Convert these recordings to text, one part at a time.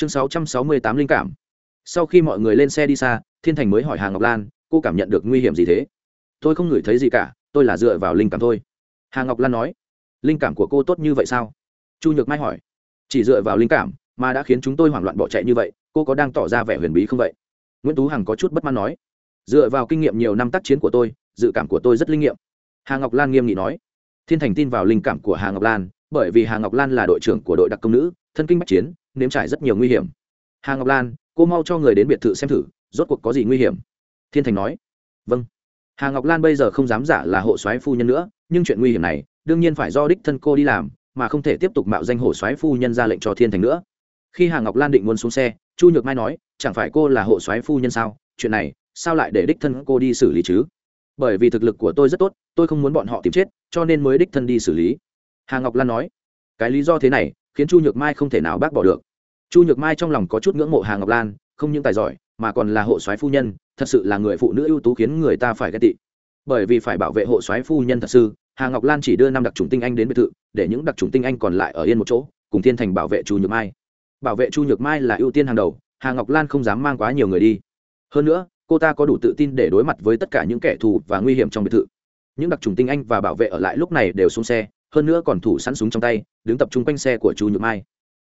chương sáu trăm sáu mươi tám linh cảm. Sau khi mọi người lên xe đi xa, thiên thành mới hỏi hà ngọc lan, cô cảm nhận được nguy hiểm gì thế? Tôi không ngửi thấy gì cả, tôi là dựa vào linh cảm thôi. Hà ngọc lan nói, linh cảm của cô tốt như vậy sao? Chu nhược mai hỏi, chỉ dựa vào linh cảm mà đã khiến chúng tôi hoảng loạn bỏ chạy như vậy, cô có đang tỏ ra vẻ huyền bí không vậy? Nguyễn tú hằng có chút bất mãn nói, dựa vào kinh nghiệm nhiều năm tác chiến của tôi, dự cảm của tôi rất linh nghiệm. Hà ngọc lan nghiêm nghị nói, thiên thành tin vào linh cảm của hà ngọc lan, bởi vì hà ngọc lan là đội trưởng của đội đặc công nữ, thân kinh bách chiến nếm trải rất nhiều nguy hiểm. Hà ngọc lan, cô mau cho người đến biệt thự xem thử, rốt cuộc có gì nguy hiểm? Thiên thành nói. Vâng. Hà ngọc lan bây giờ không dám giả là hộ soái phu nhân nữa, nhưng chuyện nguy hiểm này, đương nhiên phải do đích thân cô đi làm, mà không thể tiếp tục mạo danh hộ soái phu nhân ra lệnh cho thiên thành nữa. Khi hà ngọc lan định muốn xuống xe, chu nhược mai nói, chẳng phải cô là hộ soái phu nhân sao? Chuyện này, sao lại để đích thân cô đi xử lý chứ? Bởi vì thực lực của tôi rất tốt, tôi không muốn bọn họ tìm chết, cho nên mới đích thân đi xử lý. Hà ngọc lan nói. Cái lý do thế này, khiến chu nhược mai không thể nào bác bỏ được chu nhược mai trong lòng có chút ngưỡng mộ hà ngọc lan, không những tài giỏi, mà còn là hộ soái phu nhân, thật sự là người phụ nữ ưu tú khiến người ta phải ghét tị. Bởi vì phải bảo vệ hộ soái phu nhân thật sự hà ngọc lan chỉ đưa năm đặc trùng tinh anh đến biệt thự, để những đặc trùng tinh anh còn lại ở yên một chỗ, cùng thiên thành bảo vệ chu nhược mai. Bảo vệ chu nhược mai là ưu tiên hàng đầu, hà ngọc lan không dám mang quá nhiều người đi. Hơn nữa, cô ta có đủ tự tin để đối mặt với tất cả những kẻ thù và nguy hiểm trong biệt thự. Những đặc trùng tinh anh và bảo vệ ở lại lúc này đều xuống xe, hơn nữa còn thủ sẵn súng trong tay, đứng tập trung quanh xe của chu nhược mai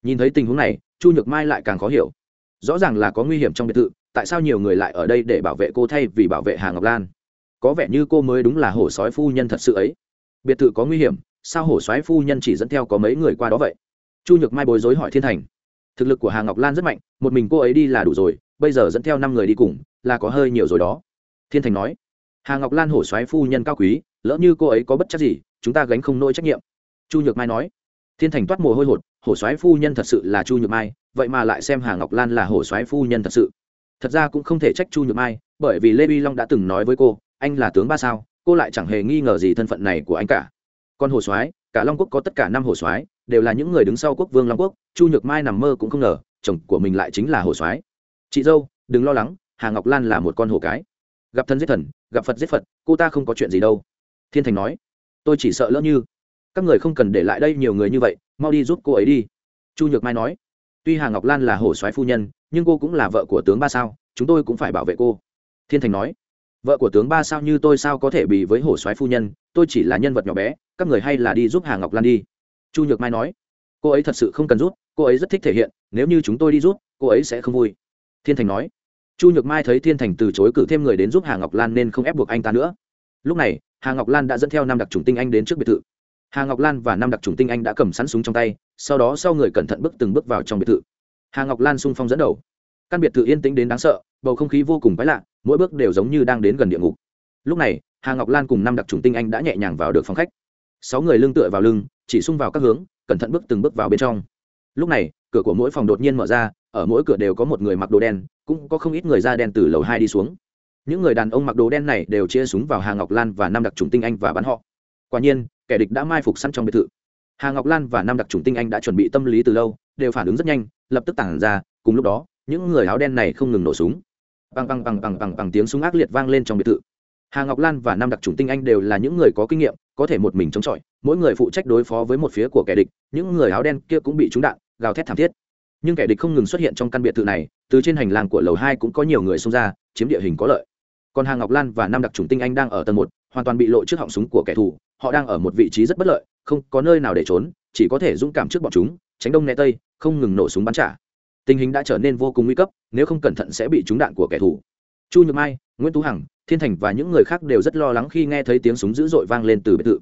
nhìn thấy tình huống này, chu nhược mai lại càng khó hiểu. Rõ ràng là có nguy hiểm trong biệt thự, tại sao nhiều người lại ở đây để bảo vệ cô thay vì bảo vệ hà ngọc lan? Có vẻ như cô mới đúng là hổ sói phu nhân thật sự ấy. Biệt thự có nguy hiểm, sao hổ sói phu nhân chỉ dẫn theo có mấy người qua đó vậy? Chu nhược mai bối rối hỏi thiên thành. Thực lực của hà ngọc lan rất mạnh, một mình cô ấy đi là đủ rồi, bây giờ dẫn theo năm người đi cùng, là có hơi nhiều rồi đó. Thiên thành nói. Hà ngọc lan hổ soái phu nhân cao quý, lỡ như cô ấy có bất chắc gì, chúng ta gánh không nỗi trách nhiệm. Chu nhược mai nói thiên thành toát mồ hôi hột, hổ soái phu nhân thật sự là chu nhược mai, vậy mà lại xem hà ngọc lan là hổ soái phu nhân thật sự. Thật ra cũng không thể trách chu nhược mai, bởi vì lê vi long đã từng nói với cô, anh là tướng ba sao, cô lại chẳng hề nghi ngờ gì thân phận này của anh cả. Còn hồ soái cả long quốc có tất cả năm hồ soái đều là những người đứng sau quốc vương long quốc, chu nhược mai nằm mơ cũng không ngờ, chồng của mình lại chính là hồ soái chị dâu, đừng lo lắng, hà ngọc lan là một con hổ cái. Gặp thân giết thần, gặp phật giết phật, cô ta không có chuyện gì đâu. Thiên thành nói. Tôi chỉ sợ lỡ như các người không cần để lại đây nhiều người như vậy, mau đi giúp cô ấy đi. Chu nhược mai nói. Tuy hà ngọc lan là hổ soái phu nhân, nhưng cô cũng là vợ của tướng ba sao, chúng tôi cũng phải bảo vệ cô. Thiên thành nói. Vợ của tướng ba sao như tôi sao có thể bị với hổ soái phu nhân, tôi chỉ là nhân vật nhỏ bé, các người hay là đi giúp hà ngọc lan đi. Chu nhược mai nói. Cô ấy thật sự không cần giúp, cô ấy rất thích thể hiện, nếu như chúng tôi đi giúp, cô ấy sẽ không vui. Thiên thành nói. Chu nhược mai thấy thiên thành từ chối cử thêm người đến giúp hà ngọc lan nên không ép buộc anh ta nữa. Lúc này, hà ngọc lan đã dẫn theo năm đặc trùng tinh anh đến trước biệt thự hà ngọc lan và năm đặc trùng tinh anh đã cầm sẵn súng trong tay sau đó sau người cẩn thận bước từng bước vào trong biệt thự hà ngọc lan sung phong dẫn đầu căn biệt thự yên tĩnh đến đáng sợ bầu không khí vô cùng quái lạ mỗi bước đều giống như đang đến gần địa ngục lúc này hà ngọc lan cùng năm đặc trùng tinh anh đã nhẹ nhàng vào được phòng khách sáu người lưng tựa vào lưng chỉ xung vào các hướng cẩn thận bước từng bước vào bên trong lúc này cửa của mỗi phòng đột nhiên mở ra ở mỗi cửa đều có một người mặc đồ đen cũng có không ít người da đen từ lầu hai đi xuống những người đàn ông mặc đồ đen này đều chia súng vào hà ngọc lan và năm đặc trùng tinh anh và bắn họ quả nhiên kẻ địch đã mai phục săn trong biệt thự. Hà ngọc lan và năm đặc trùng tinh anh đã chuẩn bị tâm lý từ lâu, đều phản ứng rất nhanh, lập tức tản ra, cùng lúc đó, những người áo đen này không ngừng nổ súng. Bằng bằng bằng bằng bằng bằng tiếng súng ác liệt vang lên trong biệt thự. Hà ngọc lan và năm đặc trùng tinh anh đều là những người có kinh nghiệm, có thể một mình chống chọi, mỗi người phụ trách đối phó với một phía của kẻ địch, những người áo đen kia cũng bị trúng đạn, gào thét thảm thiết. Nhưng kẻ địch không ngừng xuất hiện trong căn biệt thự này, từ trên hành lang của lầu hai cũng có nhiều người xông ra, chiếm địa hình có lợi. Còn hà ngọc lan và năm đặc trùng tinh anh đang ở tầng một hoàn toàn bị lộ trước họng súng của kẻ thù, họ đang ở một vị trí rất bất lợi, không có nơi nào để trốn, chỉ có thể dũng cảm trước bọn chúng, tránh đông né tây, không ngừng nổ súng bắn trả. Tình hình đã trở nên vô cùng nguy cấp, nếu không cẩn thận sẽ bị trúng đạn của kẻ thù. Chu nhược mai, nguyễn tú hằng, thiên thành và những người khác đều rất lo lắng khi nghe thấy tiếng súng dữ dội vang lên từ biệt thự.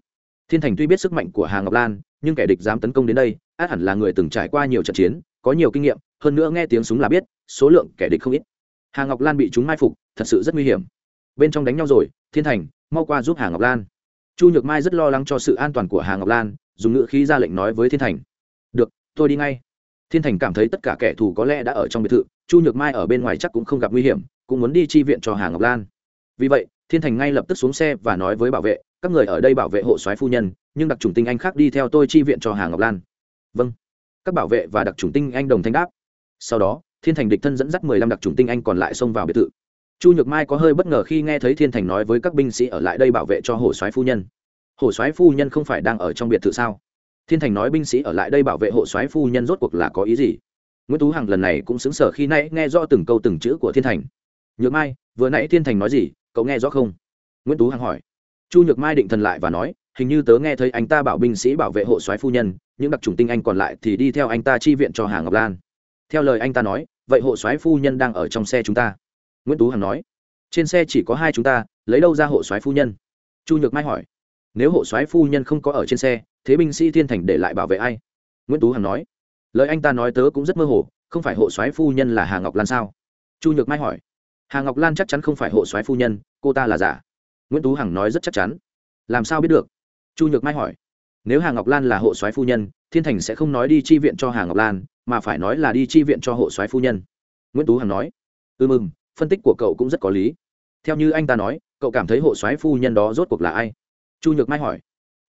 Thiên thành tuy biết sức mạnh của hà ngọc lan, nhưng kẻ địch dám tấn công đến đây, át hẳn là người từng trải qua nhiều trận chiến, có nhiều kinh nghiệm, hơn nữa nghe tiếng súng là biết, số lượng kẻ địch không ít. Hà ngọc lan bị chúng mai phục, thật sự rất nguy hiểm. Bên trong đánh nhau rồi, thiên thành mau qua giúp hà ngọc lan. Chu nhược mai rất lo lắng cho sự an toàn của hà ngọc lan, dùng ngữ khí ra lệnh nói với thiên thành. Được, tôi đi ngay. Thiên thành cảm thấy tất cả kẻ thù có lẽ đã ở trong biệt thự, chu nhược mai ở bên ngoài chắc cũng không gặp nguy hiểm, cũng muốn đi chi viện cho hà ngọc lan. Vì vậy, thiên thành ngay lập tức xuống xe và nói với bảo vệ, các người ở đây bảo vệ hộ soái phu nhân, nhưng đặc trùng tinh anh khác đi theo tôi chi viện cho hà ngọc lan. Vâng. Các bảo vệ và đặc trùng tinh anh đồng thanh đáp. Sau đó, thiên thành địch thân dẫn dắt mười lăm đặc trùng tinh anh còn lại xông vào biệt thự chu nhược mai có hơi bất ngờ khi nghe thấy thiên thành nói với các binh sĩ ở lại đây bảo vệ cho hồ soái phu nhân. Hồ soái phu nhân không phải đang ở trong biệt thự sao? Thiên thành nói binh sĩ ở lại đây bảo vệ hộ soái phu nhân rốt cuộc là có ý gì? Nguyễn tú hằng lần này cũng xứng sở khi nãy nghe rõ từng câu từng chữ của thiên thành. Nhược mai, vừa nãy thiên thành nói gì? Cậu nghe rõ không? Nguyễn tú hằng hỏi. Chu nhược mai định thần lại và nói, hình như tớ nghe thấy anh ta bảo binh sĩ bảo vệ hộ soái phu nhân, những đặc trùng tinh anh còn lại thì đi theo anh ta chi viện cho hà ngọc lan. Theo lời anh ta nói, vậy hộ soái phu nhân đang ở trong xe chúng ta nguyễn tú hằng nói trên xe chỉ có hai chúng ta lấy đâu ra hộ soái phu nhân chu nhược mai hỏi nếu hộ soái phu nhân không có ở trên xe thế binh sĩ thiên thành để lại bảo vệ ai nguyễn tú hằng nói lời anh ta nói tớ cũng rất mơ hồ không phải hộ soái phu nhân là hà ngọc lan sao chu nhược mai hỏi hà ngọc lan chắc chắn không phải hộ soái phu nhân cô ta là giả nguyễn tú hằng nói rất chắc chắn làm sao biết được chu nhược mai hỏi nếu hà ngọc lan là hộ soái phu nhân thiên thành sẽ không nói đi chi viện cho hà ngọc lan mà phải nói là đi chi viện cho hộ soái phu nhân nguyễn tú hằng nói ừ mừng phân tích của cậu cũng rất có lý. Theo như anh ta nói, cậu cảm thấy hộ soái phu nhân đó rốt cuộc là ai? Chu nhược mai hỏi.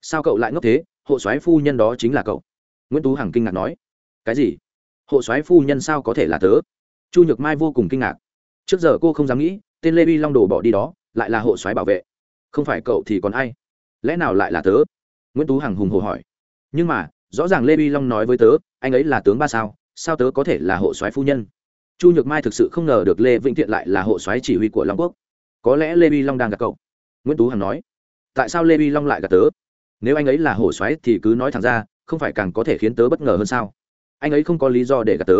Sao cậu lại ngốc thế? Hộ soái phu nhân đó chính là cậu. Nguyễn tú hằng kinh ngạc nói. Cái gì? Hộ soái phu nhân sao có thể là tớ? Chu nhược mai vô cùng kinh ngạc. Trước giờ cô không dám nghĩ, tên lê vi long đồ bỏ đi đó, lại là hộ soái bảo vệ. Không phải cậu thì còn ai? Lẽ nào lại là tớ? Nguyễn tú hằng hùng hồ hỏi. Nhưng mà, rõ ràng lê vi long nói với tớ, anh ấy là tướng ba sao? Sao tớ có thể là hộ soái phu nhân? Chu nhược mai thực sự không ngờ được lê vĩnh thiện lại là hộ soái chỉ huy của long quốc. Có lẽ lê vi long đang gặp cậu. Nguyễn tú hằng nói. Tại sao lê vi long lại gặp tớ? Nếu anh ấy là hổ xoáy thì cứ nói thẳng ra, không phải càng có thể khiến tớ bất ngờ hơn sao? Anh ấy không có lý do để gặp tớ.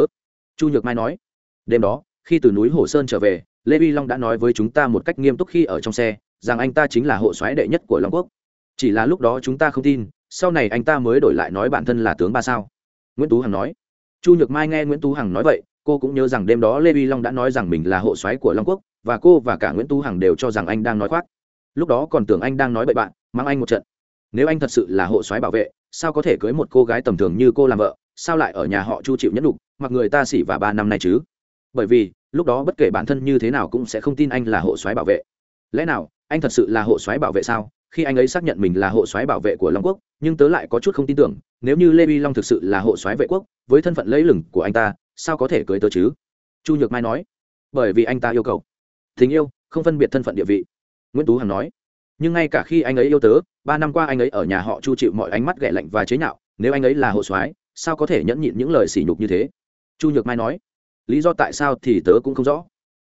Chu nhược mai nói. Đêm đó, khi từ núi hồ sơn trở về, lê vi long đã nói với chúng ta một cách nghiêm túc khi ở trong xe, rằng anh ta chính là hộ xoáy đệ nhất của long quốc. Chỉ là lúc đó chúng ta không tin, sau này anh ta mới đổi lại nói bản thân là tướng ba sao. Nguyễn tú hằng nói. Chu nhược mai nghe nguyễn tú hằng nói vậy cô cũng nhớ rằng đêm đó lê vi long đã nói rằng mình là hộ soái của long quốc, và cô và cả nguyễn Tu hằng đều cho rằng anh đang nói khoác. Lúc đó còn tưởng anh đang nói bậy bạn mang anh một trận. Nếu anh thật sự là hộ soái bảo vệ, sao có thể cưới một cô gái tầm thường như cô làm vợ? Sao lại ở nhà họ chu chịu nhẫn đục mặc người ta xỉ và ba năm nay chứ? Bởi vì, lúc đó bất kể bản thân như thế nào cũng sẽ không tin anh là hộ soái bảo vệ. Lẽ nào, anh thật sự là hộ soái bảo vệ sao? Khi anh ấy xác nhận mình là hộ soái bảo vệ của long quốc, nhưng tớ lại có chút không tin tưởng, nếu như lê vi long thực sự là hộ soái vệ quốc, với thân phận lẫy lừng của anh ta sao có thể cưới tớ chứ? Chu nhược mai nói. Bởi vì anh ta yêu cầu tình yêu, không phân biệt thân phận địa vị. Nguyễn tú hằng nói. Nhưng ngay cả khi anh ấy yêu tớ, ba năm qua anh ấy ở nhà họ chu chịu mọi ánh mắt ghẻ lạnh và chế nhạo. Nếu anh ấy là hộ soái, sao có thể nhẫn nhịn những lời sỉ nhục như thế? Chu nhược mai nói. Lý do tại sao thì tớ cũng không rõ.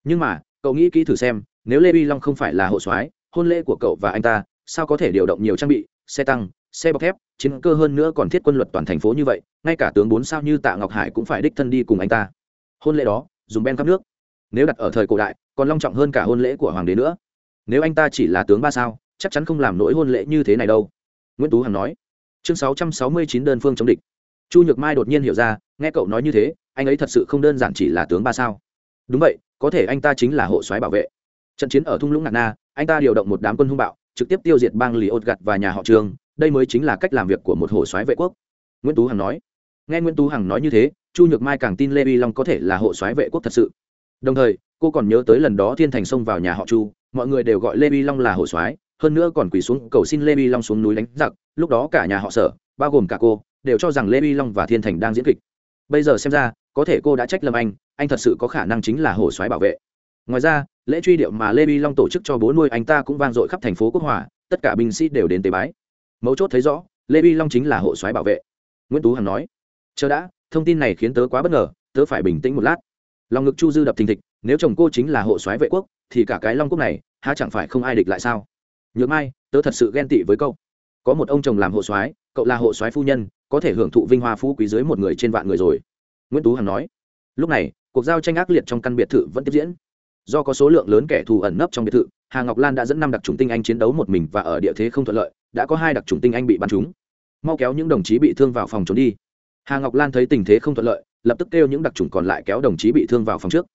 Nhưng mà, cậu nghĩ kỹ thử xem, nếu lê vi long không phải là hộ soái, hôn lễ của cậu và anh ta, sao có thể điều động nhiều trang bị, xe tăng xe bọc thép, chiến cơ hơn nữa còn thiết quân luật toàn thành phố như vậy, ngay cả tướng bốn sao như tạ ngọc hải cũng phải đích thân đi cùng anh ta. Hôn lễ đó, dùng ben khắp nước. Nếu đặt ở thời cổ đại, còn long trọng hơn cả hôn lễ của hoàng đế nữa. Nếu anh ta chỉ là tướng ba sao, chắc chắn không làm nỗi hôn lễ như thế này đâu. Nguyễn tú hằng nói. Chương sáu trăm sáu mươi chín đơn phương chống địch. Chu nhược mai đột nhiên hiểu ra, nghe cậu nói như thế, anh ấy thật sự không đơn giản chỉ là tướng ba sao. Đúng vậy, có thể anh ta chính là hộ soái bảo vệ. Trận chiến ở thung lũng ngạc na, anh ta điều động một đám quân hung bạo, trực tiếp tiêu diệt bang lì ột gặt và nhà họ trường đây mới chính là cách làm việc của một hộ soái vệ quốc. Nguyễn tú hằng nói. Nghe nguyễn tú hằng nói như thế, chu nhược mai càng tin lê vi long có thể là hộ soái vệ quốc thật sự. Đồng thời, cô còn nhớ tới lần đó thiên thành xông vào nhà họ chu, mọi người đều gọi lê vi long là hộ soái hơn nữa còn quỳ xuống cầu xin lê vi long xuống núi đánh giặc, lúc đó cả nhà họ sở, bao gồm cả cô, đều cho rằng lê vi long và thiên thành đang diễn kịch. Bây giờ xem ra, có thể cô đã trách lâm anh anh thật sự có khả năng chính là hộ soái bảo vệ. Ngoài ra, lễ truy điệu mà lê vi long tổ chức cho bố nuôi anh ta cũng vang dội khắp thành phố quốc hòa, tất cả binh sĩ đều đến tế bái mấu chốt thấy rõ, lê vi long chính là hộ soái bảo vệ. Nguyễn tú hằng nói, chờ đã, thông tin này khiến tớ quá bất ngờ, tớ phải bình tĩnh một lát. Lòng ngực chu dư đập thình thịch, nếu chồng cô chính là hộ soái vệ quốc, thì cả cái long quốc này, há chẳng phải không ai địch lại sao? Nhược mai, tớ thật sự ghen tị với cậu. Có một ông chồng làm hộ soái, cậu là hộ soái phu nhân, có thể hưởng thụ vinh hoa phú quý dưới một người trên vạn người rồi. Nguyễn tú hằng nói, lúc này, cuộc giao tranh ác liệt trong căn biệt thự vẫn tiếp diễn. Do có số lượng lớn kẻ thù ẩn nấp trong biệt thự, hà ngọc lan đã dẫn năm đặc trùng tinh anh chiến đấu một mình và ở địa thế không thuận lợi đã có hai đặc trùng tinh anh bị bắn trúng. Mau kéo những đồng chí bị thương vào phòng trốn đi. Hà ngọc lan thấy tình thế không thuận lợi, lập tức kêu những đặc trùng còn lại kéo đồng chí bị thương vào phòng trước.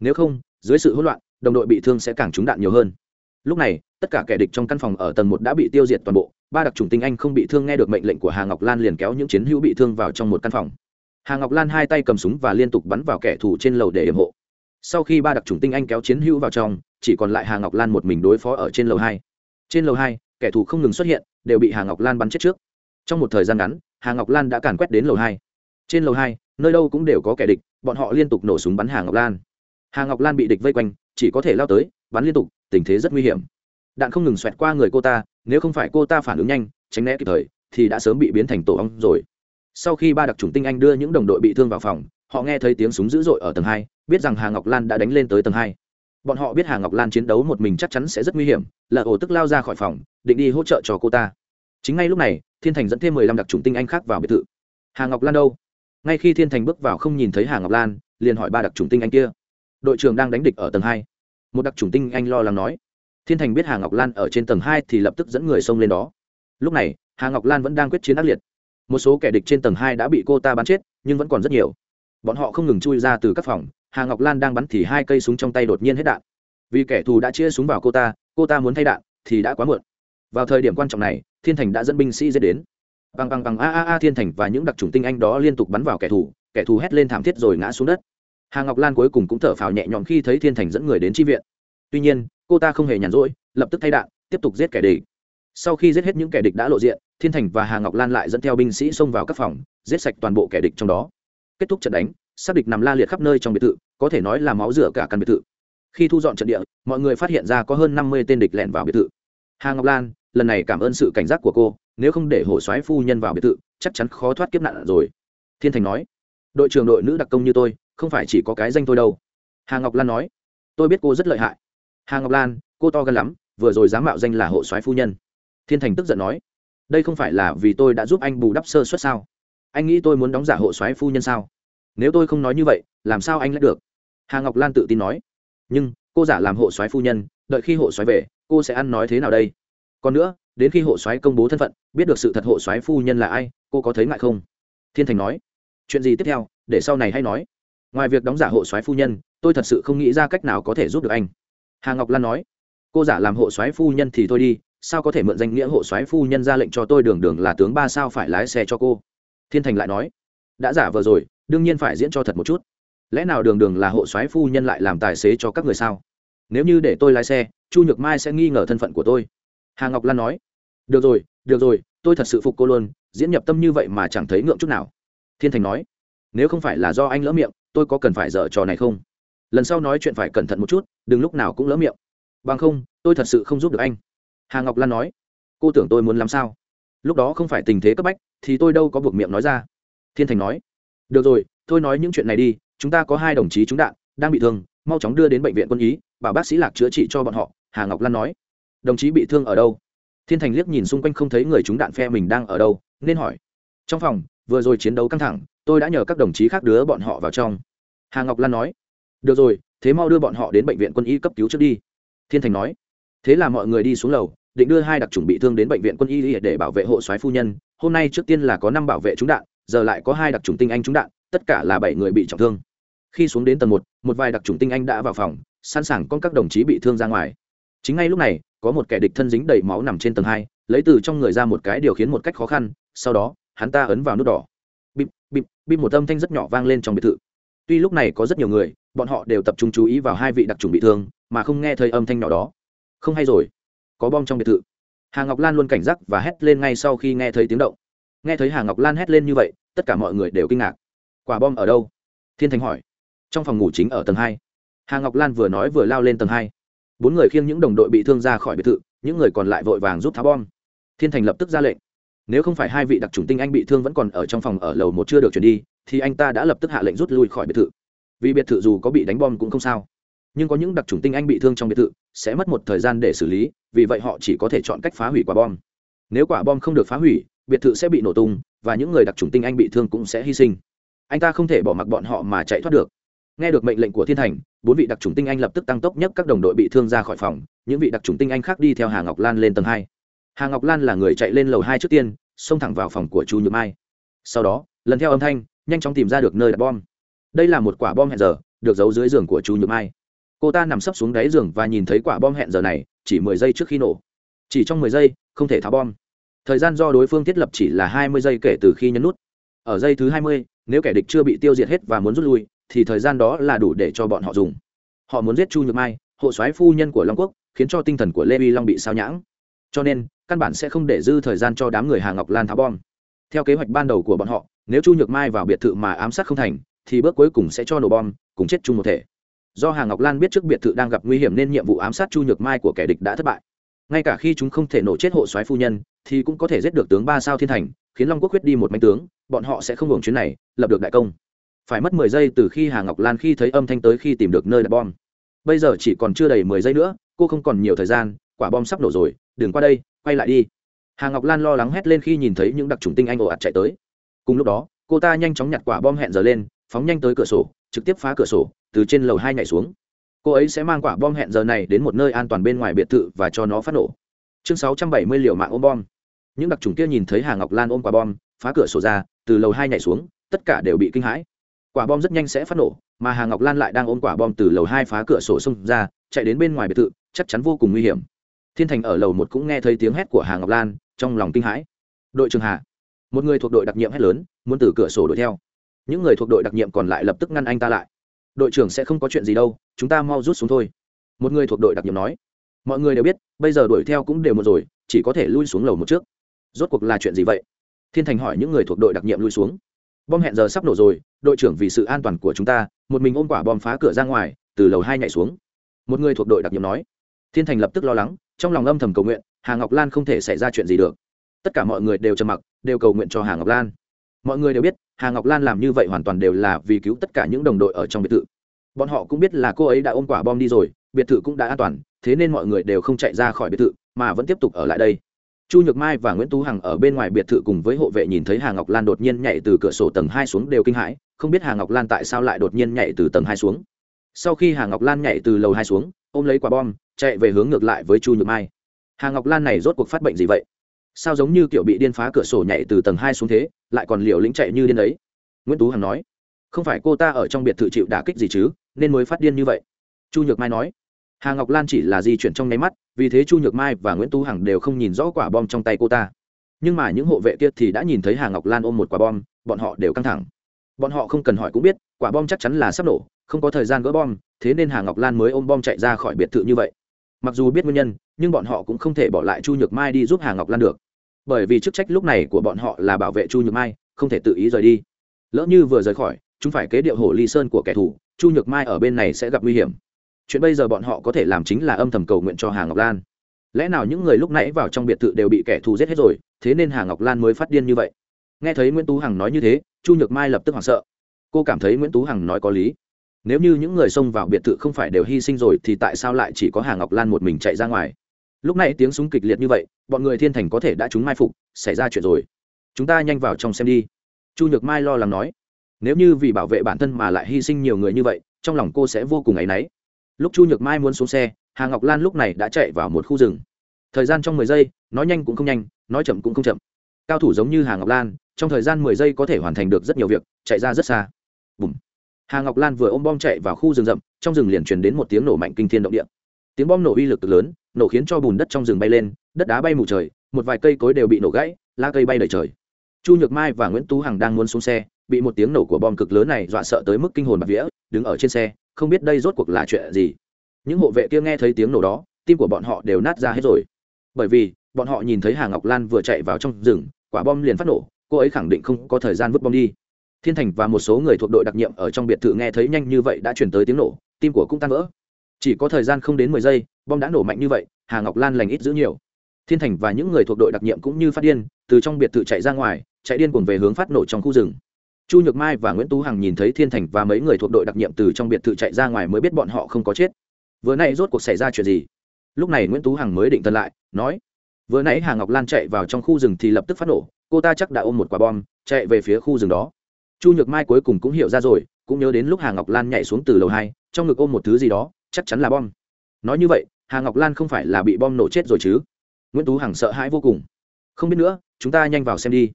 Nếu không, dưới sự hỗn loạn, đồng đội bị thương sẽ càng trúng đạn nhiều hơn. Lúc này, tất cả kẻ địch trong căn phòng ở tầng một đã bị tiêu diệt toàn bộ, ba đặc trùng tinh anh không bị thương nghe được mệnh lệnh của hà ngọc lan liền kéo những chiến hữu bị thương vào trong một căn phòng. Hà ngọc lan hai tay cầm súng và liên tục bắn vào kẻ thù trên lầu để hiểm hộ. Sau khi ba đặc trùng tinh anh kéo chiến hữu vào trong, chỉ còn lại hà ngọc lan một mình đối phó ở trên lầu hai. Trên lầu hai kẻ thù không ngừng xuất hiện, đều bị hà ngọc lan bắn chết trước. Trong một thời gian ngắn, hà ngọc lan đã càn quét đến lầu hai. Trên lầu hai, nơi đâu cũng đều có kẻ địch, bọn họ liên tục nổ súng bắn hà ngọc lan. Hà ngọc lan bị địch vây quanh, chỉ có thể lao tới, bắn liên tục, tình thế rất nguy hiểm. Đạn không ngừng xoẹt qua người cô ta, nếu không phải cô ta phản ứng nhanh, tránh né kịp thời, thì đã sớm bị biến thành tổ ong rồi. Sau khi ba đặc trùng tinh anh đưa những đồng đội bị thương vào phòng, họ nghe thấy tiếng súng dữ dội ở tầng hai, biết rằng hà ngọc lan đã đánh lên tới tầng hai bọn họ biết hà ngọc lan chiến đấu một mình chắc chắn sẽ rất nguy hiểm lợ ổ tức lao ra khỏi phòng, định đi hỗ trợ cho cô ta. Chính ngay lúc này, thiên thành dẫn thêm mười lăm đặc trùng tinh anh khác vào biệt thự. Hà ngọc lan đâu? Ngay khi thiên thành bước vào không nhìn thấy hà ngọc lan, liền hỏi ba đặc trùng tinh anh kia. Đội trưởng đang đánh địch ở tầng hai. Một đặc trùng tinh anh lo lắng nói. Thiên thành biết hà ngọc lan ở trên tầng hai thì lập tức dẫn người xông lên đó. Lúc này, hà ngọc lan vẫn đang quyết chiến ác liệt. Một số kẻ địch trên tầng hai đã bị cô ta bắn chết, nhưng vẫn còn rất nhiều. Bọn họ không ngừng chui ra từ các phòng hà ngọc lan đang bắn thì hai cây súng trong tay đột nhiên hết đạn vì kẻ thù đã chia súng vào cô ta cô ta muốn thay đạn thì đã quá muộn vào thời điểm quan trọng này thiên thành đã dẫn binh sĩ dễ đến bằng bằng bằng a a a thiên thành và những đặc trùng tinh anh đó liên tục bắn vào kẻ thù kẻ thù hét lên thảm thiết rồi ngã xuống đất hà ngọc lan cuối cùng cũng thở phào nhẹ nhõm khi thấy thiên thành dẫn người đến tri viện tuy nhiên cô ta không hề nhàn rỗi lập tức thay đạn tiếp tục giết kẻ địch sau khi giết hết những kẻ địch đã lộ diện thiên thành và hà ngọc lan lại dẫn theo binh sĩ xông vào các phòng giết sạch toàn bộ kẻ địch trong đó kết thúc trận đánh xác địch nằm la liệt khắp nơi trong biệt thự, có thể nói là máu rửa cả căn biệt thự. Khi thu dọn trận địa, mọi người phát hiện ra có hơn năm mươi tên địch lẻn vào biệt thự. Hà ngọc lan, lần này cảm ơn sự cảnh giác của cô, nếu không để hổ soái phu nhân vào biệt thự, chắc chắn khó thoát kiếp nạn rồi. Thiên thành nói, đội trưởng đội nữ đặc công như tôi, không phải chỉ có cái danh tôi đâu. Hà ngọc lan nói, tôi biết cô rất lợi hại. Hà ngọc lan, cô to gan lắm, vừa rồi dám mạo danh là hộ soái phu nhân. Thiên thành tức giận nói, đây không phải là vì tôi đã giúp anh bù đắp sơ suất sao? Anh nghĩ tôi muốn đóng giả hộ soái phu nhân sao? Nếu tôi không nói như vậy, làm sao anh lại được? Hà ngọc lan tự tin nói. Nhưng, cô giả làm hộ soái phu nhân, đợi khi hộ soái về, cô sẽ ăn nói thế nào đây? Còn nữa, đến khi hộ soái công bố thân phận, biết được sự thật hộ soái phu nhân là ai, cô có thấy ngại không? Thiên thành nói. Chuyện gì tiếp theo, để sau này hay nói. Ngoài việc đóng giả hộ soái phu nhân, tôi thật sự không nghĩ ra cách nào có thể giúp được anh. Hà ngọc lan nói. Cô giả làm hộ soái phu nhân thì tôi đi, sao có thể mượn danh nghĩa hộ soái phu nhân ra lệnh cho tôi đường đường là tướng ba sao phải lái xe cho cô? Thiên thành lại nói. Đã giả vừa rồi đương nhiên phải diễn cho thật một chút. Lẽ nào đường đường là hộ soái phu nhân lại làm tài xế cho các người sao? Nếu như để tôi lái xe, chu nhược mai sẽ nghi ngờ thân phận của tôi. Hà ngọc lan nói. Được rồi được rồi, tôi thật sự phục cô luôn, diễn nhập tâm như vậy mà chẳng thấy ngượng chút nào. Thiên thành nói. Nếu không phải là do anh lỡ miệng, tôi có cần phải dở trò này không? Lần sau nói chuyện phải cẩn thận một chút, đừng lúc nào cũng lỡ miệng. Bằng không, tôi thật sự không giúp được anh. Hà ngọc lan nói. Cô tưởng tôi muốn làm sao? Lúc đó không phải tình thế cấp bách, thì tôi đâu có buộc miệng nói ra. Thiên thành nói được rồi, thôi nói những chuyện này đi, chúng ta có hai đồng chí trúng đạn, đang bị thương, mau chóng đưa đến bệnh viện quân ý bảo bác sĩ lạc chữa trị cho bọn họ, hà ngọc lan nói. Đồng chí bị thương ở đâu? Thiên thành liếc nhìn xung quanh không thấy người trúng đạn phe mình đang ở đâu, nên hỏi. Trong phòng, vừa rồi chiến đấu căng thẳng, tôi đã nhờ các đồng chí khác đưa bọn họ vào trong. Hà ngọc lan nói. Được rồi, thế mau đưa bọn họ đến bệnh viện quân y cấp cứu trước đi. Thiên thành nói. Thế là mọi người đi xuống lầu, định đưa hai đặc trùng bị thương đến bệnh viện quân y để bảo vệ hộ soái phu nhân. Hôm nay trước tiên là có năm bảo vệ trúng đạn giờ lại có hai đặc trùng tinh anh trúng đạn, tất cả là bảy người bị trọng thương. Khi xuống đến tầng một một vài đặc trùng tinh anh đã vào phòng, sẵn sàng con các đồng chí bị thương ra ngoài. Chính ngay lúc này, có một kẻ địch thân dính đầy máu nằm trên tầng hai, lấy từ trong người ra một cái điều khiến một cách khó khăn, sau đó, hắn ta ấn vào nút đỏ. Bịp bịp bịp một âm thanh rất nhỏ vang lên trong biệt thự. Tuy lúc này có rất nhiều người, bọn họ đều tập trung chú ý vào hai vị đặc trùng bị thương, mà không nghe thấy âm thanh nhỏ đó. Không hay rồi. Có bom trong biệt thự. Hà ngọc lan luôn cảnh giác và hét lên ngay sau khi nghe thấy tiếng động nghe thấy hà ngọc lan hét lên như vậy, tất cả mọi người đều kinh ngạc. Quả bom ở đâu? Thiên thành hỏi. Trong phòng ngủ chính ở tầng hai. Hà ngọc lan vừa nói vừa lao lên tầng hai. Bốn người khiêng những đồng đội bị thương ra khỏi biệt thự, những người còn lại vội vàng giúp tháo bom. Thiên thành lập tức ra lệnh. Nếu không phải hai vị đặc trùng tinh anh bị thương vẫn còn ở trong phòng ở lầu một chưa được chuyển đi, thì anh ta đã lập tức hạ lệnh rút lui khỏi biệt thự. Vì biệt thự dù có bị đánh bom cũng không sao. Nhưng có những đặc trùng tinh anh bị thương trong biệt thự, sẽ mất một thời gian để xử lý, vì vậy họ chỉ có thể chọn cách phá hủy quả bom. Nếu quả bom không được phá hủy biệt thự sẽ bị nổ tung, và những người đặc trùng tinh anh bị thương cũng sẽ hy sinh. Anh ta không thể bỏ mặc bọn họ mà chạy thoát được. Nghe được mệnh lệnh của thiên thành, bốn vị đặc trùng tinh anh lập tức tăng tốc nhất các đồng đội bị thương ra khỏi phòng, những vị đặc trùng tinh anh khác đi theo hà ngọc lan lên tầng hai. Hà ngọc lan là người chạy lên lầu hai trước tiên, xông thẳng vào phòng của chu nhược mai. Sau đó, lần theo âm thanh, nhanh chóng tìm ra được nơi đặt bom. Đây là một quả bom hẹn giờ, được giấu dưới giường của chu nhược mai. Cô ta nằm sấp xuống đáy giường và nhìn thấy quả bom hẹn giờ này, chỉ mười giây trước khi nổ. Chỉ trong mười giây, không thể tháo bom thời gian do đối phương thiết lập chỉ là hai mươi giây kể từ khi nhấn nút. Ở giây thứ hai mươi, nếu kẻ địch chưa bị tiêu diệt hết và muốn rút lui, thì thời gian đó là đủ để cho bọn họ dùng. Họ muốn giết chu nhược mai, hộ soái phu nhân của long quốc, khiến cho tinh thần của lê vi long bị sao nhãng. Cho nên, căn bản sẽ không để dư thời gian cho đám người hà ngọc lan tháo bom. Theo kế hoạch ban đầu của bọn họ, nếu chu nhược mai vào biệt thự mà ám sát không thành, thì bước cuối cùng sẽ cho nổ bom, cùng chết chung một thể. Do hà ngọc lan biết trước biệt thự đang gặp nguy hiểm nên nhiệm vụ ám sát chu nhược mai của kẻ địch đã thất bại ngay cả khi chúng không thể nổ chết hộ soái phu nhân, thì cũng có thể giết được tướng ba sao thiên thành, khiến long quốc quyết đi một manh tướng, bọn họ sẽ không hưởng chuyến này, lập được đại công. Phải mất mười giây từ khi hà ngọc lan khi thấy âm thanh tới khi tìm được nơi đặt bom. Bây giờ chỉ còn chưa đầy mười giây nữa, cô không còn nhiều thời gian, quả bom sắp nổ rồi, đừng qua đây, quay lại đi. Hà ngọc lan lo lắng hét lên khi nhìn thấy những đặc trùng tinh anh ồ ạt chạy tới. Cùng lúc đó, cô ta nhanh chóng nhặt quả bom hẹn giờ lên, phóng nhanh tới cửa sổ, trực tiếp phá cửa sổ, từ trên lầu hai nhảy xuống cô ấy sẽ mang quả bom hẹn giờ này đến một nơi an toàn bên ngoài biệt thự và cho nó phát nổ. Chương sáu trăm bảy mươi liều mạng ôm bom. Những đặc trùng kia nhìn thấy hà ngọc lan ôm quả bom, phá cửa sổ ra, từ lầu hai nhảy xuống, tất cả đều bị kinh hãi. Quả bom rất nhanh sẽ phát nổ, mà hà ngọc lan lại đang ôm quả bom từ lầu hai phá cửa sổ xông ra, chạy đến bên ngoài biệt thự, chắc chắn vô cùng nguy hiểm. Thiên thành ở lầu một cũng nghe thấy tiếng hét của hà ngọc lan, trong lòng kinh hãi. Đội trường hà. Một người thuộc đội đặc nhiệm hét lớn, muốn từ cửa sổ đuổi theo. Những người thuộc đội đặc nhiệm còn lại lập tức ngăn anh ta lại. Đội trưởng sẽ không có chuyện gì đâu chúng ta mau rút xuống thôi. Một người thuộc đội đặc nhiệm nói. Mọi người đều biết, bây giờ đuổi theo cũng đều một rồi, chỉ có thể lui xuống lầu một trước. Rốt cuộc là chuyện gì vậy? Thiên thành hỏi những người thuộc đội đặc nhiệm lui xuống. Bom hẹn giờ sắp nổ rồi, đội trưởng vì sự an toàn của chúng ta, một mình ôm quả bom phá cửa ra ngoài, từ lầu hai nhảy xuống. Một người thuộc đội đặc nhiệm nói. Thiên thành lập tức lo lắng, trong lòng âm thầm cầu nguyện, hà ngọc lan không thể xảy ra chuyện gì được. Tất cả mọi người đều trầm mặc, đều cầu nguyện cho hà ngọc lan. Mọi người đều biết, hà ngọc lan làm như vậy hoàn toàn đều là vì cứu tất cả những đồng đội ở trong biệt thự bọn họ cũng biết là cô ấy đã ôm quả bom đi rồi, biệt thự cũng đã an toàn, thế nên mọi người đều không chạy ra khỏi biệt thự, mà vẫn tiếp tục ở lại đây. Chu nhược mai và nguyễn tú hằng ở bên ngoài biệt thự cùng với hộ vệ nhìn thấy hà ngọc lan đột nhiên nhảy từ cửa sổ tầng hai xuống đều kinh hãi, không biết hà ngọc lan tại sao lại đột nhiên nhảy từ tầng hai xuống. Sau khi hà ngọc lan nhảy từ lầu hai xuống, ôm lấy quả bom, chạy về hướng ngược lại với chu nhược mai. Hà ngọc lan này rốt cuộc phát bệnh gì vậy? Sao giống như kiểu bị điên phá cửa sổ nhảy từ tầng hai xuống thế, lại còn liều lĩnh chạy như điên ấy? Nguyễn tú hằng nói, không phải cô ta ở trong biệt thự chịu đả kích gì chứ? Nên mới phát điên như vậy. Chu nhược mai nói. Hà ngọc lan chỉ là di chuyển trong nháy mắt, vì thế chu nhược mai và nguyễn Tu hằng đều không nhìn rõ quả bom trong tay cô ta. Nhưng mà những hộ vệ kia thì đã nhìn thấy hà ngọc lan ôm một quả bom, bọn họ đều căng thẳng. Bọn họ không cần hỏi cũng biết, quả bom chắc chắn là sắp nổ, không có thời gian gỡ bom, thế nên hà ngọc lan mới ôm bom chạy ra khỏi biệt thự như vậy. Mặc dù biết nguyên nhân, nhưng bọn họ cũng không thể bỏ lại chu nhược mai đi giúp hà ngọc lan được. Bởi vì chức trách lúc này của bọn họ là bảo vệ chu nhược mai, không thể tự ý rời đi. Lỡ như vừa rời khỏi, chúng phải kế điệu hổ ly sơn của kẻ thù chu nhược mai ở bên này sẽ gặp nguy hiểm. Chuyện bây giờ bọn họ có thể làm chính là âm thầm cầu nguyện cho hà ngọc lan. Lẽ nào những người lúc nãy vào trong biệt thự đều bị kẻ thù giết hết rồi, thế nên hà ngọc lan mới phát điên như vậy? Nghe thấy nguyễn tú hằng nói như thế, chu nhược mai lập tức hoảng sợ. Cô cảm thấy nguyễn tú hằng nói có lý. Nếu như những người xông vào biệt thự không phải đều hy sinh rồi thì tại sao lại chỉ có hà ngọc lan một mình chạy ra ngoài? Lúc này tiếng súng kịch liệt như vậy, bọn người thiên thành có thể đã trúng mai phục, xảy ra chuyện rồi. Chúng ta nhanh vào trong xem đi. Chu nhược mai lo lắng nói nếu như vì bảo vệ bản thân mà lại hy sinh nhiều người như vậy, trong lòng cô sẽ vô cùng áy náy. Lúc chu nhược mai muốn xuống xe, hà ngọc lan lúc này đã chạy vào một khu rừng. Thời gian trong mười giây, nói nhanh cũng không nhanh, nói chậm cũng không chậm. Cao thủ giống như hà ngọc lan, trong thời gian mười giây có thể hoàn thành được rất nhiều việc, chạy ra rất xa. Bùm. hà ngọc lan vừa ôm bom chạy vào khu rừng rậm, trong rừng liền truyền đến một tiếng nổ mạnh kinh thiên động địa. Tiếng bom nổ uy lực cực lớn, nổ khiến cho bùn đất trong rừng bay lên, đất đá bay mù trời, một vài cây cối đều bị nổ gãy la cây bay đầy trời. Chu nhược mai và nguyễn tú hằng đang muốn xuống xe bị một tiếng nổ của bom cực lớn này dọa sợ tới mức kinh hồn bạt vía, đứng ở trên xe, không biết đây rốt cuộc là chuyện gì. Những hộ vệ kia nghe thấy tiếng nổ đó, tim của bọn họ đều nát ra hết rồi. Bởi vì, bọn họ nhìn thấy hà ngọc lan vừa chạy vào trong rừng, quả bom liền phát nổ, cô ấy khẳng định không có thời gian vứt bom đi. Thiên thành và một số người thuộc đội đặc nhiệm ở trong biệt thự nghe thấy nhanh như vậy đã chuyển tới tiếng nổ, tim của cũng tan vỡ. Chỉ có thời gian không đến mười giây, bom đã nổ mạnh như vậy, hà ngọc lan lành ít giữ nhiều. Thiên thành và những người thuộc đội đặc nhiệm cũng như phát điên, từ trong biệt thự chạy ra ngoài, chạy điên cuồng về hướng phát nổ trong khu rừng chu nhược mai và nguyễn tú hằng nhìn thấy thiên thành và mấy người thuộc đội đặc nhiệm từ trong biệt thự chạy ra ngoài mới biết bọn họ không có chết. Vừa nãy rốt cuộc xảy ra chuyện gì? Lúc này nguyễn tú hằng mới định thần lại, nói, vừa nãy hà ngọc lan chạy vào trong khu rừng thì lập tức phát nổ, cô ta chắc đã ôm một quả bom, chạy về phía khu rừng đó. Chu nhược mai cuối cùng cũng hiểu ra rồi, cũng nhớ đến lúc hà ngọc lan nhảy xuống từ lầu hai, trong ngực ôm một thứ gì đó, chắc chắn là bom. Nói như vậy, hà ngọc lan không phải là bị bom nổ chết rồi chứ? Nguyễn tú hằng sợ hãi vô cùng. Không biết nữa, chúng ta nhanh vào xem đi.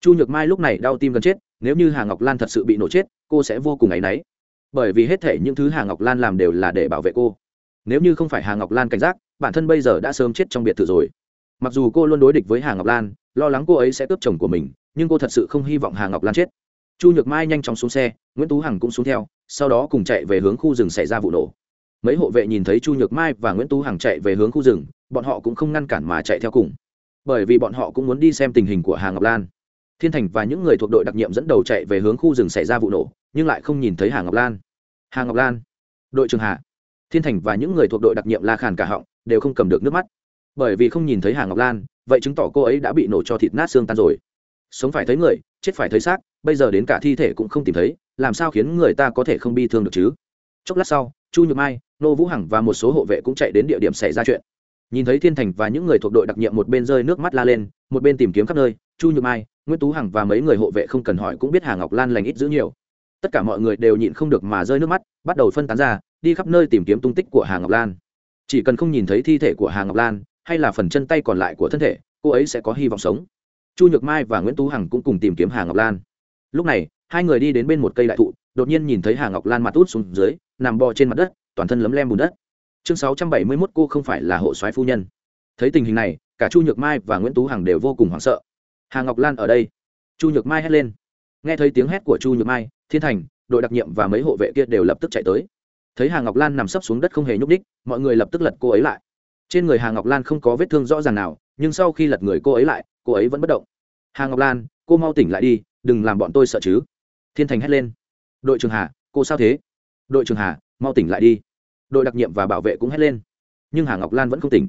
Chu nhược mai lúc này đau tim gần chết nếu như hà ngọc lan thật sự bị nổ chết, cô sẽ vô cùng áy náy. Bởi vì hết thể những thứ hà ngọc lan làm đều là để bảo vệ cô. Nếu như không phải hà ngọc lan cảnh giác, bản thân bây giờ đã sớm chết trong biệt thự rồi. Mặc dù cô luôn đối địch với hà ngọc lan, lo lắng cô ấy sẽ cướp chồng của mình, nhưng cô thật sự không hy vọng hà ngọc lan chết. Chu nhược mai nhanh chóng xuống xe, nguyễn tú hằng cũng xuống theo, sau đó cùng chạy về hướng khu rừng xảy ra vụ nổ. Mấy hộ vệ nhìn thấy chu nhược mai và nguyễn tú hằng chạy về hướng khu rừng, bọn họ cũng không ngăn cản mà chạy theo cùng. Bởi vì bọn họ cũng muốn đi xem tình hình của hà ngọc lan thiên thành và những người thuộc đội đặc nhiệm dẫn đầu chạy về hướng khu rừng xảy ra vụ nổ nhưng lại không nhìn thấy hà ngọc lan. Hà ngọc lan đội trưởng Hạ, thiên thành và những người thuộc đội đặc nhiệm la khàn cả họng đều không cầm được nước mắt. Bởi vì không nhìn thấy hà ngọc lan vậy chứng tỏ cô ấy đã bị nổ cho thịt nát xương tan rồi. Sống phải thấy người chết phải thấy xác bây giờ đến cả thi thể cũng không tìm thấy làm sao khiến người ta có thể không bi thương được chứ? Chốc lát sau chu nhược mai nô vũ hằng và một số hộ vệ cũng chạy đến địa điểm xảy ra chuyện. Nhìn thấy thiên thành và những người thuộc đội đặc nhiệm một bên rơi nước mắt la lên một bên tìm kiếm khắp nơi chu nhược mai, nguyễn tú hằng và mấy người hộ vệ không cần hỏi cũng biết hà ngọc lan lành ít giữ nhiều. Tất cả mọi người đều nhịn không được mà rơi nước mắt, bắt đầu phân tán ra, đi khắp nơi tìm kiếm tung tích của hà ngọc lan. Chỉ cần không nhìn thấy thi thể của hà ngọc lan, hay là phần chân tay còn lại của thân thể, cô ấy sẽ có hy vọng sống. Chu nhược mai và nguyễn tú hằng cũng cùng tìm kiếm hà ngọc lan. Lúc này, hai người đi đến bên một cây đại thụ, đột nhiên nhìn thấy hà ngọc lan mặt út xuống dưới, nằm bò trên mặt đất, toàn thân lấm lem bùn đất. Chương sáu trăm bảy mươi mốt cô không phải là hộ soái phu nhân. Thấy tình hình này, cả chu nhược mai và nguyễn tú hằng đều vô cùng hoảng sợ hà ngọc lan ở đây. Chu nhược mai hét lên. Nghe thấy tiếng hét của chu nhược mai, thiên thành, đội đặc nhiệm và mấy hộ vệ kia đều lập tức chạy tới. Thấy hà ngọc lan nằm sấp xuống đất không hề nhúc ních mọi người lập tức lật cô ấy lại. Trên người hà ngọc lan không có vết thương rõ ràng nào, nhưng sau khi lật người cô ấy lại, cô ấy vẫn bất động. Hà ngọc lan, cô mau tỉnh lại đi, đừng làm bọn tôi sợ chứ. Thiên thành hét lên. Đội trường hà, cô sao thế? Đội trường hà, mau tỉnh lại đi. Đội đặc nhiệm và bảo vệ cũng hét lên. Nhưng hà ngọc lan vẫn không tỉnh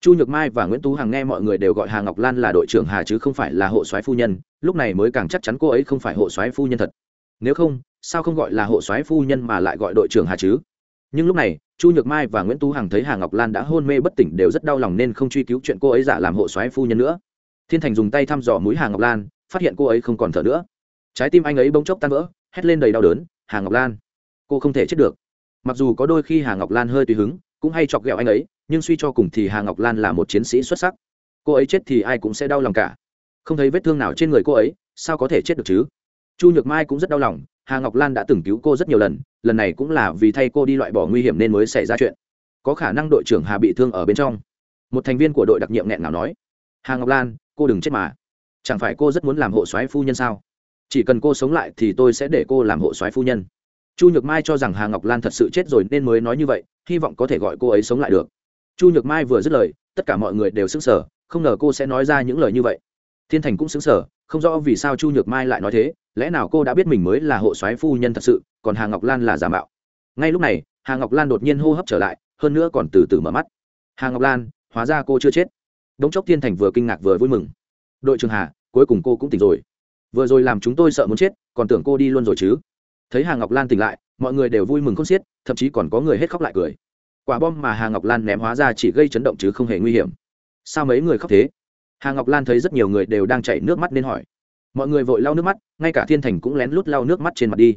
chu nhược mai và nguyễn tú hằng nghe mọi người đều gọi hà ngọc lan là đội trưởng hà chứ không phải là hộ soái phu nhân, lúc này mới càng chắc chắn cô ấy không phải hộ soái phu nhân thật. Nếu không, sao không gọi là hộ soái phu nhân mà lại gọi đội trưởng hà chứ? Nhưng lúc này, chu nhược mai và nguyễn tú hằng thấy hà ngọc lan đã hôn mê bất tỉnh đều rất đau lòng nên không truy cứu chuyện cô ấy giả làm hộ soái phu nhân nữa. Thiên thành dùng tay thăm dò mũi hà ngọc lan, phát hiện cô ấy không còn thở nữa. Trái tim anh ấy bỗng chốc tan vỡ, hét lên đầy đau đớn, hà ngọc lan, cô không thể chết được. Mặc dù có đôi khi hà ngọc lan hơi tùy hứng, cũng hay chọc ghẹo anh ấy nhưng suy cho cùng thì hà ngọc lan là một chiến sĩ xuất sắc. Cô ấy chết thì ai cũng sẽ đau lòng cả. Không thấy vết thương nào trên người cô ấy, sao có thể chết được chứ? Chu nhược mai cũng rất đau lòng, hà ngọc lan đã từng cứu cô rất nhiều lần lần này cũng là vì thay cô đi loại bỏ nguy hiểm nên mới xảy ra chuyện. Có khả năng đội trưởng hà bị thương ở bên trong. Một thành viên của đội đặc nhiệm nghẹn nào nói, hà ngọc lan, cô đừng chết mà. Chẳng phải cô rất muốn làm hộ soái phu nhân sao? Chỉ cần cô sống lại thì tôi sẽ để cô làm hộ soái phu nhân. Chu nhược mai cho rằng hà ngọc lan thật sự chết rồi nên mới nói như vậy, hy vọng có thể gọi cô ấy sống lại được chu nhược mai vừa dứt lời tất cả mọi người đều xứng sở, không ngờ cô sẽ nói ra những lời như vậy. Thiên thành cũng xứng sở, không rõ vì sao chu nhược mai lại nói thế lẽ nào cô đã biết mình mới là hộ soái phu nhân thật sự còn hà ngọc lan là giả mạo. Ngay lúc này hà ngọc lan đột nhiên hô hấp trở lại hơn nữa còn từ từ mở mắt. Hà ngọc lan hóa ra cô chưa chết. Đống chốc thiên thành vừa kinh ngạc vừa vui mừng. Đội trường hà cuối cùng cô cũng tỉnh rồi. Vừa rồi làm chúng tôi sợ muốn chết còn tưởng cô đi luôn rồi chứ. Thấy hà ngọc lan tỉnh lại mọi người đều vui mừng không xiết thậm chí còn có người hết khóc lại cười quả bom mà hà ngọc lan ném hóa ra chỉ gây chấn động chứ không hề nguy hiểm. Sao mấy người khóc thế? Hà ngọc lan thấy rất nhiều người đều đang chảy nước mắt nên hỏi. Mọi người vội lau nước mắt, ngay cả thiên thành cũng lén lút lau nước mắt trên mặt đi.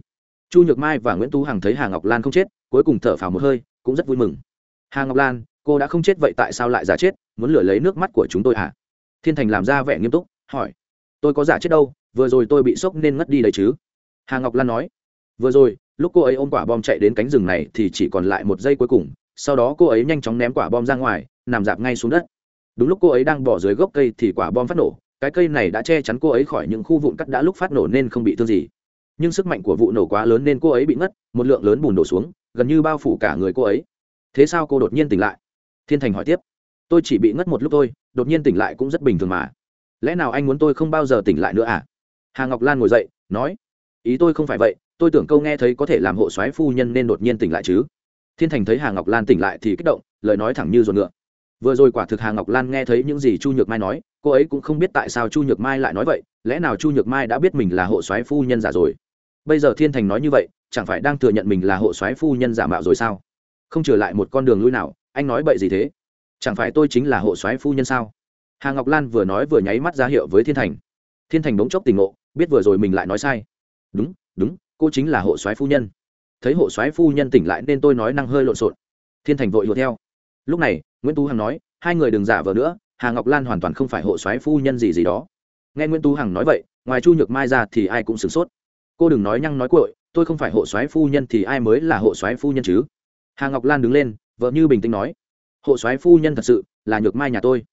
Chu nhược mai và nguyễn tú hằng thấy hà ngọc lan không chết, cuối cùng thở phào một hơi, cũng rất vui mừng. Hà ngọc lan, cô đã không chết vậy tại sao lại giả chết? Muốn lừa lấy nước mắt của chúng tôi hả? Thiên thành làm ra vẻ nghiêm túc, hỏi. Tôi có giả chết đâu, vừa rồi tôi bị sốc nên ngất đi đấy chứ? Hà ngọc lan nói. Vừa rồi, lúc cô ấy ôm quả bom chạy đến cánh rừng này thì chỉ còn lại một giây cuối cùng sau đó cô ấy nhanh chóng ném quả bom ra ngoài, nằm dạp ngay xuống đất. Đúng lúc cô ấy đang bỏ dưới gốc cây thì quả bom phát nổ, cái cây này đã che chắn cô ấy khỏi những khu vụn cắt đã lúc phát nổ nên không bị thương gì. Nhưng sức mạnh của vụ nổ quá lớn nên cô ấy bị ngất, một lượng lớn bùn đổ xuống, gần như bao phủ cả người cô ấy. Thế sao cô đột nhiên tỉnh lại? Thiên thành hỏi tiếp. Tôi chỉ bị ngất một lúc thôi, đột nhiên tỉnh lại cũng rất bình thường mà. Lẽ nào anh muốn tôi không bao giờ tỉnh lại nữa à? Hà ngọc lan ngồi dậy, nói. Ý tôi không phải vậy, tôi tưởng câu nghe thấy có thể làm hộ soái phu nhân nên đột nhiên tỉnh lại chứ thiên thành thấy hà ngọc lan tỉnh lại thì kích động, lời nói thẳng như ruột ngựa. Vừa rồi quả thực hà ngọc lan nghe thấy những gì chu nhược mai nói, cô ấy cũng không biết tại sao chu nhược mai lại nói vậy, lẽ nào chu nhược mai đã biết mình là hộ soái phu nhân giả rồi? Bây giờ thiên thành nói như vậy, chẳng phải đang thừa nhận mình là hộ soái phu nhân giả mạo rồi sao? Không trở lại một con đường lui nào, anh nói bậy gì thế? Chẳng phải tôi chính là hộ soái phu nhân sao? Hà ngọc lan vừa nói vừa nháy mắt ra hiệu với thiên thành. Thiên thành bỗng chốc tỉnh ngộ, biết vừa rồi mình lại nói sai. Đúng đúng, cô chính là hộ soái phu nhân thấy hộ soái phu nhân tỉnh lại nên tôi nói năng hơi lộn xộn. Thiên thành vội hùa theo. Lúc này, nguyễn tú hằng nói, hai người đừng giả vờ nữa, hà ngọc lan hoàn toàn không phải hộ soái phu nhân gì gì đó. Nghe nguyễn tú hằng nói vậy, ngoài chu nhược mai ra thì ai cũng sửng sốt. Cô đừng nói nhăng nói cội tôi không phải hộ soái phu nhân thì ai mới là hộ soái phu nhân chứ? Hà ngọc lan đứng lên, vợ như bình tĩnh nói, hộ soái phu nhân thật sự là nhược mai nhà tôi.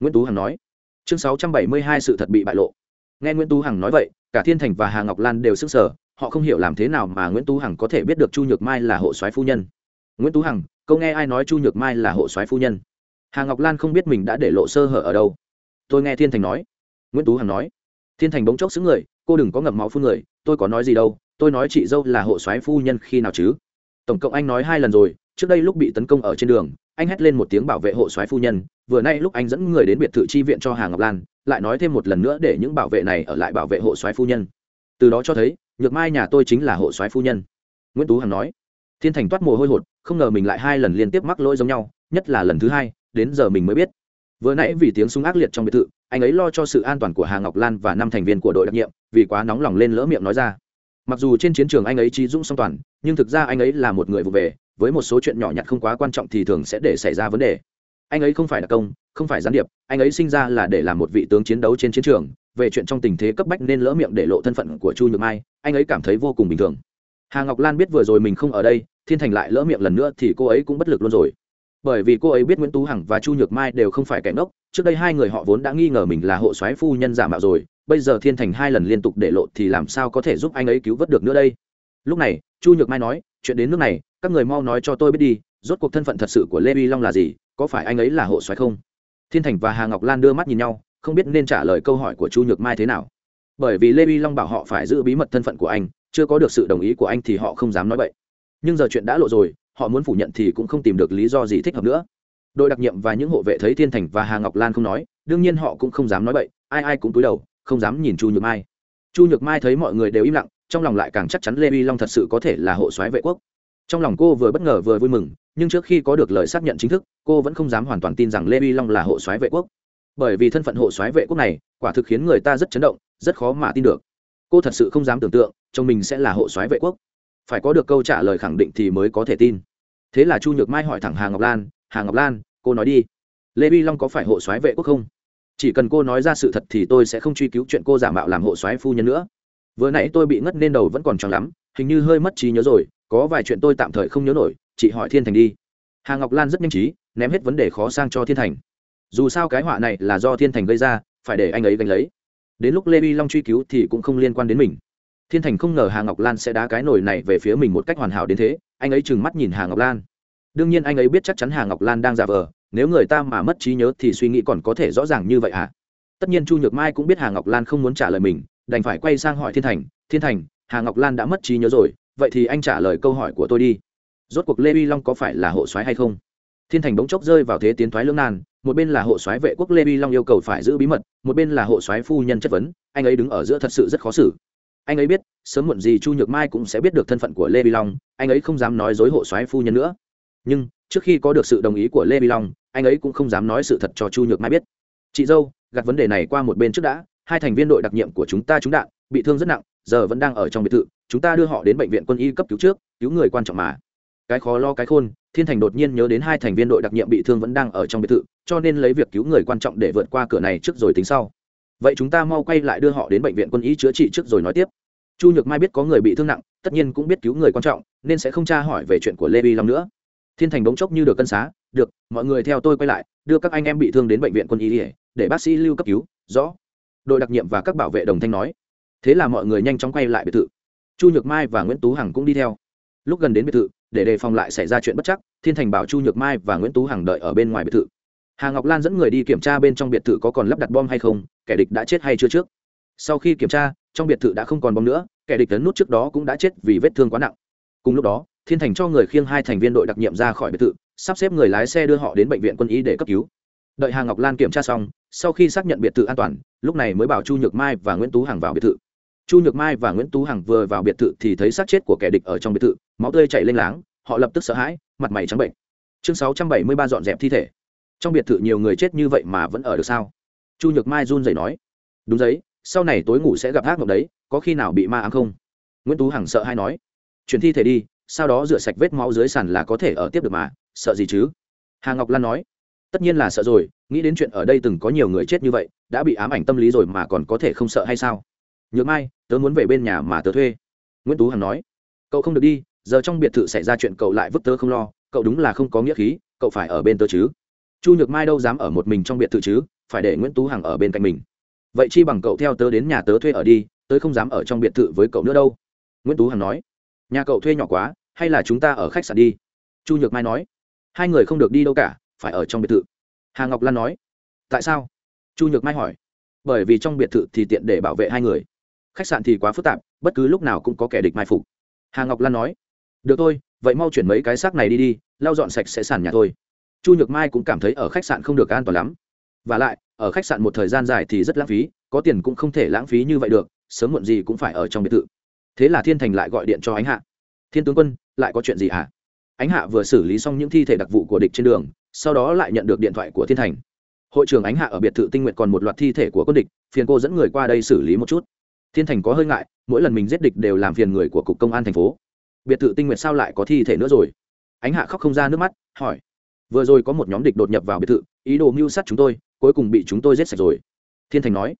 Nguyễn tú hằng nói, chương sáu trăm bảy mươi hai sự thật bị bại lộ. Nghe nguyễn tú hằng nói vậy, cả thiên thành và hà ngọc lan đều sững sở họ không hiểu làm thế nào mà nguyễn tú hằng có thể biết được chu nhược mai là hộ soái phu nhân. Nguyễn tú hằng, câu nghe ai nói chu nhược mai là hộ soái phu nhân? Hà ngọc lan không biết mình đã để lộ sơ hở ở đâu. Tôi nghe thiên thành nói. Nguyễn tú hằng nói. Thiên thành bỗng chốc xứng người, cô đừng có ngậm máu phun người, tôi có nói gì đâu, tôi nói chị dâu là hộ soái phu nhân khi nào chứ? Tổng cộng anh nói hai lần rồi, trước đây lúc bị tấn công ở trên đường, anh hét lên một tiếng bảo vệ hộ soái phu nhân, vừa nay lúc anh dẫn người đến biệt thự chi viện cho hà ngọc lan, lại nói thêm một lần nữa để những bảo vệ này ở lại bảo vệ hộ soái phu nhân. Từ đó cho thấy nhược mai nhà tôi chính là hộ soái phu nhân. Nguyễn tú hằng nói. Thiên thành toát mồ hôi hột, không ngờ mình lại hai lần liên tiếp mắc lỗi giống nhau, nhất là lần thứ hai, đến giờ mình mới biết. Vừa nãy vì tiếng súng ác liệt trong biệt thự, anh ấy lo cho sự an toàn của hà ngọc lan và năm thành viên của đội đặc nhiệm, vì quá nóng lòng lên lỡ miệng nói ra. Mặc dù trên chiến trường anh ấy trí dũng song toàn, nhưng thực ra anh ấy là một người vụ về, với một số chuyện nhỏ nhặt không quá quan trọng thì thường sẽ để xảy ra vấn đề. Anh ấy không phải đặc công, không phải gián điệp, anh ấy sinh ra là để làm một vị tướng chiến đấu trên chiến trường về chuyện trong tình thế cấp bách nên lỡ miệng để lộ thân phận của chu nhược mai, anh ấy cảm thấy vô cùng bình thường. Hà ngọc lan biết vừa rồi mình không ở đây, thiên thành lại lỡ miệng lần nữa thì cô ấy cũng bất lực luôn rồi. Bởi vì cô ấy biết nguyễn tú hằng và chu nhược mai đều không phải kẻ ngốc, trước đây hai người họ vốn đã nghi ngờ mình là hộ soái phu nhân giả mạo rồi, bây giờ thiên thành hai lần liên tục để lộ thì làm sao có thể giúp anh ấy cứu vớt được nữa đây? Lúc này, chu nhược mai nói, chuyện đến nước này, các người mau nói cho tôi biết đi, rốt cuộc thân phận thật sự của lê vi long là gì, có phải anh ấy là hộ soái không? Thiên thành và hà ngọc lan đưa mắt nhìn nhau không biết nên trả lời câu hỏi của chu nhược mai thế nào. Bởi vì lê vi long bảo họ phải giữ bí mật thân phận của anh, chưa có được sự đồng ý của anh thì họ không dám nói vậy nhưng giờ chuyện đã lộ rồi, họ muốn phủ nhận thì cũng không tìm được lý do gì thích hợp nữa. Đội đặc nhiệm và những hộ vệ thấy thiên thành và hà ngọc lan không nói, đương nhiên họ cũng không dám nói vậy ai ai cũng cúi đầu, không dám nhìn chu nhược mai. Chu nhược mai thấy mọi người đều im lặng, trong lòng lại càng chắc chắn lê vi long thật sự có thể là hộ soái vệ quốc. Trong lòng cô vừa bất ngờ vừa vui mừng, nhưng trước khi có được lời xác nhận chính thức, cô vẫn không dám hoàn toàn tin rằng lê vi long là hộ soái vệ quốc bởi vì thân phận hộ soái vệ quốc này, quả thực khiến người ta rất chấn động, rất khó mà tin được. Cô thật sự không dám tưởng tượng, chồng mình sẽ là hộ soái vệ quốc. Phải có được câu trả lời khẳng định thì mới có thể tin. Thế là chu nhược mai hỏi thẳng hà ngọc lan, hà ngọc lan, cô nói đi, lê vi long có phải hộ soái vệ quốc không? Chỉ cần cô nói ra sự thật thì tôi sẽ không truy cứu chuyện cô giả mạo làm hộ soái phu nhân nữa. Vừa nãy tôi bị ngất nên đầu vẫn còn tròn lắm, hình như hơi mất trí nhớ rồi, có vài chuyện tôi tạm thời không nhớ nổi, chị hỏi thiên thành đi. Hà ngọc lan rất nhanh trí, ném hết vấn đề khó sang cho thiên thành dù sao cái họa này là do thiên thành gây ra, phải để anh ấy gánh lấy. Đến lúc lê vi long truy cứu thì cũng không liên quan đến mình. Thiên thành không ngờ hà ngọc lan sẽ đá cái nồi này về phía mình một cách hoàn hảo đến thế, anh ấy trừng mắt nhìn hà ngọc lan. Đương nhiên anh ấy biết chắc chắn hà ngọc lan đang giả vờ, nếu người ta mà mất trí nhớ thì suy nghĩ còn có thể rõ ràng như vậy hả? Tất nhiên chu nhược mai cũng biết hà ngọc lan không muốn trả lời mình, đành phải quay sang hỏi thiên thành thiên thành, hà ngọc lan đã mất trí nhớ rồi, vậy thì anh trả lời câu hỏi của tôi đi. Rốt cuộc lê uy long có phải là hộ soái hay không? Thiên thành bỗng chốc rơi vào thế tiến thoái lưỡng nan một bên là hộ soái vệ quốc lê uy long yêu cầu phải giữ bí mật, một bên là hộ soái phu nhân chất vấn, anh ấy đứng ở giữa thật sự rất khó xử. Anh ấy biết, sớm muộn gì chu nhược mai cũng sẽ biết được thân phận của lê uy long, anh ấy không dám nói dối hộ soái phu nhân nữa. Nhưng, trước khi có được sự đồng ý của lê uy long, anh ấy cũng không dám nói sự thật cho chu nhược mai biết. Chị dâu, gạt vấn đề này qua một bên trước đã, hai thành viên đội đặc nhiệm của chúng ta trúng đạn, bị thương rất nặng, giờ vẫn đang ở trong biệt thự, chúng ta đưa họ đến bệnh viện quân y cấp cứu trước, cứu người quan trọng mà cái khó lo cái khôn, thiên thành đột nhiên nhớ đến hai thành viên đội đặc nhiệm bị thương vẫn đang ở trong biệt thự, cho nên lấy việc cứu người quan trọng để vượt qua cửa này trước rồi tính sau. Vậy chúng ta mau quay lại đưa họ đến bệnh viện quân y chữa trị trước rồi nói tiếp. Chu nhược mai biết có người bị thương nặng, tất nhiên cũng biết cứu người quan trọng, nên sẽ không tra hỏi về chuyện của lê vi long nữa. Thiên thành bỗng chốc như được cân xá, được, mọi người theo tôi quay lại, đưa các anh em bị thương đến bệnh viện quân y để bác sĩ lưu cấp cứu, rõ. Đội đặc nhiệm và các bảo vệ đồng thanh nói. Thế là mọi người nhanh chóng quay lại biệt thự. Chu nhược mai và nguyễn tú hằng cũng đi theo. Lúc gần đến biệt thự để đề phòng lại xảy ra chuyện bất chắc, thiên thành bảo chu nhược mai và nguyễn tú hằng đợi ở bên ngoài biệt thự. Hà ngọc lan dẫn người đi kiểm tra bên trong biệt thự có còn lắp đặt bom hay không, kẻ địch đã chết hay chưa trước. Sau khi kiểm tra, trong biệt thự đã không còn bom nữa, kẻ địch tấn nút trước đó cũng đã chết vì vết thương quá nặng. Cùng lúc đó, thiên thành cho người khiêng hai thành viên đội đặc nhiệm ra khỏi biệt thự, sắp xếp người lái xe đưa họ đến bệnh viện quân y để cấp cứu. Đợi hà ngọc lan kiểm tra xong, sau khi xác nhận biệt thự an toàn, lúc này mới bảo chu nhược mai và nguyễn tú hằng vào biệt thự chu nhược mai và nguyễn tú hằng vừa vào biệt thự thì thấy xác chết của kẻ địch ở trong biệt thự, máu tươi chảy lênh láng, họ lập tức sợ hãi, mặt mày trắng bệnh. Chương sáu trăm bảy mươi ba dọn dẹp thi thể. Trong biệt thự nhiều người chết như vậy mà vẫn ở được sao? Chu nhược mai run rẩy nói. Đúng đấy, sau này tối ngủ sẽ gặp ác mộng đấy, có khi nào bị ma ám không? Nguyễn tú hằng sợ hay nói. Chuyển thi thể đi, sau đó rửa sạch vết máu dưới sàn là có thể ở tiếp được mà, sợ gì chứ? Hà ngọc lan nói. Tất nhiên là sợ rồi, nghĩ đến chuyện ở đây từng có nhiều người chết như vậy, đã bị ám ảnh tâm lý rồi mà còn có thể không sợ hay sao? Nhược mai, tớ muốn về bên nhà mà tớ thuê. Nguyễn tú hằng nói, cậu không được đi, giờ trong biệt thự xảy ra chuyện cậu lại vứt tớ không lo, cậu đúng là không có nghĩa khí, cậu phải ở bên tớ chứ. Chu nhược mai đâu dám ở một mình trong biệt thự chứ, phải để nguyễn tú hằng ở bên cạnh mình. Vậy chi bằng cậu theo tớ đến nhà tớ thuê ở đi, tớ không dám ở trong biệt thự với cậu nữa đâu. Nguyễn tú hằng nói, nhà cậu thuê nhỏ quá, hay là chúng ta ở khách sạn đi? Chu nhược mai nói, hai người không được đi đâu cả, phải ở trong biệt thự. Hà ngọc lan nói, tại sao? Chu nhược mai hỏi, bởi vì trong biệt thự thì tiện để bảo vệ hai người khách sạn thì quá phức tạp, bất cứ lúc nào cũng có kẻ địch mai phục. Hà ngọc lan nói, được thôi, vậy mau chuyển mấy cái xác này đi đi, lau dọn sạch sẽ sàn nhà thôi. Chu nhược mai cũng cảm thấy ở khách sạn không được an toàn lắm. Và lại, ở khách sạn một thời gian dài thì rất lãng phí, có tiền cũng không thể lãng phí như vậy được, sớm muộn gì cũng phải ở trong biệt thự. Thế là thiên thành lại gọi điện cho ánh hạ. Thiên tướng quân, lại có chuyện gì hả? Ánh hạ vừa xử lý xong những thi thể đặc vụ của địch trên đường, sau đó lại nhận được điện thoại của thiên thành. Hội trưởng ánh hạ ở biệt thự tinh nguyện còn một loạt thi thể của quân địch, phiền cô dẫn người qua đây xử lý một chút thiên thành có hơi ngại, mỗi lần mình giết địch đều làm phiền người của cục công an thành phố. Biệt thự tinh nguyện sao lại có thi thể nữa rồi? Ánh hạ khóc không ra nước mắt, hỏi. Vừa rồi có một nhóm địch đột nhập vào biệt thự, ý đồ mưu sát chúng tôi, cuối cùng bị chúng tôi giết sạch rồi. Thiên thành nói.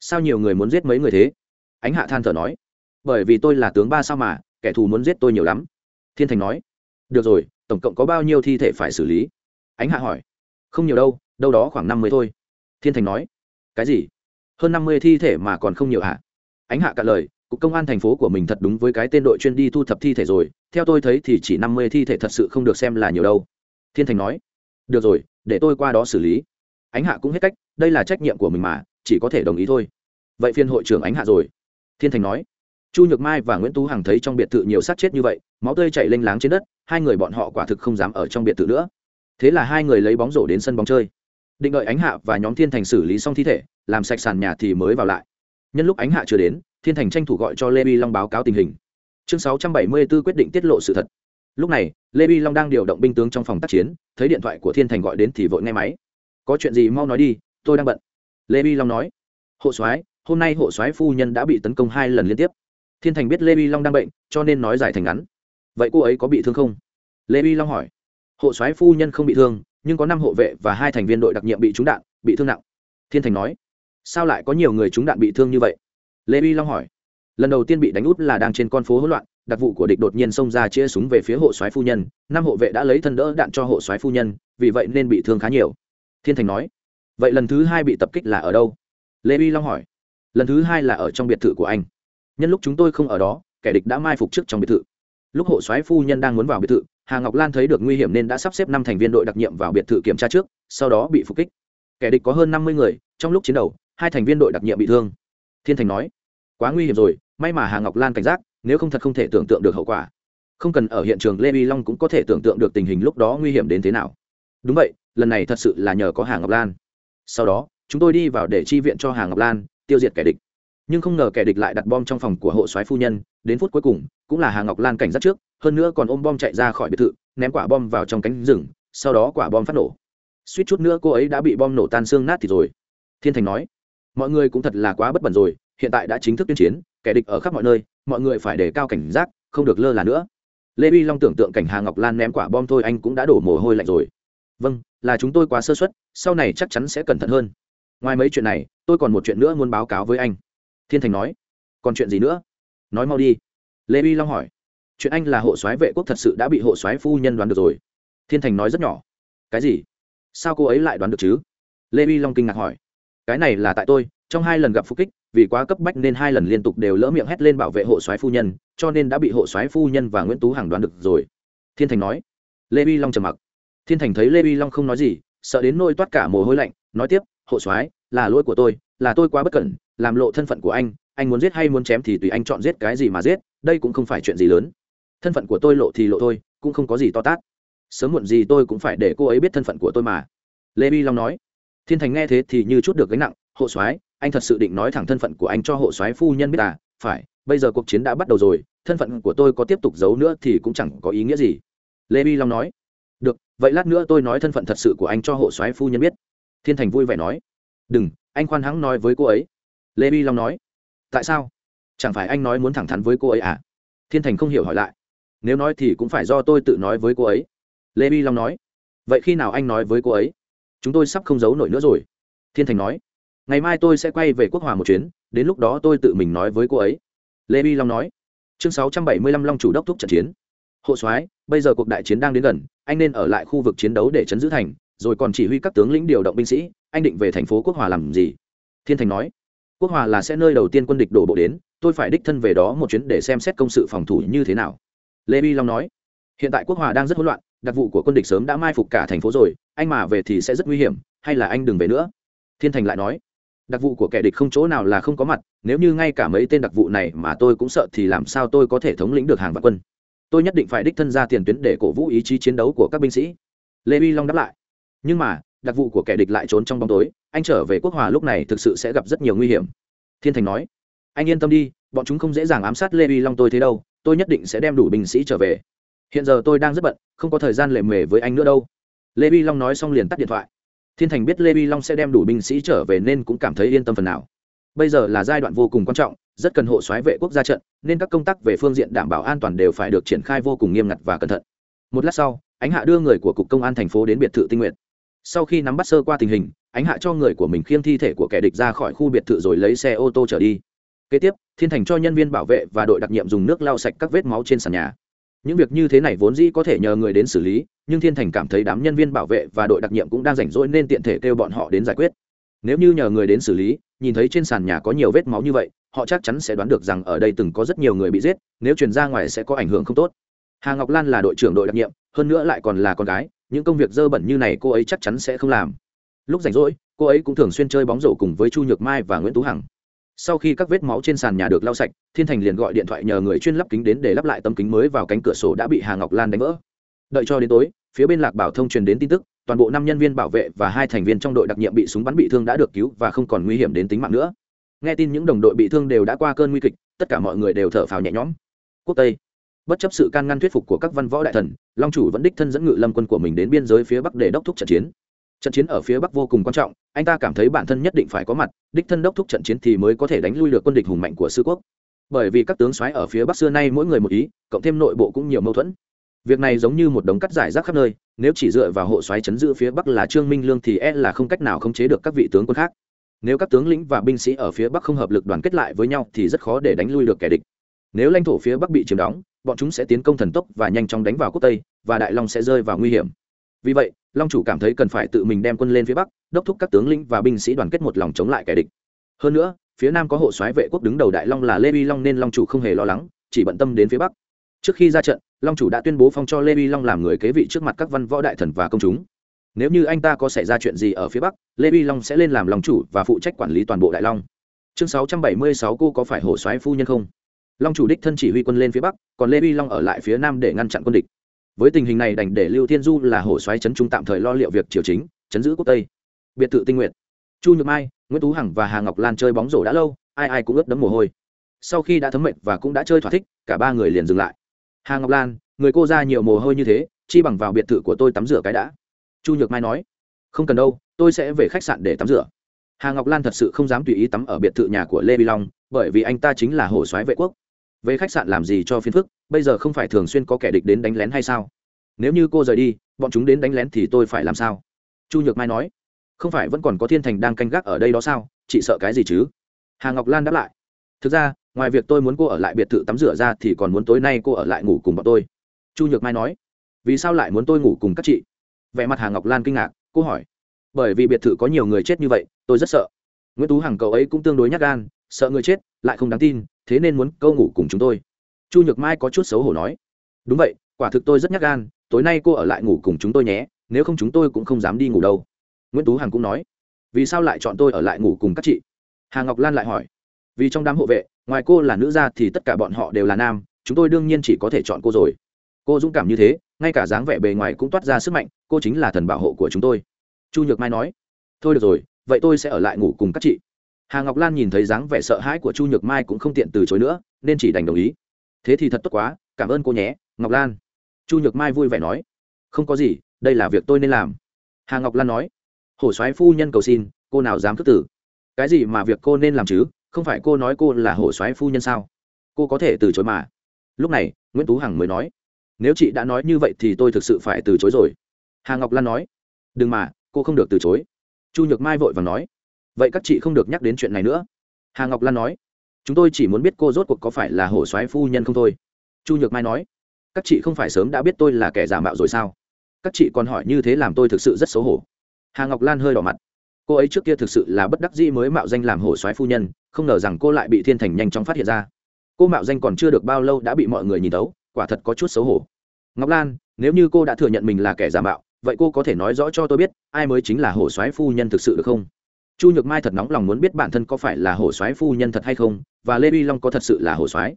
Sao nhiều người muốn giết mấy người thế? Ánh hạ than thở nói. Bởi vì tôi là tướng ba sao mà, kẻ thù muốn giết tôi nhiều lắm. Thiên thành nói. Được rồi, tổng cộng có bao nhiêu thi thể phải xử lý? Ánh hạ hỏi. Không nhiều đâu đâu đó khoảng năm mươi thôi. Thiên thành nói. Cái gì? Hơn năm mươi thi thể mà còn không nhiều hả? Ánh hạ cả lời, cục công an thành phố của mình thật đúng với cái tên đội chuyên đi thu thập thi thể rồi, theo tôi thấy thì chỉ năm mươi thi thể thật sự không được xem là nhiều đâu. Thiên thành nói. Được rồi, để tôi qua đó xử lý. Ánh hạ cũng hết cách, đây là trách nhiệm của mình mà, chỉ có thể đồng ý thôi. Vậy phiên hội trưởng ánh hạ rồi. Thiên thành nói. Chu nhược mai và nguyễn tú hằng thấy trong biệt thự nhiều sát chết như vậy, máu tươi chảy lênh láng trên đất, hai người bọn họ quả thực không dám ở trong biệt thự nữa. Thế là hai người lấy bóng rổ đến sân bóng chơi. Định đợi ánh hạ và nhóm thiên thành xử lý xong thi thể, làm sạch sàn nhà thì mới vào lại nhân lúc ánh hạ chưa đến, thiên thành tranh thủ gọi cho lê vi long báo cáo tình hình. Chương sáu trăm bảy mươi 674 quyết định tiết lộ sự thật. Lúc này, lê vi long đang điều động binh tướng trong phòng tác chiến, thấy điện thoại của thiên thành gọi đến thì vội nghe máy. Có chuyện gì mau nói đi, tôi đang bận. Lê vi long nói. Hộ soái, hôm nay hộ soái phu nhân đã bị tấn công hai lần liên tiếp. Thiên thành biết lê bi long đang bệnh, cho nên nói giải thành ngắn. Vậy cô ấy có bị thương không? Lê vi long hỏi. Hộ soái phu nhân không bị thương, nhưng có năm hộ vệ và hai thành viên đội đặc nhiệm bị trúng đạn, bị thương nặng. Thiên thành nói sao lại có nhiều người chúng đạn bị thương như vậy? Lê bi long hỏi. Lần đầu tiên bị đánh út là đang trên con phố hỗn loạn, đặc vụ của địch đột nhiên xông ra chia súng về phía hộ soái phu nhân, năm hộ vệ đã lấy thân đỡ đạn cho hộ soái phu nhân, vì vậy nên bị thương khá nhiều. Thiên thành nói. Vậy lần thứ hai bị tập kích là ở đâu? Lê bi long hỏi. Lần thứ hai là ở trong biệt thự của anh. Nhân lúc chúng tôi không ở đó, kẻ địch đã mai phục trước trong biệt thự. Lúc hộ soái phu nhân đang muốn vào biệt thự, hà ngọc lan thấy được nguy hiểm nên đã sắp xếp năm thành viên đội đặc nhiệm vào biệt thự kiểm tra trước, sau đó bị phục kích. Kẻ địch có hơn năm mươi người, trong lúc chiến đấu hai thành viên đội đặc nhiệm bị thương. Thiên thành nói, quá nguy hiểm rồi, may mà hà ngọc lan cảnh giác, nếu không thật không thể tưởng tượng được hậu quả. Không cần ở hiện trường lê vi long cũng có thể tưởng tượng được tình hình lúc đó nguy hiểm đến thế nào. Đúng vậy, lần này thật sự là nhờ có hà ngọc lan. Sau đó, chúng tôi đi vào để chi viện cho hà ngọc lan, tiêu diệt kẻ địch. Nhưng không ngờ kẻ địch lại đặt bom trong phòng của hộ soái phu nhân, đến phút cuối cùng, cũng là hà ngọc lan cảnh giác trước, hơn nữa còn ôm bom chạy ra khỏi biệt thự, ném quả bom vào trong cánh rừng, sau đó quả bom phát nổ. Suýt chút nữa cô ấy đã bị bom nổ tan xương nát thì rồi. Thiên thành nói mọi người cũng thật là quá bất bẩn rồi, hiện tại đã chính thức tuyên chiến, kẻ địch ở khắp mọi nơi, mọi người phải đề cao cảnh giác, không được lơ là nữa. Lê uy long tưởng tượng cảnh hà ngọc lan ném quả bom thôi anh cũng đã đổ mồ hôi lạnh rồi. Vâng là chúng tôi quá sơ suất, sau này chắc chắn sẽ cẩn thận hơn. Ngoài mấy chuyện này, tôi còn một chuyện nữa muốn báo cáo với anh. Thiên thành nói. Còn chuyện gì nữa? Nói mau đi. Lê uy long hỏi. Chuyện anh là hộ soái vệ quốc thật sự đã bị hộ soái phu nhân đoán được rồi. Thiên thành nói rất nhỏ. Cái gì? Sao cô ấy lại đoán được chứ? Lê uy long kinh ngạc hỏi cái này là tại tôi, trong hai lần gặp phục kích, vì quá cấp bách nên hai lần liên tục đều lỡ miệng hét lên bảo vệ hộ soái phu nhân, cho nên đã bị hộ soái phu nhân và nguyễn tú hằng đoán được rồi. Thiên thành nói. Lê uy long trầm mặc. Thiên thành thấy lê uy long không nói gì, sợ đến nôi toát cả mồ hôi lạnh, nói tiếp, hộ soái, là lỗi của tôi, là tôi quá bất cẩn, làm lộ thân phận của anh anh muốn giết hay muốn chém thì tùy anh chọn giết cái gì mà giết, đây cũng không phải chuyện gì lớn. Thân phận của tôi lộ thì lộ thôi, cũng không có gì to tát. Sớm muộn gì tôi cũng phải để cô ấy biết thân phận của tôi mà. Lê vi long nói thiên thành nghe thế thì như chút được gánh nặng, hộ soái, anh thật sự định nói thẳng thân phận của anh cho hộ soái phu nhân biết à? Phải, bây giờ cuộc chiến đã bắt đầu rồi, thân phận của tôi có tiếp tục giấu nữa thì cũng chẳng có ý nghĩa gì. Lê bi long nói, được, vậy lát nữa tôi nói thân phận thật sự của anh cho hộ soái phu nhân biết. Thiên thành vui vẻ nói, đừng, anh khoan hắng nói với cô ấy. Lê bi long nói, tại sao? Chẳng phải anh nói muốn thẳng thắn với cô ấy à? Thiên thành không hiểu hỏi lại, nếu nói thì cũng phải do tôi tự nói với cô ấy. Lê bi long nói, vậy khi nào anh nói với cô ấy? Chúng tôi sắp không giấu nổi nữa rồi. Thiên thành nói, ngày mai tôi sẽ quay về quốc hòa một chuyến, đến lúc đó tôi tự mình nói với cô ấy. Lê bi long nói, chương sáu trăm bảy mươi lăm long chủ đốc thúc trận chiến. Hộ soái, bây giờ cuộc đại chiến đang đến gần, anh nên ở lại khu vực chiến đấu để chấn giữ thành, rồi còn chỉ huy các tướng lĩnh điều động binh sĩ, anh định về thành phố quốc hòa làm gì? Thiên thành nói, quốc hòa là sẽ nơi đầu tiên quân địch đổ bộ đến, tôi phải đích thân về đó một chuyến để xem xét công sự phòng thủ như thế nào. Lê bi long nói, hiện tại quốc hòa đang rất hỗn loạn đặc vụ của quân địch sớm đã mai phục cả thành phố rồi, anh mà về thì sẽ rất nguy hiểm, hay là anh đừng về nữa? Thiên thành lại nói. Đặc vụ của kẻ địch không chỗ nào là không có mặt, nếu như ngay cả mấy tên đặc vụ này mà tôi cũng sợ thì làm sao tôi có thể thống lĩnh được hàng vạn quân? Tôi nhất định phải đích thân ra tiền tuyến để cổ vũ ý chí chiến đấu của các binh sĩ. Lê vi long đáp lại. Nhưng mà, đặc vụ của kẻ địch lại trốn trong bóng tối, anh trở về quốc hòa lúc này thực sự sẽ gặp rất nhiều nguy hiểm. Thiên thành nói. Anh yên tâm đi, bọn chúng không dễ dàng ám sát lê uy long tôi thế đâu, tôi nhất định sẽ đem đủ binh sĩ trở về hiện giờ tôi đang rất bận, không có thời gian lề mề với anh nữa đâu. Lê Vi long nói xong liền tắt điện thoại. Thiên thành biết lê Vi long sẽ đem đủ binh sĩ trở về nên cũng cảm thấy yên tâm phần nào. Bây giờ là giai đoạn vô cùng quan trọng, rất cần hộ soái vệ quốc gia trận, nên các công tác về phương diện đảm bảo an toàn đều phải được triển khai vô cùng nghiêm ngặt và cẩn thận. Một lát sau, ánh hạ đưa người của cục công an thành phố đến biệt thự tinh nguyện sau khi nắm bắt sơ qua tình hình, ánh hạ cho người của mình khiêng thi thể của kẻ địch ra khỏi khu biệt thự rồi lấy xe ô tô trở đi. Kế tiếp, thiên thành cho nhân viên bảo vệ và đội đặc nhiệm dùng nước lau sạch các vết máu trên sàn nhà những việc như thế này vốn dĩ có thể nhờ người đến xử lý, nhưng thiên thành cảm thấy đám nhân viên bảo vệ và đội đặc nhiệm cũng đang rảnh rỗi nên tiện thể kêu bọn họ đến giải quyết. Nếu như nhờ người đến xử lý, nhìn thấy trên sàn nhà có nhiều vết máu như vậy, họ chắc chắn sẽ đoán được rằng ở đây từng có rất nhiều người bị giết, nếu truyền ra ngoài sẽ có ảnh hưởng không tốt. Hà ngọc lan là đội trưởng đội đặc nhiệm, hơn nữa lại còn là con gái, những công việc dơ bẩn như này cô ấy chắc chắn sẽ không làm. Lúc rảnh rỗi, cô ấy cũng thường xuyên chơi bóng rổ cùng với chu nhược mai và nguyễn tú hằng sau khi các vết máu trên sàn nhà được lau sạch, thiên thành liền gọi điện thoại nhờ người chuyên lắp kính đến để lắp lại tấm kính mới vào cánh cửa sổ đã bị hà ngọc lan đánh vỡ. Đợi cho đến tối, phía bên lạc bảo thông truyền đến tin tức, toàn bộ năm nhân viên bảo vệ và hai thành viên trong đội đặc nhiệm bị súng bắn bị thương đã được cứu và không còn nguy hiểm đến tính mạng nữa. Nghe tin những đồng đội bị thương đều đã qua cơn nguy kịch, tất cả mọi người đều thở phào nhẹ nhõm. Quốc tây. Bất chấp sự can ngăn thuyết phục của các văn võ đại thần, long chủ vẫn đích thân dẫn ngự lâm quân của mình đến biên giới phía bắc để đốc thúc trận chiến trận chiến ở phía bắc vô cùng quan trọng, anh ta cảm thấy bản thân nhất định phải có mặt, đích thân đốc thúc trận chiến thì mới có thể đánh lui được quân địch hùng mạnh của sư quốc. Bởi vì các tướng soái ở phía bắc xưa nay mỗi người một ý, cộng thêm nội bộ cũng nhiều mâu thuẫn. Việc này giống như một đống cắt giải rác khắp nơi, nếu chỉ dựa vào hộ soái chấn giữ phía bắc là trương minh lương thì e là không cách nào khống chế được các vị tướng quân khác. Nếu các tướng lĩnh và binh sĩ ở phía bắc không hợp lực đoàn kết lại với nhau thì rất khó để đánh lui được kẻ địch. Nếu lãnh thổ phía bắc bị chiếm đóng, bọn chúng sẽ tiến công thần tốc và nhanh chóng đánh vào quốc tây, và đại long sẽ rơi vào nguy hiểm. Vì vậy long chủ cảm thấy cần phải tự mình đem quân lên phía bắc, đốc thúc các tướng lĩnh và binh sĩ đoàn kết một lòng chống lại kẻ địch. Hơn nữa, phía nam có hộ soái vệ quốc đứng đầu đại long là lê vi long nên long chủ không hề lo lắng, chỉ bận tâm đến phía bắc. Trước khi ra trận, long chủ đã tuyên bố phong cho lê vi long làm người kế vị trước mặt các văn võ đại thần và công chúng. Nếu như anh ta có xảy ra chuyện gì ở phía bắc, lê vi long sẽ lên làm long chủ và phụ trách quản lý toàn bộ đại long. Chương sáu trăm bảy mươi sáu cô có phải hộ soái phu nhân không? Long chủ đích thân chỉ huy quân lên phía bắc, còn lê vi long ở lại phía nam để ngăn chặn quân địch với tình hình này đành để lưu thiên du là hổ xoáy chấn trung tạm thời lo liệu việc triều chính, chấn giữ quốc tây. Biệt thự tinh nguyện chu nhược mai, nguyễn tú hằng và hà ngọc lan chơi bóng rổ đã lâu, ai ai cũng ướt đấm mồ hôi. Sau khi đã thấm mệt và cũng đã chơi thỏa thích, cả ba người liền dừng lại. Hà ngọc lan, người cô ra nhiều mồ hôi như thế, chi bằng vào biệt thự của tôi tắm rửa cái đã. Chu nhược mai nói, không cần đâu, tôi sẽ về khách sạn để tắm rửa. Hà ngọc lan thật sự không dám tùy ý tắm ở biệt thự nhà của lê bi long, bởi vì anh ta chính là hổ soái vệ quốc về khách sạn làm gì cho phiền phức, bây giờ không phải thường xuyên có kẻ địch đến đánh lén hay sao? Nếu như cô rời đi, bọn chúng đến đánh lén thì tôi phải làm sao? Chu nhược mai nói. Không phải vẫn còn có thiên thành đang canh gác ở đây đó sao? Chị sợ cái gì chứ? Hà ngọc lan đáp lại. Thực ra, ngoài việc tôi muốn cô ở lại biệt thự tắm rửa ra thì còn muốn tối nay cô ở lại ngủ cùng bọn tôi. Chu nhược mai nói. Vì sao lại muốn tôi ngủ cùng các chị? Vẻ mặt hà ngọc lan kinh ngạc, cô hỏi. Bởi vì biệt thự có nhiều người chết như vậy, tôi rất sợ. Nguyễn tú hằng cậu ấy cũng tương đối nhát gan, sợ người chết, lại không đáng tin thế nên muốn câu ngủ cùng chúng tôi. Chu nhược mai có chút xấu hổ nói. Đúng vậy, quả thực tôi rất nhát gan, tối nay cô ở lại ngủ cùng chúng tôi nhé, nếu không chúng tôi cũng không dám đi ngủ đâu. Nguyễn tú hằng cũng nói. Vì sao lại chọn tôi ở lại ngủ cùng các chị? Hà ngọc lan lại hỏi. Vì trong đám hộ vệ, ngoài cô là nữ gia thì tất cả bọn họ đều là nam, chúng tôi đương nhiên chỉ có thể chọn cô rồi. Cô dũng cảm như thế, ngay cả dáng vẻ bề ngoài cũng toát ra sức mạnh, cô chính là thần bảo hộ của chúng tôi. Chu nhược mai nói. Thôi được rồi, vậy tôi sẽ ở lại ngủ cùng các chị hà ngọc lan nhìn thấy dáng vẻ sợ hãi của chu nhược mai cũng không tiện từ chối nữa nên chỉ đành đồng ý thế thì thật tốt quá cảm ơn cô nhé ngọc lan chu nhược mai vui vẻ nói không có gì đây là việc tôi nên làm hà ngọc lan nói hổ soái phu nhân cầu xin cô nào dám thức tử cái gì mà việc cô nên làm chứ không phải cô nói cô là hổ soái phu nhân sao cô có thể từ chối mà lúc này nguyễn tú hằng mới nói nếu chị đã nói như vậy thì tôi thực sự phải từ chối rồi hà ngọc lan nói đừng mà cô không được từ chối chu nhược mai vội và nói vậy các chị không được nhắc đến chuyện này nữa. Hà ngọc lan nói, chúng tôi chỉ muốn biết cô rốt cuộc có phải là hổ soái phu nhân không thôi. Chu nhược mai nói, các chị không phải sớm đã biết tôi là kẻ giả mạo rồi sao? Các chị còn hỏi như thế làm tôi thực sự rất xấu hổ. Hà ngọc lan hơi đỏ mặt, cô ấy trước kia thực sự là bất đắc dĩ mới mạo danh làm hổ soái phu nhân, không ngờ rằng cô lại bị thiên thành nhanh chóng phát hiện ra. Cô mạo danh còn chưa được bao lâu đã bị mọi người nhìn tấu quả thật có chút xấu hổ. Ngọc lan, nếu như cô đã thừa nhận mình là kẻ giả mạo, vậy cô có thể nói rõ cho tôi biết, ai mới chính là hổ soái phu nhân thực sự được không? Chu nhược mai thật nóng lòng muốn biết bản thân có phải là hổ soái phu nhân thật hay không, và lê uy long có thật sự là hổ soái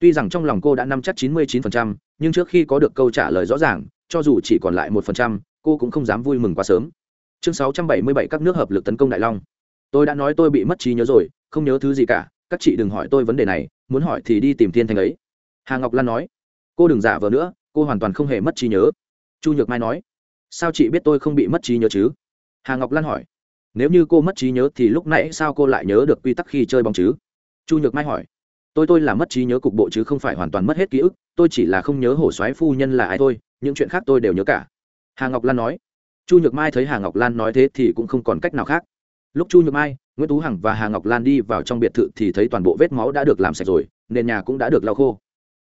tuy rằng trong lòng cô đã nắm chắc chín mươi chín phần trăm, nhưng trước khi có được câu trả lời rõ ràng, cho dù chỉ còn lại một phần trăm, cô cũng không dám vui mừng quá sớm. Chương sáu trăm bảy mươi bảy các nước hợp lực tấn công đại long. Tôi đã nói tôi bị mất trí nhớ rồi, không nhớ thứ gì cả, các chị đừng hỏi tôi vấn đề này, muốn hỏi thì đi tìm thiên Thanh ấy. Hà ngọc lan nói, cô đừng giả vờ nữa, cô hoàn toàn không hề mất trí nhớ. Chu nhược mai nói, sao chị biết tôi không bị mất trí nhớ chứ? Hà ngọc lan hỏi nếu như cô mất trí nhớ thì lúc nãy sao cô lại nhớ được quy tắc khi chơi bóng chứ? Chu nhược mai hỏi. Tôi tôi là mất trí nhớ cục bộ chứ không phải hoàn toàn mất hết ký ức, tôi chỉ là không nhớ hổ soái phu nhân là ai thôi, những chuyện khác tôi đều nhớ cả. Hà ngọc lan nói. Chu nhược mai thấy hà ngọc lan nói thế thì cũng không còn cách nào khác. Lúc chu nhược mai, nguyễn tú hằng và hà ngọc lan đi vào trong biệt thự thì thấy toàn bộ vết máu đã được làm sạch rồi, nền nhà cũng đã được lau khô.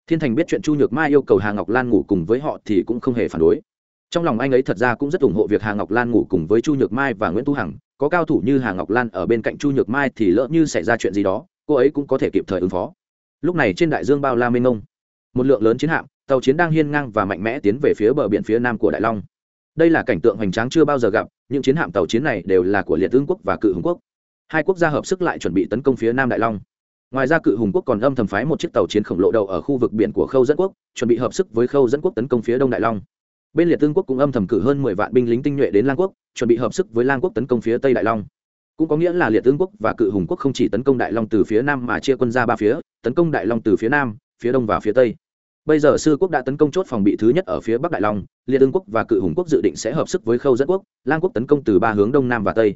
Thiên thành biết chuyện chu nhược mai yêu cầu hà ngọc lan ngủ cùng với họ thì cũng không hề phản đối trong lòng anh ấy thật ra cũng rất ủng hộ việc hà ngọc lan ngủ cùng với chu nhược mai và nguyễn Tu hằng. Có cao thủ như hà ngọc lan ở bên cạnh chu nhược mai thì lỡ như xảy ra chuyện gì đó, cô ấy cũng có thể kịp thời ứng phó. Lúc này trên đại dương bao la mênh mông. Một lượng lớn chiến hạm, tàu chiến đang hiên ngang và mạnh mẽ tiến về phía bờ biển phía nam của đại long. Đây là cảnh tượng hoành tráng chưa bao giờ gặp, những chiến hạm tàu chiến này đều là của liệt ương quốc và cự hùng quốc. Hai quốc gia hợp sức lại chuẩn bị tấn công phía nam đại long. Ngoài ra cự hùng quốc còn âm thầm phái một chiếc tàu chiến khổng lồ đầu ở khu vực biển của khâu dẫn quốc, chuẩn bị hợp sức với khâu dẫn quốc tấn công phía đông đại long bên liệt tương quốc cũng âm thầm cử hơn mười vạn binh lính tinh nhuệ đến lang quốc, chuẩn bị hợp sức với lang quốc tấn công phía tây đại long. Cũng có nghĩa là liệt tương quốc và cự hùng quốc không chỉ tấn công đại long từ phía nam mà chia quân ra ba phía, tấn công đại long từ phía nam, phía đông và phía tây. Bây giờ sư quốc đã tấn công chốt phòng bị thứ nhất ở phía bắc đại long, liệt tương quốc và cự hùng quốc dự định sẽ hợp sức với khâu dẫn quốc, lang quốc tấn công từ ba hướng đông nam và tây.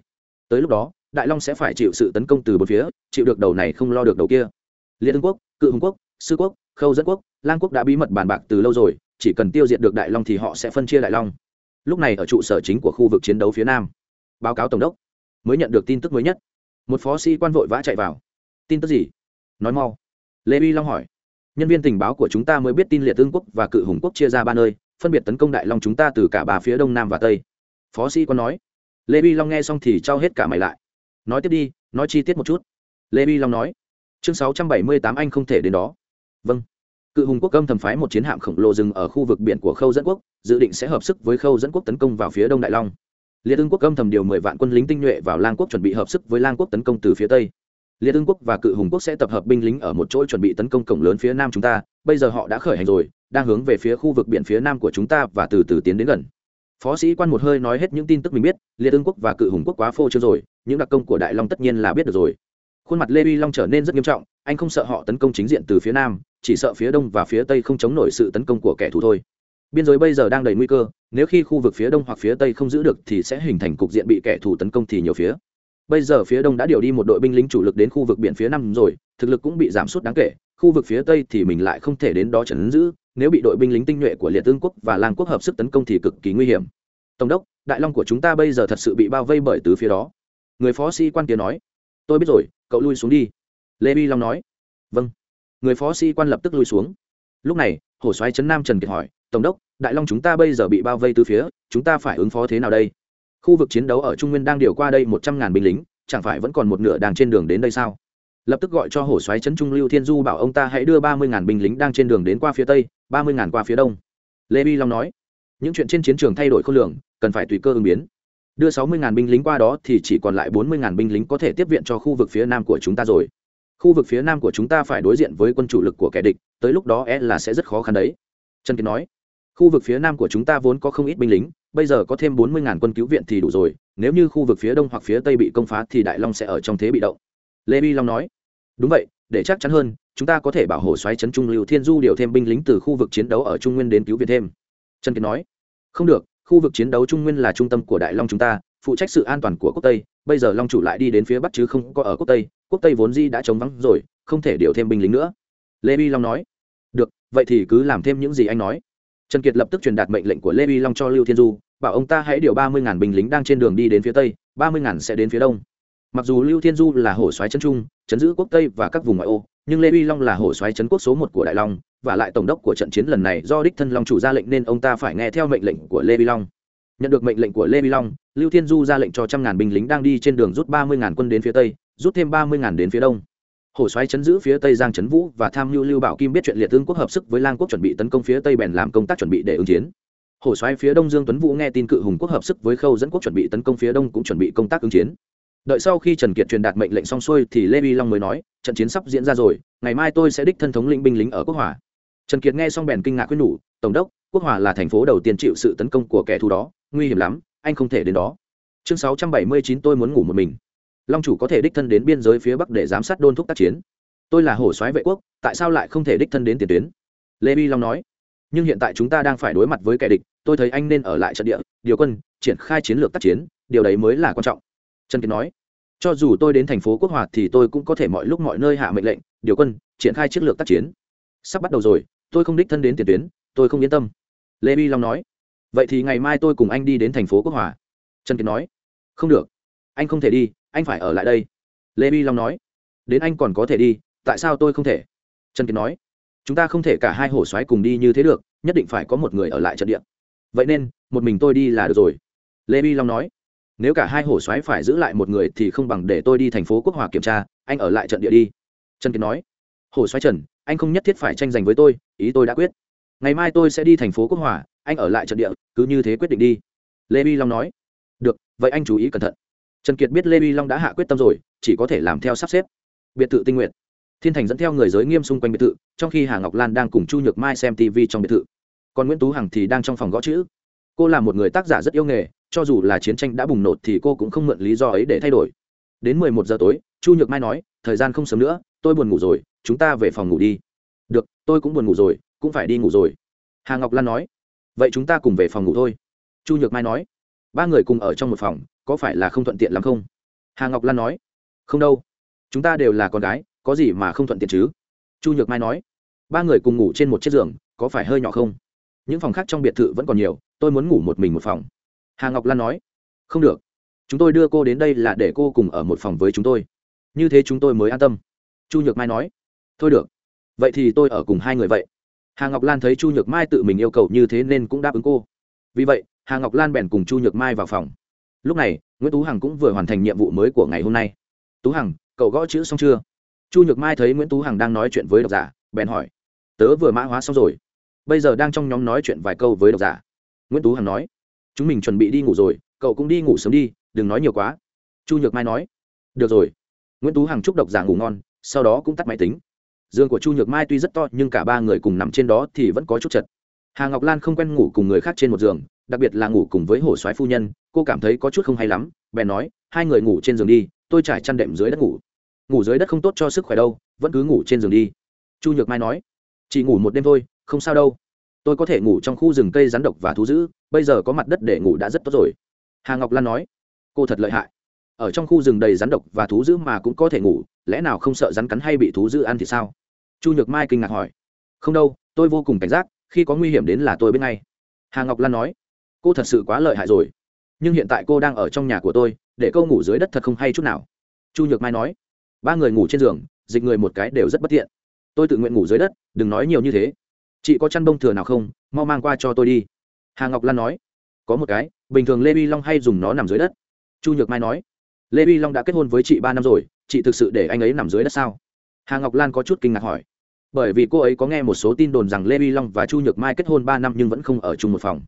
Tới lúc đó, đại long sẽ phải chịu sự tấn công từ bốn phía, chịu được đầu này không lo được đầu kia. Liệt tương quốc, cự hùng quốc, sư quốc, khâu dẫn quốc, lang quốc đã bí mật bàn bạc từ lâu rồi chỉ cần tiêu diệt được đại long thì họ sẽ phân chia đại long. Lúc này ở trụ sở chính của khu vực chiến đấu phía nam, báo cáo tổng đốc, mới nhận được tin tức mới nhất. Một phó sĩ quan vội vã chạy vào. Tin tức gì? Nói mau. Lê uy long hỏi. Nhân viên tình báo của chúng ta mới biết tin liệt tương quốc và cự hùng quốc chia ra ba nơi, phân biệt tấn công đại long chúng ta từ cả ba phía đông nam và tây. Phó sĩ quan nói. Lê uy long nghe xong thì trao hết cả mày lại. Nói tiếp đi, nói chi tiết một chút. Lê uy long nói. Chương sáu trăm bảy mươi tám anh không thể đến đó. Vâng cự hùng quốc âm thầm phái một chiến hạm khổng lồ dừng ở khu vực biển của khâu dẫn quốc, dự định sẽ hợp sức với khâu dẫn quốc tấn công vào phía đông đại long. Liệt ương quốc âm thầm điều mười vạn quân lính tinh nhuệ vào lang quốc chuẩn bị hợp sức với lang quốc tấn công từ phía tây. Liệt ương quốc và cự hùng quốc sẽ tập hợp binh lính ở một chỗ chuẩn bị tấn công cổng lớn phía nam chúng ta, bây giờ họ đã khởi hành rồi, đang hướng về phía khu vực biển phía nam của chúng ta và từ từ tiến đến gần. Phó sĩ quan một hơi nói hết những tin tức mình biết, liệt ương quốc và cự hùng quốc quá phô chưa rồi, những đặc công của đại long tất nhiên là biết được rồi. Khuôn mặt lê uy long trở nên rất nghiêm trọng, anh không sợ họ tấn công chính diện từ phía nam chỉ sợ phía đông và phía tây không chống nổi sự tấn công của kẻ thù thôi. Biên giới bây giờ đang đầy nguy cơ, nếu khi khu vực phía đông hoặc phía tây không giữ được thì sẽ hình thành cục diện bị kẻ thù tấn công thì nhiều phía. Bây giờ phía đông đã điều đi một đội binh lính chủ lực đến khu vực biển phía nam rồi, thực lực cũng bị giảm sút đáng kể, khu vực phía tây thì mình lại không thể đến đó trấn giữ, nếu bị đội binh lính tinh nhuệ của liệt tương quốc và lang quốc hợp sức tấn công thì cực kỳ nguy hiểm. Tổng đốc, đại long của chúng ta bây giờ thật sự bị bao vây bởi từ phía đó. Người phó sĩ quan kia nói, tôi biết rồi, cậu lui xuống đi. Lê bi long nói vâng người phó sĩ quan lập tức lui xuống. Lúc này, hổ xoáy trấn nam trần kiệt hỏi, tổng đốc, đại long chúng ta bây giờ bị bao vây từ phía, chúng ta phải ứng phó thế nào đây? Khu vực chiến đấu ở trung nguyên đang điều qua đây một trăm ngàn binh lính, chẳng phải vẫn còn một nửa đang trên đường đến đây sao? Lập tức gọi cho hổ xoáy trấn trung lưu thiên du bảo ông ta hãy đưa ba mươi ngàn binh lính đang trên đường đến qua phía tây, ba mươi ngàn qua phía đông. Lê bi long nói, những chuyện trên chiến trường thay đổi khôn lường, cần phải tùy cơ ứng biến. Đưa sáu mươi ngàn binh lính qua đó thì chỉ còn lại bốn mươi ngàn binh lính có thể tiếp viện cho khu vực phía nam của chúng ta rồi khu vực phía nam của chúng ta phải đối diện với quân chủ lực của kẻ địch, tới lúc đó e là sẽ rất khó khăn đấy. Trần kiệt nói. Khu vực phía nam của chúng ta vốn có không ít binh lính, bây giờ có thêm bốn mươi ngàn quân cứu viện thì đủ rồi, nếu như khu vực phía đông hoặc phía tây bị công phá thì đại long sẽ ở trong thế bị động. Lê bi long nói. Đúng vậy, để chắc chắn hơn, chúng ta có thể bảo hộ xoáy chấn trung lưu thiên du điều thêm binh lính từ khu vực chiến đấu ở trung nguyên đến cứu viện thêm. Trần kiệt nói. Không được, khu vực chiến đấu trung nguyên là trung tâm của đại long chúng ta phụ trách sự an toàn của quốc tây, bây giờ long chủ lại đi đến phía bắc chứ không có ở quốc tây quốc tây vốn di đã chống vắng rồi, không thể điều thêm binh lính nữa. Lê vi long nói. Được, vậy thì cứ làm thêm những gì anh nói. Trần kiệt lập tức truyền đạt mệnh lệnh của lê vi long cho lưu thiên du, bảo ông ta hãy điều ba mươi ngàn binh lính đang trên đường đi đến phía tây, ba mươi ngàn sẽ đến phía đông. Mặc dù lưu thiên du là hổ xoáy chân trung chấn giữ quốc tây và các vùng ngoại ô, nhưng lê vi long là hổ xoáy chấn quốc số một của đại long, và lại tổng đốc của trận chiến lần này do đích thân long chủ ra lệnh nên ông ta phải nghe theo mệnh lệnh của lê vi long nhận được mệnh lệnh của lê vi long, lưu thiên du ra lệnh cho trăm ngàn binh lính đang đi trên đường rút ba mươi ngàn quân đến phía tây, rút thêm ba mươi ngàn đến phía đông. Hổ xoáy chấn giữ phía tây giang trấn vũ và tham mưu lưu bảo kim biết chuyện liệt tương quốc hợp sức với lang quốc chuẩn bị tấn công phía tây bèn làm công tác chuẩn bị để ứng chiến. Hổ xoáy phía đông dương tuấn vũ nghe tin cự hùng quốc hợp sức với khâu dẫn quốc chuẩn bị tấn công phía đông cũng chuẩn bị công tác ứng chiến. Đợi sau khi trần kiệt truyền đạt mệnh lệnh xong xuôi thì lê vi long mới nói, trận chiến sắp diễn ra rồi, ngày mai tôi sẽ đích thân thống lĩnh binh lính ở quốc hòa trần kiệt nghe xong bèn kinh ngạc quyết nhủ, tổng đốc, quốc hòa là thành phố đầu tiên chịu sự tấn công của kẻ thù đó, nguy hiểm lắm, anh không thể đến đó. Chương sáu trăm bảy mươi chín tôi muốn ngủ một mình. Long chủ có thể đích thân đến biên giới phía bắc để giám sát đôn thúc tác chiến. Tôi là hổ soái vệ quốc, tại sao lại không thể đích thân đến tiền tuyến? Lê Bi long nói. Nhưng hiện tại chúng ta đang phải đối mặt với kẻ địch, tôi thấy anh nên ở lại trận địa, điều quân, triển khai chiến lược tác chiến, điều đấy mới là quan trọng. Trần kiệt nói. Cho dù tôi đến thành phố quốc hòa thì tôi cũng có thể mọi lúc mọi nơi hạ mệnh lệnh, điều quân, triển khai chiến lược tác chiến. Sắp bắt đầu rồi tôi không đích thân đến tiền tuyến, tôi không yên tâm. Lê vi long nói. Vậy thì ngày mai tôi cùng anh đi đến thành phố quốc hòa. Trần kiệt nói. Không được. Anh không thể đi, anh phải ở lại đây. Lê vi long nói. Đến anh còn có thể đi, tại sao tôi không thể? Trần kiệt nói. Chúng ta không thể cả hai hổ xoáy cùng đi như thế được, nhất định phải có một người ở lại trận địa. Vậy nên, một mình tôi đi là được rồi. Lê vi long nói. Nếu cả hai hổ xoáy phải giữ lại một người thì không bằng để tôi đi thành phố quốc hòa kiểm tra, anh ở lại trận địa đi. Trần kiệt nói. Hổ xoáy trần anh không nhất thiết phải tranh giành với tôi, ý tôi đã quyết. Ngày mai tôi sẽ đi thành phố quốc hòa, anh ở lại trận địa, cứ như thế quyết định đi. Lê vi long nói. Được, vậy anh chú ý cẩn thận. Trần kiệt biết lê vi long đã hạ quyết tâm rồi, chỉ có thể làm theo sắp xếp. Biệt thự tinh nguyện thiên thành dẫn theo người giới nghiêm xung quanh biệt thự, trong khi hà ngọc lan đang cùng chu nhược mai xem tv trong biệt thự. Còn nguyễn tú hằng thì đang trong phòng gõ chữ. Cô là một người tác giả rất yêu nghề, cho dù là chiến tranh đã bùng nổ thì cô cũng không mượn lý do ấy để thay đổi. Đến mười một giờ tối, chu nhược mai nói, thời gian không sớm nữa tôi buồn ngủ rồi, chúng ta về phòng ngủ đi. Được, tôi cũng buồn ngủ rồi, cũng phải đi ngủ rồi. Hà ngọc lan nói. Vậy chúng ta cùng về phòng ngủ thôi. Chu nhược mai nói. Ba người cùng ở trong một phòng, có phải là không thuận tiện lắm không? Hà ngọc lan nói. Không đâu. Chúng ta đều là con gái, có gì mà không thuận tiện chứ? Chu nhược mai nói. Ba người cùng ngủ trên một chiếc giường, có phải hơi nhỏ không? Những phòng khác trong biệt thự vẫn còn nhiều, tôi muốn ngủ một mình một phòng. Hà ngọc lan nói. Không được. Chúng tôi đưa cô đến đây là để cô cùng ở một phòng với chúng tôi. Như thế chúng tôi mới an tâm chu nhược mai nói, thôi được, vậy thì tôi ở cùng hai người vậy. Hà ngọc lan thấy chu nhược mai tự mình yêu cầu như thế nên cũng đáp ứng cô. Vì vậy, hà ngọc lan bèn cùng chu nhược mai vào phòng. Lúc này, nguyễn tú hằng cũng vừa hoàn thành nhiệm vụ mới của ngày hôm nay. Tú hằng, cậu gõ chữ xong chưa? Chu nhược mai thấy nguyễn tú hằng đang nói chuyện với độc giả, bèn hỏi, tớ vừa mã hóa xong rồi, bây giờ đang trong nhóm nói chuyện vài câu với độc giả. Nguyễn tú hằng nói, chúng mình chuẩn bị đi ngủ rồi, cậu cũng đi ngủ sớm đi, đừng nói nhiều quá. Chu nhược mai nói, được rồi. Nguyễn tú hằng chúc độc giả ngủ ngon sau đó cũng tắt máy tính. Giường của chu nhược mai tuy rất to, nhưng cả ba người cùng nằm trên đó thì vẫn có chút chật. Hà ngọc lan không quen ngủ cùng người khác trên một giường, đặc biệt là ngủ cùng với hổ soái phu nhân, cô cảm thấy có chút không hay lắm, bèn nói, hai người ngủ trên giường đi, tôi trải chăn đệm dưới đất ngủ. Ngủ dưới đất không tốt cho sức khỏe đâu, vẫn cứ ngủ trên giường đi. Chu nhược mai nói, chỉ ngủ một đêm thôi, không sao đâu. Tôi có thể ngủ trong khu rừng cây rắn độc và thú dữ, bây giờ có mặt đất để ngủ đã rất tốt rồi. Hà ngọc lan nói, cô thật lợi hại. Ở trong khu rừng đầy rắn độc và thú dữ mà cũng có thể ngủ lẽ nào không sợ rắn cắn hay bị thú dữ ăn thì sao? Chu nhược mai kinh ngạc hỏi. Không đâu, tôi vô cùng cảnh giác, khi có nguy hiểm đến là tôi biết ngay. Hà ngọc lan nói. Cô thật sự quá lợi hại rồi. Nhưng hiện tại cô đang ở trong nhà của tôi, để câu ngủ dưới đất thật không hay chút nào. Chu nhược mai nói. Ba người ngủ trên giường, dịch người một cái đều rất bất tiện. Tôi tự nguyện ngủ dưới đất, đừng nói nhiều như thế. Chị có chăn bông thừa nào không? Mau mang qua cho tôi đi. Hà ngọc lan nói. Có một cái, bình thường lê vi long hay dùng nó nằm dưới đất. Chu nhược mai nói. Lê vi long đã kết hôn với chị ba năm rồi chị thực sự để anh ấy nằm dưới đất sao? Hà ngọc lan có chút kinh ngạc hỏi. Bởi vì cô ấy có nghe một số tin đồn rằng lê vi long và chu nhược mai kết hôn ba năm nhưng vẫn không ở chung một phòng.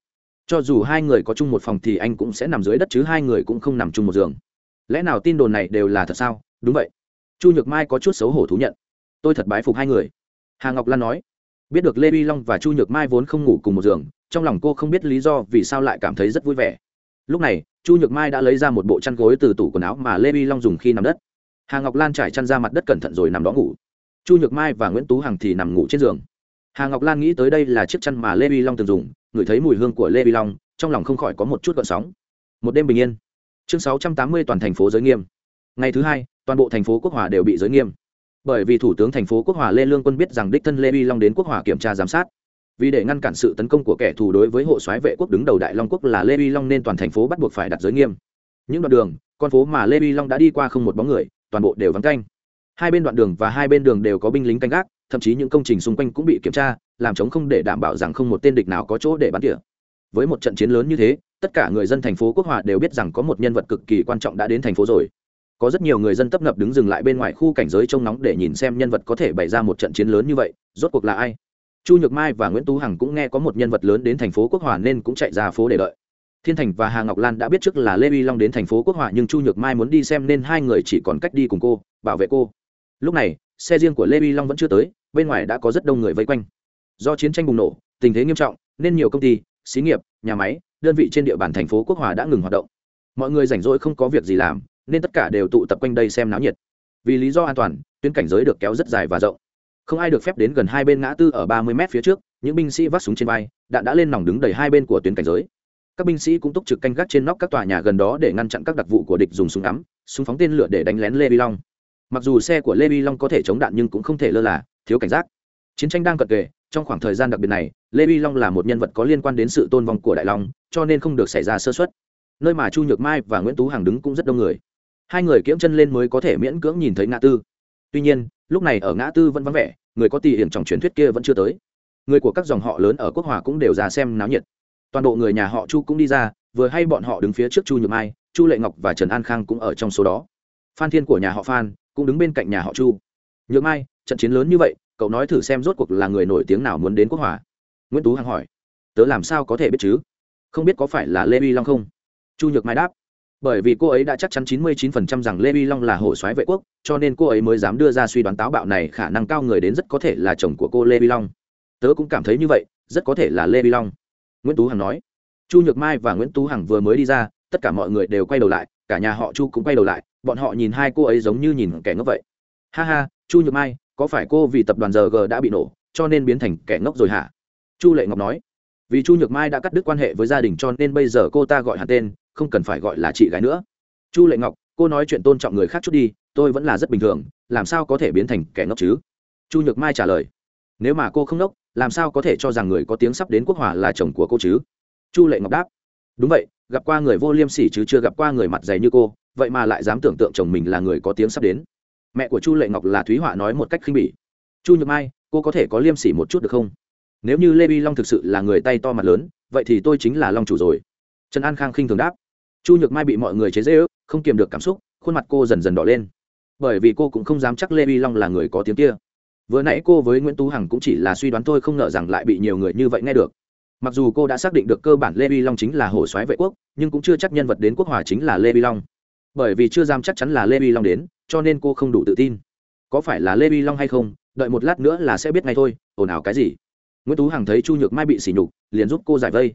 Cho dù hai người có chung một phòng thì anh cũng sẽ nằm dưới đất chứ hai người cũng không nằm chung một giường. Lẽ nào tin đồn này đều là thật sao? Đúng vậy. Chu nhược mai có chút xấu hổ thú nhận. Tôi thật bái phục hai người. Hà ngọc lan nói. Biết được lê vi long và chu nhược mai vốn không ngủ cùng một giường, trong lòng cô không biết lý do vì sao lại cảm thấy rất vui vẻ. Lúc này, chu nhược mai đã lấy ra một bộ chăn gối từ tủ quần áo mà lê vi long dùng khi nằm đất hà ngọc lan trải chăn ra mặt đất cẩn thận rồi nằm đó ngủ chu nhược mai và nguyễn tú hằng thì nằm ngủ trên giường hà ngọc lan nghĩ tới đây là chiếc chăn mà lê vi long từng dùng ngửi thấy mùi hương của lê vi long trong lòng không khỏi có một chút gợn sóng một đêm bình yên chương sáu trăm tám mươi toàn thành phố giới nghiêm ngày thứ hai toàn bộ thành phố quốc hòa đều bị giới nghiêm bởi vì thủ tướng thành phố quốc hòa lê lương quân biết rằng đích thân lê vi long đến quốc hòa kiểm tra giám sát vì để ngăn cản sự tấn công của kẻ thù đối với hộ soái vệ quốc đứng đầu đại long quốc là lê vi long nên toàn thành phố bắt buộc phải đặt giới nghiêm những đoạn đường con phố mà lê vi long đã đi qua không một bóng người toàn bộ đều vắng canh hai bên đoạn đường và hai bên đường đều có binh lính canh gác, thậm chí những công trình xung quanh cũng bị kiểm tra, làm chống không để đảm bảo rằng không một tên địch nào có chỗ để bắn tỉa. Với một trận chiến lớn như thế, tất cả người dân thành phố quốc hòa đều biết rằng có một nhân vật cực kỳ quan trọng đã đến thành phố rồi. Có rất nhiều người dân tấp nập đứng dừng lại bên ngoài khu cảnh giới trông nóng để nhìn xem nhân vật có thể bày ra một trận chiến lớn như vậy, rốt cuộc là ai? Chu nhược mai và nguyễn tú hằng cũng nghe có một nhân vật lớn đến thành phố quốc hòa nên cũng chạy ra phố để đợi thiên thành và hà ngọc lan đã biết trước là lê uy long đến thành phố quốc hòa nhưng chu nhược mai muốn đi xem nên hai người chỉ còn cách đi cùng cô, bảo vệ cô. Lúc này, xe riêng của lê uy long vẫn chưa tới, bên ngoài đã có rất đông người vây quanh. Do chiến tranh bùng nổ, tình thế nghiêm trọng, nên nhiều công ty, xí nghiệp, nhà máy, đơn vị trên địa bàn thành phố quốc hòa đã ngừng hoạt động. Mọi người rảnh rỗi không có việc gì làm, nên tất cả đều tụ tập quanh đây xem náo nhiệt. Vì lý do an toàn, tuyến cảnh giới được kéo rất dài và rộng. Không ai được phép đến gần hai bên ngã tư ở ba mươi mét phía trước, những binh sĩ vác súng trên vai, đạn đã lên nòng đứng đầy hai bên của tuyến cảnh giới các binh sĩ cũng túc trực canh gác trên nóc các tòa nhà gần đó để ngăn chặn các đặc vụ của địch dùng súng ngắm, súng phóng tên lửa để đánh lén lê vi long. Mặc dù xe của lê vi long có thể chống đạn nhưng cũng không thể lơ là, thiếu cảnh giác. Chiến tranh đang cận kề, trong khoảng thời gian đặc biệt này, lê vi long là một nhân vật có liên quan đến sự tôn vong của đại long, cho nên không được xảy ra sơ xuất nơi mà chu nhược mai và nguyễn tú hằng đứng cũng rất đông người. Hai người kiễng chân lên mới có thể miễn cưỡng nhìn thấy ngã tư. Tuy nhiên, lúc này ở ngã tư vẫn vắng vẻ, người có tỷ hiểm trong truyền thuyết kia vẫn chưa tới. Người của các dòng họ lớn ở quốc hòa cũng đều ra xem náo nhiệt toàn bộ người nhà họ chu cũng đi ra, vừa hay bọn họ đứng phía trước chu nhược mai, chu lệ ngọc và trần an khang cũng ở trong số đó. Phan thiên của nhà họ phan cũng đứng bên cạnh nhà họ chu. Nhược mai, trận chiến lớn như vậy, cậu nói thử xem rốt cuộc là người nổi tiếng nào muốn đến quốc hòa? Nguyễn tú hằng hỏi. Tớ làm sao có thể biết chứ? Không biết có phải là lê vi long không? Chu nhược mai đáp. Bởi vì cô ấy đã chắc chắn 99% rằng lê vi long là hổ soái vệ quốc, cho nên cô ấy mới dám đưa ra suy đoán táo bạo này, khả năng cao người đến rất có thể là chồng của cô lê vi long. Tớ cũng cảm thấy như vậy, rất có thể là lê vi long nguyễn tú hằng nói. Chu nhược mai và nguyễn tú hằng vừa mới đi ra, tất cả mọi người đều quay đầu lại, cả nhà họ chu cũng quay đầu lại, bọn họ nhìn hai cô ấy giống như nhìn kẻ ngốc vậy. Ha ha, chu nhược mai, có phải cô vì tập đoàn giờ g đã bị nổ, cho nên biến thành kẻ ngốc rồi hả? Chu lệ ngọc nói. Vì chu nhược mai đã cắt đứt quan hệ với gia đình cho nên bây giờ cô ta gọi hẳn tên, không cần phải gọi là chị gái nữa. Chu lệ ngọc, cô nói chuyện tôn trọng người khác chút đi, tôi vẫn là rất bình thường, làm sao có thể biến thành kẻ ngốc chứ? Chu nhược mai trả lời. Nếu mà cô không ngốc làm sao có thể cho rằng người có tiếng sắp đến quốc hòa là chồng của cô chứ? Chu lệ ngọc đáp, đúng vậy, gặp qua người vô liêm sỉ chứ chưa gặp qua người mặt dày như cô, vậy mà lại dám tưởng tượng chồng mình là người có tiếng sắp đến. Mẹ của chu lệ ngọc là thúy họa nói một cách khinh bỉ, chu nhược mai, cô có thể có liêm sỉ một chút được không? Nếu như lê bi long thực sự là người tay to mặt lớn, vậy thì tôi chính là long chủ rồi. Trần an khang khinh thường đáp, chu nhược mai bị mọi người chế dễ ước không kiềm được cảm xúc, khuôn mặt cô dần dần đỏ lên. Bởi vì cô cũng không dám chắc lê bi long là người có tiếng kia vừa nãy cô với nguyễn tú hằng cũng chỉ là suy đoán thôi, không ngờ rằng lại bị nhiều người như vậy nghe được. Mặc dù cô đã xác định được cơ bản lê vi long chính là hồ soái vệ quốc, nhưng cũng chưa chắc nhân vật đến quốc hòa chính là lê vi long. Bởi vì chưa dám chắc chắn là lê vi long đến, cho nên cô không đủ tự tin. Có phải là lê vi long hay không, đợi một lát nữa là sẽ biết ngay thôi, ồn ào cái gì. Nguyễn tú hằng thấy chu nhược mai bị sỉ nhục, liền giúp cô giải vây.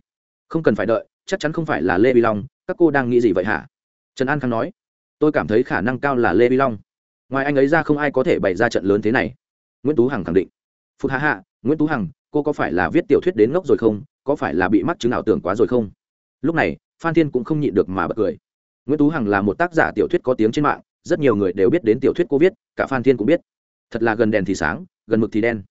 Không cần phải đợi, chắc chắn không phải là lê vi long, các cô đang nghĩ gì vậy hả? Trần an khang nói, tôi cảm thấy khả năng cao là lê vi long. Ngoài anh ấy ra không ai có thể bày ra trận lớn thế này nguyễn tú hằng khẳng định. Phút hạ hạ nguyễn tú hằng, cô có phải là viết tiểu thuyết đến ngốc rồi không? Có phải là bị mắc chứng ảo tưởng quá rồi không? Lúc này, phan thiên cũng không nhịn được mà bật cười. Nguyễn tú hằng là một tác giả tiểu thuyết có tiếng trên mạng, rất nhiều người đều biết đến tiểu thuyết cô viết, cả phan thiên cũng biết. Thật là gần đèn thì sáng, gần mực thì đen.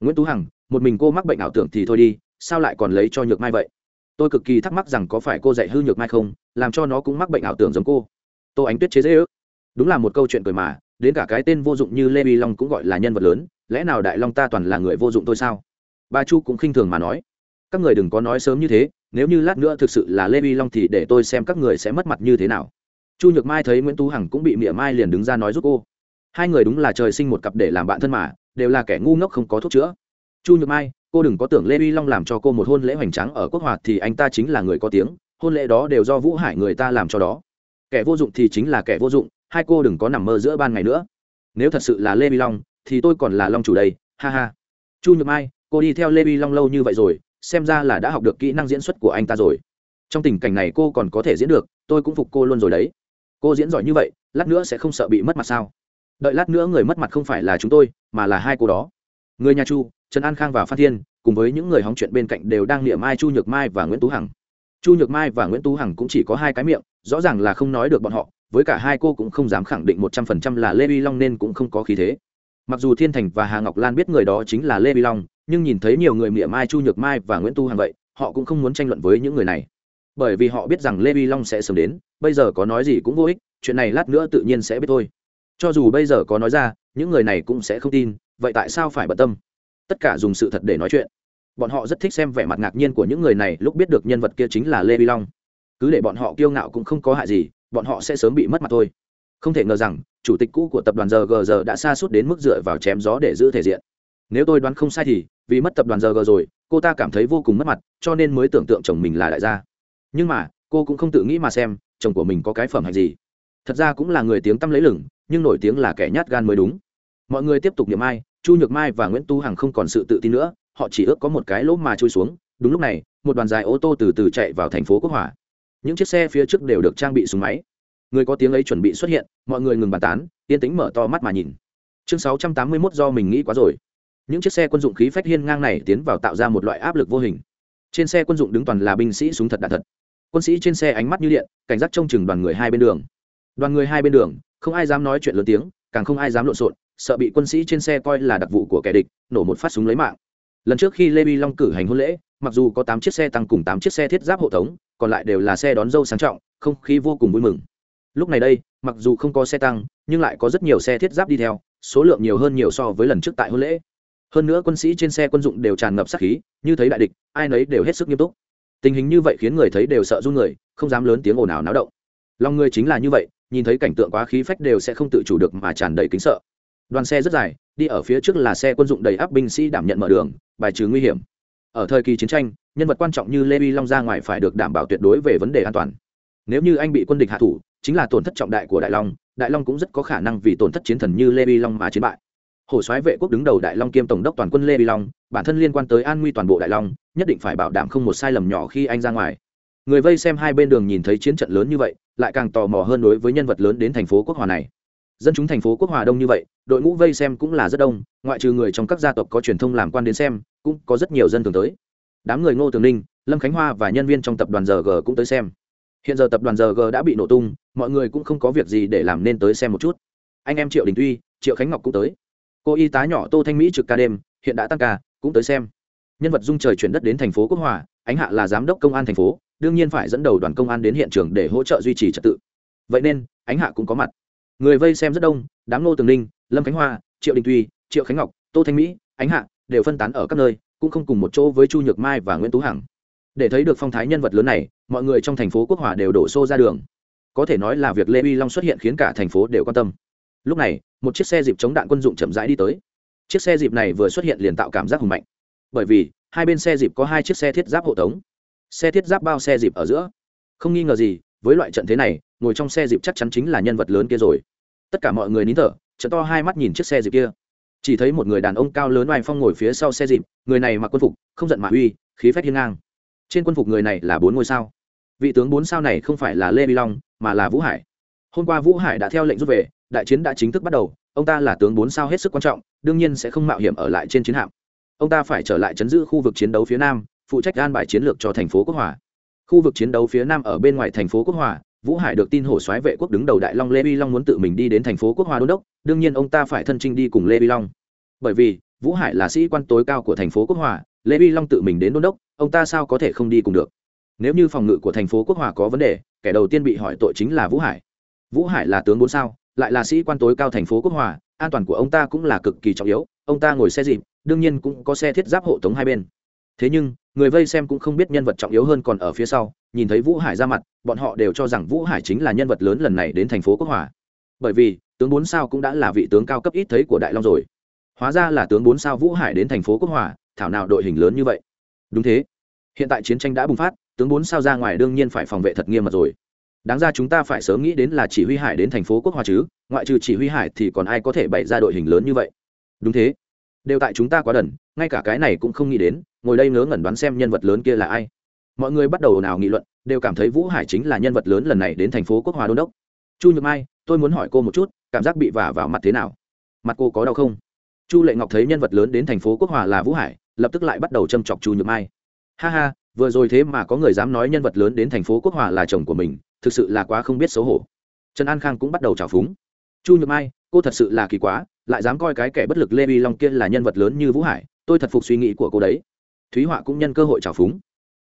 Nguyễn tú hằng, một mình cô mắc bệnh ảo tưởng thì thôi đi, sao lại còn lấy cho nhược mai vậy? Tôi cực kỳ thắc mắc rằng có phải cô dạy hư nhược mai không, làm cho nó cũng mắc bệnh ảo tưởng giống cô? Tô ánh tuyết chế dễ ước. Đúng là một câu chuyện cười mà, đến cả cái tên vô dụng như lê vi long cũng gọi là nhân vật lớn lẽ nào đại long ta toàn là người vô dụng tôi sao? Ba chu cũng khinh thường mà nói. Các người đừng có nói sớm như thế, nếu như lát nữa thực sự là lê vi long thì để tôi xem các người sẽ mất mặt như thế nào. Chu nhược mai thấy nguyễn tú hằng cũng bị mỉa mai liền đứng ra nói giúp cô. Hai người đúng là trời sinh một cặp để làm bạn thân mà, đều là kẻ ngu ngốc không có thuốc chữa. Chu nhược mai, cô đừng có tưởng lê vi long làm cho cô một hôn lễ hoành tráng ở quốc hoạt thì anh ta chính là người có tiếng, hôn lễ đó đều do vũ hải người ta làm cho đó. Kẻ vô dụng thì chính là kẻ vô dụng, hai cô đừng có nằm mơ giữa ban ngày nữa. Nếu thật sự là lê vi long thì tôi còn là long chủ đây, ha ha. Chu nhược mai, cô đi theo lê vi long lâu như vậy rồi, xem ra là đã học được kỹ năng diễn xuất của anh ta rồi. Trong tình cảnh này cô còn có thể diễn được, tôi cũng phục cô luôn rồi đấy. Cô diễn giỏi như vậy, lát nữa sẽ không sợ bị mất mặt sao? Đợi lát nữa người mất mặt không phải là chúng tôi, mà là hai cô đó. Người nhà chu, trần an khang và phan thiên, cùng với những người hóng chuyện bên cạnh đều đang niệm mai chu nhược mai và nguyễn tú hằng. Chu nhược mai và nguyễn tú hằng cũng chỉ có hai cái miệng, rõ ràng là không nói được bọn họ, với cả hai cô cũng không dám khẳng định một trăm phần trăm là lê vi long nên cũng không có khí thế mặc dù thiên thành và hà ngọc lan biết người đó chính là lê vi long, nhưng nhìn thấy nhiều người miệng mai, chu nhược mai và nguyễn tu hằng vậy, họ cũng không muốn tranh luận với những người này. Bởi vì họ biết rằng lê vi long sẽ sớm đến, bây giờ có nói gì cũng vô ích, chuyện này lát nữa tự nhiên sẽ biết thôi. Cho dù bây giờ có nói ra, những người này cũng sẽ không tin, vậy tại sao phải bận tâm? Tất cả dùng sự thật để nói chuyện. Bọn họ rất thích xem vẻ mặt ngạc nhiên của những người này, lúc biết được nhân vật kia chính là lê vi long. Cứ để bọn họ kiêu ngạo cũng không có hại gì, bọn họ sẽ sớm bị mất mặt thôi. Không thể ngờ rằng chủ tịch cũ của tập đoàn giờ đã xa suốt đến mức dựa vào chém gió để giữ thể diện. Nếu tôi đoán không sai thì, vì mất tập đoàn giờ rồi, cô ta cảm thấy vô cùng mất mặt, cho nên mới tưởng tượng chồng mình là đại gia. Nhưng mà, cô cũng không tự nghĩ mà xem, chồng của mình có cái phẩm hạnh gì. Thật ra cũng là người tiếng tăm lấy lửng, nhưng nổi tiếng là kẻ nhát gan mới đúng. Mọi người tiếp tục niệm ai chu nhược mai và nguyễn tu hằng không còn sự tự tin nữa, họ chỉ ước có một cái lỗ mà trôi xuống. Đúng lúc này, một đoàn dài ô tô từ từ chạy vào thành phố quốc hòa. Những chiếc xe phía trước đều được trang bị súng máy người có tiếng ấy chuẩn bị xuất hiện, mọi người ngừng bàn tán, yên tĩnh mở to mắt mà nhìn. Chương sáu trăm tám mươi mốt do mình nghĩ quá rồi. Những chiếc xe quân dụng khí phách hiên ngang này tiến vào tạo ra một loại áp lực vô hình. Trên xe quân dụng đứng toàn là binh sĩ súng thật đạn thật. Quân sĩ trên xe ánh mắt như điện, cảnh giác trông chừng đoàn người hai bên đường. Đoàn người hai bên đường, không ai dám nói chuyện lớn tiếng, càng không ai dám lộn xộn, sợ bị quân sĩ trên xe coi là đặc vụ của kẻ địch, nổ một phát súng lấy mạng. Lần trước khi lê bi long cử hành hôn lễ, mặc dù có tám chiếc xe tăng cùng tám chiếc xe thiết giáp hộ tống, còn lại đều là xe đón dâu sang trọng, không khí vô cùng vui mừng lúc này đây, mặc dù không có xe tăng, nhưng lại có rất nhiều xe thiết giáp đi theo, số lượng nhiều hơn nhiều so với lần trước tại hôn lễ. Hơn nữa quân sĩ trên xe quân dụng đều tràn ngập sát khí, như thấy đại địch, ai nấy đều hết sức nghiêm túc. Tình hình như vậy khiến người thấy đều sợ run người, không dám lớn tiếng ồn ào náo động. Lòng người chính là như vậy, nhìn thấy cảnh tượng quá khí phách đều sẽ không tự chủ được mà tràn đầy kính sợ. Đoàn xe rất dài, đi ở phía trước là xe quân dụng đầy áp binh sĩ đảm nhận mở đường, bài trừ nguy hiểm. Ở thời kỳ chiến tranh, nhân vật quan trọng như lê vi long ra ngoài phải được đảm bảo tuyệt đối về vấn đề an toàn. Nếu như anh bị quân địch hạ thủ chính là tổn thất trọng đại của đại long đại long cũng rất có khả năng vì tổn thất chiến thần như lê vi long mà chiến bại. Hồ soái vệ quốc đứng đầu đại long kiêm tổng đốc toàn quân lê vi long, bản thân liên quan tới an nguy toàn bộ đại long, nhất định phải bảo đảm không một sai lầm nhỏ khi anh ra ngoài. Người vây xem hai bên đường nhìn thấy chiến trận lớn như vậy, lại càng tò mò hơn đối với nhân vật lớn đến thành phố quốc hòa này. Dân chúng thành phố quốc hòa đông như vậy, đội ngũ vây xem cũng là rất đông, ngoại trừ người trong các gia tộc có truyền thông làm quan đến xem, cũng có rất nhiều dân thường tới. Đám người ngô tường ninh, lâm khánh hoa và nhân viên trong tập đoàn rg cũng tới xem. Hiện giờ tập đoàn rg đã bị nổ tung mọi người cũng không có việc gì để làm nên tới xem một chút. Anh em triệu đình tuy, triệu khánh ngọc cũng tới. Cô y tá nhỏ tô thanh mỹ trực ca đêm, hiện đã tăng ca, cũng tới xem. Nhân vật dung trời chuyển đất đến thành phố quốc hòa, ánh hạ là giám đốc công an thành phố, đương nhiên phải dẫn đầu đoàn công an đến hiện trường để hỗ trợ duy trì trật tự. Vậy nên, ánh hạ cũng có mặt. Người vây xem rất đông, đám nô tường ninh, lâm khánh hoa, triệu đình tuy, triệu khánh ngọc, tô thanh mỹ, ánh hạ đều phân tán ở các nơi, cũng không cùng một chỗ với chu nhược mai và nguyễn tú hằng. Để thấy được phong thái nhân vật lớn này, mọi người trong thành phố quốc hòa đều đổ xô ra đường có thể nói là việc lê uy long xuất hiện khiến cả thành phố đều quan tâm. Lúc này, một chiếc xe dịp chống đạn quân dụng chậm rãi đi tới. Chiếc xe dịp này vừa xuất hiện liền tạo cảm giác hùng mạnh. Bởi vì, hai bên xe dịp có hai chiếc xe thiết giáp hộ tống. Xe thiết giáp bao xe dịp ở giữa. Không nghi ngờ gì, với loại trận thế này, ngồi trong xe dịp chắc chắn chính là nhân vật lớn kia rồi. Tất cả mọi người nín thở, trận to hai mắt nhìn chiếc xe dịp kia. Chỉ thấy một người đàn ông cao lớn oai phong ngồi phía sau xe dịp, người này mặc quân phục, không giận mà uy, khí phép hiên ngang. Trên quân phục người này là bốn ngôi sao. Vị tướng bốn sao này không phải là lê vi long mà là vũ hải. Hôm qua vũ hải đã theo lệnh rút về, đại chiến đã chính thức bắt đầu, ông ta là tướng bốn sao hết sức quan trọng, đương nhiên sẽ không mạo hiểm ở lại trên chiến hạm. Ông ta phải trở lại chấn giữ khu vực chiến đấu phía nam, phụ trách an bài chiến lược cho thành phố quốc hòa. Khu vực chiến đấu phía nam ở bên ngoài thành phố quốc hòa, vũ hải được tin hổ soái vệ quốc đứng đầu đại long lê vi long muốn tự mình đi đến thành phố quốc hòa đôn đốc, đương nhiên ông ta phải thân trinh đi cùng lê vi long. Bởi vì, vũ hải là sĩ quan tối cao của thành phố quốc hòa, lê vi long tự mình đến đôn đốc, ông ta sao có thể không đi cùng được? Nếu như phòng ngự của thành phố quốc hòa có vấn đề kẻ đầu tiên bị hỏi tội chính là vũ hải. Vũ hải là tướng bốn sao, lại là sĩ quan tối cao thành phố quốc hòa, an toàn của ông ta cũng là cực kỳ trọng yếu, ông ta ngồi xe dịp, đương nhiên cũng có xe thiết giáp hộ tống hai bên. Thế nhưng, người vây xem cũng không biết nhân vật trọng yếu hơn còn ở phía sau, nhìn thấy vũ hải ra mặt, bọn họ đều cho rằng vũ hải chính là nhân vật lớn lần này đến thành phố quốc hòa. Bởi vì, tướng bốn sao cũng đã là vị tướng cao cấp ít thấy của đại long rồi. Hóa ra là tướng bốn sao vũ hải đến thành phố quốc hòa, thảo nào đội hình lớn như vậy. Đúng thế. Hiện tại chiến tranh đã bùng phát tướng bốn sao ra ngoài đương nhiên phải phòng vệ thật nghiêm mật rồi. Đáng ra chúng ta phải sớm nghĩ đến là chỉ huy hải đến thành phố quốc hòa chứ, ngoại trừ chỉ huy hải thì còn ai có thể bày ra đội hình lớn như vậy? Đúng thế. Đều tại chúng ta quá đần, ngay cả cái này cũng không nghĩ đến, ngồi đây ngớ ngẩn đoán xem nhân vật lớn kia là ai. Mọi người bắt đầu nào nghị luận, đều cảm thấy vũ hải chính là nhân vật lớn lần này đến thành phố quốc hòa đôn đốc. Chu nhược mai, tôi muốn hỏi cô một chút, cảm giác bị vả vào mặt thế nào? Mặt cô có đau không? Chu lệ ngọc thấy nhân vật lớn đến thành phố quốc hòa là vũ hải, lập tức lại bắt đầu châm chọc chu nhược mai. Ha ha vừa rồi thế mà có người dám nói nhân vật lớn đến thành phố quốc hòa là chồng của mình, thực sự là quá không biết xấu hổ. Trần an khang cũng bắt đầu trào phúng. Chu nhược mai, cô thật sự là kỳ quá, lại dám coi cái kẻ bất lực lê vi long kia là nhân vật lớn như vũ hải, tôi thật phục suy nghĩ của cô đấy. Thúy họa cũng nhân cơ hội trào phúng.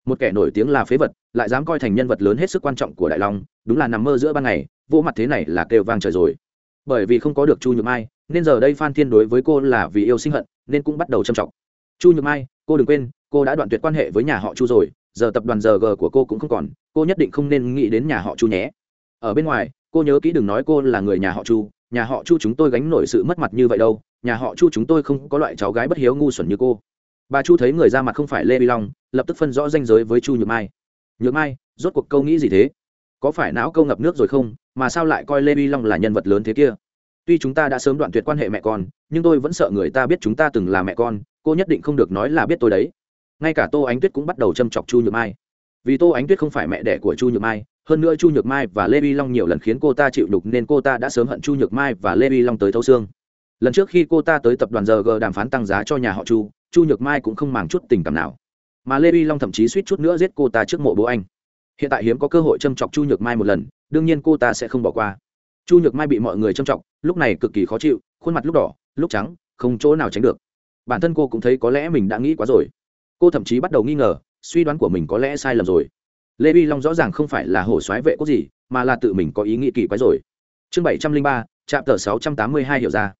Một kẻ nổi tiếng là phế vật, lại dám coi thành nhân vật lớn hết sức quan trọng của đại long, đúng là nằm mơ giữa ban ngày vô mặt thế này là kêu vang trời rồi. Bởi vì không có được chu nhược mai, nên giờ đây phan thiên đối với cô là vì yêu sinh hận, nên cũng bắt đầu châm trọng chu nhược mai, cô đừng quên cô đã đoạn tuyệt quan hệ với nhà họ chu rồi, giờ tập đoàn giờ g của cô cũng không còn, cô nhất định không nên nghĩ đến nhà họ chu nhé. Ở bên ngoài, cô nhớ kỹ đừng nói cô là người nhà họ chu, nhà họ chu chúng tôi gánh nổi sự mất mặt như vậy đâu, nhà họ chu chúng tôi không có loại cháu gái bất hiếu ngu xuẩn như cô. Bà chu thấy người ra mặt không phải lê vi long, lập tức phân rõ danh giới với chu nhược mai. Nhược mai, rốt cuộc câu nghĩ gì thế? Có phải não câu ngập nước rồi không? Mà sao lại coi lê vi long là nhân vật lớn thế kia? Tuy chúng ta đã sớm đoạn tuyệt quan hệ mẹ con, nhưng tôi vẫn sợ người ta biết chúng ta từng là mẹ con, cô nhất định không được nói là biết tôi đấy ngay cả tô ánh tuyết cũng bắt đầu châm chọc chu nhược mai vì tô ánh tuyết không phải mẹ đẻ của chu nhược mai hơn nữa chu nhược mai và lê vi long nhiều lần khiến cô ta chịu đục nên cô ta đã sớm hận chu nhược mai và lê vi long tới thấu xương lần trước khi cô ta tới tập đoàn rg đàm phán tăng giá cho nhà họ chu chu nhược mai cũng không màng chút tình cảm nào mà lê vi long thậm chí suýt chút nữa giết cô ta trước mộ bố anh hiện tại hiếm có cơ hội châm chọc chu nhược mai một lần đương nhiên cô ta sẽ không bỏ qua chu nhược mai bị mọi người châm chọc lúc này cực kỳ khó chịu khuôn mặt lúc đỏ lúc trắng không chỗ nào tránh được bản thân cô cũng thấy có lẽ mình đã nghĩ quá rồi cô thậm chí bắt đầu nghi ngờ, suy đoán của mình có lẽ sai lầm rồi. Lê vi long rõ ràng không phải là hổ soái vệ quốc gì, mà là tự mình có ý nghĩ kỳ quái rồi. Chương bảy trăm linh ba trạm tờ sáu trăm tám mươi hai hiểu ra.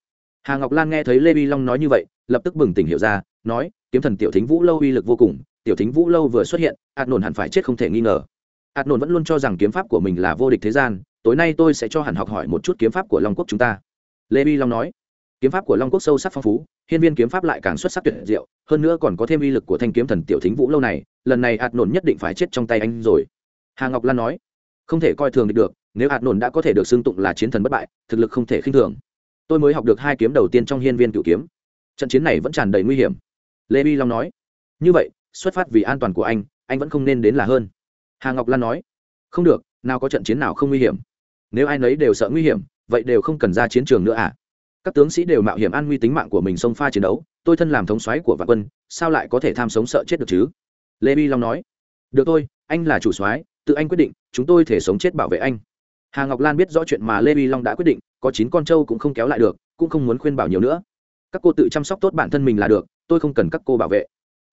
Hà ngọc lan nghe thấy lê vi long nói như vậy, lập tức bừng tỉnh hiểu ra, nói, kiếm thần tiểu thính vũ lâu uy lực vô cùng, tiểu thính vũ lâu vừa xuất hiện ạt nổn hẳn phải chết không thể nghi ngờ. Ạt nổn vẫn luôn cho rằng kiếm pháp của mình là vô địch thế gian, tối nay tôi sẽ cho hẳn học hỏi một chút kiếm pháp của long quốc chúng ta. Lê vi long nói kiếm pháp của long quốc sâu sắc phong phú, hiên viên kiếm pháp lại càng xuất sắc tuyệt diệu, hơn nữa còn có thêm uy lực của thanh kiếm thần tiểu thính vũ lâu này, lần này hạt nổn nhất định phải chết trong tay anh rồi. Hà ngọc lan nói, không thể coi thường được, nếu hạt nổn đã có thể được xưng tụng là chiến thần bất bại, thực lực không thể khinh thường. Tôi mới học được hai kiếm đầu tiên trong hiên viên cựu kiếm. Trận chiến này vẫn tràn đầy nguy hiểm. Lê bi long nói, như vậy, xuất phát vì an toàn của anh anh vẫn không nên đến là hơn. Hà ngọc lan nói, không được, nào có trận chiến nào không nguy hiểm. Nếu ai nấy đều sợ nguy hiểm, vậy đều không cần ra chiến trường nữa à? Các tướng sĩ đều mạo hiểm an nguy tính mạng của mình xông pha chiến đấu, tôi thân làm thống soái của vạn quân, sao lại có thể tham sống sợ chết được chứ? Lê bi long nói. Được tôi anh là chủ soái, tự anh quyết định, chúng tôi thể sống chết bảo vệ anh. Hà ngọc lan biết rõ chuyện mà lê bi long đã quyết định, có chín con trâu cũng không kéo lại được, cũng không muốn khuyên bảo nhiều nữa. Các cô tự chăm sóc tốt bản thân mình là được, tôi không cần các cô bảo vệ.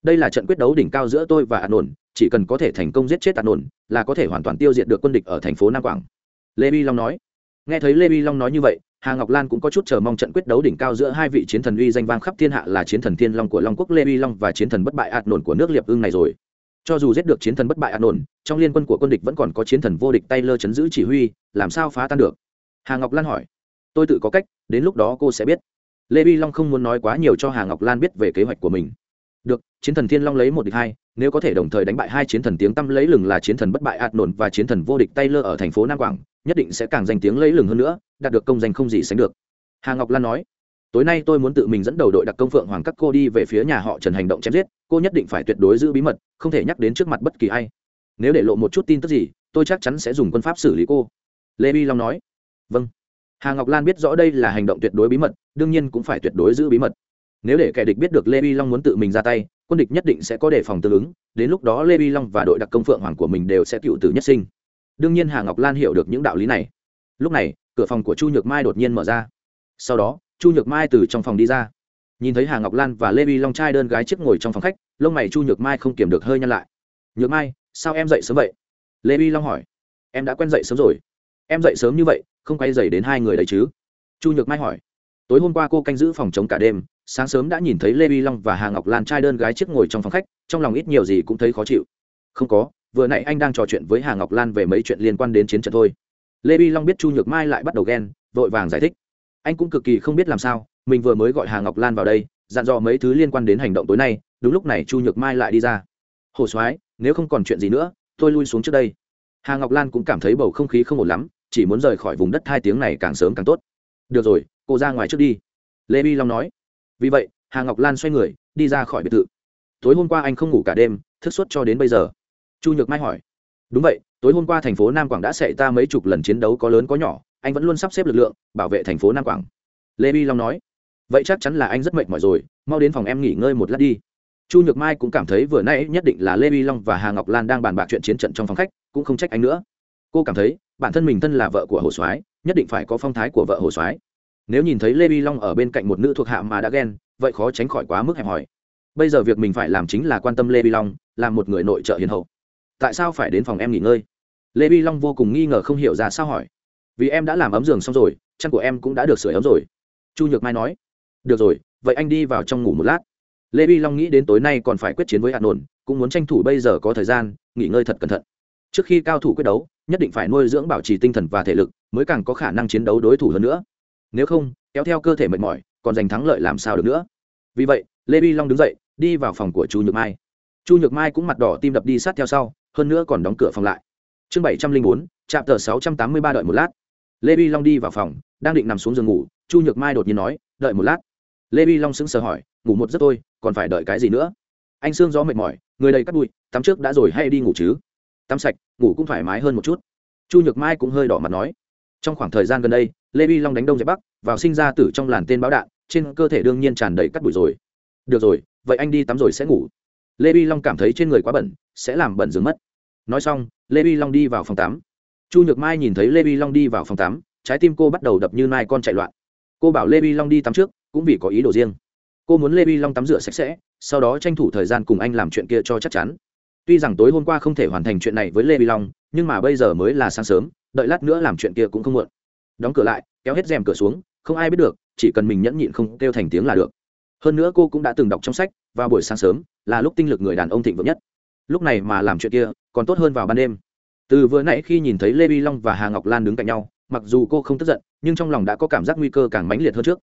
Đây là trận quyết đấu đỉnh cao giữa tôi và ạt nổn, chỉ cần có thể thành công giết chết ạt nổn, là có thể hoàn toàn tiêu diệt được quân địch ở thành phố nam quảng. Lê bi long nói nghe thấy lê bi long nói như vậy, hà ngọc lan cũng có chút chờ mong trận quyết đấu đỉnh cao giữa hai vị chiến thần uy danh vang khắp thiên hạ là chiến thần thiên long của long quốc lê bi long và chiến thần bất bại ạt nổn của nước liệp ưng này rồi. Cho dù giết được chiến thần bất bại ạt nổn, trong liên quân của quân địch vẫn còn có chiến thần vô địch tay lơ chấn giữ chỉ huy, làm sao phá tan được? Hà ngọc lan hỏi. Tôi tự có cách, đến lúc đó cô sẽ biết. Lê vi long không muốn nói quá nhiều cho hà ngọc lan biết về kế hoạch của mình được, chiến thần thiên long lấy một địch hai, nếu có thể đồng thời đánh bại hai chiến thần tiếng tăm lấy lừng là chiến thần bất bại ạt nổn và chiến thần vô địch tay lơ ở thành phố nam quảng, nhất định sẽ càng danh tiếng lấy lừng hơn nữa, đạt được công danh không gì sánh được. Hà ngọc lan nói, tối nay tôi muốn tự mình dẫn đầu đội đặc công phượng hoàng các cô đi về phía nhà họ trần hành động chém giết, cô nhất định phải tuyệt đối giữ bí mật, không thể nhắc đến trước mặt bất kỳ ai. Nếu để lộ một chút tin tức gì, tôi chắc chắn sẽ dùng quân pháp xử lý cô. Lê vi long nói vâng. Hà ngọc lan biết rõ đây là hành động tuyệt đối bí mật, đương nhiên cũng phải tuyệt đối giữ bí mật nếu để kẻ địch biết được lê vi long muốn tự mình ra tay, quân địch nhất định sẽ có đề phòng tương ứng, đến lúc đó lê vi long và đội đặc công phượng hoàng của mình đều sẽ cựu tử nhất sinh. Đương nhiên hà ngọc lan hiểu được những đạo lý này. Lúc này, cửa phòng của chu nhược mai đột nhiên mở ra. Sau đó, chu nhược mai từ trong phòng đi ra. Nhìn thấy hà ngọc lan và lê vi long trai đơn gái trước ngồi trong phòng khách, lông mày chu nhược mai không kiểm được hơi nhăn lại. Nhược mai, sao em dậy sớm vậy? Lê vi long hỏi. Em đã quen dậy sớm rồi. Em dậy sớm như vậy, không quay dậy đến hai người đấy chứ? Chu nhược mai hỏi tối hôm qua cô canh giữ phòng chống cả đêm, sáng sớm đã nhìn thấy lê vi long và hà ngọc lan trai đơn gái trước ngồi trong phòng khách, trong lòng ít nhiều gì cũng thấy khó chịu. Không có, vừa nãy anh đang trò chuyện với hà ngọc lan về mấy chuyện liên quan đến chiến trận thôi. Lê vi long biết chu nhược mai lại bắt đầu ghen, vội vàng giải thích. Anh cũng cực kỳ không biết làm sao, mình vừa mới gọi hà ngọc lan vào đây, dặn dò mấy thứ liên quan đến hành động tối nay, đúng lúc này chu nhược mai lại đi ra. Hồ soái, nếu không còn chuyện gì nữa, tôi lui xuống trước đây. Hà ngọc lan cũng cảm thấy bầu không khí không ổn lắm, chỉ muốn rời khỏi vùng đất hai tiếng này càng sớm càng tốt. Được rồi cô ra ngoài trước đi. Lê vi long nói. Vì vậy, hà ngọc lan xoay người, đi ra khỏi biệt thự. Tối hôm qua anh không ngủ cả đêm, thức suốt cho đến bây giờ. Chu nhược mai hỏi. Đúng vậy, tối hôm qua thành phố nam quảng đã xảy ta mấy chục lần chiến đấu có lớn có nhỏ, anh vẫn luôn sắp xếp lực lượng, bảo vệ thành phố nam quảng. Lê vi long nói. Vậy chắc chắn là anh rất mệt mỏi rồi, mau đến phòng em nghỉ ngơi một lát đi. Chu nhược mai cũng cảm thấy vừa nãy nhất định là lê vi long và hà ngọc lan đang bàn bạc chuyện chiến trận trong phòng khách, cũng không trách anh nữa. Cô cảm thấy, bản thân mình thân là vợ của hồ soái, nhất định phải có phong thái của vợ hồ soái nếu nhìn thấy lê vi long ở bên cạnh một nữ thuộc hạ mà đã ghen, vậy khó tránh khỏi quá mức hẹp hòi. Bây giờ việc mình phải làm chính là quan tâm lê vi long là một người nội trợ hiền hậu. Tại sao phải đến phòng em nghỉ ngơi? Lê vi long vô cùng nghi ngờ không hiểu ra sao hỏi. Vì em đã làm ấm giường xong rồi, chăn của em cũng đã được sửa ấm rồi. Chu nhược mai nói. Được rồi, vậy anh đi vào trong ngủ một lát. Lê vi long nghĩ đến tối nay còn phải quyết chiến với hạt nồn cũng muốn tranh thủ bây giờ có thời gian, nghỉ ngơi thật cẩn thận. Trước khi cao thủ quyết đấu, nhất định phải nuôi dưỡng bảo trì tinh thần và thể lực, mới càng có khả năng chiến đấu đối thủ hơn nữa nếu không, kéo theo cơ thể mệt mỏi, còn giành thắng lợi làm sao được nữa? Vì vậy, lê vi long đứng dậy, đi vào phòng của chu nhược mai. Chu nhược mai cũng mặt đỏ tim đập đi sát theo sau, hơn nữa còn đóng cửa phòng lại. Chương bảy trăm linh bốn trạm tờ sáu trăm tám mươi ba đợi một lát. Lê vi long đi vào phòng, đang định nằm xuống giường ngủ, chu nhược mai đột nhiên nói, đợi một lát. Lê vi long sững sờ hỏi, ngủ một giấc thôi còn phải đợi cái gì nữa? Anh sương gió mệt mỏi, người đầy cắt bụi, tắm trước đã rồi hay đi ngủ chứ? Tắm sạch, ngủ cũng thoải mái hơn một chút. Chu nhược mai cũng hơi đỏ mặt nói, trong khoảng thời gian gần đây lê vi long đánh đông dẹp bắc, vào sinh ra tử trong làn tên báo đạn, trên cơ thể đương nhiên tràn đầy cắt bụi rồi. Được rồi, vậy anh đi tắm rồi sẽ ngủ. Lê vi long cảm thấy trên người quá bẩn, sẽ làm bẩn giường mất. Nói xong, lê vi long đi vào phòng tắm. Chu nhược mai nhìn thấy lê vi long đi vào phòng tắm, trái tim cô bắt đầu đập như mai con chạy loạn. Cô bảo lê vi long đi tắm trước, cũng vì có ý đồ riêng. Cô muốn lê vi long tắm rửa sạch sẽ, sau đó tranh thủ thời gian cùng anh làm chuyện kia cho chắc chắn. Tuy rằng tối hôm qua không thể hoàn thành chuyện này với lê vi long, nhưng mà bây giờ mới là sáng sớm, đợi lát nữa làm chuyện kia cũng không muộn đóng cửa lại, kéo hết rèm cửa xuống, không ai biết được, chỉ cần mình nhẫn nhịn không kêu thành tiếng là được. Hơn nữa cô cũng đã từng đọc trong sách, vào buổi sáng sớm, là lúc tinh lực người đàn ông thịnh vượng nhất. Lúc này mà làm chuyện kia, còn tốt hơn vào ban đêm. Từ vừa nãy khi nhìn thấy lê vi long và hà ngọc lan đứng cạnh nhau, mặc dù cô không tức giận, nhưng trong lòng đã có cảm giác nguy cơ càng mãnh liệt hơn trước.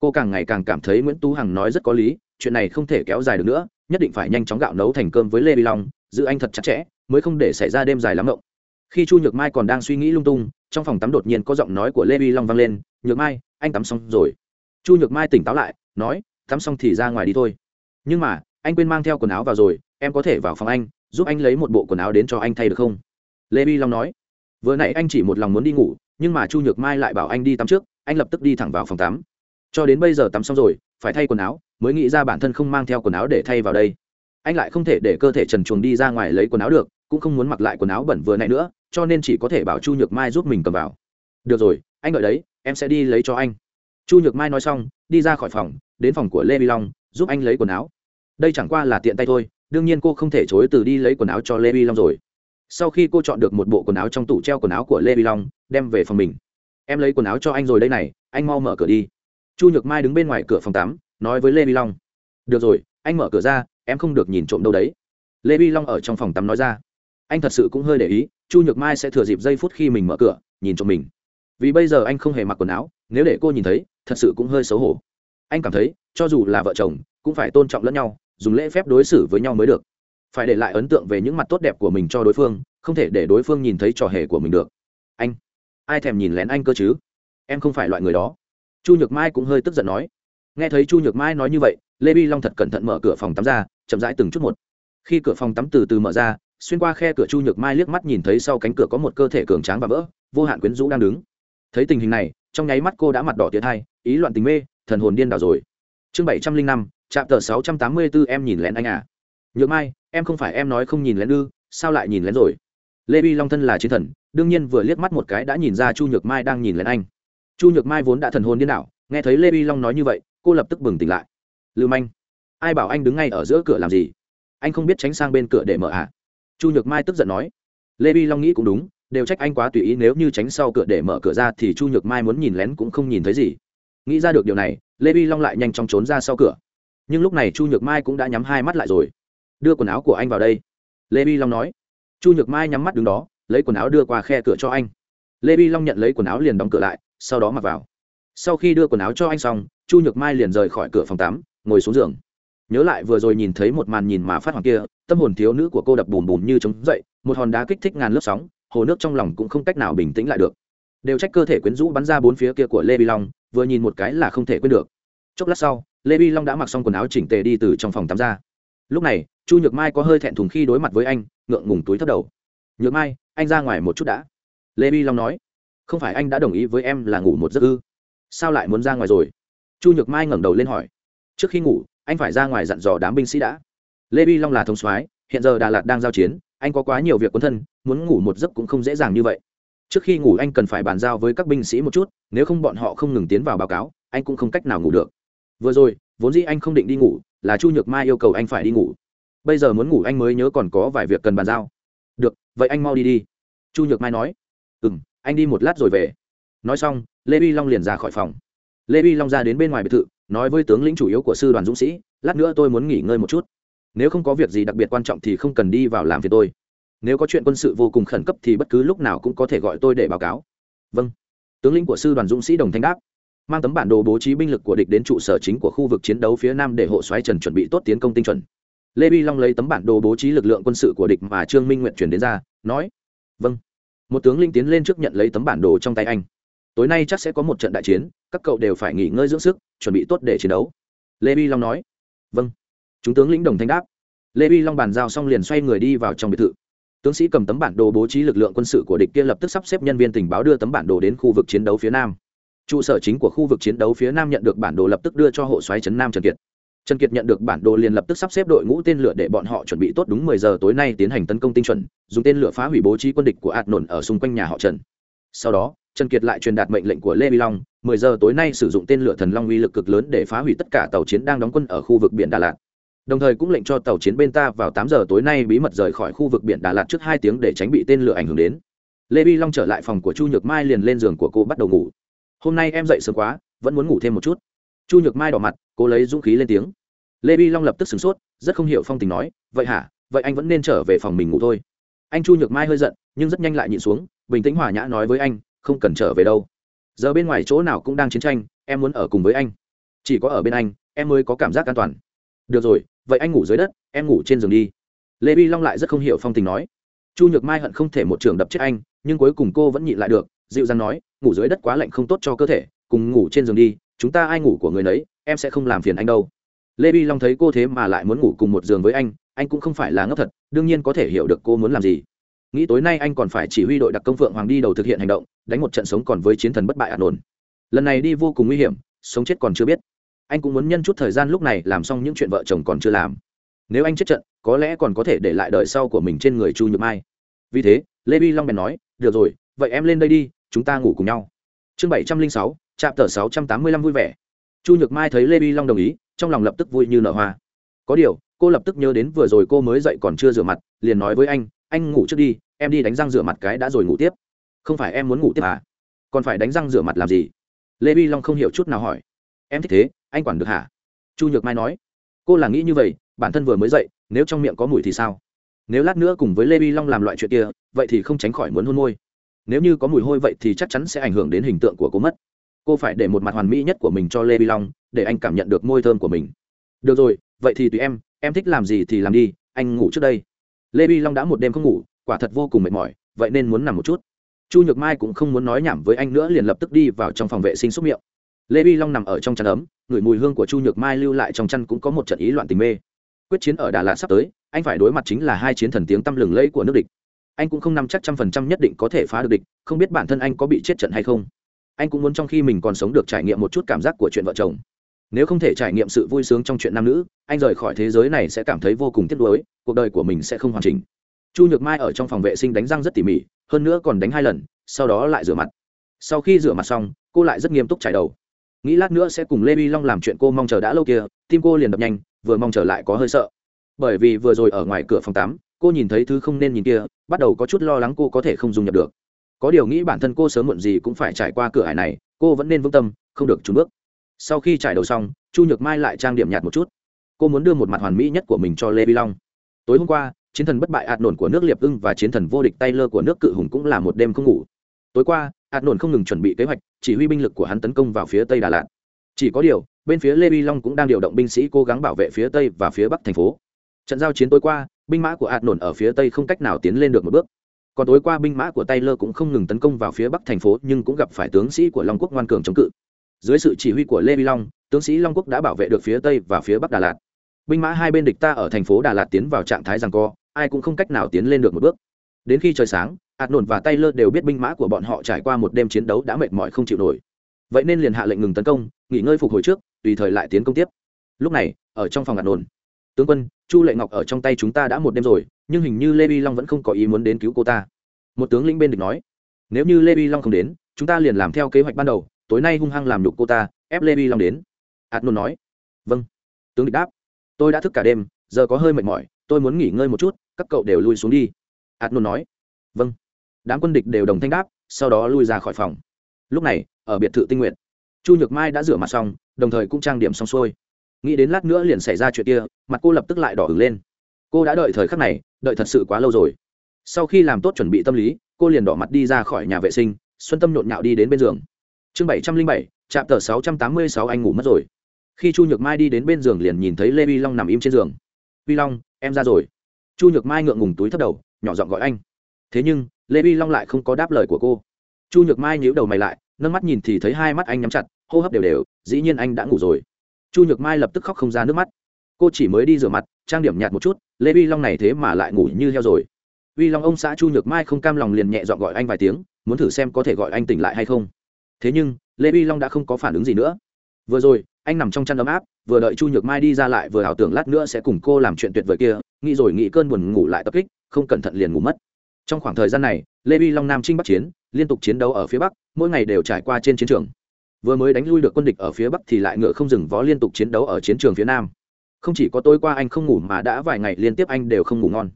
Cô càng ngày càng cảm thấy nguyễn tú hằng nói rất có lý, chuyện này không thể kéo dài được nữa, nhất định phải nhanh chóng gạo nấu thành cơm với lê vi long, giữ anh thật chặt chẽ, mới không để xảy ra đêm dài lắm rộng khi chu nhược mai còn đang suy nghĩ lung tung trong phòng tắm đột nhiên có giọng nói của lê vi long vang lên nhược mai anh tắm xong rồi chu nhược mai tỉnh táo lại nói tắm xong thì ra ngoài đi thôi nhưng mà anh quên mang theo quần áo vào rồi em có thể vào phòng anh giúp anh lấy một bộ quần áo đến cho anh thay được không lê vi long nói vừa nãy anh chỉ một lòng muốn đi ngủ nhưng mà chu nhược mai lại bảo anh đi tắm trước anh lập tức đi thẳng vào phòng tắm cho đến bây giờ tắm xong rồi phải thay quần áo mới nghĩ ra bản thân không mang theo quần áo để thay vào đây anh lại không thể để cơ thể trần chuồng đi ra ngoài lấy quần áo được cũng không muốn mặc lại quần áo bẩn vừa nãy nữa, cho nên chỉ có thể bảo chu nhược mai giúp mình cầm vào. Được rồi, anh đợi đấy, em sẽ đi lấy cho anh. Chu nhược mai nói xong, đi ra khỏi phòng, đến phòng của lê vi long, giúp anh lấy quần áo. Đây chẳng qua là tiện tay thôi, đương nhiên cô không thể chối từ đi lấy quần áo cho lê vi long rồi. Sau khi cô chọn được một bộ quần áo trong tủ treo quần áo của lê vi long, đem về phòng mình. Em lấy quần áo cho anh rồi đây này, anh mau mở cửa đi. Chu nhược mai đứng bên ngoài cửa phòng tắm, nói với lê vi long. Được rồi, anh mở cửa ra, em không được nhìn trộm đâu đấy. Lê vi long ở trong phòng tắm nói ra anh thật sự cũng hơi để ý, chu nhược mai sẽ thừa dịp giây phút khi mình mở cửa, nhìn cho mình. Vì bây giờ anh không hề mặc quần áo, nếu để cô nhìn thấy, thật sự cũng hơi xấu hổ. Anh cảm thấy, cho dù là vợ chồng, cũng phải tôn trọng lẫn nhau, dùng lễ phép đối xử với nhau mới được. Phải để lại ấn tượng về những mặt tốt đẹp của mình cho đối phương, không thể để đối phương nhìn thấy trò hề của mình được. Anh, ai thèm nhìn lén anh cơ chứ? Em không phải loại người đó. Chu nhược mai cũng hơi tức giận nói. Nghe thấy chu nhược mai nói như vậy, lê bi long thật cẩn thận mở cửa phòng tắm ra, chậm rãi từng chút một. Khi cửa phòng tắm từ từ mở ra xuyên qua khe cửa chu nhược mai liếc mắt nhìn thấy sau cánh cửa có một cơ thể cường tráng và vỡ, vô hạn quyến rũ đang đứng. Thấy tình hình này, trong nháy mắt cô đã mặt đỏ tiệt hai, ý loạn tình mê, thần hồn điên đảo rồi. Chương bảy trăm linh năm trạm tờ sáu trăm tám mươi b ố em nhìn lén anh à. Nhược mai, em không phải em nói không nhìn lén ư, sao lại nhìn lén rồi? Lê bi long thân là chiến thần, đương nhiên vừa liếc mắt một cái đã nhìn ra chu nhược mai đang nhìn lén anh. Chu nhược mai vốn đã thần hồn điên đảo, nghe thấy lê bi long nói như vậy, cô lập tức bừng tỉnh lại. Lưu manh, ai bảo anh đứng ngay ở giữa cửa làm gì? Anh không biết tránh sang bên cửa để mở à? Chu nhược mai tức giận nói, lê vi long nghĩ cũng đúng, đều trách anh quá tùy ý, nếu như tránh sau cửa để mở cửa ra thì chu nhược mai muốn nhìn lén cũng không nhìn thấy gì. Nghĩ ra được điều này, lê vi long lại nhanh chóng trốn ra sau cửa. Nhưng lúc này chu nhược mai cũng đã nhắm hai mắt lại rồi. Đưa quần áo của anh vào đây. Lê vi long nói. Chu nhược mai nhắm mắt đứng đó, lấy quần áo đưa qua khe cửa cho anh. Lê vi long nhận lấy quần áo liền đóng cửa lại, sau đó mặc vào. Sau khi đưa quần áo cho anh xong, chu nhược mai liền rời khỏi cửa phòng tắm, ngồi xuống giường nhớ lại vừa rồi nhìn thấy một màn nhìn mà phát hoàng kia, tâm hồn thiếu nữ của cô đập bùm bùm như trống dậy, một hòn đá kích thích ngàn lớp sóng, hồ nước trong lòng cũng không cách nào bình tĩnh lại được. Đều trách cơ thể quyến rũ bắn ra bốn phía kia của lê bi long, vừa nhìn một cái là không thể quên được. Chốc lát sau, lê bi long đã mặc xong quần áo chỉnh tề đi từ trong phòng tắm ra. Lúc này, chu nhược mai có hơi thẹn thùng khi đối mặt với anh, ngượng ngùng túi thấp đầu. Nhược mai, anh ra ngoài một chút đã. Lê bi long nói. Không phải anh đã đồng ý với em là ngủ một giấc ư? Sao lại muốn ra ngoài rồi? Chu nhược mai ngẩng đầu lên hỏi. Trước khi ngủ anh phải ra ngoài dặn dò đám binh sĩ đã. Lê vi long là thống soái, hiện giờ đà lạt đang giao chiến, anh có quá nhiều việc quân thân, muốn ngủ một giấc cũng không dễ dàng như vậy. Trước khi ngủ anh cần phải bàn giao với các binh sĩ một chút, nếu không bọn họ không ngừng tiến vào báo cáo, anh cũng không cách nào ngủ được. Vừa rồi, vốn dĩ anh không định đi ngủ, là chu nhược mai yêu cầu anh phải đi ngủ. Bây giờ muốn ngủ anh mới nhớ còn có vài việc cần bàn giao. Được, vậy anh mau đi đi. Chu nhược mai nói. Ừ m anh đi một lát rồi về. Nói xong, lê vi long liền ra khỏi phòng. Lê vi long ra đến bên ngoài biệt thự nói với tướng lĩnh chủ yếu của sư đoàn dũng sĩ, lát nữa tôi muốn nghỉ ngơi một chút. Nếu không có việc gì đặc biệt quan trọng thì không cần đi vào làm việc tôi. Nếu có chuyện quân sự vô cùng khẩn cấp thì bất cứ lúc nào cũng có thể gọi tôi để báo cáo. Vâng. Tướng lĩnh của sư đoàn dũng sĩ đồng thanh đáp. Mang tấm bản đồ bố trí binh lực của địch đến trụ sở chính của khu vực chiến đấu phía nam để hộ xoáy trần chuẩn bị tốt tiến công tinh chuẩn. Lê bi long lấy tấm bản đồ bố trí lực lượng quân sự của địch mà trương minh nguyện chuyển đến ra, nói. Vâng. Một tướng linh tiến lên trước nhận lấy tấm bản đồ trong tay anh tối nay chắc sẽ có một trận đại chiến, các cậu đều phải nghỉ ngơi dưỡng sức, chuẩn bị tốt để chiến đấu. Lê vi long nói. Vâng. Chúng tướng lĩnh đồng thanh đáp. Lê vi long bàn giao xong liền xoay người đi vào trong biệt thự. Tướng sĩ cầm tấm bản đồ bố trí lực lượng quân sự của địch kia lập tức sắp xếp nhân viên tình báo đưa tấm bản đồ đến khu vực chiến đấu phía nam. Trụ sở chính của khu vực chiến đấu phía nam nhận được bản đồ lập tức đưa cho hộ xoáy trấn nam trần kiệt. Trần kiệt nhận được bản đồ liền lập tức sắp xếp đội ngũ tên lửa để bọn họ chuẩn bị tốt đúng 10 giờ tối nay tiến hành tấn công tinh chuẩn, dùng tên lửa phá hủy bố trí quân địch của ạt nổn ở xung quanh nhà họ trần. Sau đó trần kiệt lại truyền đạt mệnh lệnh của lê vi long 10 giờ tối nay sử dụng tên lửa thần long uy lực cực lớn để phá hủy tất cả tàu chiến đang đóng quân ở khu vực biển đà lạt. Đồng thời cũng lệnh cho tàu chiến bên ta vào 8 giờ tối nay bí mật rời khỏi khu vực biển đà lạt trước hai tiếng để tránh bị tên lửa ảnh hưởng đến. Lê vi long trở lại phòng của chu nhược mai liền lên giường của cô bắt đầu ngủ. Hôm nay em dậy sớm quá, vẫn muốn ngủ thêm một chút. Chu nhược mai đỏ mặt, cô lấy dũng khí lên tiếng. Lê vi long lập tức sửng sốt, rất không hiểu phong tình nói, vậy hả? Vậy anh vẫn nên trở về phòng mình ngủ thôi. Anh chu nhược mai hơi giận, nhưng rất nhanh lại nhịn xuống, bình tĩnh hòa nhã nói với anh không cần trở về đâu. Giờ bên ngoài chỗ nào cũng đang chiến tranh, em muốn ở cùng với anh. Chỉ có ở bên anh, em mới có cảm giác an toàn. Được rồi, vậy anh ngủ dưới đất, em ngủ trên giường đi. Lê vi long lại rất không hiểu phong tình nói. Chu nhược mai hận không thể một trường đập chết anh, nhưng cuối cùng cô vẫn nhịn lại được, dịu dàng nói, ngủ dưới đất quá lạnh không tốt cho cơ thể, cùng ngủ trên giường đi, chúng ta ai ngủ của người nấy, em sẽ không làm phiền anh đâu. Lê vi long thấy cô thế mà lại muốn ngủ cùng một giường với anh anh cũng không phải là ngốc thật, đương nhiên có thể hiểu được cô muốn làm gì nghĩ tối nay anh còn phải chỉ huy đội đặc công phượng hoàng đi đầu thực hiện hành động, đánh một trận sống còn với chiến thần bất bại ả nồn. Lần này đi vô cùng nguy hiểm, sống chết còn chưa biết. Anh cũng muốn nhân chút thời gian lúc này làm xong những chuyện vợ chồng còn chưa làm. Nếu anh chết trận, có lẽ còn có thể để lại đời sau của mình trên người chu nhược mai. Vì thế, lê vi long bèn nói, được rồi, vậy em lên đây đi, chúng ta ngủ cùng nhau. Chương bảy trăm linh sáu trạm tờ sáu trăm tám mươi lăm vui vẻ. Chu nhược mai thấy lê vi long đồng ý, trong lòng lập tức vui như nở hoa. Có điều, cô lập tức nhớ đến vừa rồi cô mới dậy còn chưa rửa mặt, liền nói với anh anh ngủ trước đi, em đi đánh răng rửa mặt cái đã rồi ngủ tiếp. Không phải em muốn ngủ tiếp à? Còn phải đánh răng rửa mặt làm gì? Lê vi long không hiểu chút nào hỏi. Em thích thế, anh quản được hả? Chu nhược mai nói. Cô là nghĩ như vậy, bản thân vừa mới dậy, nếu trong miệng có mùi thì sao? Nếu lát nữa cùng với lê vi long làm loại chuyện kia, vậy thì không tránh khỏi muốn hôn môi. Nếu như có mùi hôi vậy thì chắc chắn sẽ ảnh hưởng đến hình tượng của cô mất. Cô phải để một mặt hoàn mỹ nhất của mình cho lê vi long, để anh cảm nhận được môi thơm của mình. Được rồi, vậy thì tùy em em thích làm gì thì làm đi, anh ngủ trước đây lê vi long đã một đêm không ngủ, quả thật vô cùng mệt mỏi, vậy nên muốn nằm một chút. Chu nhược mai cũng không muốn nói nhảm với anh nữa liền lập tức đi vào trong phòng vệ sinh xúc miệng. Lê vi long nằm ở trong chăn ấm ngửi mùi hương của chu nhược mai lưu lại trong chăn cũng có một trận ý loạn tình mê. Quyết chiến ở đà lạt sắp tới, anh phải đối mặt chính là hai chiến thần tiếng tăm lừng lẫy của nước địch. Anh cũng không nằm chắc trăm phần trăm nhất định có thể phá được địch, không biết bản thân anh có bị chết trận hay không. Anh cũng muốn trong khi mình còn sống được trải nghiệm một chút cảm giác của chuyện vợ chồng nếu không thể trải nghiệm sự vui sướng trong chuyện nam nữ, anh rời khỏi thế giới này sẽ cảm thấy vô cùng tiếc nuối, cuộc đời của mình sẽ không hoàn chỉnh. Chu nhược mai ở trong phòng vệ sinh đánh răng rất tỉ mỉ, hơn nữa còn đánh hai lần, sau đó lại rửa mặt. Sau khi rửa mặt xong, cô lại rất nghiêm túc trải đầu. Nghĩ lát nữa sẽ cùng lê vi long làm chuyện cô mong chờ đã lâu kia, tim cô liền đập nhanh, vừa mong chờ lại có hơi sợ. Bởi vì vừa rồi ở ngoài cửa phòng tắm, cô nhìn thấy thứ không nên nhìn kia, bắt đầu có chút lo lắng cô có thể không dùng nhập được. Có điều nghĩ bản thân cô sớm muộn gì cũng phải trải qua cửa hải này, cô vẫn nên vững tâm, không được trúng bước sau khi trải đầu xong, chu nhược mai lại trang điểm nhạt một chút. Cô muốn đưa một mặt hoàn mỹ nhất của mình cho lê vi long. Tối hôm qua, chiến thần bất bại ạt nổn của nước liệp ưng và chiến thần vô địch tay lơ của nước cự hùng cũng là một đêm không ngủ. Tối qua, ạt nổn không ngừng chuẩn bị kế hoạch, chỉ huy binh lực của hắn tấn công vào phía tây đà lạt. Chỉ có điều, bên phía lê vi long cũng đang điều động binh sĩ cố gắng bảo vệ phía tây và phía bắc thành phố. Trận giao chiến tối qua, binh mã của ạt nổn ở phía tây không cách nào tiến lên được một bước. Còn tối qua, binh mã của taylor cũng không ngừng tấn công vào phía bắc thành phố, nhưng cũng gặp phải tướng sĩ của long quốc ngoan cường chống cự dưới sự chỉ huy của lê vi long, tướng sĩ long quốc đã bảo vệ được phía tây và phía bắc đà lạt. Binh mã hai bên địch ta ở thành phố đà lạt tiến vào trạng thái rằng co, ai cũng không cách nào tiến lên được một bước. Đến khi trời sáng ạt nổn và Tay Lơ đều biết binh mã của bọn họ trải qua một đêm chiến đấu đã mệt mỏi không chịu nổi. Vậy nên liền hạ lệnh ngừng tấn công, nghỉ ngơi phục hồi trước, tùy thời lại tiến công tiếp. Lúc này, ở trong phòng ạt nổn, tướng quân chu lệ ngọc ở trong tay chúng ta đã một đêm rồi, nhưng hình như lê vi long vẫn không có ý muốn đến cứu cô ta. Một tướng lĩnh bên địch nói, nếu như lê vi long không đến, chúng ta liền làm theo kế hoạch ban đầu tối nay hung hăng làm nhục cô ta, ép lê vi long đến. Hạt nôn nói vâng. Tướng địch đáp, tôi đã thức cả đêm, giờ có hơi mệt mỏi, tôi muốn nghỉ ngơi một chút, các cậu đều lui xuống đi. Hạt nôn nói vâng. Đám quân địch đều đồng thanh đáp, sau đó lui ra khỏi phòng. Lúc này, ở biệt thự tinh nguyện chu nhược mai đã rửa mặt xong, đồng thời cũng trang điểm xong xuôi. Nghĩ đến lát nữa liền xảy ra chuyện kia, mặt cô lập tức lại đỏ ửng lên. Cô đã đợi thời khắc này, đợi thật sự quá lâu rồi. Sau khi làm tốt chuẩn bị tâm lý, cô liền đỏ mặt đi ra khỏi nhà vệ sinh, xuân tâm nhộn nhạo đi đến bên giường chương bảy trăm linh bảy trạm tờ sáu trăm tám mươi sáu, anh ngủ mất rồi. Khi chu nhược mai đi đến bên giường liền nhìn thấy lê vi long nằm im trên giường. Vi long, em ra rồi. Chu nhược mai ngượng ngùng túi thấp đầu, nhỏ giọng gọi anh. Thế nhưng, lê vi long lại không có đáp lời của cô. Chu nhược mai nhíu đầu mày lại, nâng mắt nhìn thì thấy hai mắt anh nhắm chặt, hô hấp đều đều, dĩ nhiên anh đã ngủ rồi. Chu nhược mai lập tức khóc không ra nước mắt. Cô chỉ mới đi rửa mặt, trang điểm nhạt một chút, lê vi long này thế mà lại ngủ như heo rồi. Vi long ông xã chu nhược mai không cam lòng liền nhẹ dọn gọi anh vài tiếng, muốn thử xem có thể gọi anh tỉnh lại hay không thế nhưng, lê vi long đã không có phản ứng gì nữa. Vừa rồi, anh nằm trong chăn ấm áp, vừa đợi chu nhược mai đi ra lại vừa ảo tưởng lát nữa sẽ cùng cô làm chuyện tuyệt vời kia, nghĩ rồi nghĩ cơn buồn ngủ lại tập kích, không cẩn thận liền ngủ mất. Trong khoảng thời gian này, lê vi long nam trinh bắc chiến, liên tục chiến đấu ở phía bắc, mỗi ngày đều trải qua trên chiến trường. Vừa mới đánh lui được quân địch ở phía bắc thì lại ngựa không dừng vó liên tục chiến đấu ở chiến trường phía nam. Không chỉ có tối qua anh không ngủ mà đã vài ngày liên tiếp anh đều không ngủ ngon.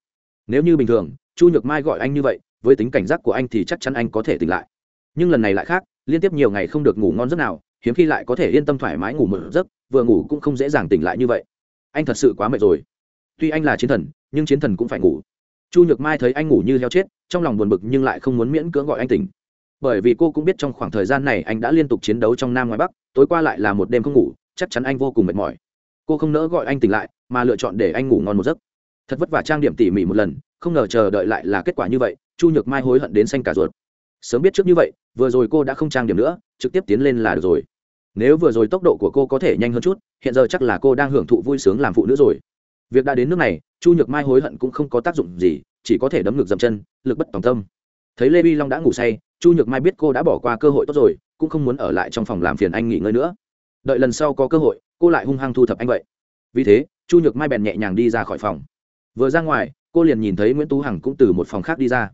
Nếu như bình thường, chu nhược mai gọi anh như vậy, với tính cảnh giác của anh thì chắc chắn anh có thể tỉnh lại. Nhưng lần này lại khác liên tiếp nhiều ngày không được ngủ ngon giấc nào, hiếm khi lại có thể yên tâm thoải mái ngủ một giấc, vừa ngủ cũng không dễ dàng tỉnh lại như vậy. Anh thật sự quá mệt rồi. Tuy anh là chiến thần, nhưng chiến thần cũng phải ngủ. Chu nhược mai thấy anh ngủ như heo chết, trong lòng buồn bực nhưng lại không muốn miễn cưỡng gọi anh tỉnh. Bởi vì cô cũng biết trong khoảng thời gian này anh đã liên tục chiến đấu trong nam ngoài bắc, tối qua lại là một đêm không ngủ, chắc chắn anh vô cùng mệt mỏi. Cô không nỡ gọi anh tỉnh lại, mà lựa chọn để anh ngủ ngon một giấc. Thật vất vả trang điểm tỉ mỉ một lần, không ngờ chờ đợi lại là kết quả như vậy, chu nhược mai hối hận đến xanh cả ruột sớm biết trước như vậy, vừa rồi cô đã không trang điểm nữa, trực tiếp tiến lên là được rồi. Nếu vừa rồi tốc độ của cô có thể nhanh hơn chút, hiện giờ chắc là cô đang hưởng thụ vui sướng làm phụ nữ rồi. Việc đã đến nước này, chu nhược mai hối hận cũng không có tác dụng gì, chỉ có thể đấm ngực dậm chân, lực bất tòng tâm. Thấy lê vi long đã ngủ say, chu nhược mai biết cô đã bỏ qua cơ hội tốt rồi, cũng không muốn ở lại trong phòng làm phiền anh nghỉ ngơi nữa. Đợi lần sau có cơ hội, cô lại hung hăng thu thập anh vậy. Vì thế, chu nhược mai bèn nhẹ nhàng đi ra khỏi phòng. Vừa ra ngoài, cô liền nhìn thấy nguyễn tú hằng cũng từ một phòng khác đi ra.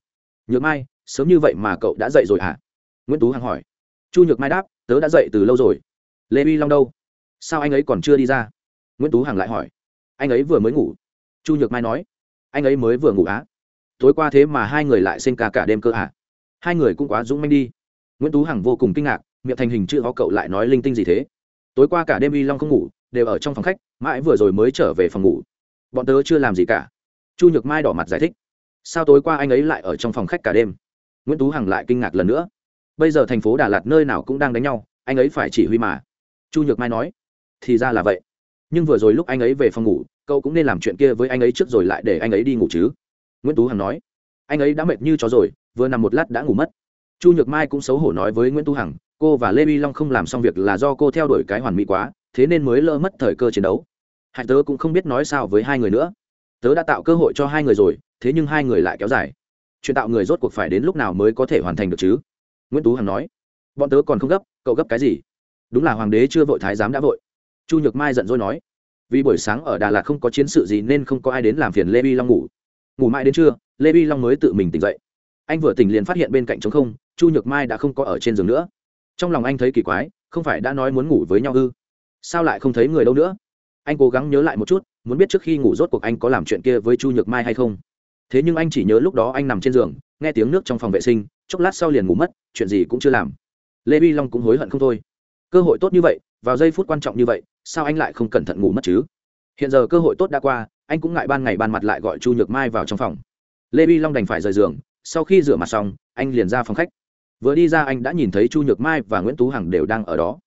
Nhược mai sớm như vậy mà cậu đã dậy rồi hả? Nguyễn tú hằng hỏi. Chu nhược mai đáp, tớ đã dậy từ lâu rồi. Lê Vi long đâu? Sao anh ấy còn chưa đi ra? Nguyễn tú hằng lại hỏi. Anh ấy vừa mới ngủ. Chu nhược mai nói. Anh ấy mới vừa ngủ á. Tối qua thế mà hai người lại sinh ca cả đêm cơ hả? Hai người cũng quá dũng manh đi. Nguyễn tú hằng vô cùng kinh ngạc, miệng thành hình chữ ho cậu lại nói linh tinh gì thế? Tối qua cả đêm Vi long không ngủ, đều ở trong phòng khách, mãi vừa rồi mới trở về phòng ngủ. Bọn tớ chưa làm gì cả. Chu nhược mai đỏ mặt giải thích. Sao tối qua anh ấy lại ở trong phòng khách cả đêm? Nguyễn tú hằng lại kinh ngạc lần nữa. Bây giờ thành phố đà lạt nơi nào cũng đang đánh nhau, anh ấy phải chỉ huy mà. Chu nhược mai nói, thì ra là vậy. Nhưng vừa rồi lúc anh ấy về phòng ngủ, cậu cũng nên làm chuyện kia với anh ấy trước rồi lại để anh ấy đi ngủ chứ. Nguyễn tú hằng nói, anh ấy đã mệt như chó rồi, vừa nằm một lát đã ngủ mất. Chu nhược mai cũng xấu hổ nói với nguyễn tú hằng, cô và lê vi long không làm xong việc là do cô theo đuổi cái hoàn mỹ quá, thế nên mới lỡ mất thời cơ chiến đấu. Hạnh tớ cũng không biết nói sao với hai người nữa. Tớ đã tạo cơ hội cho hai người rồi, thế nhưng hai người lại kéo dài chuyện tạo người rốt cuộc phải đến lúc nào mới có thể hoàn thành được chứ? Nguyễn tú hằng nói. Bọn tớ còn không gấp, cậu gấp cái gì? Đúng là hoàng đế chưa vội thái giám đã vội. Chu nhược mai giận dỗi nói. Vì buổi sáng ở đà lạt không có chiến sự gì nên không có ai đến làm phiền lê vi long ngủ. Ngủ mãi đến trưa, lê vi long mới tự mình tỉnh dậy. Anh vừa tỉnh liền phát hiện bên cạnh trống không, chu nhược mai đã không có ở trên giường nữa. Trong lòng anh thấy kỳ quái, không phải đã nói muốn ngủ với nhau ư? Sao lại không thấy người đâu nữa? Anh cố gắng nhớ lại một chút, muốn biết trước khi ngủ rốt cuộc anh có làm chuyện kia với chu nhược mai hay không? Thế nhưng anh chỉ nhớ lúc đó anh nằm trên giường, nghe tiếng nước trong phòng vệ sinh, chốc lát sau liền ngủ mất, chuyện gì cũng chưa làm. Lê vi long cũng hối hận không thôi. Cơ hội tốt như vậy, vào giây phút quan trọng như vậy, sao anh lại không cẩn thận ngủ mất chứ? Hiện giờ cơ hội tốt đã qua, anh cũng ngại ban ngày ban mặt lại gọi chu nhược mai vào trong phòng. Lê vi long đành phải rời giường, sau khi rửa mặt xong, anh liền ra phòng khách. Vừa đi ra anh đã nhìn thấy chu nhược mai và nguyễn tú hằng đều đang ở đó.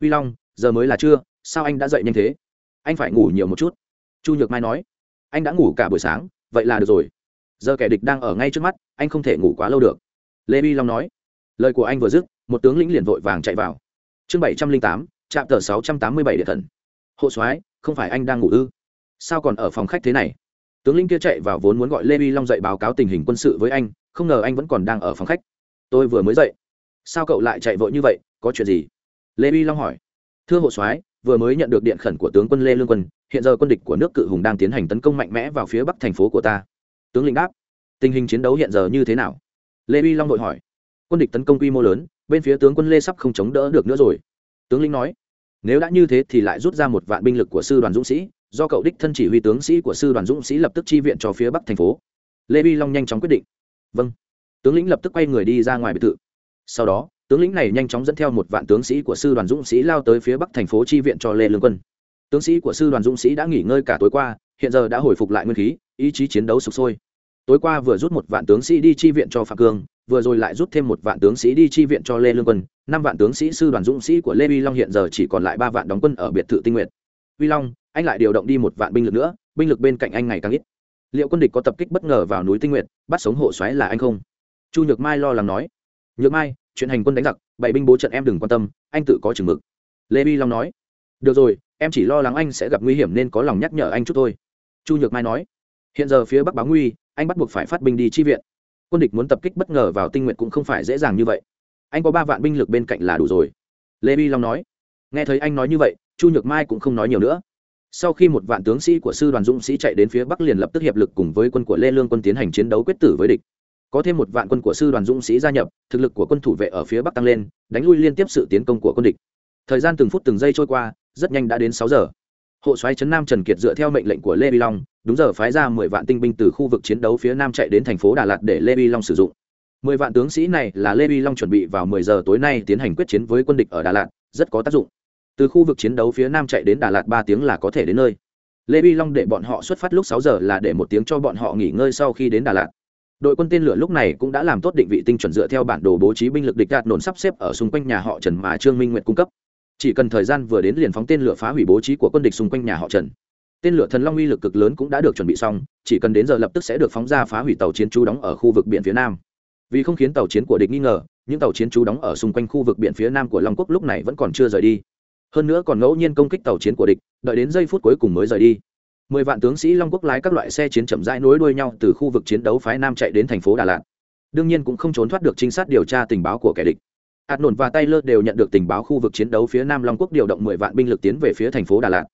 Vi long, giờ mới là trưa, sao anh đã dậy nhanh thế? Anh phải ngủ nhiều một chút. Chu nhược mai nói. Anh đã ngủ cả buổi sáng, vậy là được rồi giờ kẻ địch đang ở ngay trước mắt, anh không thể ngủ quá lâu được. Lê bi long nói. Lời của anh vừa dứt, một tướng lĩnh liền vội vàng chạy vào. Chương bảy trăm linh tám trạm tờ sáu trăm tám mươi bảy địa thần. Hộ soái, không phải anh đang ngủ ư? Sao còn ở phòng khách thế này? Tướng lĩnh kia chạy vào vốn muốn gọi lê bi long dậy báo cáo tình hình quân sự với anh, không ngờ anh vẫn còn đang ở phòng khách. Tôi vừa mới dậy. Sao cậu lại chạy vội như vậy? Có chuyện gì? Lê bi long hỏi. Thưa hộ soái, vừa mới nhận được điện khẩn của tướng quân lê lương quân, hiện giờ quân địch của nước cự hùng đang tiến hành tấn công mạnh mẽ vào phía bắc thành phố của ta tướng lĩnh đáp, tình hình chiến đấu hiện giờ như thế nào? Lê vi long đội hỏi. Quân địch tấn công quy mô lớn, bên phía tướng quân lê sắp không chống đỡ được nữa rồi. Tướng lĩnh nói, nếu đã như thế thì lại rút ra một vạn binh lực của sư đoàn dũng sĩ, do cậu đích thân chỉ huy tướng sĩ của sư đoàn dũng sĩ lập tức chi viện cho phía bắc thành phố. Lê vi long nhanh chóng quyết định. Vâng. Tướng lĩnh lập tức quay người đi ra ngoài biệt thự. Sau đó, tướng lĩnh này nhanh chóng dẫn theo một vạn tướng sĩ của sư đoàn dũng sĩ lao tới phía bắc thành phố chi viện cho lê lương quân. Tướng sĩ của sư đoàn dũng sĩ đã nghỉ ngơi cả tối qua, hiện giờ đã hồi phục lại nguyên khí ý chí chiến đấu sụp sôi. Tối qua vừa rút một vạn tướng sĩ đi chi viện cho phạm cương vừa rồi lại rút thêm một vạn tướng sĩ đi chi viện cho lê lương quân, năm vạn tướng sĩ sư đoàn dũng sĩ của lê vi long hiện giờ chỉ còn lại ba vạn đóng quân ở biệt thự tinh nguyện vi long, anh lại điều động đi một vạn binh lực nữa, binh lực bên cạnh anh ngày càng ít. Liệu quân địch có tập kích bất ngờ vào núi tinh nguyện bắt sống hộ xoáy là anh không? Chu nhược mai lo lắng nói. Nhược mai, chuyện hành quân đánh giặc, bảy binh bố trận em đừng quan tâm, anh tự có chừng mực. Lê vi long nói. Được rồi, em chỉ lo lắng anh sẽ gặp nguy hiểm nên có lòng nhắc nhở anh chút thôi. Chu nhược mai nói hiện giờ phía bắc báo nguy, anh bắt buộc phải phát binh đi chi viện. Quân địch muốn tập kích bất ngờ vào tinh nguyện cũng không phải dễ dàng như vậy. Anh có ba vạn binh lực bên cạnh là đủ rồi. Lê vi long nói. Nghe thấy anh nói như vậy, chu nhược mai cũng không nói nhiều nữa. Sau khi một vạn tướng sĩ của sư đoàn dũng sĩ chạy đến phía bắc liền lập tức hiệp lực cùng với quân của lê lương quân tiến hành chiến đấu quyết tử với địch. Có thêm một vạn quân của sư đoàn dũng sĩ gia nhập, thực lực của quân thủ vệ ở phía bắc tăng lên, đánh lui liên tiếp sự tiến công của quân địch. Thời gian từng phút từng giây trôi qua, rất nhanh đã đến sáu giờ hộ soái trấn nam trần kiệt dựa theo mệnh lệnh của lê vi long, đúng giờ phái ra mười vạn tinh binh từ khu vực chiến đấu phía nam chạy đến thành phố đà lạt để lê vi long sử dụng. Mười vạn tướng sĩ này là lê vi long chuẩn bị vào mười giờ tối nay tiến hành quyết chiến với quân địch ở đà lạt, rất có tác dụng. Từ khu vực chiến đấu phía nam chạy đến đà lạt ba tiếng là có thể đến nơi. Lê vi long để bọn họ xuất phát lúc sáu giờ là để một tiếng cho bọn họ nghỉ ngơi sau khi đến đà lạt. Đội quân tên lửa lúc này cũng đã làm tốt định vị tinh chuẩn dựa theo bản đồ bố trí binh lực địch đạt nổn sắp xếp ở xung quanh nhà họ trần mà trương minh Nguyệt cung cấp chỉ cần thời gian vừa đến liền phóng tên lửa phá hủy bố trí của quân địch xung quanh nhà họ trần. Tên lửa thần long uy lực cực lớn cũng đã được chuẩn bị xong, chỉ cần đến giờ lập tức sẽ được phóng ra phá hủy tàu chiến trú đóng ở khu vực biển phía nam. Vì không khiến tàu chiến của địch nghi ngờ, những tàu chiến trú đóng ở xung quanh khu vực biển phía nam của long quốc lúc này vẫn còn chưa rời đi. Hơn nữa còn ngẫu nhiên công kích tàu chiến của địch, đợi đến giây phút cuối cùng mới rời đi. Mười vạn tướng sĩ long quốc lái các loại xe chiến chậm rãi nối đuôi nhau từ khu vực chiến đấu phái nam chạy đến thành phố đà lạt. Đương nhiên cũng không trốn thoát được trinh sát điều tra tình báo của kẻ địch hạt nổn và taylor đều nhận được tình báo khu vực chiến đấu phía nam long quốc điều động mười vạn binh lực tiến về phía thành phố đà lạt.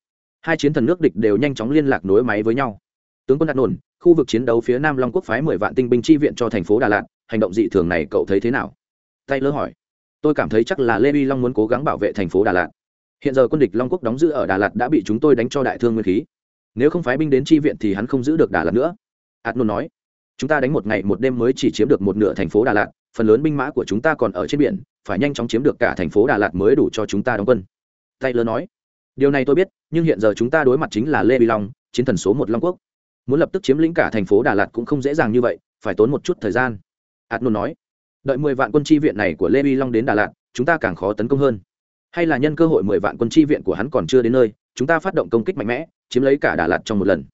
Hai chiến thần nước địch đều nhanh chóng liên lạc nối máy với nhau. Tướng quân hạt nổn, khu vực chiến đấu phía nam long quốc phái mười vạn tinh binh chi viện cho thành phố đà lạt, hành động dị thường này cậu thấy thế nào? Taylor hỏi. Tôi cảm thấy chắc là lê vi long muốn cố gắng bảo vệ thành phố đà lạt. Hiện giờ quân địch long quốc đóng giữ ở đà lạt đã bị chúng tôi đánh cho đại thương nguyên khí. Nếu không phái binh đến chi viện thì hắn không giữ được đà lạt nữa. Adnon nói. Chúng ta đánh một ngày một đêm mới chỉ chiếm được một nửa thành phố đà lạt phần lớn binh mã của chúng ta còn ở trên biển, phải nhanh chóng chiếm được cả thành phố đà lạt mới đủ cho chúng ta đóng quân. Taylor nói. Điều này tôi biết, nhưng hiện giờ chúng ta đối mặt chính là lê vi long, chiến thần số một long quốc. Muốn lập tức chiếm lĩnh cả thành phố đà lạt cũng không dễ dàng như vậy, phải tốn một chút thời gian. Adnon nói. Đợi mười vạn quân tri viện này của lê vi long đến đà lạt, chúng ta càng khó tấn công hơn. Hay là nhân cơ hội mười vạn quân tri viện của hắn còn chưa đến nơi, chúng ta phát động công kích mạnh mẽ, chiếm lấy cả đà lạt trong một lần.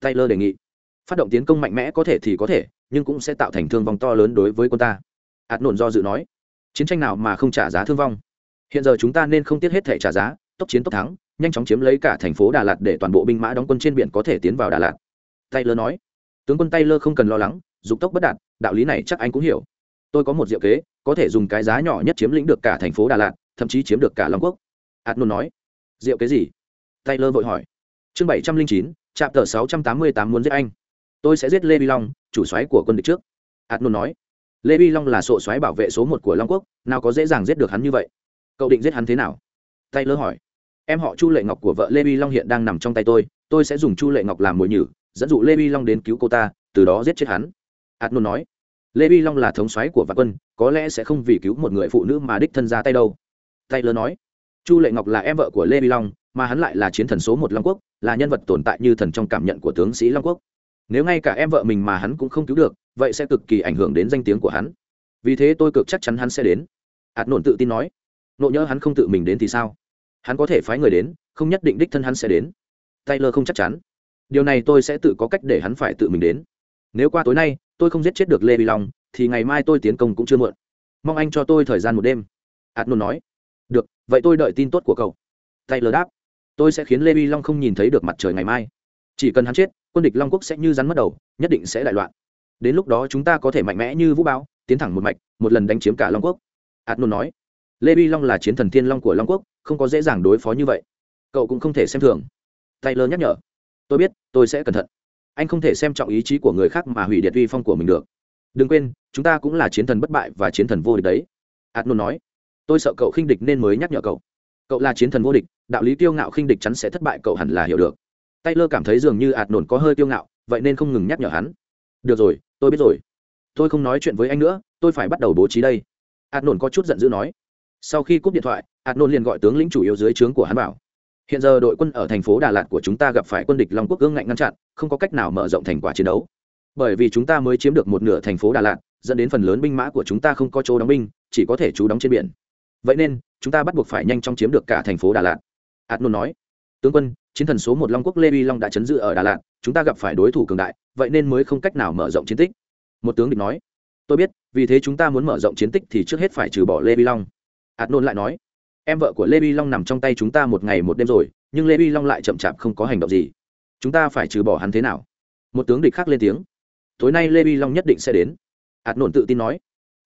Taylor đề nghị. Phát động tiến công mạnh mẽ có thể thì có thể, nhưng cũng sẽ tạo thành thương vong to lớn đối với quân ta ạt nổn do dự nói, chiến tranh nào mà không trả giá thương vong? Hiện giờ chúng ta nên không tiếc hết thể trả giá, tốc chiến tốc thắng, nhanh chóng chiếm lấy cả thành phố đà lạt để toàn bộ binh mã đóng quân trên biển có thể tiến vào đà lạt. Taylor nói. Tướng quân taylor không cần lo lắng, dục tốc bất đạt, đạo lý này chắc anh cũng hiểu. Tôi có một diệu kế, có thể dùng cái giá nhỏ nhất chiếm lĩnh được cả thành phố đà lạt, thậm chí chiếm được cả long quốc. Adnon nói. Diệu kế gì? Taylor vội hỏi. Chương bảy trăm linh chín trạm tờ sáu trăm tám mươi tám muốn giết anh. Tôi sẽ giết lê vi long, chủ soái của quân địch trước. Adnon nói lê vi long là sổ xoáy bảo vệ số một của long quốc, nào có dễ dàng giết được hắn như vậy? Cậu định giết hắn thế nào? Tay Lơ hỏi. Em họ chu lệ ngọc của vợ lê vi long hiện đang nằm trong tay tôi tôi sẽ dùng chu lệ ngọc làm mồi nhử, dẫn dụ lê vi long đến cứu cô ta, từ đó giết chết hắn. Adnon nói. Lê vi long là thống xoáy của vạn quân, có lẽ sẽ không vì cứu một người phụ nữ mà đích thân ra tay đâu. Tay Lơ nói. Chu lệ ngọc là em vợ của lê vi long, mà hắn lại là chiến thần số một long quốc, là nhân vật tồn tại như thần trong cảm nhận của tướng sĩ long quốc nếu ngay cả em vợ mình mà hắn cũng không cứu được, vậy sẽ cực kỳ ảnh hưởng đến danh tiếng của hắn. Vì thế tôi cực chắc chắn hắn sẽ đến. Ạt nổn tự tin nói. Nộ nhớ hắn không tự mình đến thì sao? Hắn có thể phái người đến, không nhất định đích thân hắn sẽ đến. Taylor không chắc chắn. Điều này tôi sẽ tự có cách để hắn phải tự mình đến. Nếu qua tối nay, tôi không giết chết được lê vi long, thì ngày mai tôi tiến công cũng chưa muộn. Mong anh cho tôi thời gian một đêm. Ạt nổn nói. Được, vậy tôi đợi tin tốt của cậu. Taylor đáp. Tôi sẽ khiến lê vi long không nhìn thấy được mặt trời ngày mai. Chỉ cần hắn chết quân địch long quốc sẽ như rắn mất đầu, nhất định sẽ đại loạn. Đến lúc đó chúng ta có thể mạnh mẽ như vũ báo tiến thẳng một mạch, một lần đánh chiếm cả long quốc. Adnon nói. Lê vi long là chiến thần thiên long của long quốc, không có dễ dàng đối phó như vậy. Cậu cũng không thể xem thường. Taylor nhắc nhở. Tôi biết, tôi sẽ cẩn thận. Anh không thể xem trọng ý chí của người khác mà hủy diệt uy phong của mình được. Đừng quên, chúng ta cũng là chiến thần bất bại và chiến thần vô địch đấy. Adnon nói. Tôi sợ cậu khinh địch nên mới nhắc nhở cậu. Cậu là chiến thần vô địch, đạo lý kiêu ngạo khinh địch chắn sẽ thất bại, cậu hẳn là hiểu được taylor cảm thấy dường như ạt nổn có hơi kiêu ngạo, vậy nên không ngừng nhắc nhở hắn. Được rồi, tôi biết rồi. Tôi không nói chuyện với anh nữa, tôi phải bắt đầu bố trí đây. Ạt nổn có chút giận dữ nói. Sau khi cúp điện thoại, ạt nổn liền gọi tướng lĩnh chủ yếu dưới trướng của hắn bảo hiện giờ đội quân ở thành phố đà lạt của chúng ta gặp phải quân địch long quốc ương ngạnh ngăn chặn, không có cách nào mở rộng thành quả chiến đấu. Bởi vì chúng ta mới chiếm được một nửa thành phố đà lạt, dẫn đến phần lớn binh mã của chúng ta không có chỗ đóng binh, chỉ có thể trú đóng trên biển. Vậy nên, chúng ta bắt buộc phải nhanh chóng chiếm được cả thành phố đà lạt. Adnon nói. Tướng quân chiến thần số một long quốc lê vi long đã chấn giữ ở đà lạt, chúng ta gặp phải đối thủ cường đại, vậy nên mới không cách nào mở rộng chiến tích. Một tướng địch nói. Tôi biết, vì thế chúng ta muốn mở rộng chiến tích thì trước hết phải trừ bỏ lê vi long. Adnon lại nói. Em vợ của lê vi long nằm trong tay chúng ta một ngày một đêm rồi, nhưng lê vi long lại chậm chạp không có hành động gì. Chúng ta phải trừ bỏ hắn thế nào? Một tướng địch khác lên tiếng. Tối nay lê vi long nhất định sẽ đến. Adnon tự tin nói.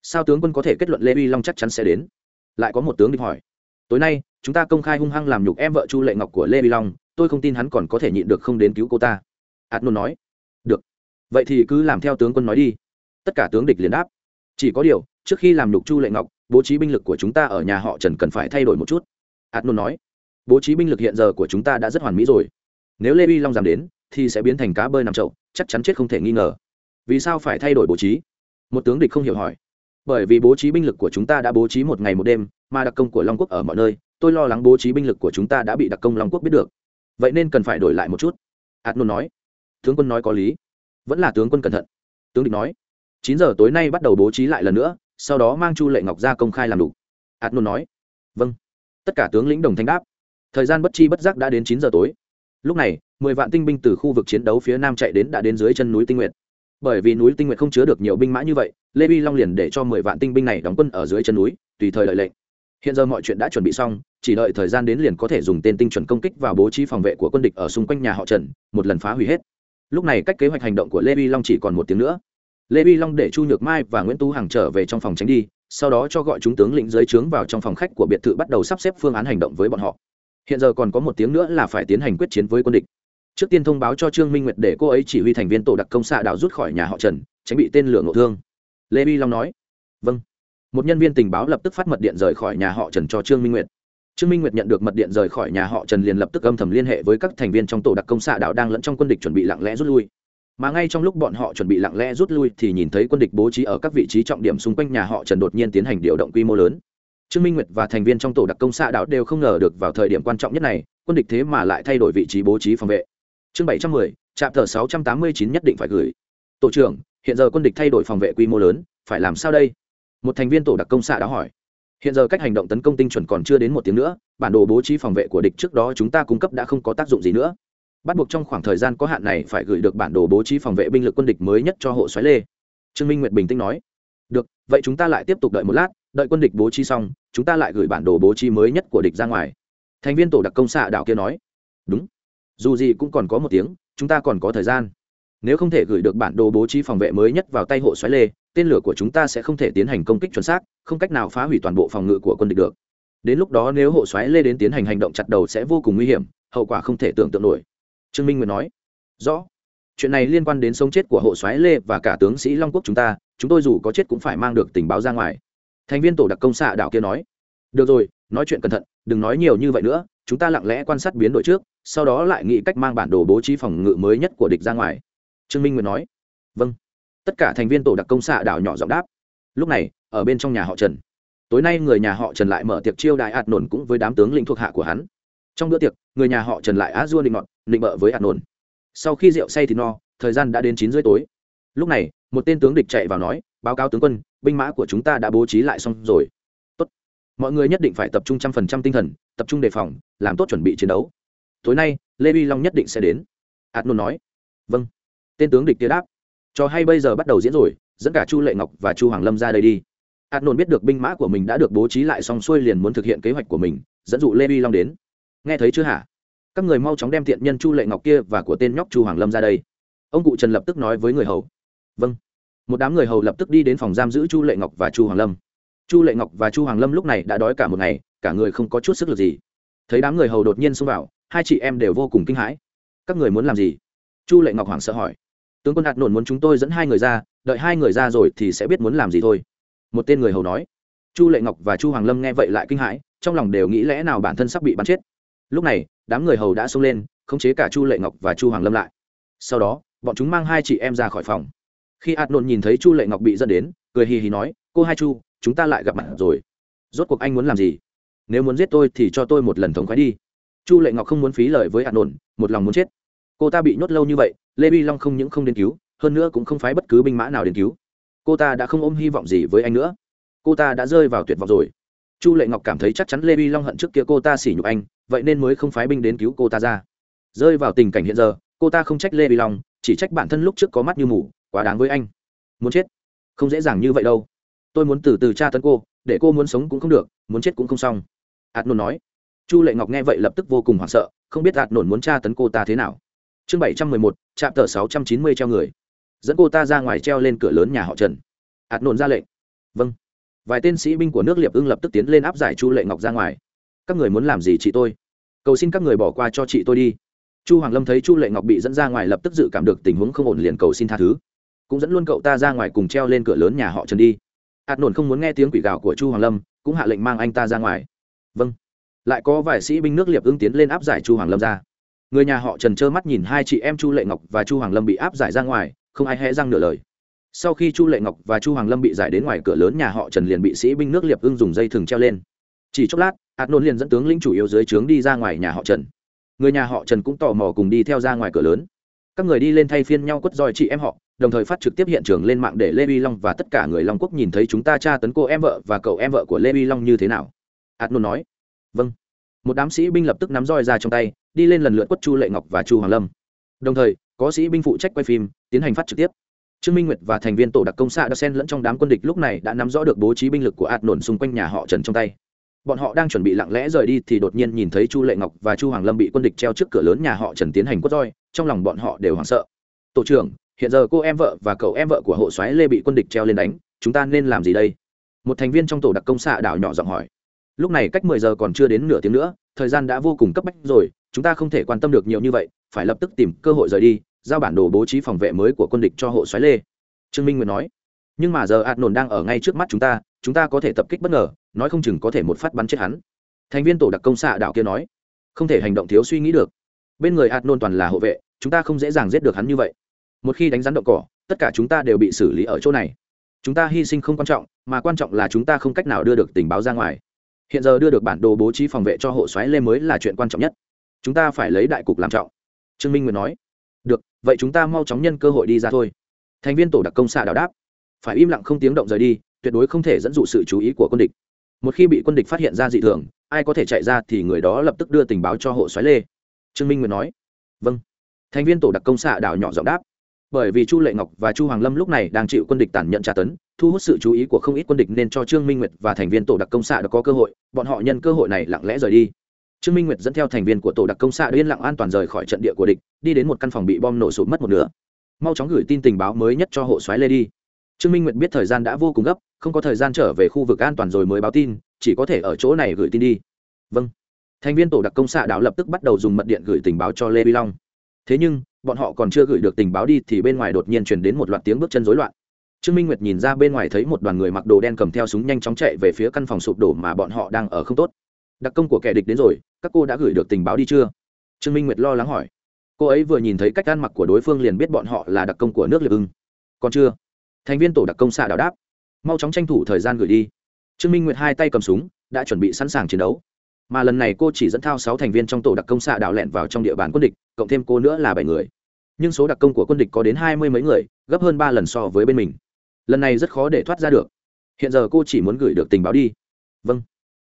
Sao tướng quân có thể kết luận lê vi long chắc chắn sẽ đến? Lại có một tướng địch hỏi. Tối nay chúng ta công khai hung hăng làm nhục em vợ chu lệ ngọc của lê vi long, tôi không tin hắn còn có thể nhịn được không đến cứu cô ta. Ạt nôn nói. Được. Vậy thì cứ làm theo tướng quân nói đi. Tất cả tướng địch liền đáp. Chỉ có điều, trước khi làm nhục chu lệ ngọc, bố trí binh lực của chúng ta ở nhà họ trần cần phải thay đổi một chút. Ạt nôn nói. Bố trí binh lực hiện giờ của chúng ta đã rất hoàn mỹ rồi. Nếu lê vi long dám đến, thì sẽ biến thành cá bơi nằm chậu, chắc chắn chết không thể nghi ngờ. Vì sao phải thay đổi bố trí? Một tướng địch không hiểu hỏi. Bởi vì bố trí binh lực của chúng ta đã bố trí một ngày một đêm, mà đặc công của long quốc ở mọi nơi tôi lo lắng bố trí binh lực của chúng ta đã bị đặc công long quốc biết được. Vậy nên cần phải đổi lại một chút. Ạt nôn nói. Tướng quân nói có lý. Vẫn là tướng quân cẩn thận. Tướng địch nói. Chín giờ tối nay bắt đầu bố trí lại lần nữa, sau đó mang chu lệ ngọc ra công khai làm đủ. Ạt nôn nói. Vâng. Tất cả tướng lĩnh đồng thanh đáp. Thời gian bất chi bất giác đã đến chín giờ tối. Lúc này, mười vạn tinh binh từ khu vực chiến đấu phía nam chạy đến đã đến dưới chân núi tinh nguyệt. Bởi vì núi tinh nguyệt không chứa được nhiều binh mã như vậy, lê vi long liền để cho mười vạn tinh binh này đóng quân ở dưới chân núi, tùy thời đợi lệnh hiện giờ mọi chuyện đã chuẩn bị xong, chỉ đợi thời gian đến liền có thể dùng tên tinh chuẩn công kích và bố trí phòng vệ của quân địch ở xung quanh nhà họ trần, một lần phá hủy hết. Lúc này cách kế hoạch hành động của lê vi long chỉ còn một tiếng nữa. Lê vi long để chu nhược mai và nguyễn tú hằng trở về trong phòng tránh đi, sau đó cho gọi chúng tướng lĩnh dưới trướng vào trong phòng khách của biệt thự bắt đầu sắp xếp phương án hành động với bọn họ. Hiện giờ còn có một tiếng nữa là phải tiến hành quyết chiến với quân địch. Trước tiên thông báo cho trương minh nguyệt để cô ấy chỉ huy thành viên tổ đặc công xạ đạo rút khỏi nhà họ trần, tránh bị tên lửa ngộ thương. Lê vi long nói vâng một nhân viên tình báo lập tức phát mật điện rời khỏi nhà họ trần cho trương minh nguyệt. Trương minh nguyệt nhận được mật điện rời khỏi nhà họ trần liền lập tức âm thầm liên hệ với các thành viên trong tổ đặc công xạ đạo đang lẫn trong quân địch chuẩn bị lặng lẽ rút lui. Mà ngay trong lúc bọn họ chuẩn bị lặng lẽ rút lui thì nhìn thấy quân địch bố trí ở các vị trí trọng điểm xung quanh nhà họ trần đột nhiên tiến hành điều động quy mô lớn. Trương minh nguyệt và thành viên trong tổ đặc công xạ đạo đều không ngờ được vào thời điểm quan trọng nhất này, quân địch thế mà lại thay đổi vị trí bố trí phòng vệ. Chương bảy trăm mười, trạm thờ sáu trăm tám mươi chín nhất định phải gửi. Tổ trưởng, hiện giờ quân địch thay đổi phòng vệ quy mô lớn, phải làm sao đây? Một thành viên tổ đặc công xạ đã hỏi. Hiện giờ cách hành động tấn công tinh chuẩn còn chưa đến một tiếng nữa, bản đồ bố trí phòng vệ của địch trước đó chúng ta cung cấp đã không có tác dụng gì nữa. Bắt buộc trong khoảng thời gian có hạn này phải gửi được bản đồ bố trí phòng vệ binh lực quân địch mới nhất cho hộ xoáy lê. Trương minh nguyệt bình tĩnh nói. Được, vậy chúng ta lại tiếp tục đợi một lát, đợi quân địch bố trí xong, chúng ta lại gửi bản đồ bố trí mới nhất của địch ra ngoài. Thành viên tổ đặc công xạ đạo kia nói. Đúng. Dù gì cũng còn có một tiếng, chúng ta còn có thời gian nếu không thể gửi được bản đồ bố trí phòng vệ mới nhất vào tay hộ xoáy lê, tên lửa của chúng ta sẽ không thể tiến hành công kích chuẩn xác, không cách nào phá hủy toàn bộ phòng ngự của quân địch được. Đến lúc đó nếu hộ xoáy lê đến tiến hành hành động chặt đầu sẽ vô cùng nguy hiểm, hậu quả không thể tưởng tượng nổi. Trương minh nguyệt nói. Rõ. Chuyện này liên quan đến sống chết của hộ xoáy lê và cả tướng sĩ long quốc chúng ta, chúng tôi dù có chết cũng phải mang được tình báo ra ngoài. Thành viên tổ đặc công xạ đảo kia nói. Được rồi, nói chuyện cẩn thận, đừng nói nhiều như vậy nữa, chúng ta lặng lẽ quan sát biến đổi trước, sau đó lại nghĩ cách mang bản đồ bố trí phòng ngự mới nhất của địch ra ngoài trương minh nguyệt nói vâng. Tất cả thành viên tổ đặc công xạ đảo nhỏ giọng đáp. Lúc này ở bên trong nhà họ trần tối nay người nhà họ trần lại mở tiệc chiêu đại ạt nổn cũng với đám tướng lĩnh thuộc hạ của hắn. Trong bữa tiệc người nhà họ trần lại á dua định ngọn, định bợ với ạt nổn. Sau khi rượu say thì no thời gian đã đến chín rưỡi tối. Lúc này một tên tướng địch chạy vào nói báo cáo tướng quân binh mã của chúng ta đã bố trí lại xong rồi. Tốt. Mọi người nhất định phải tập trung trăm phần trăm tinh thần tập trung đề phòng làm tốt chuẩn bị chiến đấu. Tối nay lê vi long nhất định sẽ đến. Ạt nôn nói. Vâng tên tướng địch kia đáp. Cho hay bây giờ bắt đầu diễn rồi, dẫn cả chu lệ ngọc và chu hoàng lâm ra đây đi. Ạt nôn biết được binh mã của mình đã được bố trí lại xong xuôi liền muốn thực hiện kế hoạch của mình, dẫn dụ lê vi long đến. Nghe thấy chưa hả? Các người mau chóng đem thiện nhân chu lệ ngọc kia và của tên nhóc chu hoàng lâm ra đây. Ông cụ trần lập tức nói với người hầu. Vâng. Một đám người hầu lập tức đi đến phòng giam giữ chu lệ ngọc và chu hoàng lâm. Chu lệ ngọc và chu hoàng lâm lúc này đã đói cả một ngày, cả người không có chút sức lực gì. Thấy đám người hầu đột nhiên xông vào, hai chị em đều vô cùng kinh hãi. Các người muốn làm gì? Chu lệ ngọc hoảng sợ hỏi tướng quân hạt nổn muốn chúng tôi dẫn hai người ra, đợi hai người ra rồi thì sẽ biết muốn làm gì thôi. Một tên người hầu nói. Chu lệ ngọc và chu hoàng lâm nghe vậy lại kinh hãi, trong lòng đều nghĩ lẽ nào bản thân sắp bị bắn chết. Lúc này, đám người hầu đã xông lên, khống chế cả chu lệ ngọc và chu hoàng lâm lại. Sau đó, bọn chúng mang hai chị em ra khỏi phòng. Khi hạt nổn nhìn thấy chu lệ ngọc bị dẫn đến, cười hì hì nói, cô hai chu, chúng ta lại gặp mặt rồi. Rốt cuộc anh muốn làm gì? Nếu muốn giết tôi thì cho tôi một lần thống khoái đi. Chu lệ ngọc không muốn phí lời với hạt nổn, một lòng muốn chết. Cô ta bị nhốt lâu như vậy lê vi long không những không đến cứu, hơn nữa cũng không phái bất cứ binh mã nào đến cứu. Cô ta đã không ôm hy vọng gì với anh nữa. Cô ta đã rơi vào tuyệt vọng rồi. Chu lệ ngọc cảm thấy chắc chắn lê vi long hận trước kia cô ta xỉ nhục anh, vậy nên mới không phái binh đến cứu cô ta ra. Rơi vào tình cảnh hiện giờ, cô ta không trách lê vi long, chỉ trách bản thân lúc trước có mắt như mù, quá đáng với anh. Muốn chết? Không dễ dàng như vậy đâu. Tôi muốn từ từ tra tấn cô, để cô muốn sống cũng không được, muốn chết cũng không xong. Ạt nôn nói. Chu lệ ngọc nghe vậy lập tức vô cùng hoảng sợ, không biết ạt nôn muốn tra tấn cô ta thế nào chương bảy trăm mười một, trạm tờ sáu trăm chín mươi treo người. Dẫn cô ta ra ngoài treo lên cửa lớn nhà họ trần. Ạt nổn ra lệnh. Vâng. Vài tên sĩ binh của nước liệp ưng lập tức tiến lên áp giải chu lệ ngọc ra ngoài. Các người muốn làm gì chị tôi? Cầu xin các người bỏ qua cho chị tôi đi. Chu hoàng lâm thấy chu lệ ngọc bị dẫn ra ngoài lập tức dự cảm được tình huống không ổn liền cầu xin tha thứ. Cũng dẫn luôn cậu ta ra ngoài cùng treo lên cửa lớn nhà họ trần đi. Hạt nổn không muốn nghe tiếng quỷ gào của chu hoàng lâm, cũng hạ lệnh mang anh ta ra ngoài. Vâng. Lại có vài sĩ binh nước liệp ưng tiến lên áp giải chu hoàng lâm ra người nhà họ trần trơ mắt nhìn hai chị em chu lệ ngọc và chu hoàng lâm bị áp giải ra ngoài, không ai hé răng nửa lời. Sau khi chu lệ ngọc và chu hoàng lâm bị giải đến ngoài cửa lớn, nhà họ trần liền bị sĩ binh nước liệp ưng dùng dây thừng treo lên. Chỉ chốc lát, hạt nôn liền dẫn tướng lĩnh chủ yếu dưới trướng đi ra ngoài nhà họ trần. Người nhà họ trần cũng tò mò cùng đi theo ra ngoài cửa lớn. Các người đi lên thay phiên nhau quất roi chị em họ, đồng thời phát trực tiếp hiện trường lên mạng để lê vi long và tất cả người long quốc nhìn thấy chúng ta tra tấn cô em vợ và cậu em vợ của lê vi long như thế nào. Hạt nôn nói. Vâng. Một đám sĩ binh lập tức nắm roi ra trong tay đi lên lần lượt quất chu lệ ngọc và chu hoàng lâm đồng thời có sĩ binh phụ trách quay phim tiến hành phát trực tiếp trương minh nguyệt và thành viên tổ đặc công xạ đã xen lẫn trong đám quân địch lúc này đã nắm rõ được bố trí binh lực của ạt nổn xung quanh nhà họ trần trong tay bọn họ đang chuẩn bị lặng lẽ rời đi thì đột nhiên nhìn thấy chu lệ ngọc và chu hoàng lâm bị quân địch treo trước cửa lớn nhà họ trần tiến hành quất roi trong lòng bọn họ đều hoảng sợ tổ trưởng hiện giờ cô em vợ và cậu em vợ của hộ soái lê bị quân địch treo lên đánh chúng ta nên làm gì đây một thành viên trong tổ đặc công xạ đảo nhỏ giọng hỏi lúc này cách mười giờ còn chưa đến nửa tiếng nữa thời gian đã vô cùng cấp bách rồi chúng ta không thể quan tâm được nhiều như vậy, phải lập tức tìm cơ hội rời đi, giao bản đồ bố trí phòng vệ mới của quân địch cho hộ xoáy lê. Trương minh nguyện nói. Nhưng mà giờ ạt nổn đang ở ngay trước mắt chúng ta chúng ta có thể tập kích bất ngờ, nói không chừng có thể một phát bắn chết hắn. Thành viên tổ đặc công xạ đạo kia nói. Không thể hành động thiếu suy nghĩ được. Bên người ạt nôn toàn là hộ vệ, chúng ta không dễ dàng giết được hắn như vậy. Một khi đánh rắn động cỏ, tất cả chúng ta đều bị xử lý ở chỗ này. Chúng ta hy sinh không quan trọng, mà quan trọng là chúng ta không cách nào đưa được tình báo ra ngoài. Hiện giờ đưa được bản đồ bố trí phòng vệ cho hộ xoáy lê mới là chuyện quan trọng nhất chúng ta phải lấy đại cục làm trọng. Trương minh nguyệt nói. Được, vậy chúng ta mau chóng nhân cơ hội đi ra thôi. Thành viên tổ đặc công xạ đào đáp. Phải im lặng không tiếng động rời đi, tuyệt đối không thể dẫn dụ sự chú ý của quân địch. Một khi bị quân địch phát hiện ra dị thường, ai có thể chạy ra thì người đó lập tức đưa tình báo cho hộ xoáy lê. Trương minh nguyệt nói. Vâng. Thành viên tổ đặc công xạ đảo nhỏ giọng đáp. Bởi vì chu lệ ngọc và chu hoàng lâm lúc này đang chịu quân địch tản nhận tra tấn, thu hút sự chú ý của không ít quân địch nên cho trương minh nguyệt và thành viên tổ đặc công xạ đã có cơ hội, bọn họ nhân cơ hội này lặng lẽ rời đi trương minh nguyệt dẫn theo thành viên của tổ đặc công xạ yên lặng an toàn rời khỏi trận địa của địch, đi đến một căn phòng bị bom nổ sụt mất một nửa. Mau chóng gửi tin tình báo mới nhất cho hộ soái lê đi. Trương minh nguyệt biết thời gian đã vô cùng gấp, không có thời gian trở về khu vực an toàn rồi mới báo tin, chỉ có thể ở chỗ này gửi tin đi. Vâng. Thành viên tổ đặc công xạ đảo lập tức bắt đầu dùng mật điện gửi tình báo cho lê vi long. Thế nhưng, bọn họ còn chưa gửi được tình báo đi thì bên ngoài đột nhiên truyền đến một loạt tiếng bước chân rối loạn. Trương minh nguyệt nhìn ra bên ngoài thấy một đoàn người mặc đồ đen cầm theo súng nhanh chóng chạy về phía căn phòng sụp đổ mà bọn họ đang ở không tốt đặc công của kẻ địch đến rồi, các cô đã gửi được tình báo đi chưa? Trương minh nguyệt lo lắng hỏi. Cô ấy vừa nhìn thấy cách ăn mặc của đối phương liền biết bọn họ là đặc công của nước liệp ưng. Còn chưa? Thành viên tổ đặc công xạ đảo đáp. Mau chóng tranh thủ thời gian gửi đi. Trương minh nguyệt hai tay cầm súng, đã chuẩn bị sẵn sàng chiến đấu. Mà lần này cô chỉ dẫn thao sáu thành viên trong tổ đặc công xạ đảo lẹn vào trong địa bàn quân địch, cộng thêm cô nữa là bảy người. Nhưng số đặc công của quân địch có đến hai mươi mấy người, gấp hơn ba lần so với bên mình. Lần này rất khó để thoát ra được. Hiện giờ cô chỉ muốn gửi được tình báo đi. Vâng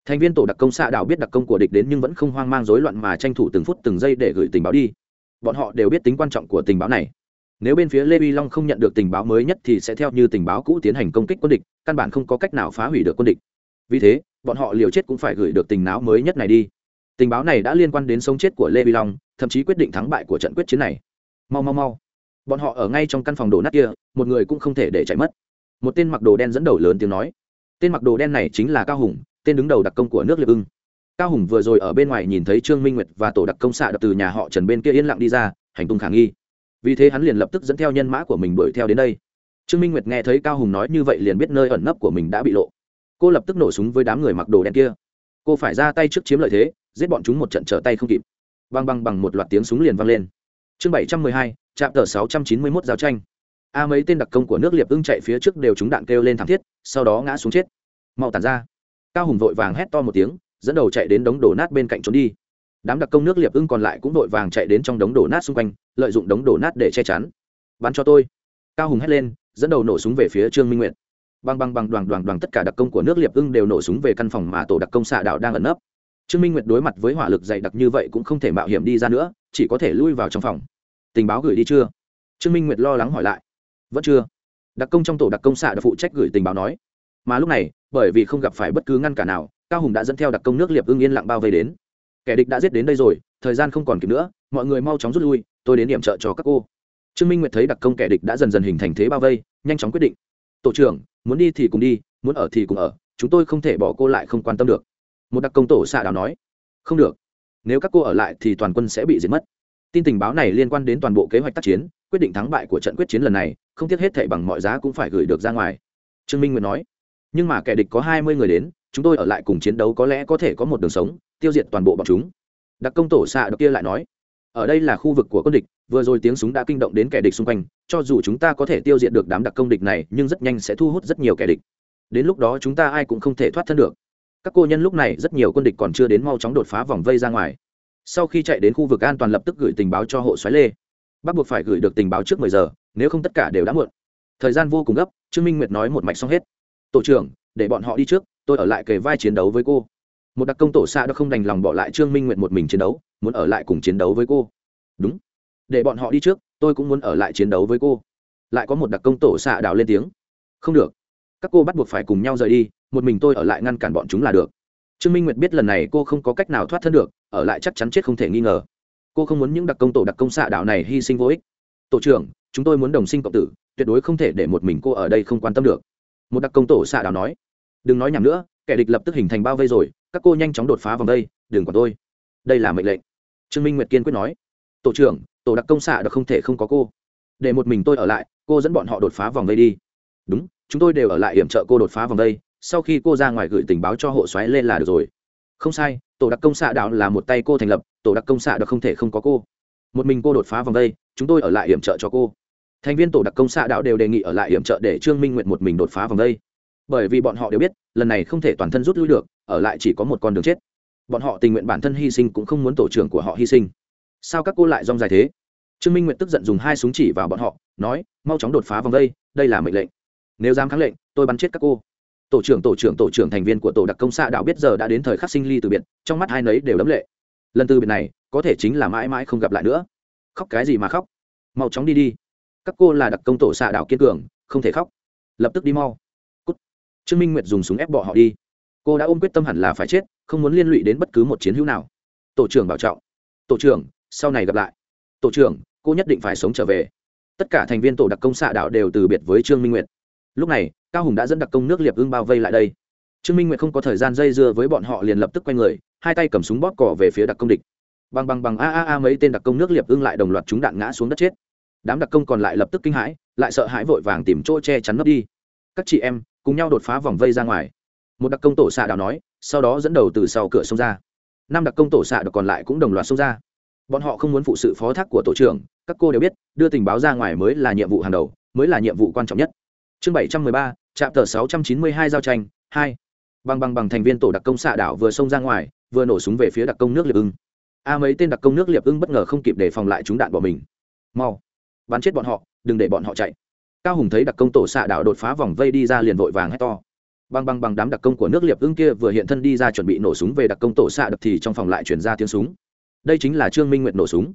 thành viên tổ đặc công xạ đảo biết đặc công của địch đến nhưng vẫn không hoang mang rối loạn mà tranh thủ từng phút từng giây để gửi tình báo đi. Bọn họ đều biết tính quan trọng của tình báo này. Nếu bên phía lê vi long không nhận được tình báo mới nhất thì sẽ theo như tình báo cũ tiến hành công kích quân địch, căn bản không có cách nào phá hủy được quân địch. Vì thế, bọn họ liều chết cũng phải gửi được tình báo mới nhất này đi. Tình báo này đã liên quan đến sống chết của lê vi long, thậm chí quyết định thắng bại của trận quyết chiến này. Mau mau mau. Bọn họ ở ngay trong căn phòng đổ nát kia, một người cũng không thể để chạy mất. Một tên mặc đồ đen dẫn đầu lớn tiếng nói. Tên mặc đồ đen này chính là cao hùng tên đứng đầu đặc công của nước liệp ưng. Cao hùng vừa rồi ở bên ngoài nhìn thấy trương minh nguyệt và tổ đặc công xạ đập từ nhà họ trần bên kia yên lặng đi ra, hành tung khả nghi. Vì thế hắn liền lập tức dẫn theo nhân mã của mình đuổi theo đến đây. Trương minh nguyệt nghe thấy cao hùng nói như vậy liền biết nơi ẩn nấp của mình đã bị lộ. Cô lập tức nổ súng với đám người mặc đồ đen kia. Cô phải ra tay trước chiếm lợi thế, giết bọn chúng một trận trở tay không kịp. Băng băng bằng một loạt tiếng súng liền vang lên. Chương bảy trăm mười hai, trạm tờ sáu trăm chín mươi mốt giao tranh. A mấy tên đặc công của nước liệp ưng chạy phía trước đều trúng đạn kêu lên thảm thiết, sau đó ngã xuống chết. Mau tàn ra cao hùng vội vàng hét to một tiếng, dẫn đầu chạy đến đống đổ nát bên cạnh trốn đi. Đám đặc công nước liệp ưng còn lại cũng vội vàng chạy đến trong đống đổ nát xung quanh, lợi dụng đống đổ nát để che chắn. Bắn cho tôi! Cao hùng hét lên, dẫn đầu nổ súng về phía trương minh nguyệt. Băng băng băng đoàn đoàn đoàn tất cả đặc công của nước liệp ưng đều nổ súng về căn phòng mà tổ đặc công xạ đạo đang ẩn nấp. Trương minh nguyệt đối mặt với hỏa lực dày đặc như vậy cũng không thể mạo hiểm đi ra nữa, chỉ có thể lui vào trong phòng. Tình báo gửi đi chưa? Trương minh nguyệt lo lắng hỏi lại. Vẫn chưa. Đặc công trong tổ đặc công xạ đã phụ trách gửi tình báo nói mà lúc này, bởi vì không gặp phải bất cứ ngăn cản nào, cao hùng đã dẫn theo đặc công nước liệp ưng yên lặng bao vây đến. Kẻ địch đã giết đến đây rồi, thời gian không còn kịp nữa, mọi người mau chóng rút lui, tôi đến điểm trợ cho các cô. Trương minh nguyệt thấy đặc công kẻ địch đã dần dần hình thành thế bao vây, nhanh chóng quyết định. Tổ trưởng, muốn đi thì cùng đi, muốn ở thì cùng ở, chúng tôi không thể bỏ cô lại không quan tâm được. Một đặc công tổ xạ đào nói. Không được. Nếu các cô ở lại thì toàn quân sẽ bị diệt mất. Tin tình báo này liên quan đến toàn bộ kế hoạch tác chiến, quyết định thắng bại của trận quyết chiến lần này, không tiếc hết thảy bằng mọi giá cũng phải gửi được ra ngoài. Trương minh nguyệt nói nhưng mà kẻ địch có hai mươi người đến, chúng tôi ở lại cùng chiến đấu có lẽ có thể có một đường sống, tiêu diệt toàn bộ bọn chúng. Đặc công tổ xạ đ kia lại nói, ở đây là khu vực của quân địch, vừa rồi tiếng súng đã kinh động đến kẻ địch xung quanh, cho dù chúng ta có thể tiêu diệt được đám đặc công địch này, nhưng rất nhanh sẽ thu hút rất nhiều kẻ địch. Đến lúc đó chúng ta ai cũng không thể thoát thân được. Các cô nhân lúc này rất nhiều quân địch còn chưa đến mau chóng đột phá vòng vây ra ngoài. Sau khi chạy đến khu vực an toàn lập tức gửi tình báo cho hộ xoáy lê. Bắt buộc phải gửi được tình báo trước mười giờ, nếu không tất cả đều đã muộn. Thời gian vô cùng gấp, trương minh nguyệt nói một mạch xong hết tổ trưởng, để bọn họ đi trước, tôi ở lại kề vai chiến đấu với cô. Một đặc công tổ xa đã không đành lòng bỏ lại trương minh nguyệt một mình chiến đấu, muốn ở lại cùng chiến đấu với cô. Đúng, để bọn họ đi trước, tôi cũng muốn ở lại chiến đấu với cô. Lại có một đặc công tổ xạ đào lên tiếng. Không được, các cô bắt buộc phải cùng nhau rời đi, một mình tôi ở lại ngăn cản bọn chúng là được. Trương minh nguyệt biết lần này cô không có cách nào thoát thân được, ở lại chắc chắn chết không thể nghi ngờ. Cô không muốn những đặc công tổ đặc công xạ đạo này hy sinh vô ích. Tổ trưởng, chúng tôi muốn đồng sinh cộng tử, tuyệt đối không thể để một mình cô ở đây không quan tâm được một đặc công tổ xạ đào nói, đừng nói nhầm nữa, kẻ địch lập tức hình thành bao vây rồi, các cô nhanh chóng đột phá vòng đây, đừng còn tôi. Đây là mệnh lệnh. Trương minh nguyệt kiên quyết nói, tổ trưởng, tổ đặc công xạ đã không thể không có cô. Để một mình tôi ở lại, cô dẫn bọn họ đột phá vòng vây đi. Đúng, chúng tôi đều ở lại hiểm trợ cô đột phá vòng vây sau khi cô ra ngoài gửi tình báo cho hộ xoáy lên là được rồi. Không sai, tổ đặc công xạ đạo là một tay cô thành lập, tổ đặc công xạ đã không thể không có cô. Một mình cô đột phá vòng vây chúng tôi ở lại hiểm trợ cho cô thành viên tổ đặc công xạ đạo đều đề nghị ở lại hiểm trợ để trương minh nguyện một mình đột phá vòng đây, bởi vì bọn họ đều biết lần này không thể toàn thân rút lui được ở lại chỉ có một con đường chết. Bọn họ tình nguyện bản thân hy sinh cũng không muốn tổ trưởng của họ hy sinh. Sao các cô lại rong dài thế? Trương minh nguyện tức giận dùng hai súng chỉ vào bọn họ nói mau chóng đột phá vòng đây, đây là mệnh lệnh. Nếu dám kháng lệnh tôi bắn chết các cô. Tổ trưởng tổ trưởng tổ trưởng thành viên của tổ đặc công xạ đạo biết giờ đã đến thời khắc sinh ly từ biệt trong mắt hai nấy đều đấm lệ. Lần từ biệt này có thể chính là mãi mãi không gặp lại nữa. Khóc cái gì mà khóc? Mau chóng đi đi các cô là đặc công tổ xạ đảo kiên cường, không thể khóc. Lập tức đi mau. Cút. trương minh nguyệt dùng súng ép bỏ họ đi. Cô đã ôm quyết tâm hẳn là phải chết, không muốn liên lụy đến bất cứ một chiến hữu nào. Tổ trưởng bảo trọng. Tổ trưởng, sau này gặp lại. Tổ trưởng, cô nhất định phải sống trở về. Tất cả thành viên tổ đặc công xạ đảo đều từ biệt với trương minh nguyệt. Lúc này, cao hùng đã dẫn đặc công nước liệp ưng bao vây lại đây. Trương minh nguyệt không có thời gian dây dưa với bọn họ liền lập tức quay người, hai tay cầm súng bóp cỏ về phía đặc công địch. Bằng bằng bằng a a a mấy tên đặc công nước liệp ưng lại đồng loạt chúng đạn ngã xuống đất chết đám đặc công còn lại lập tức kinh hãi, lại sợ hãi vội vàng tìm chỗ che chắn nấp đi. Các chị em cùng nhau đột phá vòng vây ra ngoài. Một đặc công tổ xạ đào nói, sau đó dẫn đầu từ sau cửa sông ra. Năm đặc công tổ xạ được còn lại cũng đồng loạt xông ra. Bọn họ không muốn phụ sự phó thác của tổ trưởng, các cô đều biết, đưa tình báo ra ngoài mới là nhiệm vụ hàng đầu, mới là nhiệm vụ quan trọng nhất. Chương bảy trăm mười ba, trạm tờ sáu trăm chín mươi hai giao tranh, hai. Bằng bằng bằng thành viên tổ đặc công xạ đảo vừa xông ra ngoài, vừa nổ súng về phía đặc công nước liệp ưng. A mấy tên đặc công nước liệp ưng bất ngờ không kịp đề phòng lại chúng đạn bỏ mình. Mau bắn chết bọn họ, đừng để bọn họ chạy. Cao hùng thấy đặc công tổ xạ đảo đột phá vòng vây đi ra liền vội vàng hét to. Băng băng bằng đám đặc công của nước liệp ưng kia vừa hiện thân đi ra chuẩn bị nổ súng về đặc công tổ xạ đập thì trong phòng lại chuyển ra tiếng súng. Đây chính là trương minh nguyệt nổ súng.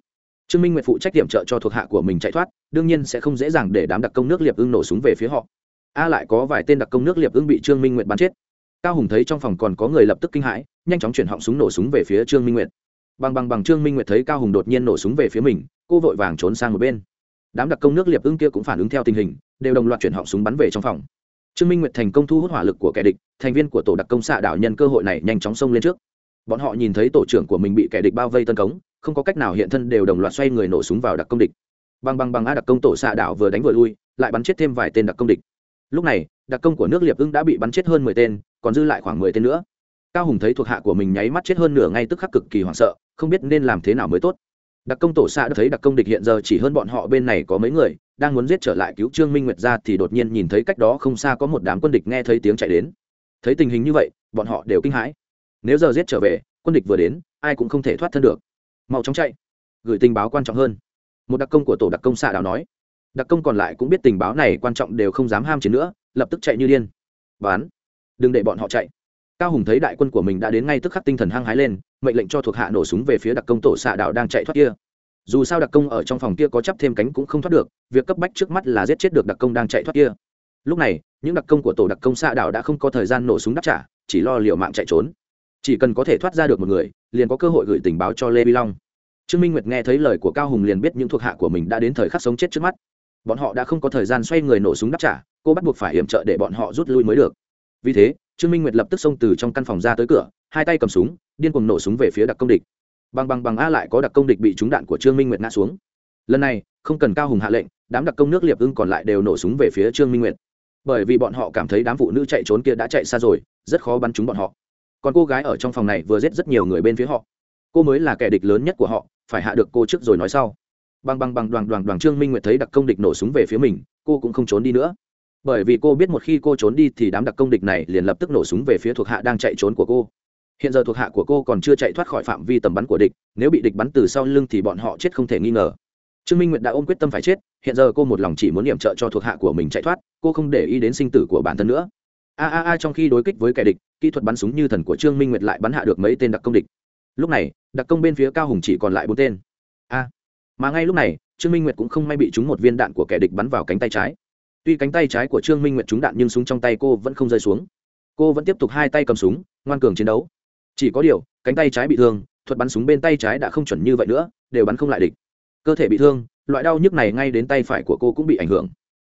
Trương minh nguyệt phụ trách điểm trợ cho thuộc hạ của mình chạy thoát, đương nhiên sẽ không dễ dàng để đám đặc công nước liệp ưng nổ súng về phía họ. A lại có vài tên đặc công nước liệp ưng bị trương minh nguyệt bắn chết. Cao hùng thấy trong phòng còn có người lập tức kinh hãi, nhanh chóng chuyển họng súng nổ súng về phía trương minh nguyệt. Bằng bằng bằng trương minh nguyệt thấy cao hùng đột nhiên nổ súng về phía mình, cô vội vàng trốn sang một bên đám đặc công nước liệp ưng kia cũng phản ứng theo tình hình, đều đồng loạt chuyển họng súng bắn về trong phòng. Trương minh nguyệt thành công thu hút hỏa lực của kẻ địch, thành viên của tổ đặc công xạ đảo nhân cơ hội này nhanh chóng xông lên trước. Bọn họ nhìn thấy tổ trưởng của mình bị kẻ địch bao vây tấn công, không có cách nào hiện thân đều đồng loạt xoay người nổ súng vào đặc công địch. Bằng bằng bằng a đặc công tổ xạ đảo vừa đánh vừa lui, lại bắn chết thêm vài tên đặc công địch. Lúc này, đặc công của nước liệp ưng đã bị bắn chết hơn mười tên, còn dư lại khoảng mười tên nữa. Cao hùng thấy thuộc hạ của mình nháy mắt chết hơn nửa ngay tức khắc cực kỳ hoảng sợ, không biết nên làm thế nào mới tốt đặc công tổ xạ đã thấy đặc công địch hiện giờ chỉ hơn bọn họ bên này có mấy người, đang muốn giết trở lại cứu trương minh nguyệt ra thì đột nhiên nhìn thấy cách đó không xa có một đám quân địch nghe thấy tiếng chạy đến. Thấy tình hình như vậy, bọn họ đều kinh hãi. Nếu giờ giết trở về, quân địch vừa đến, ai cũng không thể thoát thân được. Mau chóng chạy. Gửi tình báo quan trọng hơn. Một đặc công của tổ đặc công xạ đào nói. Đặc công còn lại cũng biết tình báo này quan trọng đều không dám ham chiến nữa, lập tức chạy như điên. Bán. Đừng để bọn họ chạy cao hùng thấy đại quân của mình đã đến ngay tức khắc tinh thần hăng hái lên, mệnh lệnh cho thuộc hạ nổ súng về phía đặc công tổ xạ đạo đang chạy thoát kia. Dù sao đặc công ở trong phòng kia có chắp thêm cánh cũng không thoát được, việc cấp bách trước mắt là giết chết được đặc công đang chạy thoát kia. Lúc này, những đặc công của tổ đặc công xạ đạo đã không có thời gian nổ súng đáp trả, chỉ lo liệu mạng chạy trốn. Chỉ cần có thể thoát ra được một người, liền có cơ hội gửi tình báo cho lê vi long. Trương minh nguyệt nghe thấy lời của cao hùng liền biết những thuộc hạ của mình đã đến thời khắc sống chết trước mắt. Bọn họ đã không có thời gian xoay người nổ súng đáp trả, cô bắt buộc phải hiểm trợ để bọn họ rút lui mới được. Vì thế trương minh nguyệt lập tức xông từ trong căn phòng ra tới cửa, hai tay cầm súng, điên cuồng nổ súng về phía đặc công địch. Bằng bằng bằng a lại có đặc công địch bị trúng đạn của trương minh nguyệt ngã xuống. Lần này, không cần cao hùng hạ lệnh, đám đặc công nước liệp ưng còn lại đều nổ súng về phía trương minh nguyệt. Bởi vì bọn họ cảm thấy đám phụ nữ chạy trốn kia đã chạy xa rồi, rất khó bắn trúng bọn họ. Còn cô gái ở trong phòng này vừa giết rất nhiều người bên phía họ. Cô mới là kẻ địch lớn nhất của họ, phải hạ được cô trước rồi nói sau. Bằng bằng bằng đoàn đoàn đoàn trương minh nguyệt thấy đặc công địch nổ súng về phía mình, cô cũng không trốn đi nữa bởi vì cô biết một khi cô trốn đi thì đám đặc công địch này liền lập tức nổ súng về phía thuộc hạ đang chạy trốn của cô. Hiện giờ thuộc hạ của cô còn chưa chạy thoát khỏi phạm vi tầm bắn của địch, nếu bị địch bắn từ sau lưng thì bọn họ chết không thể nghi ngờ. Trương minh nguyệt đã ôm quyết tâm phải chết, hiện giờ cô một lòng chỉ muốn điểm trợ cho thuộc hạ của mình chạy thoát, cô không để ý đến sinh tử của bản thân nữa. A a a, trong khi đối kích với kẻ địch, kỹ thuật bắn súng như thần của trương minh nguyệt lại bắn hạ được mấy tên đặc công địch. Lúc này, đặc công bên phía cao hùng chỉ còn lại bốn tên. A, mà ngay lúc này, trương minh nguyệt cũng không may bị trúng một viên đạn của kẻ địch bắn vào cánh tay trái tuy cánh tay trái của trương minh nguyệt trúng đạn nhưng súng trong tay cô vẫn không rơi xuống. Cô vẫn tiếp tục hai tay cầm súng, ngoan cường chiến đấu. Chỉ có điều, cánh tay trái bị thương, thuật bắn súng bên tay trái đã không chuẩn như vậy nữa, đều bắn không lại địch. Cơ thể bị thương, loại đau nhức này ngay đến tay phải của cô cũng bị ảnh hưởng.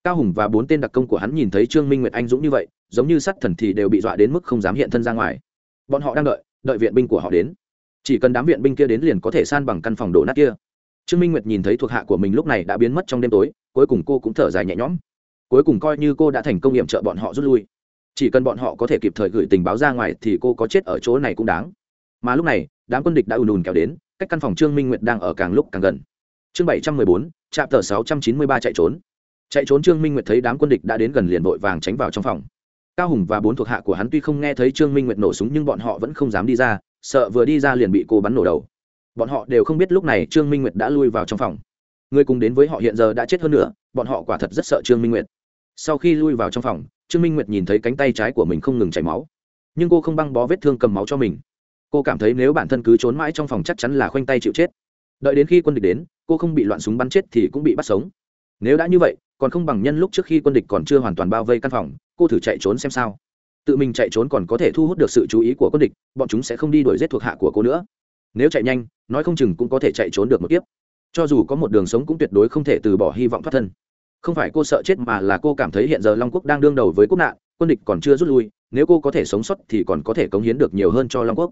Cao hùng và bốn tên đặc công của hắn nhìn thấy trương minh nguyệt anh dũng như vậy, giống như sắt thần thì đều bị dọa đến mức không dám hiện thân ra ngoài. Bọn họ đang đợi đợi viện binh của họ đến. Chỉ cần đám viện binh kia đến liền có thể san bằng căn phòng đổ nát kia. Trương minh nguyệt nhìn thấy thuộc hạ của mình lúc này đã biến mất trong đêm tối, cuối cùng cô cũng thở dài nhẹ nhõm cuối cùng coi như cô đã thành công nghiệm trợ bọn họ rút lui. Chỉ cần bọn họ có thể kịp thời gửi tình báo ra ngoài thì cô có chết ở chỗ này cũng đáng. Mà lúc này, đám quân địch đã ùn ùn kéo đến, cách căn phòng trương minh nguyệt đang ở càng lúc càng gần. Chương bảy trăm mười bốn trạm tờ sáu trăm chín mươi ba chạy trốn. Chạy trốn trương minh nguyệt thấy đám quân địch đã đến gần liền vội vàng tránh vào trong phòng. Cao hùng và bốn thuộc hạ của hắn tuy không nghe thấy trương minh nguyệt nổ súng nhưng bọn họ vẫn không dám đi ra, sợ vừa đi ra liền bị cô bắn nổ đầu. Bọn họ đều không biết lúc này trương minh nguyệt đã lui vào trong phòng. Người cùng đến với họ hiện giờ đã chết hơn nữa, bọn họ quả thật rất sợ trương minh nguyệt sau khi lui vào trong phòng, trương minh nguyệt nhìn thấy cánh tay trái của mình không ngừng chảy máu. Nhưng cô không băng bó vết thương cầm máu cho mình. Cô cảm thấy nếu bản thân cứ trốn mãi trong phòng chắc chắn là khoanh tay chịu chết. Đợi đến khi quân địch đến, cô không bị loạn súng bắn chết thì cũng bị bắt sống. Nếu đã như vậy, còn không bằng nhân lúc trước khi quân địch còn chưa hoàn toàn bao vây căn phòng, cô thử chạy trốn xem sao. Tự mình chạy trốn còn có thể thu hút được sự chú ý của quân địch, bọn chúng sẽ không đi đuổi giết thuộc hạ của cô nữa. Nếu chạy nhanh, nói không chừng cũng có thể chạy trốn được một kiếp. Cho dù có một đường sống cũng tuyệt đối không thể từ bỏ hy vọng thoát thân không phải cô sợ chết mà là cô cảm thấy hiện giờ long quốc đang đương đầu với quốc nạn, quân địch còn chưa rút lui, nếu cô có thể sống sót thì còn có thể cống hiến được nhiều hơn cho long quốc.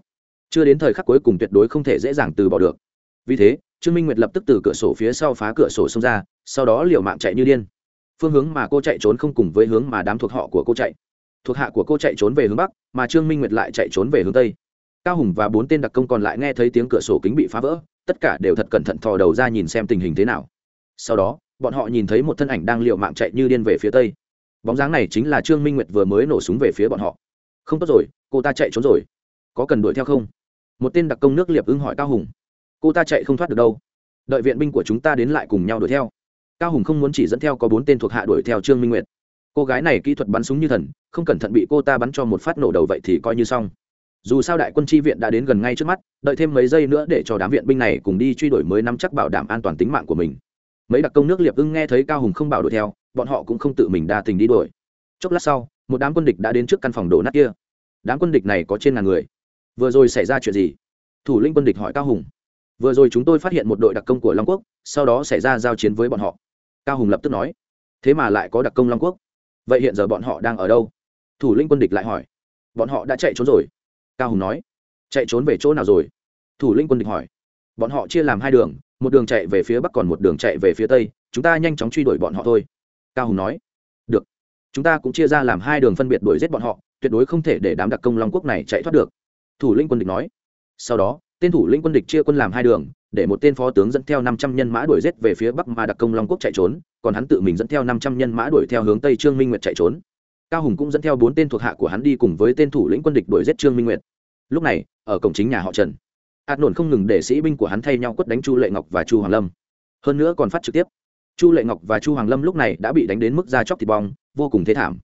Chưa đến thời khắc cuối cùng tuyệt đối không thể dễ dàng từ bỏ được. Vì thế, trương minh nguyệt lập tức từ cửa sổ phía sau phá cửa sổ xông ra, sau đó liều mạng chạy như điên. Phương hướng mà cô chạy trốn không cùng với hướng mà đám thuộc họ của cô chạy. Thuộc hạ của cô chạy trốn về hướng bắc, mà trương minh nguyệt lại chạy trốn về hướng tây. Cao hùng và bốn tên đặc công còn lại nghe thấy tiếng cửa sổ kính bị phá vỡ, tất cả đều thật cẩn thận thò đầu ra nhìn xem tình hình thế nào. Sau đó bọn họ nhìn thấy một thân ảnh đang liều mạng chạy như điên về phía tây. Bóng dáng này chính là trương minh nguyệt vừa mới nổ súng về phía bọn họ. Không tốt rồi, cô ta chạy trốn rồi. Có cần đuổi theo không? Một tên đặc công nước liệp ưng hỏi cao hùng. Cô ta chạy không thoát được đâu. Đợi viện binh của chúng ta đến lại cùng nhau đuổi theo. Cao hùng không muốn chỉ dẫn theo có bốn tên thuộc hạ đuổi theo trương minh nguyệt. Cô gái này kỹ thuật bắn súng như thần, không cẩn thận bị cô ta bắn cho một phát nổ đầu vậy thì coi như xong. Dù sao đại quân tri viện đã đến gần ngay trước mắt, đợi thêm mấy giây nữa để cho đám viện binh này cùng đi truy đuổi mới nắm chắc bảo đảm an toàn tính mạng của mình mấy đặc công nước liệp ưng nghe thấy cao hùng không bảo đuổi theo, bọn họ cũng không tự mình đa tình đi đuổi. Chốc lát sau, một đám quân địch đã đến trước căn phòng đổ nát kia. Đám quân địch này có trên ngàn người. Vừa rồi xảy ra chuyện gì? Thủ lĩnh quân địch hỏi cao hùng. Vừa rồi chúng tôi phát hiện một đội đặc công của long quốc, sau đó xảy ra giao chiến với bọn họ. Cao hùng lập tức nói. Thế mà lại có đặc công long quốc. Vậy hiện giờ bọn họ đang ở đâu? Thủ lĩnh quân địch lại hỏi. Bọn họ đã chạy trốn rồi. Cao hùng nói. Chạy trốn về chỗ nào rồi? Thủ lĩnh quân địch hỏi. Bọn họ chia làm hai đường một đường chạy về phía bắc còn một đường chạy về phía tây, chúng ta nhanh chóng truy đuổi bọn họ thôi. Cao hùng nói. Được. Chúng ta cũng chia ra làm hai đường phân biệt đuổi giết bọn họ, tuyệt đối không thể để đám đặc công long quốc này chạy thoát được. Thủ lĩnh quân địch nói. Sau đó, tên thủ lĩnh quân địch chia quân làm hai đường, để một tên phó tướng dẫn theo năm trăm nhân mã đuổi giết về phía bắc mà đặc công long quốc chạy trốn, còn hắn tự mình dẫn theo năm trăm nhân mã đuổi theo hướng tây trương minh nguyệt chạy trốn. Cao hùng cũng dẫn theo bốn tên thuộc hạ của hắn đi cùng với tên thủ lĩnh quân địch đuổi giết trương minh nguyệt. Lúc này, ở cổng chính nhà họ trần ạt nổn không ngừng để sĩ binh của hắn thay nhau quất đánh chu lệ ngọc và chu hoàng lâm. Hơn nữa còn phát trực tiếp. Chu lệ ngọc và chu hoàng lâm lúc này đã bị đánh đến mức da chóc thịt bong, vô cùng thế thảm.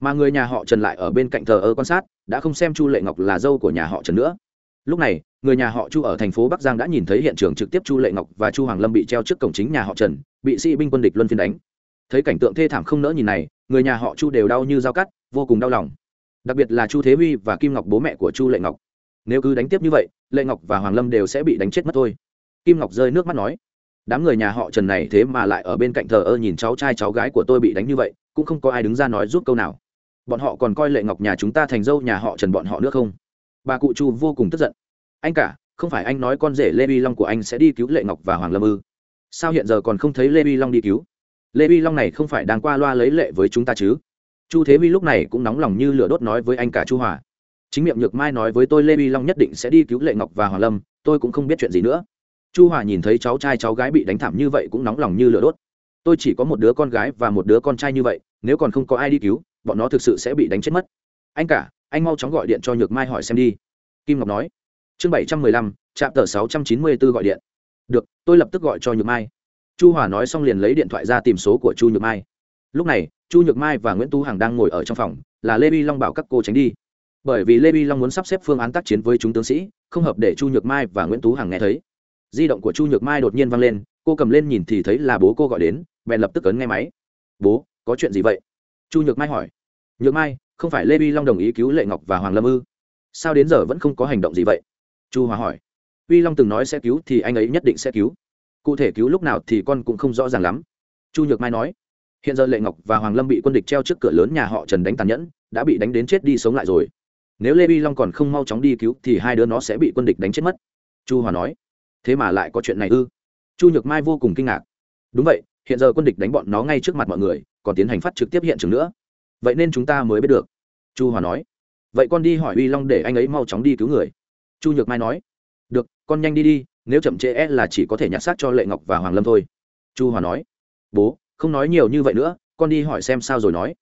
Mà người nhà họ trần lại ở bên cạnh thờ ơ quan sát, đã không xem chu lệ ngọc là dâu của nhà họ trần nữa. Lúc này, người nhà họ chu ở thành phố bắc giang đã nhìn thấy hiện trường trực tiếp chu lệ ngọc và chu hoàng lâm bị treo trước cổng chính nhà họ trần, bị sĩ binh quân địch luân phiên đánh. Thấy cảnh tượng thê thảm không nỡ nhìn này, người nhà họ chu đều đau như dao cắt, vô cùng đau lòng. Đặc biệt là chu thế huy và kim ngọc bố mẹ của chu lệ ngọc nếu cứ đánh tiếp như vậy, lệ ngọc và hoàng lâm đều sẽ bị đánh chết mất thôi. Kim ngọc rơi nước mắt nói. Đám người nhà họ trần này thế mà lại ở bên cạnh thờ ơ nhìn cháu trai cháu gái của tôi bị đánh như vậy, cũng không có ai đứng ra nói giúp câu nào. Bọn họ còn coi lệ ngọc nhà chúng ta thành dâu nhà họ trần bọn họ nữa không? Bà cụ chu vô cùng tức giận. Anh cả, không phải anh nói con rể lê vi long của anh sẽ đi cứu lệ ngọc và hoàng lâm ư? Sao hiện giờ còn không thấy lê vi long đi cứu? Lê vi long này không phải đang qua loa lấy lệ với chúng ta chứ? Chu thế vi lúc này cũng nóng lòng như lửa đốt nói với anh cả chu hòa chính miệng nhược mai nói với tôi, lê vi long nhất định sẽ đi cứu lệ ngọc và hoàng lâm, tôi cũng không biết chuyện gì nữa. Chu hòa nhìn thấy cháu trai, cháu gái bị đánh thảm như vậy cũng nóng lòng như lửa đốt. Tôi chỉ có một đứa con gái và một đứa con trai như vậy, nếu còn không có ai đi cứu, bọn nó thực sự sẽ bị đánh chết mất. Anh cả, anh mau chóng gọi điện cho nhược mai hỏi xem đi. Kim ngọc nói. Chương bảy trăm mười lăm, trạm tờ sáu trăm chín mươi b ố gọi điện. Được, tôi lập tức gọi cho nhược mai. Chu hòa nói xong liền lấy điện thoại ra tìm số của chu nhược mai. Lúc này, chu nhược mai và nguyễn tú hằng đang ngồi ở trong phòng, là lê vi long bảo các cô tránh đi bởi vì lê vi long muốn sắp xếp phương án tác chiến với chúng tướng sĩ, không hợp để chu nhược mai và nguyễn tú hằng nghe thấy. Di động của chu nhược mai đột nhiên văng lên, cô cầm lên nhìn thì thấy là bố cô gọi đến, bèn lập tức ấn nghe máy. Bố, có chuyện gì vậy? Chu nhược mai hỏi. Nhược mai, không phải lê vi long đồng ý cứu lệ ngọc và hoàng lâm ư? Sao đến giờ vẫn không có hành động gì vậy? Chu hòa hỏi. Vi long từng nói sẽ cứu thì anh ấy nhất định sẽ cứu. Cụ thể cứu lúc nào thì con cũng không rõ ràng lắm. Chu nhược mai nói. Hiện giờ lệ ngọc và hoàng lâm bị quân địch treo trước cửa lớn nhà họ trần đánh tàn nhẫn, đã bị đánh đến chết đi sống lại rồi nếu lê vi long còn không mau chóng đi cứu thì hai đứa nó sẽ bị quân địch đánh chết mất chu hòa nói thế mà lại có chuyện này ư chu nhược mai vô cùng kinh ngạc đúng vậy hiện giờ quân địch đánh bọn nó ngay trước mặt mọi người còn tiến hành phát trực tiếp hiện trường nữa vậy nên chúng ta mới biết được chu hòa nói vậy con đi hỏi uy long để anh ấy mau chóng đi cứu người chu nhược mai nói được con nhanh đi đi nếu chậm trễ là chỉ có thể nhặt xác cho lệ ngọc và hoàng lâm thôi chu hòa nói bố không nói nhiều như vậy nữa con đi hỏi xem sao rồi nói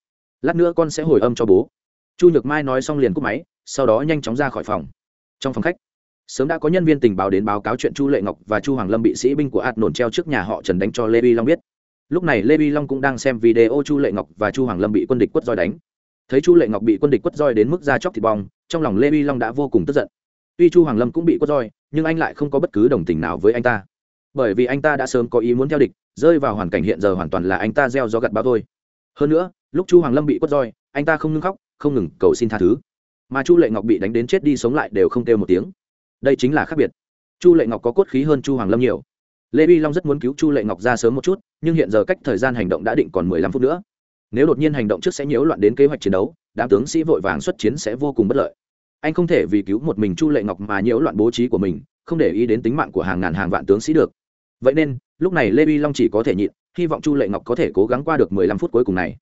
lát nữa con sẽ hồi âm cho bố chu nhược mai nói xong liền cúp máy, sau đó nhanh chóng ra khỏi phòng. Trong phòng khách, sớm đã có nhân viên tình báo đến báo cáo chuyện chu lệ ngọc và chu hoàng lâm bị sĩ binh của ạt nổn treo trước nhà họ trần đánh cho lê vi long biết. Lúc này lê vi long cũng đang xem video chu lệ ngọc và chu hoàng lâm bị quân địch quất roi đánh. Thấy chu lệ ngọc bị quân địch quất roi đến mức ra chóc thịt bong, trong lòng lê vi long đã vô cùng tức giận. Tuy chu hoàng lâm cũng bị quất roi, nhưng anh lại không có bất cứ đồng tình nào với anh ta. Bởi vì anh ta đã sớm có ý muốn theo địch, rơi vào hoàn cảnh hiện giờ hoàn toàn là anh ta gieo gió gặt báo thôi. Hơn nữa, lúc chu hoàng lâm bị quất roi, anh ta không ngưng khóc không ngừng cầu xin tha thứ. Mà chu lệ ngọc bị đánh đến chết đi sống lại đều không kêu một tiếng. Đây chính là khác biệt. Chu lệ ngọc có cốt khí hơn chu hoàng lâm nhiều. Lê vi long rất muốn cứu chu lệ ngọc ra sớm một chút, nhưng hiện giờ cách thời gian hành động đã định còn mười lăm phút nữa. Nếu đột nhiên hành động trước sẽ nhiễu loạn đến kế hoạch chiến đấu, đám tướng sĩ vội vàng xuất chiến sẽ vô cùng bất lợi. Anh không thể vì cứu một mình chu lệ ngọc mà nhiễu loạn bố trí của mình, không để ý đến tính mạng của hàng ngàn hàng vạn tướng sĩ được. Vậy nên, lúc này lê vi long chỉ có thể nhịn, hy vọng chu lệ ngọc có thể cố gắng qua được mười lăm phút cuối cùng này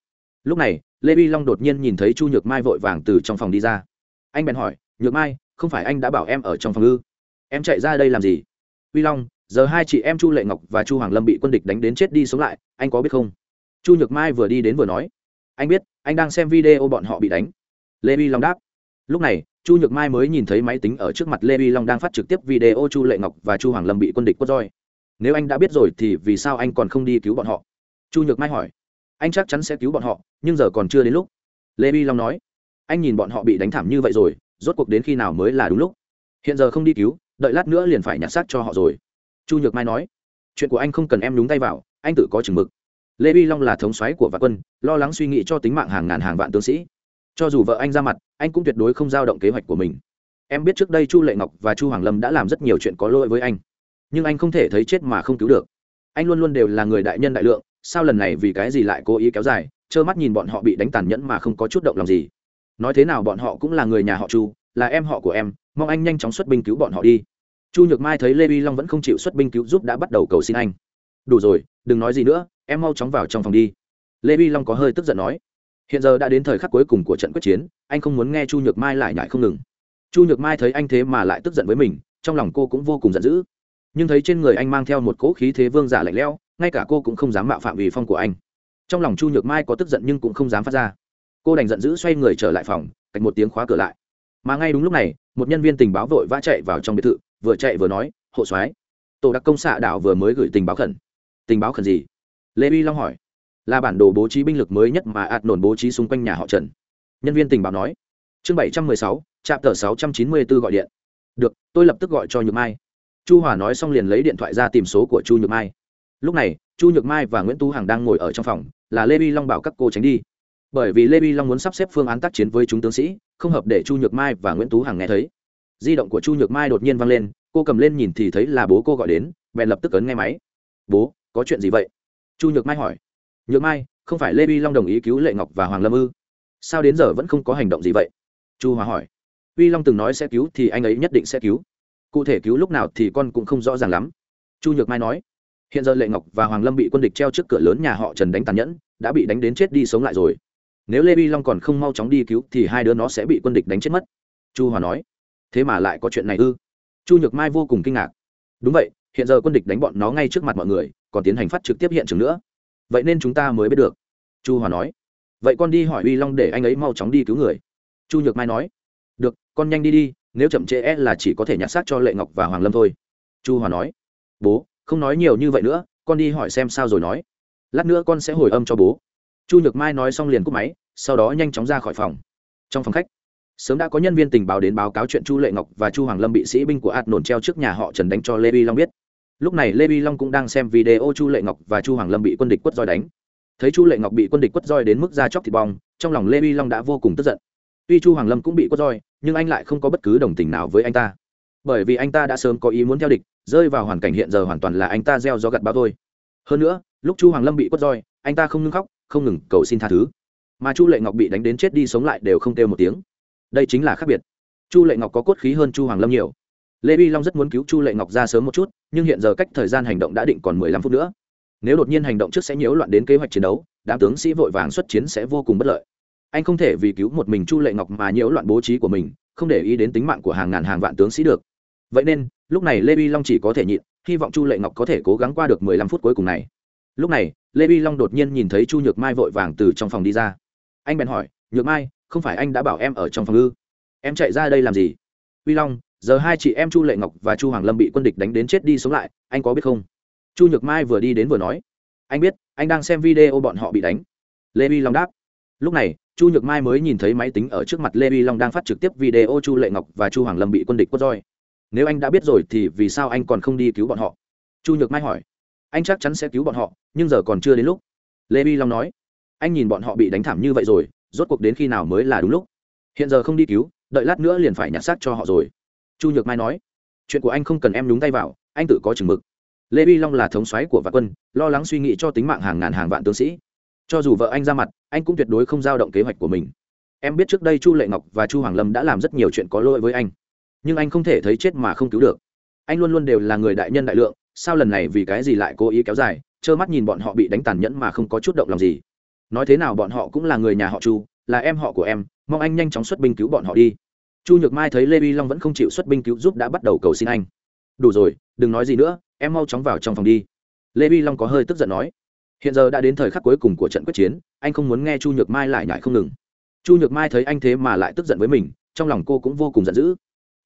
lúc này, lê vi long đột nhiên nhìn thấy chu nhược mai vội vàng từ trong phòng đi ra. Anh bèn hỏi, nhược mai, không phải anh đã bảo em ở trong phòng ư? Em chạy ra đây làm gì? Vi long, giờ hai chị em chu lệ ngọc và chu hoàng lâm bị quân địch đánh đến chết đi sống lại, anh có biết không? Chu nhược mai vừa đi đến vừa nói, anh biết, anh đang xem video bọn họ bị đánh. Lê vi long đáp. Lúc này, chu nhược mai mới nhìn thấy máy tính ở trước mặt lê vi long đang phát trực tiếp video chu lệ ngọc và chu hoàng lâm bị quân địch quất roi. Nếu anh đã biết rồi thì vì sao anh còn không đi cứu bọn họ? Chu nhược mai hỏi anh chắc chắn sẽ cứu bọn họ, nhưng giờ còn chưa đến lúc. Lê bi long nói, anh nhìn bọn họ bị đánh thảm như vậy rồi, rốt cuộc đến khi nào mới là đúng lúc? Hiện giờ không đi cứu, đợi lát nữa liền phải nhặt xác cho họ rồi. Chu nhược mai nói, chuyện của anh không cần em đúng tay vào, anh tự có chừng mực. Lê bi long là thống soái của vạn quân, lo lắng suy nghĩ cho tính mạng hàng ngàn hàng vạn tướng sĩ. Cho dù vợ anh ra mặt, anh cũng tuyệt đối không giao động kế hoạch của mình. Em biết trước đây chu lệ ngọc và chu hoàng lâm đã làm rất nhiều chuyện có lỗi với anh, nhưng anh không thể thấy chết mà không cứu được. Anh luôn luôn đều là người đại nhân đại lượng sao lần này vì cái gì lại cố ý kéo dài, trơ mắt nhìn bọn họ bị đánh tàn nhẫn mà không có chút động lòng gì. Nói thế nào bọn họ cũng là người nhà họ chu, là em họ của em, mong anh nhanh chóng xuất binh cứu bọn họ đi. Chu nhược mai thấy lê vi long vẫn không chịu xuất binh cứu giúp đã bắt đầu cầu xin anh. Đủ rồi, đừng nói gì nữa, em mau chóng vào trong phòng đi. Lê vi long có hơi tức giận nói. Hiện giờ đã đến thời khắc cuối cùng của trận quyết chiến, anh không muốn nghe chu nhược mai lại nhại không ngừng. Chu nhược mai thấy anh thế mà lại tức giận với mình, trong lòng cô cũng vô cùng giận dữ. Nhưng thấy trên người anh mang theo một cỗ khí thế vương giả lạnh lẽo ngay cả cô cũng không dám mạo phạm vì phong của anh. Trong lòng chu nhược mai có tức giận nhưng cũng không dám phát ra. Cô đành giận dữ xoay người trở lại phòng cạnh một tiếng khóa cửa lại. Mà ngay đúng lúc này, một nhân viên tình báo vội vã chạy vào trong biệt thự, vừa chạy vừa nói, hộ soái, tổ đặc công xạ đảo vừa mới gửi tình báo khẩn. Tình báo khẩn gì? Lê vi long hỏi. Là bản đồ bố trí binh lực mới nhất mà ạt nổn bố trí xung quanh nhà họ trần. Nhân viên tình báo nói. Chương bảy trăm mười sáu trạm tờ sáu trăm chín mươi b ố gọi điện. Được, tôi lập tức gọi cho nhược mai. Chu hòa nói xong liền lấy điện thoại ra tìm số của chu nhược mai lúc này, chu nhược mai và nguyễn tu hằng đang ngồi ở trong phòng, là lê vi long bảo các cô tránh đi. Bởi vì lê vi long muốn sắp xếp phương án tác chiến với chúng tướng sĩ, không hợp để chu nhược mai và nguyễn tú hằng nghe thấy. Di động của chu nhược mai đột nhiên văng lên, cô cầm lên nhìn thì thấy là bố cô gọi đến, bèn lập tức ấn nghe máy. Bố, có chuyện gì vậy? Chu nhược mai hỏi. Nhược mai, không phải lê vi long đồng ý cứu lệ ngọc và hoàng lâm ư? Sao đến giờ vẫn không có hành động gì vậy? Chu hòa hỏi. Vi long từng nói sẽ cứu thì anh ấy nhất định sẽ cứu. Cụ thể cứu lúc nào thì con cũng không rõ ràng lắm. Chu nhược mai nói hiện giờ lệ ngọc và hoàng lâm bị quân địch treo trước cửa lớn nhà họ trần đánh tàn nhẫn, đã bị đánh đến chết đi sống lại rồi. Nếu lê vi long còn không mau chóng đi cứu thì hai đứa nó sẽ bị quân địch đánh chết mất. Chu hòa nói. Thế mà lại có chuyện này ư? Chu nhược mai vô cùng kinh ngạc. Đúng vậy, hiện giờ quân địch đánh bọn nó ngay trước mặt mọi người, còn tiến hành phát trực tiếp hiện trường nữa. Vậy nên chúng ta mới biết được. Chu hòa nói. Vậy con đi hỏi uy long để anh ấy mau chóng đi cứu người. Chu nhược mai nói. Được, con nhanh đi đi, nếu chậm trễ là chỉ có thể nhặt xác cho lệ ngọc và hoàng lâm thôi. Chu hòa nói. Bố không nói nhiều như vậy nữa, con đi hỏi xem sao rồi nói. Lát nữa con sẽ hồi âm cho bố. Chu nhược mai nói xong liền cúp máy, sau đó nhanh chóng ra khỏi phòng. Trong phòng khách, sớm đã có nhân viên tình báo đến báo cáo chuyện chu lệ ngọc và chu hoàng lâm bị sĩ binh của ạt nổn treo trước nhà họ trần đánh cho lê vi long biết. Lúc này lê vi long cũng đang xem video chu lệ ngọc và chu hoàng lâm bị quân địch quất roi đánh. Thấy chu lệ ngọc bị quân địch quất roi đến mức da chóc thịt bong, trong lòng lê vi long đã vô cùng tức giận. Tuy chu hoàng lâm cũng bị quất roi, nhưng anh lại không có bất cứ đồng tình nào với anh ta. Bởi vì anh ta đã sớm có ý muốn theo địch rơi vào hoàn cảnh hiện giờ hoàn toàn là anh ta gieo gió gặt bão thôi. Hơn nữa, lúc chu hoàng lâm bị quất roi, anh ta không ngưng khóc, không ngừng cầu xin tha thứ. Mà chu lệ ngọc bị đánh đến chết đi sống lại đều không kêu một tiếng. Đây chính là khác biệt. Chu lệ ngọc có cốt khí hơn chu hoàng lâm nhiều. Lê vi long rất muốn cứu chu lệ ngọc ra sớm một chút, nhưng hiện giờ cách thời gian hành động đã định còn mười lăm phút nữa. Nếu đột nhiên hành động trước sẽ nhiễu loạn đến kế hoạch chiến đấu, đám tướng sĩ vội vàng xuất chiến sẽ vô cùng bất lợi. Anh không thể vì cứu một mình chu lệ ngọc mà nhiễu loạn bố trí của mình, không để ý đến tính mạng của hàng ngàn hàng vạn tướng sĩ được vậy nên, lúc này lê vi long chỉ có thể nhịn, hy vọng chu lệ ngọc có thể cố gắng qua được mười lăm phút cuối cùng này. Lúc này, lê vi long đột nhiên nhìn thấy chu nhược mai vội vàng từ trong phòng đi ra. Anh bèn hỏi, nhược mai, không phải anh đã bảo em ở trong phòng ư? Em chạy ra đây làm gì? Vi long, giờ hai chị em chu lệ ngọc và chu hoàng lâm bị quân địch đánh đến chết đi sống lại, anh có biết không? Chu nhược mai vừa đi đến vừa nói, anh biết, anh đang xem video bọn họ bị đánh. Lê vi long đáp. Lúc này, chu nhược mai mới nhìn thấy máy tính ở trước mặt lê vi long đang phát trực tiếp video chu lệ ngọc và chu hoàng lâm bị quân địch quất roi nếu anh đã biết rồi thì vì sao anh còn không đi cứu bọn họ? Chu nhược mai hỏi. Anh chắc chắn sẽ cứu bọn họ, nhưng giờ còn chưa đến lúc. Lê bi long nói. Anh nhìn bọn họ bị đánh thảm như vậy rồi, rốt cuộc đến khi nào mới là đúng lúc? Hiện giờ không đi cứu, đợi lát nữa liền phải nhặt xác cho họ rồi. Chu nhược mai nói. Chuyện của anh không cần em nhúng tay vào, anh tự có chừng mực. Lê bi long là thống soái của vạn quân, lo lắng suy nghĩ cho tính mạng hàng ngàn hàng vạn tướng sĩ. Cho dù vợ anh ra mặt, anh cũng tuyệt đối không giao động kế hoạch của mình. Em biết trước đây chu lệ ngọc và chu hoàng lâm đã làm rất nhiều chuyện có lỗi với anh nhưng anh không thể thấy chết mà không cứu được. Anh luôn luôn đều là người đại nhân đại lượng, sao lần này vì cái gì lại cố ý kéo dài, trơ mắt nhìn bọn họ bị đánh tàn nhẫn mà không có chút động lòng gì. Nói thế nào bọn họ cũng là người nhà họ chu, là em họ của em, mong anh nhanh chóng xuất binh cứu bọn họ đi. Chu nhược mai thấy lê vi long vẫn không chịu xuất binh cứu giúp đã bắt đầu cầu xin anh. Đủ rồi, đừng nói gì nữa, em mau chóng vào trong phòng đi. Lê vi long có hơi tức giận nói. Hiện giờ đã đến thời khắc cuối cùng của trận quyết chiến, anh không muốn nghe chu nhược mai lại nhại không ngừng. Chu nhược mai thấy anh thế mà lại tức giận với mình, trong lòng cô cũng vô cùng giận dữ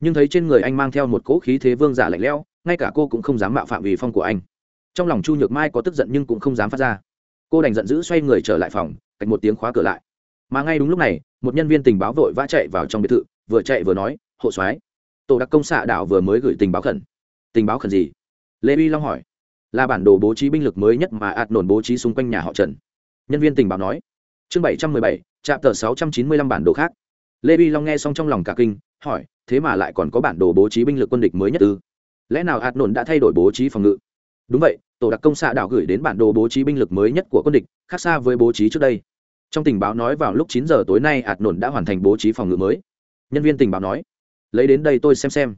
nhưng thấy trên người anh mang theo một cỗ khí thế vương giả lạnh lẽo, ngay cả cô cũng không dám mạo phạm vì phong của anh. Trong lòng chu nhược mai có tức giận nhưng cũng không dám phát ra. Cô đành giận dữ xoay người trở lại phòng cạnh một tiếng khóa cửa lại. Mà ngay đúng lúc này, một nhân viên tình báo vội vã chạy vào trong biệt thự, vừa chạy vừa nói, hộ soái, tổ đặc công xạ đảo vừa mới gửi tình báo khẩn. Tình báo khẩn gì? Lê vi long hỏi. Là bản đồ bố trí binh lực mới nhất mà ạt nổn bố trí xung quanh nhà họ trần. Nhân viên tình báo nói. Chương bảy trăm mười bảy trạm tờ sáu trăm chín mươi lăm bản đồ khác. Lê vi long nghe xong trong lòng cả kinh hỏi, thế mà lại còn có bản đồ bố trí binh lực quân địch mới nhất ư? Lẽ nào hạt nổn đã thay đổi bố trí phòng ngự? Đúng vậy, tổ đặc công xạ đảo gửi đến bản đồ bố trí binh lực mới nhất của quân địch, khác xa với bố trí trước đây. Trong tình báo nói vào lúc chín giờ tối nay hạt nổn đã hoàn thành bố trí phòng ngự mới. Nhân viên tình báo nói, lấy đến đây tôi xem xem.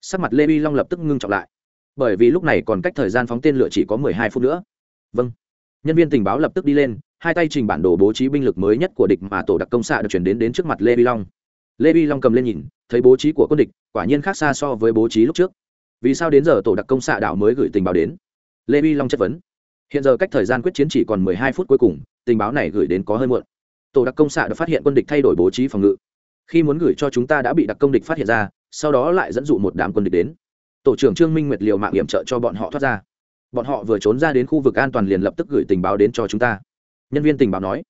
Sắc mặt lê vi long lập tức ngưng trọng lại. Bởi vì lúc này còn cách thời gian phóng tên lửa chỉ có mười hai phút nữa. Vâng. Nhân viên tình báo lập tức đi lên, hai tay trình bản đồ bố trí binh lực mới nhất của địch mà tổ đặc công xạ được chuyển đến đến trước mặt lê vi long lê vi long cầm lên nhìn, thấy bố trí của quân địch, quả nhiên khác xa so với bố trí lúc trước. Vì sao đến giờ tổ đặc công xạ đảo mới gửi tình báo đến? Lê vi long chất vấn. Hiện giờ cách thời gian quyết chiến chỉ còn mười hai phút cuối cùng, tình báo này gửi đến có hơi muộn. Tổ đặc công xạ đã phát hiện quân địch thay đổi bố trí phòng ngự. Khi muốn gửi cho chúng ta đã bị đặc công địch phát hiện ra, sau đó lại dẫn dụ một đám quân địch đến. Tổ trưởng trương minh nguyệt liều mạng hiểm trợ cho bọn họ thoát ra. Bọn họ vừa trốn ra đến khu vực an toàn liền lập tức gửi tình báo đến cho chúng ta. Nhân viên tình báo nói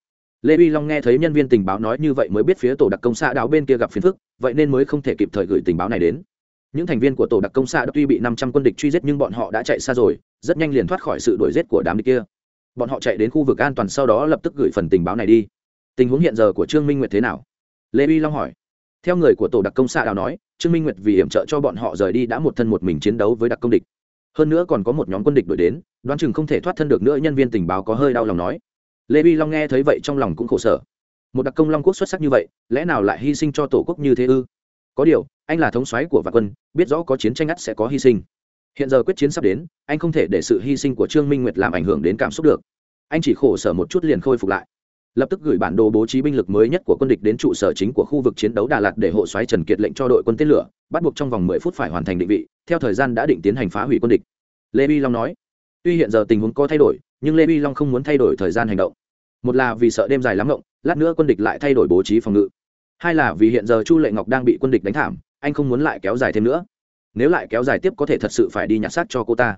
lê uy long nghe thấy nhân viên tình báo nói như vậy mới biết phía tổ đặc công xã đảo bên kia gặp phiền phức, vậy nên mới không thể kịp thời gửi tình báo này đến. Những thành viên của tổ đặc công xã đã tuy bị năm trăm quân địch truy giết nhưng bọn họ đã chạy xa rồi, rất nhanh liền thoát khỏi sự đuổi giết của đám địch kia. Bọn họ chạy đến khu vực an toàn sau đó lập tức gửi phần tình báo này đi. Tình huống hiện giờ của trương minh nguyệt thế nào? Lê uy long hỏi. Theo người của tổ đặc công xã đào nói, trương minh nguyệt vì hiểm trợ cho bọn họ rời đi đã một thân một mình chiến đấu với đặc công địch. Hơn nữa còn có một nhóm quân địch đuổi đến, đoán chừng không thể thoát thân được nữa, nhân viên tình báo có hơi đau lòng nói lê vi long nghe thấy vậy trong lòng cũng khổ sở. Một đặc công long quốc xuất sắc như vậy, lẽ nào lại hy sinh cho tổ quốc như thế ư? Có điều, anh là thống soái của vạn quân, biết rõ có chiến tranh ngắt sẽ có hy sinh. Hiện giờ quyết chiến sắp đến, anh không thể để sự hy sinh của trương minh nguyệt làm ảnh hưởng đến cảm xúc được. Anh chỉ khổ sở một chút liền khôi phục lại. Lập tức gửi bản đồ bố trí binh lực mới nhất của quân địch đến trụ sở chính của khu vực chiến đấu đà lạt để hộ soái trần kiệt lệnh cho đội quân tên lửa, bắt buộc trong vòng mười phút phải hoàn thành định vị, theo thời gian đã định tiến hành phá hủy quân địch. Lê vi long nói, tuy hiện giờ tình huống có thay đổi nhưng lê vi long không muốn thay đổi thời gian hành động. Một là vì sợ đêm dài lắm ngộng, lát nữa quân địch lại thay đổi bố trí phòng ngự. Hai là vì hiện giờ chu lệ ngọc đang bị quân địch đánh thảm, anh không muốn lại kéo dài thêm nữa. Nếu lại kéo dài tiếp có thể thật sự phải đi nhặt xác cho cô ta.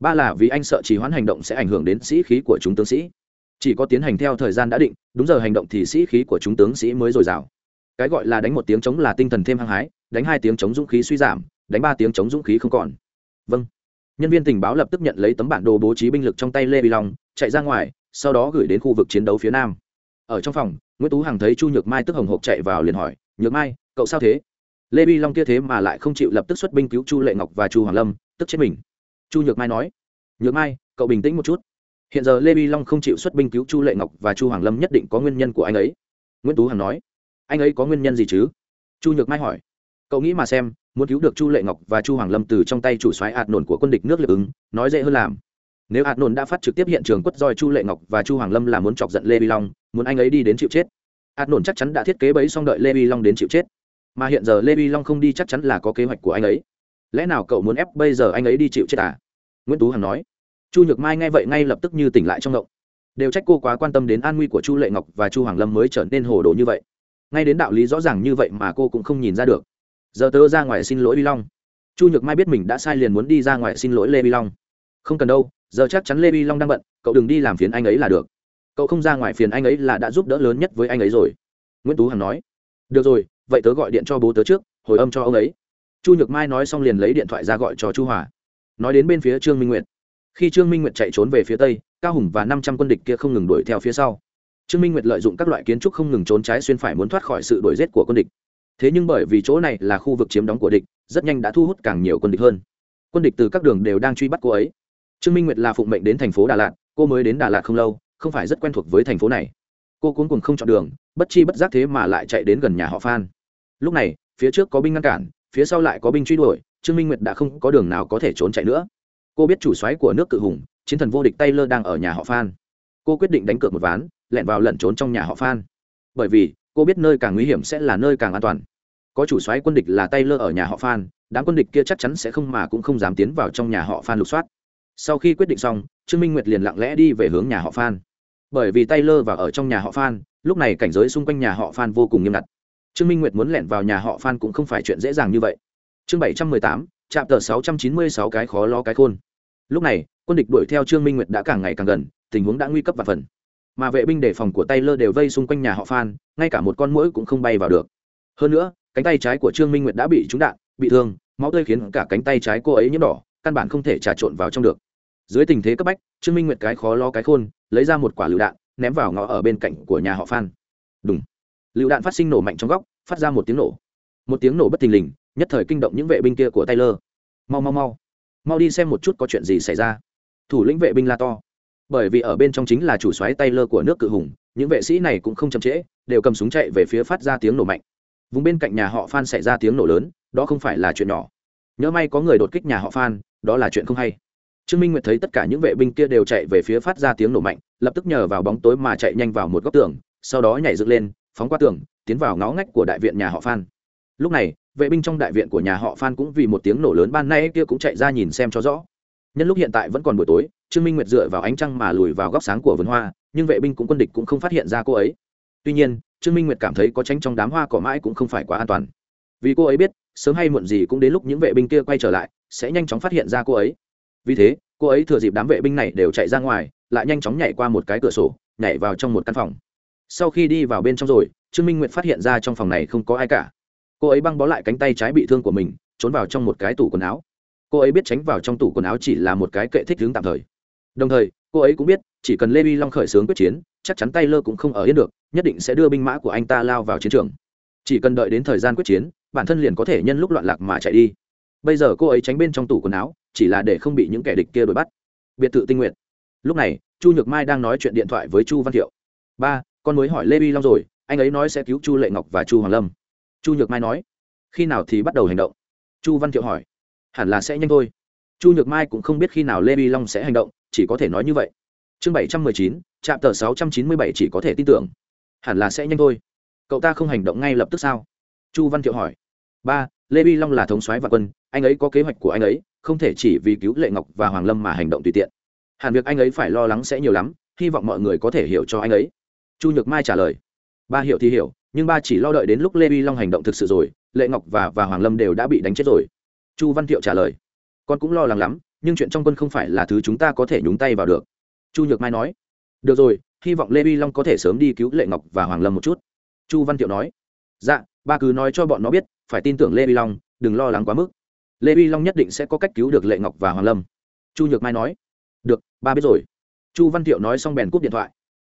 Ba là vì anh sợ trì hoãn hành động sẽ ảnh hưởng đến sĩ khí của chúng tướng sĩ. Chỉ có tiến hành theo thời gian đã định, đúng giờ hành động thì sĩ khí của chúng tướng sĩ mới dồi dào. Cái gọi là đánh một tiếng chống là tinh thần thêm hăng hái, đánh hai tiếng chống dũng khí suy giảm, đánh ba tiếng chống dũng khí không còn. Vâng nhân viên tình báo lập tức nhận lấy tấm bản đồ bố trí binh lực trong tay lê vi long, chạy ra ngoài, sau đó gửi đến khu vực chiến đấu phía nam. Ở trong phòng, nguyễn tú hằng thấy chu nhược mai tức hồng hộp chạy vào liền hỏi, nhược mai, cậu sao thế? Lê vi long kia thế mà lại không chịu lập tức xuất binh cứu chu lệ ngọc và chu hoàng lâm, tức chết mình. Chu nhược mai nói, nhược mai, cậu bình tĩnh một chút. Hiện giờ lê vi long không chịu xuất binh cứu chu lệ ngọc và chu hoàng lâm nhất định có nguyên nhân của anh ấy. Nguyễn tú hằng nói, anh ấy có nguyên nhân gì chứ? Chu nhược mai hỏi, cậu nghĩ mà xem muốn cứu được chu lệ ngọc và chu hoàng lâm từ trong tay chủ xoáy ạt nổn của quân địch nước liệp ứng, nói dễ hơn làm. Nếu ạt nổn đã phát trực tiếp hiện trường quất roi chu lệ ngọc và chu hoàng lâm là muốn chọc giận lê vi long, muốn anh ấy đi đến chịu chết. Ạt nổn chắc chắn đã thiết kế bấy xong đợi lê vi long đến chịu chết. Mà hiện giờ lê vi long không đi chắc chắn là có kế hoạch của anh ấy. Lẽ nào cậu muốn ép bây giờ anh ấy đi chịu chết à? Nguyễn tú hằng nói. Chu nhược mai nghe vậy ngay lập tức như tỉnh lại trong ngộng. Đều trách cô quá quan tâm đến an nguy của chu lệ ngọc và chu hoàng lâm mới trở nên hồ đồ như vậy. Ngay đến đạo lý rõ ràng như vậy mà cô cũng không nhìn ra được giờ tớ ra ngoài xin lỗi vi long. Chu nhược mai biết mình đã sai liền muốn đi ra ngoài xin lỗi lê vi long. Không cần đâu, giờ chắc chắn lê vi long đang bận, cậu đừng đi làm phiền anh ấy là được. Cậu không ra ngoài phiền anh ấy là đã giúp đỡ lớn nhất với anh ấy rồi. Nguyễn tú hằng nói. Được rồi, vậy tớ gọi điện cho bố tớ trước, hồi âm cho ông ấy. Chu nhược mai nói xong liền lấy điện thoại ra gọi cho chu hòa. Nói đến bên phía trương minh nguyệt. Khi trương minh nguyệt chạy trốn về phía tây, cao hùng và năm trăm quân địch kia không ngừng đuổi theo phía sau. Trương minh nguyệt lợi dụng các loại kiến trúc không ngừng trốn trái xuyên phải muốn thoát khỏi sự đuổi giết của quân địch thế nhưng bởi vì chỗ này là khu vực chiếm đóng của địch, rất nhanh đã thu hút càng nhiều quân địch hơn. Quân địch từ các đường đều đang truy bắt cô ấy. Trương minh nguyệt là phụng mệnh đến thành phố đà lạt, cô mới đến đà lạt không lâu, không phải rất quen thuộc với thành phố này. Cô cuốn cùng không chọn đường, bất chi bất giác thế mà lại chạy đến gần nhà họ phan. Lúc này, phía trước có binh ngăn cản, phía sau lại có binh truy đuổi, trương minh nguyệt đã không có đường nào có thể trốn chạy nữa. Cô biết chủ soái của nước cự hùng, chiến thần vô địch taylor đang ở nhà họ phan. Cô quyết định đánh cược một ván lẹn vào lẩn trốn trong nhà họ phan. Bởi vì cô biết nơi càng nguy hiểm sẽ là nơi càng an toàn. Có chủ soái quân địch là taylor ở nhà họ phan, đám quân địch kia chắc chắn sẽ không mà cũng không dám tiến vào trong nhà họ phan lục soát. Sau khi quyết định xong, trương minh nguyệt liền lặng lẽ đi về hướng nhà họ phan. Bởi vì taylor và ở trong nhà họ phan, lúc này cảnh giới xung quanh nhà họ phan vô cùng nghiêm ngặt. Trương minh nguyệt muốn lẻn vào nhà họ phan cũng không phải chuyện dễ dàng như vậy. Chương bảy trăm mười tám chạm tờ sáu trăm chín mươi sáu cái khó lo cái khôn. Lúc này, quân địch đuổi theo trương minh nguyệt đã càng ngày càng gần, tình huống đã nguy cấp và phần mà vệ binh đề phòng của tay lơ đều vây xung quanh nhà họ phan, ngay cả một con mũi cũng không bay vào được. Hơn nữa, cánh tay trái của trương minh nguyệt đã bị trúng đạn, bị thương, máu tươi khiến cả cánh tay trái cô ấy nhiễm đỏ, căn bản không thể trà trộn vào trong được. Dưới tình thế cấp bách, trương minh nguyệt cái khó lo cái khôn, lấy ra một quả lựu đạn, ném vào ngõ ở bên cạnh của nhà họ phan. Đúng lựu đạn phát sinh nổ mạnh trong góc, phát ra một tiếng nổ. Một tiếng nổ bất thình lình, nhất thời kinh động những vệ binh kia của taylor. Mau mau mau. Mau đi xem một chút có chuyện gì xảy ra. Thủ lĩnh vệ binh la to bởi vì ở bên trong chính là chủ xoáy taylor của nước cự hùng, những vệ sĩ này cũng không chậm trễ, đều cầm súng chạy về phía phát ra tiếng nổ mạnh. Vùng bên cạnh nhà họ phan xảy ra tiếng nổ lớn, đó không phải là chuyện nhỏ. Nhớ may có người đột kích nhà họ phan, đó là chuyện không hay. Trương minh nguyệt thấy tất cả những vệ binh kia đều chạy về phía phát ra tiếng nổ mạnh, lập tức nhờ vào bóng tối mà chạy nhanh vào một góc tường, sau đó nhảy dựng lên, phóng qua tường, tiến vào ngõ ngách của đại viện nhà họ phan. Lúc này, vệ binh trong đại viện của nhà họ phan cũng vì một tiếng nổ lớn ban nay kia cũng chạy ra nhìn xem cho rõ. Nhân lúc hiện tại vẫn còn buổi tối trương minh nguyệt dựa vào ánh trăng mà lùi vào góc sáng của vườn hoa, nhưng vệ binh cũng quân địch cũng không phát hiện ra cô ấy. Tuy nhiên, trương minh nguyệt cảm thấy có tránh trong đám hoa cỏ mãi cũng không phải quá an toàn. Vì cô ấy biết, sớm hay muộn gì cũng đến lúc những vệ binh kia quay trở lại, sẽ nhanh chóng phát hiện ra cô ấy. Vì thế, cô ấy thừa dịp đám vệ binh này đều chạy ra ngoài, lại nhanh chóng nhảy qua một cái cửa sổ, nhảy vào trong một căn phòng. Sau khi đi vào bên trong rồi, trương minh nguyệt phát hiện ra trong phòng này không có ai cả. Cô ấy băng bó lại cánh tay trái bị thương của mình, trốn vào trong một cái tủ quần áo. Cô ấy biết tránh vào trong tủ quần áo chỉ là một cái kệ thích hướng tạm thời đồng thời, cô ấy cũng biết, chỉ cần lê vi long khởi xướng quyết chiến, chắc chắn tay lơ cũng không ở yên được, nhất định sẽ đưa binh mã của anh ta lao vào chiến trường. Chỉ cần đợi đến thời gian quyết chiến, bản thân liền có thể nhân lúc loạn lạc mà chạy đi. Bây giờ cô ấy tránh bên trong tủ quần áo, chỉ là để không bị những kẻ địch kia đuổi bắt. Biệt thự tinh nguyện. Lúc này, chu nhược mai đang nói chuyện điện thoại với chu văn thiệu. Ba, con mới hỏi lê vi long rồi, anh ấy nói sẽ cứu chu lệ ngọc và chu hoàng lâm. Chu nhược mai nói. Khi nào thì bắt đầu hành động? Chu văn thiệu hỏi. Hẳn là sẽ nhanh thôi. Chu nhược mai cũng không biết khi nào lê vi long sẽ hành động chỉ có thể nói như vậy. Chương bảy trăm mười chín trạm tờ sáu trăm chín mươi bảy chỉ có thể tin tưởng. Hẳn là sẽ nhanh thôi. Cậu ta không hành động ngay lập tức sao? Chu văn thiệu hỏi. Ba, lê bi long là thống soái và quân, anh ấy có kế hoạch của anh ấy, không thể chỉ vì cứu lệ ngọc và hoàng lâm mà hành động tùy tiện. Hẳn việc anh ấy phải lo lắng sẽ nhiều lắm, hy vọng mọi người có thể hiểu cho anh ấy. Chu nhược mai trả lời. Ba hiểu thì hiểu, nhưng ba chỉ lo đợi đến lúc lê bi long hành động thực sự rồi, lệ ngọc và và hoàng lâm đều đã bị đánh chết rồi. Chu văn thiệu trả lời. Con cũng lo lắng lắm nhưng chuyện trong quân không phải là thứ chúng ta có thể nhúng tay vào được. Chu nhược mai nói, được rồi, hy vọng lê vi long có thể sớm đi cứu lệ ngọc và hoàng lâm một chút. Chu văn thiệu nói dạ ba cứ nói cho bọn nó biết, phải tin tưởng lê vi long, đừng lo lắng quá mức. Lê vi long nhất định sẽ có cách cứu được lệ ngọc và hoàng lâm. Chu nhược mai nói, được, ba biết rồi. Chu văn thiệu nói xong bèn cúp điện thoại.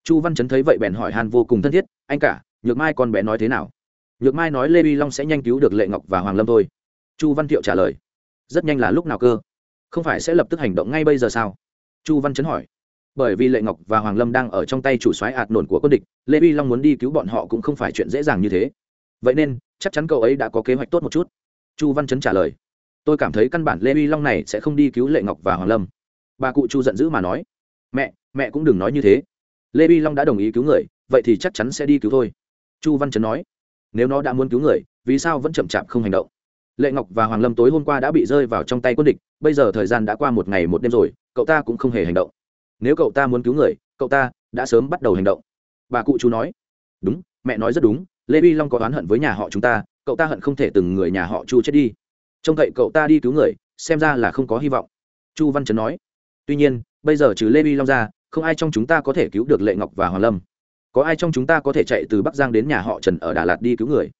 Chu văn chấn thấy vậy bèn hỏi Hàn vô cùng thân thiết, anh cả, nhược mai con bé nói thế nào? Nhược mai nói lê vi long sẽ nhanh cứu được lệ ngọc và hoàng lâm thôi. Chu văn thiệu trả lời, rất nhanh là lúc nào cơ? Không phải sẽ lập tức hành động ngay bây giờ sao? Chu văn chấn hỏi. Bởi vì lệ ngọc và hoàng lâm đang ở trong tay chủ soái ạt nổn của quân địch, lê vi long muốn đi cứu bọn họ cũng không phải chuyện dễ dàng như thế. Vậy nên, chắc chắn cậu ấy đã có kế hoạch tốt một chút. Chu văn chấn trả lời. Tôi cảm thấy căn bản lê vi long này sẽ không đi cứu lệ ngọc và hoàng lâm. Bà cụ chu giận dữ mà nói. Mẹ mẹ cũng đừng nói như thế. Lê vi long đã đồng ý cứu người, vậy thì chắc chắn sẽ đi cứu thôi. Chu văn chấn nói. Nếu nó đã muốn cứu người, vì sao vẫn chậm chạp không hành động? Lệ ngọc và hoàng lâm tối hôm qua đã bị rơi vào trong tay quân địch, bây giờ thời gian đã qua một ngày một đêm rồi, cậu ta cũng không hề hành động. Nếu cậu ta muốn cứu người, cậu ta đã sớm bắt đầu hành động. Bà cụ chú nói. Đúng, mẹ nói rất đúng, lê vi long có oán hận với nhà họ chúng ta, cậu ta hận không thể từng người nhà họ chu chết đi. Trông cậy cậu ta đi cứu người, xem ra là không có hy vọng. Chu văn trấn nói. Tuy nhiên, bây giờ trừ lê vi long ra, không ai trong chúng ta có thể cứu được lệ ngọc và hoàng lâm. Có ai trong chúng ta có thể chạy từ bắc giang đến nhà họ trần ở đà lạt đi cứu người?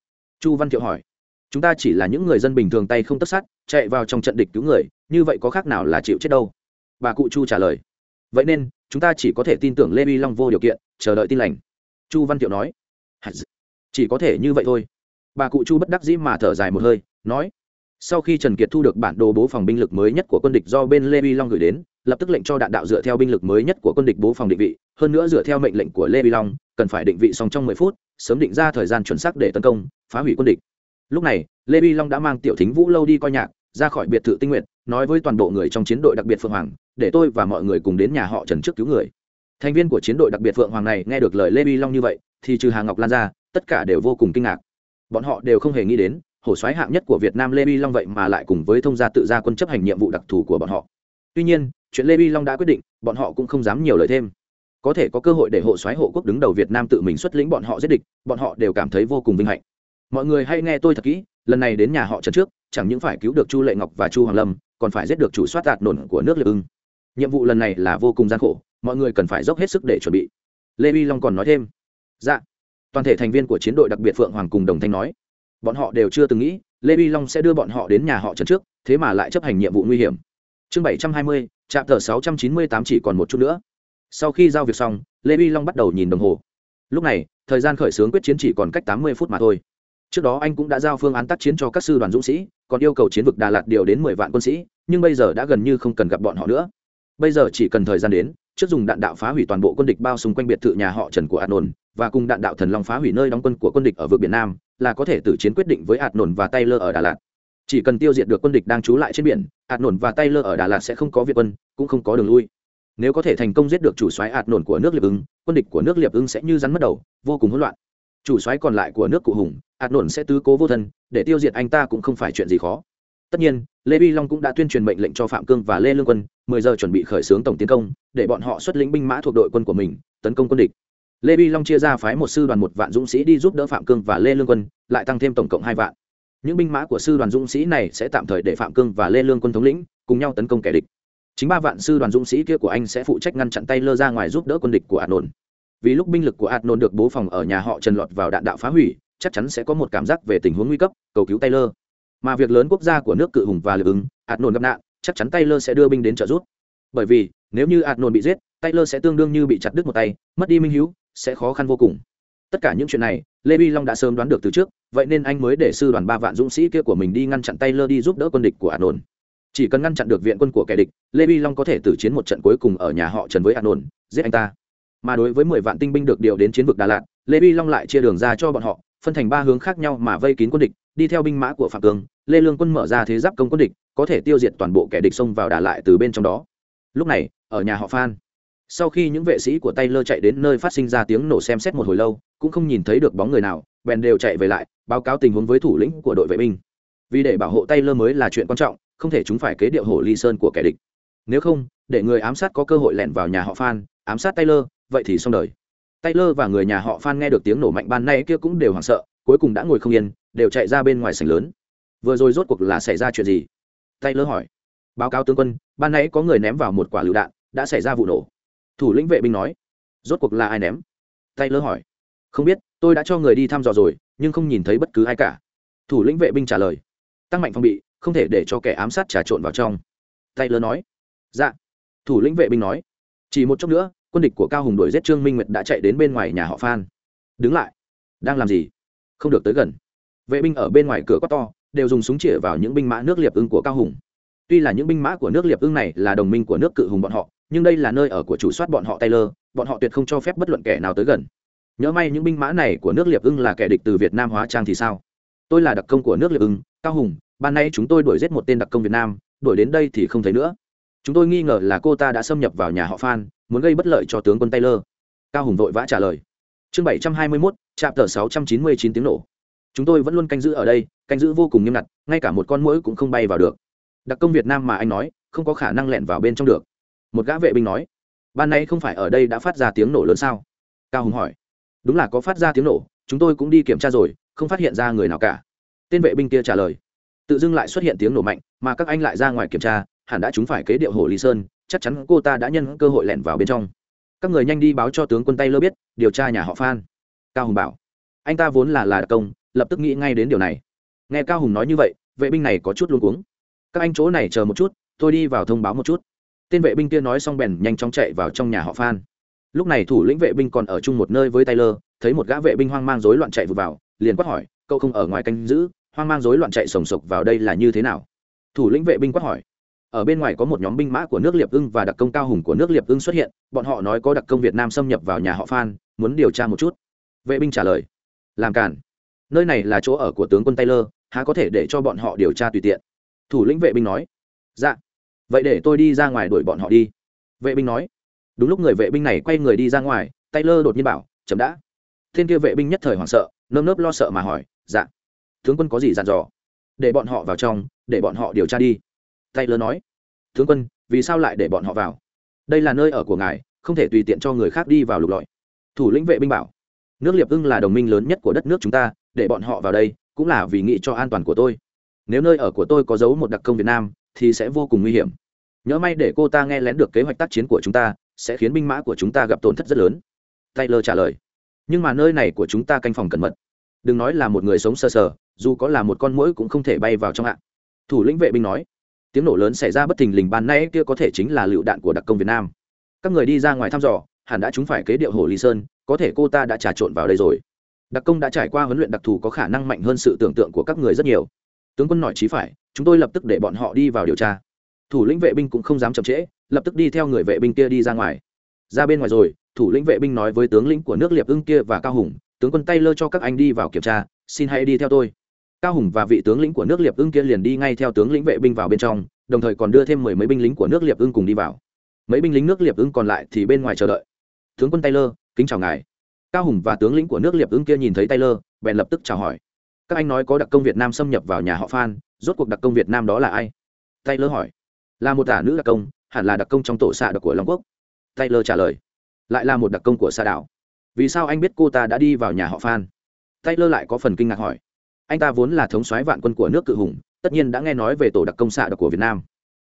Chu văn thiệu hỏi chúng ta chỉ là những người dân bình thường tay không tất sát, chạy vào trong trận địch cứu người, như vậy có khác nào là chịu chết đâu? Bà cụ chu trả lời. Vậy nên, chúng ta chỉ có thể tin tưởng lê vi long vô điều kiện, chờ đợi tin lành. Chu văn thiệu nói. Chỉ có thể như vậy thôi. Bà cụ chu bất đắc dĩ mà thở dài một hơi, nói. Sau khi trần kiệt thu được bản đồ bố phòng binh lực mới nhất của quân địch do bên lê vi long gửi đến, lập tức lệnh cho đạn đạo dựa theo binh lực mới nhất của quân địch bố phòng định vị, hơn nữa dựa theo mệnh lệnh của lê vi long, cần phải định vị xong trong mười phút, sớm định ra thời gian chuẩn xác để tấn công, phá hủy quân địch lúc này, lê vi long đã mang tiểu thính vũ lâu đi coi nhạc, ra khỏi biệt thự tinh nguyện, nói với toàn bộ người trong chiến đội đặc biệt phượng hoàng, để tôi và mọi người cùng đến nhà họ trần trước cứu người. Thành viên của chiến đội đặc biệt phượng hoàng này nghe được lời lê vi long như vậy, thì trừ hà ngọc lan ra, tất cả đều vô cùng kinh ngạc. Bọn họ đều không hề nghĩ đến, hổ xoáy hạng nhất của việt nam lê vi long vậy mà lại cùng với thông gia tự gia quân chấp hành nhiệm vụ đặc thù của bọn họ. Tuy nhiên, chuyện lê vi long đã quyết định, bọn họ cũng không dám nhiều lời thêm. Có thể có cơ hội để hộ xoáy hộ quốc đứng đầu việt nam tự mình xuất lĩnh bọn họ giết địch, bọn họ đều cảm thấy vô cùng vinh hạnh mọi người hãy nghe tôi thật kỹ, lần này đến nhà họ trần trước, chẳng những phải cứu được chu lệ ngọc và chu hoàng lâm, còn phải giết được chủ soát tạt nổn của nước liệp ưng. Nhiệm vụ lần này là vô cùng gian khổ, mọi người cần phải dốc hết sức để chuẩn bị. Lê vi long còn nói thêm. Dạ. Toàn thể thành viên của chiến đội đặc biệt phượng hoàng cùng đồng thanh nói. Bọn họ đều chưa từng nghĩ, lê vi long sẽ đưa bọn họ đến nhà họ trần trước, thế mà lại chấp hành nhiệm vụ nguy hiểm. Chương bảy trăm hai mươi trạm tờ sáu trăm chín mươi tám chỉ còn một chút nữa. Sau khi giao việc xong, lê vi long bắt đầu nhìn đồng hồ. Lúc này, thời gian khởi xướng quyết chiến chỉ còn cách tám mươi phút mà thôi trước đó anh cũng đã giao phương án tác chiến cho các sư đoàn dũng sĩ, còn yêu cầu chiến vực đà lạt điều đến mười vạn quân sĩ, nhưng bây giờ đã gần như không cần gặp bọn họ nữa. Bây giờ chỉ cần thời gian đến, trước dùng đạn đạo phá hủy toàn bộ quân địch bao xung quanh biệt thự nhà họ trần của hạt nồn, và cùng đạn đạo thần long phá hủy nơi đóng quân của quân địch ở vực biển nam, là có thể tử chiến quyết định với hạt nổn và taylor ở đà lạt. Chỉ cần tiêu diệt được quân địch đang trú lại trên biển hạt nổn và taylor ở đà lạt sẽ không có việt quân, cũng không có đường lui. Nếu có thể thành công giết được chủ soái hạt nổn của nước liệp ứng quân địch của nước liệp ứng sẽ như rắn mất đầu, vô cùng hỗn loạn chủ soái còn lại của nước cụ hùng, ạt nổn sẽ tứ cố vô thân, để tiêu diệt anh ta cũng không phải chuyện gì khó. Tất nhiên, lê vi long cũng đã tuyên truyền mệnh lệnh cho phạm cương và lê lương quân, mười giờ chuẩn bị khởi xướng tổng tiến công, để bọn họ xuất lĩnh binh mã thuộc đội quân của mình, tấn công quân địch. Lê vi long chia ra phái một sư đoàn một vạn dũng sĩ đi giúp đỡ phạm cương và lê lương quân, lại tăng thêm tổng cộng hai vạn. Những binh mã của sư đoàn dũng sĩ này sẽ tạm thời để phạm cương và lê lương quân thống lĩnh, cùng nhau tấn công kẻ địch. Chính ba vạn sư đoàn dũng sĩ kia của anh sẽ phụ trách ngăn chặn tay lơ ra ngoài giúp đỡ quân địch của ạt nôn vì lúc binh lực của hạt nôn được bố phòng ở nhà họ trần lọt vào đạn đạo phá hủy, chắc chắn sẽ có một cảm giác về tình huống nguy cấp, cầu cứu taylor. Mà việc lớn quốc gia của nước cự hùng và lực ứng hạt nôn gặp nạn, chắc chắn taylor sẽ đưa binh đến trợ giúp. Bởi vì, nếu như hạt nôn bị giết, taylor sẽ tương đương như bị chặt đứt một tay, mất đi minh hữu, sẽ khó khăn vô cùng. Tất cả những chuyện này, lê bi long đã sớm đoán được từ trước, vậy nên anh mới để sư đoàn ba vạn dũng sĩ kia của mình đi ngăn chặn taylor đi giúp đỡ quân địch của hạt nôn. Chỉ cần ngăn chặn được viện quân của kẻ địch, lê bi long có thể tử chiến một trận cuối cùng ở nhà họ trần với hạt nôn, giết anh ta mà đối với mười vạn tinh binh được điều đến chiến vực đà lạt, lê vi long lại chia đường ra cho bọn họ, phân thành ba hướng khác nhau mà vây kín quân địch, đi theo binh mã của phạm cường, lê lương quân mở ra thế giáp công quân địch, có thể tiêu diệt toàn bộ kẻ địch xông vào đà lại từ bên trong đó. Lúc này, ở nhà họ phan, sau khi những vệ sĩ của tay lơ chạy đến nơi phát sinh ra tiếng nổ xem xét một hồi lâu, cũng không nhìn thấy được bóng người nào, bèn đều chạy về lại, báo cáo tình huống với thủ lĩnh của đội vệ binh. Vì để bảo hộ tay lơ mới là chuyện quan trọng, không thể chúng phải kế điệu hổ ly sơn của kẻ địch. Nếu không, để người ám sát có cơ hội lẻn vào nhà họ phan, ám sát tay lơ vậy thì xong đời. Taylor và người nhà họ phan nghe được tiếng nổ mạnh ban nay kia cũng đều hoảng sợ, cuối cùng đã ngồi không yên, đều chạy ra bên ngoài sảnh lớn. Vừa rồi rốt cuộc là xảy ra chuyện gì? Taylor hỏi. Báo cáo tướng quân, ban nãy có người ném vào một quả lựu đạn, đã xảy ra vụ nổ. Thủ lĩnh vệ binh nói. Rốt cuộc là ai ném? Taylor hỏi. Không biết, tôi đã cho người đi thăm dò rồi, nhưng không nhìn thấy bất cứ ai cả. Thủ lĩnh vệ binh trả lời. Tăng mạnh phòng bị, không thể để cho kẻ ám sát trà trộn vào trong. Taylor nói. Dạ. Thủ lĩnh vệ binh nói. Chỉ một chốc nữa quân địch của cao hùng đuổi giết trương minh nguyệt đã chạy đến bên ngoài nhà họ phan. Đứng lại. Đang làm gì? Không được tới gần. Vệ binh ở bên ngoài cửa quát to, đều dùng súng chĩa vào những binh mã nước liệp ưng của cao hùng. Tuy là những binh mã của nước liệp ưng này là đồng minh của nước cự hùng bọn họ, nhưng đây là nơi ở của chủ soát bọn họ taylor, bọn họ tuyệt không cho phép bất luận kẻ nào tới gần. Nhớ may những binh mã này của nước liệp ưng là kẻ địch từ việt nam hóa trang thì sao? Tôi là đặc công của nước liệp ưng, cao hùng, ban nay chúng tôi đuổi giết một tên đặc công việt nam, đuổi đến đây thì không thấy nữa chúng tôi nghi ngờ là cô ta đã xâm nhập vào nhà họ phan, muốn gây bất lợi cho tướng quân taylor. Cao hùng vội vã trả lời. Chương bảy trăm hai mươi mốt trạm tờ sáu trăm chín mươi chín tiếng nổ. Chúng tôi vẫn luôn canh giữ ở đây, canh giữ vô cùng nghiêm ngặt, ngay cả một con mũi cũng không bay vào được. Đặc công việt nam mà anh nói, không có khả năng lẹn vào bên trong được. Một gã vệ binh nói, ban nay không phải ở đây đã phát ra tiếng nổ lớn sao? Cao hùng hỏi. Đúng là có phát ra tiếng nổ, chúng tôi cũng đi kiểm tra rồi, không phát hiện ra người nào cả. Tên vệ binh kia trả lời. Tự dưng lại xuất hiện tiếng nổ mạnh, mà các anh lại ra ngoài kiểm tra hẳn đã chúng phải kế điệu hồ lý sơn, chắc chắn cô ta đã nhân cơ hội lẻn vào bên trong. Các người nhanh đi báo cho tướng quân tay lơ biết, điều tra nhà họ phan. Cao hùng bảo, anh ta vốn là là đặc công, lập tức nghĩ ngay đến điều này. Nghe cao hùng nói như vậy, vệ binh này có chút luôn cuống. Các anh chỗ này chờ một chút, tôi đi vào thông báo một chút. Tên vệ binh kia nói xong bèn nhanh chóng chạy vào trong nhà họ phan. Lúc này thủ lĩnh vệ binh còn ở chung một nơi với taylor, thấy một gã vệ binh hoang mang rối loạn chạy vụt vào, liền quát hỏi, cậu không ở ngoài canh giữ, hoang mang rối loạn chạy sồng sộc vào đây là như thế nào? Thủ lĩnh vệ binh quát hỏi ở bên ngoài có một nhóm binh mã của nước liệp ưng và đặc công cao hùng của nước liệp ưng xuất hiện, bọn họ nói có đặc công việt nam xâm nhập vào nhà họ phan, muốn điều tra một chút. Vệ binh trả lời, làm cản nơi này là chỗ ở của tướng quân taylor, há có thể để cho bọn họ điều tra tùy tiện? Thủ lĩnh vệ binh nói dạ. Vậy để tôi đi ra ngoài đuổi bọn họ đi. Vệ binh nói, đúng lúc người vệ binh này quay người đi ra ngoài, taylor đột nhiên bảo, chậm đã. Thiên kia vệ binh nhất thời hoảng sợ, nơm nớp lo sợ mà hỏi dạ. Tướng quân có gì dặn dò? Để bọn họ vào trong, để bọn họ điều tra đi taylor nói tướng quân vì sao lại để bọn họ vào? Đây là nơi ở của ngài không thể tùy tiện cho người khác đi vào lục lọi. Thủ lĩnh vệ binh bảo nước liệp ưng là đồng minh lớn nhất của đất nước chúng ta để bọn họ vào đây cũng là vì nghĩ cho an toàn của tôi. Nếu nơi ở của tôi có giấu một đặc công việt nam thì sẽ vô cùng nguy hiểm. Nhớ may để cô ta nghe lén được kế hoạch tác chiến của chúng ta sẽ khiến binh mã của chúng ta gặp tổn thất rất lớn. Taylor trả lời nhưng mà nơi này của chúng ta canh phòng cẩn mật. Đừng nói là một người sống sơ sờ, sờ dù có là một con mũi cũng không thể bay vào trong ạ. Thủ lĩnh vệ binh nói tiếng nổ lớn xảy ra bất thình lình ban nay kia có thể chính là lựu đạn của đặc công việt nam. Các người đi ra ngoài thăm dò, hẳn đã chúng phải kế điệu hồ lý sơn, có thể cô ta đã trà trộn vào đây rồi. Đặc công đã trải qua huấn luyện đặc thù có khả năng mạnh hơn sự tưởng tượng của các người rất nhiều. Tướng quân nói chí phải, chúng tôi lập tức để bọn họ đi vào điều tra. Thủ lĩnh vệ binh cũng không dám chậm trễ, lập tức đi theo người vệ binh kia đi ra ngoài. Ra bên ngoài rồi, thủ lĩnh vệ binh nói với tướng lĩnh của nước liệp ưng kia và cao hùng, tướng quân tay lơ cho các anh đi vào kiểm tra, xin hãy đi theo tôi cao hùng và vị tướng lĩnh của nước liệp ưng kia liền đi ngay theo tướng lĩnh vệ binh vào bên trong, đồng thời còn đưa thêm mười mấy binh lính của nước liệp ưng cùng đi vào. Mấy binh lính nước liệp ưng còn lại thì bên ngoài chờ đợi. Tướng quân taylor, kính chào ngài. Cao hùng và tướng lĩnh của nước liệp ưng kia nhìn thấy taylor, bèn lập tức chào hỏi. Các anh nói có đặc công việt nam xâm nhập vào nhà họ phan, rốt cuộc đặc công việt nam đó là ai? Taylor hỏi. Là một tả nữ đặc công, hẳn là đặc công trong tổ xạ đặc của long quốc. Taylor trả lời. Lại là một đặc công của xa đảo. Vì sao anh biết cô ta đã đi vào nhà họ phan? Taylor lại có phần kinh ngạc hỏi anh ta vốn là thống soái vạn quân của nước cự hùng, tất nhiên đã nghe nói về tổ đặc công xạ đặc của việt nam.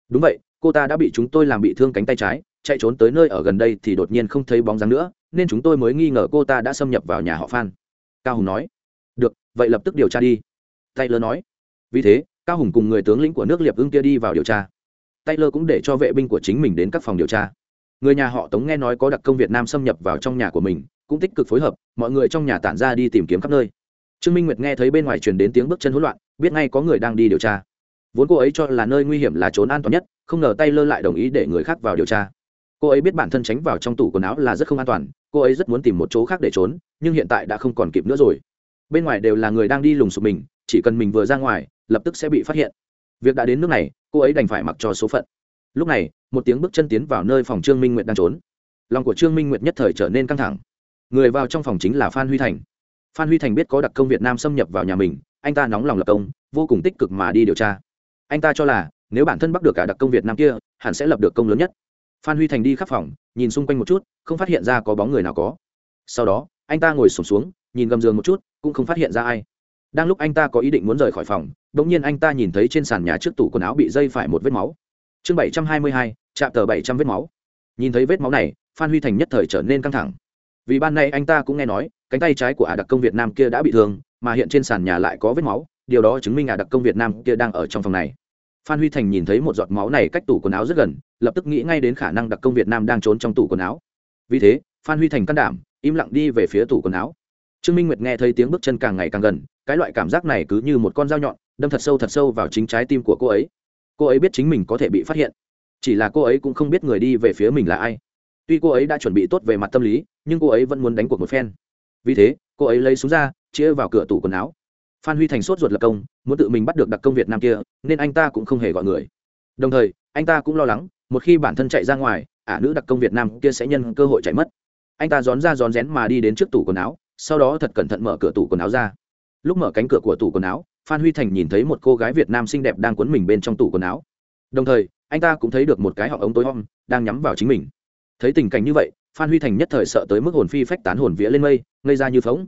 Đúng vậy, cô ta đã bị chúng tôi làm bị thương cánh tay trái, chạy trốn tới nơi ở gần đây thì đột nhiên không thấy bóng dáng nữa, nên chúng tôi mới nghi ngờ cô ta đã xâm nhập vào nhà họ phan. Cao hùng nói. Được, vậy lập tức điều tra đi. Taylor nói. Vì thế, cao hùng cùng người tướng lĩnh của nước liệp ưng kia đi vào điều tra. Taylor cũng để cho vệ binh của chính mình đến các phòng điều tra. Người nhà họ tống nghe nói có đặc công việt nam xâm nhập vào trong nhà của mình, cũng tích cực phối hợp, mọi người trong nhà tản ra đi tìm kiếm khắp nơi trương minh nguyệt nghe thấy bên ngoài truyền đến tiếng bước chân hỗn loạn, biết ngay có người đang đi điều tra. Vốn cô ấy cho là nơi nguy hiểm là trốn an toàn nhất, không ngờ tay lơ lại đồng ý để người khác vào điều tra. Cô ấy biết bản thân tránh vào trong tủ quần áo là rất không an toàn, cô ấy rất muốn tìm một chỗ khác để trốn, nhưng hiện tại đã không còn kịp nữa rồi. Bên ngoài đều là người đang đi lùng sụp mình, chỉ cần mình vừa ra ngoài, lập tức sẽ bị phát hiện. Việc đã đến nước này, cô ấy đành phải mặc cho số phận. Lúc này, một tiếng bước chân tiến vào nơi phòng trương minh nguyệt đang trốn. Lòng của trương minh nguyệt nhất thời trở nên căng thẳng. Người vào trong phòng chính là phan huy thành phan huy thành biết có đặc công việt nam xâm nhập vào nhà mình, anh ta nóng lòng lập công, vô cùng tích cực mà đi điều tra. Anh ta cho là, nếu bản thân bắt được cả đặc công việt nam kia, hẳn sẽ lập được công lớn nhất. Phan huy thành đi khắp phòng, nhìn xung quanh một chút, không phát hiện ra có bóng người nào có. Sau đó, anh ta ngồi sổm xuống, nhìn gầm giường một chút, cũng không phát hiện ra ai. Đang lúc anh ta có ý định muốn rời khỏi phòng đ ỗ n g nhiên anh ta nhìn thấy trên sàn nhà trước tủ quần áo bị dây phải một vết máu. Chương bảy trăm hai mươi hai, chạm tờ bảy trăm vết máu. Nhìn thấy vết máu này, phan huy thành nhất thời trở nên căng thẳng vì ban nay anh ta cũng nghe nói, cánh tay trái của ả đặc công việt nam kia đã bị thương, mà hiện trên sàn nhà lại có vết máu, điều đó chứng minh ả đặc công việt nam kia đang ở trong phòng này. Phan huy thành nhìn thấy một giọt máu này cách tủ quần áo rất gần, lập tức nghĩ ngay đến khả năng đặc công việt nam đang trốn trong tủ quần áo. Vì thế, phan huy thành can đảm, im lặng đi về phía tủ quần áo. Trương minh nguyệt nghe thấy tiếng bước chân càng ngày càng gần, cái loại cảm giác này cứ như một con dao nhọn, đâm thật sâu thật sâu vào chính trái tim của cô ấy. Cô ấy biết chính mình có thể bị phát hiện. Chỉ là cô ấy cũng không biết người đi về phía mình là ai tuy cô ấy đã chuẩn bị tốt về mặt tâm lý, nhưng cô ấy vẫn muốn đánh cuộc một phen. Vì thế, cô ấy lấy súng ra chia vào cửa tủ quần áo. Phan huy thành sốt ruột lập công, muốn tự mình bắt được đặc công việt nam kia, nên anh ta cũng không hề gọi người. Đồng thời, anh ta cũng lo lắng, một khi bản thân chạy ra ngoài, ả nữ đặc công việt nam kia sẽ nhân cơ hội chạy mất. Anh ta rón ra rón rén mà đi đến trước tủ quần áo, sau đó thật cẩn thận mở cửa tủ quần áo ra. Lúc mở cánh cửa của tủ quần áo, phan huy thành nhìn thấy một cô gái việt nam xinh đẹp đang quấn mình bên trong tủ quần áo. Đồng thời, anh ta cũng thấy được một cái họng ống tối om, đang nhắm vào chính mình thấy tình cảnh như vậy, phan huy thành nhất thời sợ tới mức hồn phi phách tán hồn vía lên mây, ngây ra như phóng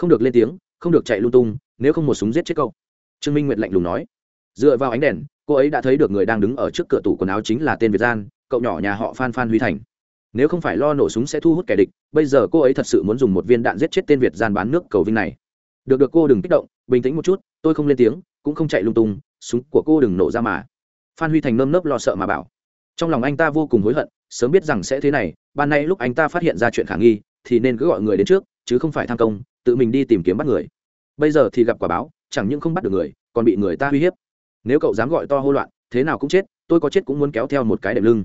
không được lên tiếng, không được chạy lung tung, nếu không một súng giết chết cậu. trương minh nguyệt lạnh lùng nói. Dựa vào ánh đèn, cô ấy đã thấy được người đang đứng ở trước cửa tủ quần áo chính là tên việt gian, cậu nhỏ nhà họ phan phan huy thành. Nếu không phải lo nổ súng sẽ thu hút kẻ địch, bây giờ cô ấy thật sự muốn dùng một viên đạn giết chết tên việt gian bán nước cầu vinh này. Được được, cô đừng kích động, bình tĩnh một chút, tôi không lên tiếng, cũng không chạy lung tung, súng của cô đừng nổ ra mà. Phan huy thành nơm nớp lo sợ mà bảo. Trong lòng anh ta vô cùng hối hận sớm biết rằng sẽ thế này, ban nay lúc anh ta phát hiện ra chuyện khả nghi, thì nên cứ gọi người đến trước, chứ không phải tham công, tự mình đi tìm kiếm bắt người. Bây giờ thì gặp quả báo, chẳng những không bắt được người, còn bị người ta uy hiếp. Nếu cậu dám gọi to hô loạn, thế nào cũng chết, tôi có chết cũng muốn kéo theo một cái đệm lưng.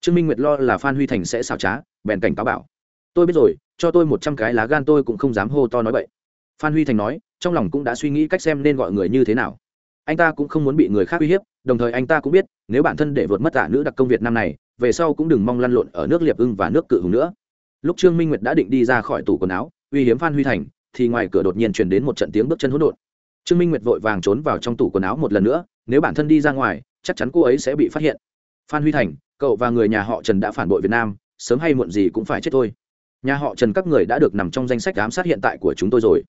Trương minh nguyệt lo là phan huy thành sẽ xảo trá, bèn cảnh cáo bảo, tôi biết rồi, cho tôi một trăm cái lá gan tôi cũng không dám hô to nói vậy phan huy thành nói, trong lòng cũng đã suy nghĩ cách xem nên gọi người như thế nào. Anh ta cũng không muốn bị người khác uy hiếp đồng thời anh ta cũng biết, nếu bản thân để vượt mất tạ nữ đặc công việt nam này, về sau cũng đừng mong lăn lộn ở nước liệp ưng và nước cự hùng nữa. Lúc trương minh nguyệt đã định đi ra khỏi tủ quần áo, uy hiếm phan huy thành, thì ngoài cửa đột nhiên truyền đến một trận tiếng bước chân hỗn độn. Trương minh nguyệt vội vàng trốn vào trong tủ quần áo một lần nữa, nếu bản thân đi ra ngoài, chắc chắn cô ấy sẽ bị phát hiện. Phan huy thành, cậu và người nhà họ trần đã phản bội việt nam, sớm hay muộn gì cũng phải chết thôi. Nhà họ trần các người đã được nằm trong danh sách giám sát hiện tại của chúng tôi rồi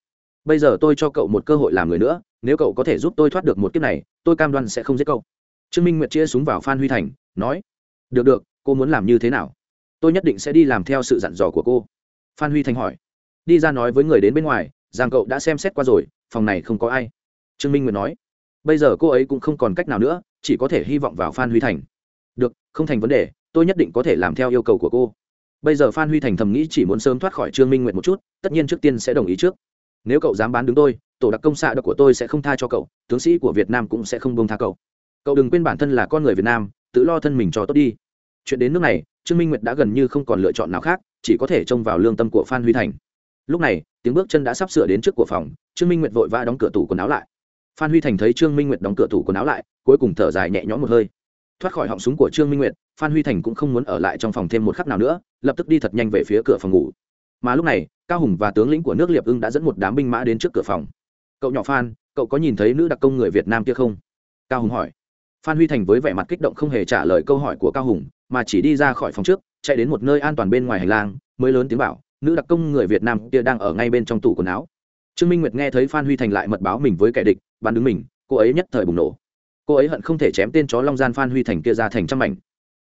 bây giờ tôi cho cậu một cơ hội làm người nữa, nếu cậu có thể giúp tôi thoát được một kiếp này, tôi cam đoan sẽ không giết cậu. Trương minh nguyệt chia súng vào phan huy thành, nói, được được, cô muốn làm như thế nào? Tôi nhất định sẽ đi làm theo sự dặn dò của cô. Phan huy thành hỏi, đi ra nói với người đến bên ngoài, rằng cậu đã xem xét qua rồi, phòng này không có ai. Trương minh nguyệt nói, bây giờ cô ấy cũng không còn cách nào nữa, chỉ có thể hy vọng vào phan huy thành. Được, không thành vấn đề, tôi nhất định có thể làm theo yêu cầu của cô. Bây giờ phan huy thành thầm nghĩ chỉ muốn sớm thoát khỏi trương minh nguyệt một chút, tất nhiên trước tiên sẽ đồng ý trước nếu cậu dám bán đứng tôi, tổ đặc công xạ đặc của tôi sẽ không tha cho cậu, tướng sĩ của việt nam cũng sẽ không bông tha cậu. Cậu đừng quên bản thân là con người việt nam, tự lo thân mình cho tốt đi. Chuyện đến nước này, trương minh nguyệt đã gần như không còn lựa chọn nào khác, chỉ có thể trông vào lương tâm của phan huy thành. Lúc này, tiếng bước chân đã sắp sửa đến trước của phòng, trương minh nguyệt vội vã đóng cửa tủ quần áo lại. Phan huy thành thấy trương minh nguyệt đóng cửa tủ quần áo lại, cuối cùng thở dài nhẹ nhõm một hơi. Thoát khỏi họng súng của trương minh nguyệt, phan huy thành cũng không muốn ở lại trong phòng thêm một khắc nào nữa, lập tức đi thật nhanh về phía cửa phòng ngủ. Mà lúc này cao hùng và tướng lĩnh của nước liệp ưng đã dẫn một đám binh mã đến trước cửa phòng. Cậu nhỏ phan, cậu có nhìn thấy nữ đặc công người việt nam kia không? Cao hùng hỏi. Phan huy thành với vẻ mặt kích động không hề trả lời câu hỏi của cao hùng, mà chỉ đi ra khỏi phòng trước, chạy đến một nơi an toàn bên ngoài hành lang, mới lớn tiếng bảo, nữ đặc công người việt nam kia đang ở ngay bên trong tủ quần áo. Trương minh nguyệt nghe thấy phan huy thành lại mật báo mình với kẻ địch, bắn đứng mình, cô ấy nhất thời bùng nổ. Cô ấy hận không thể chém tên chó long gian phan huy thành kia ra thành trăm mảnh.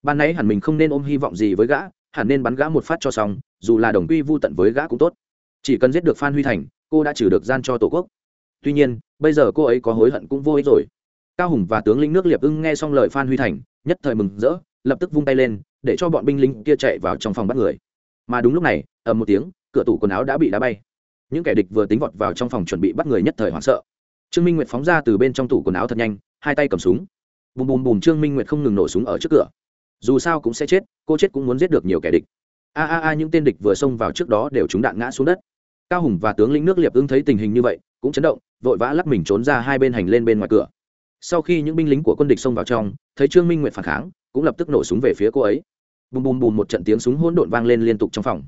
Ban nãy hẳn mình không nên ôm hy vọng gì với gã hẳn nên bắn gã một phát cho xong, dù là đồng quy vô tận với gã cũng tốt. Chỉ cần giết được phan huy thành, cô đã trừ được gian cho tổ quốc. Tuy nhiên, bây giờ cô ấy có hối hận cũng vô ích rồi. Cao hùng và tướng lĩnh nước liệp ưng nghe xong lời phan huy thành, nhất thời mừng rỡ, lập tức vung tay lên, để cho bọn binh lính kia chạy vào trong phòng bắt người. Mà đúng lúc này, ầm một tiếng, cửa tủ quần áo đã bị đá bay. Những kẻ địch vừa tính vọt vào trong phòng chuẩn bị bắt người nhất thời hoảng sợ. Trương minh nguyệt phóng ra từ bên trong tủ quần áo thật nhanh, hai tay cầm súng. Bùm bùm bùm, trương minh nguyệt không ngừng nổ súng ở trước cửa dù sao cũng sẽ chết, cô chết cũng muốn giết được nhiều kẻ địch. A a a, những tên địch vừa xông vào trước đó đều trúng đạn ngã xuống đất. Cao hùng và tướng lĩnh nước liệp ưng thấy tình hình như vậy, cũng chấn động, vội vã lắc mình trốn ra hai bên hành lên bên ngoài cửa. Sau khi những binh lính của quân địch xông vào trong, thấy trương minh nguyệt phản kháng, cũng lập tức nổ súng về phía cô ấy. Bùm bùm bùm một trận tiếng súng hỗn độn vang lên liên tục trong phòng.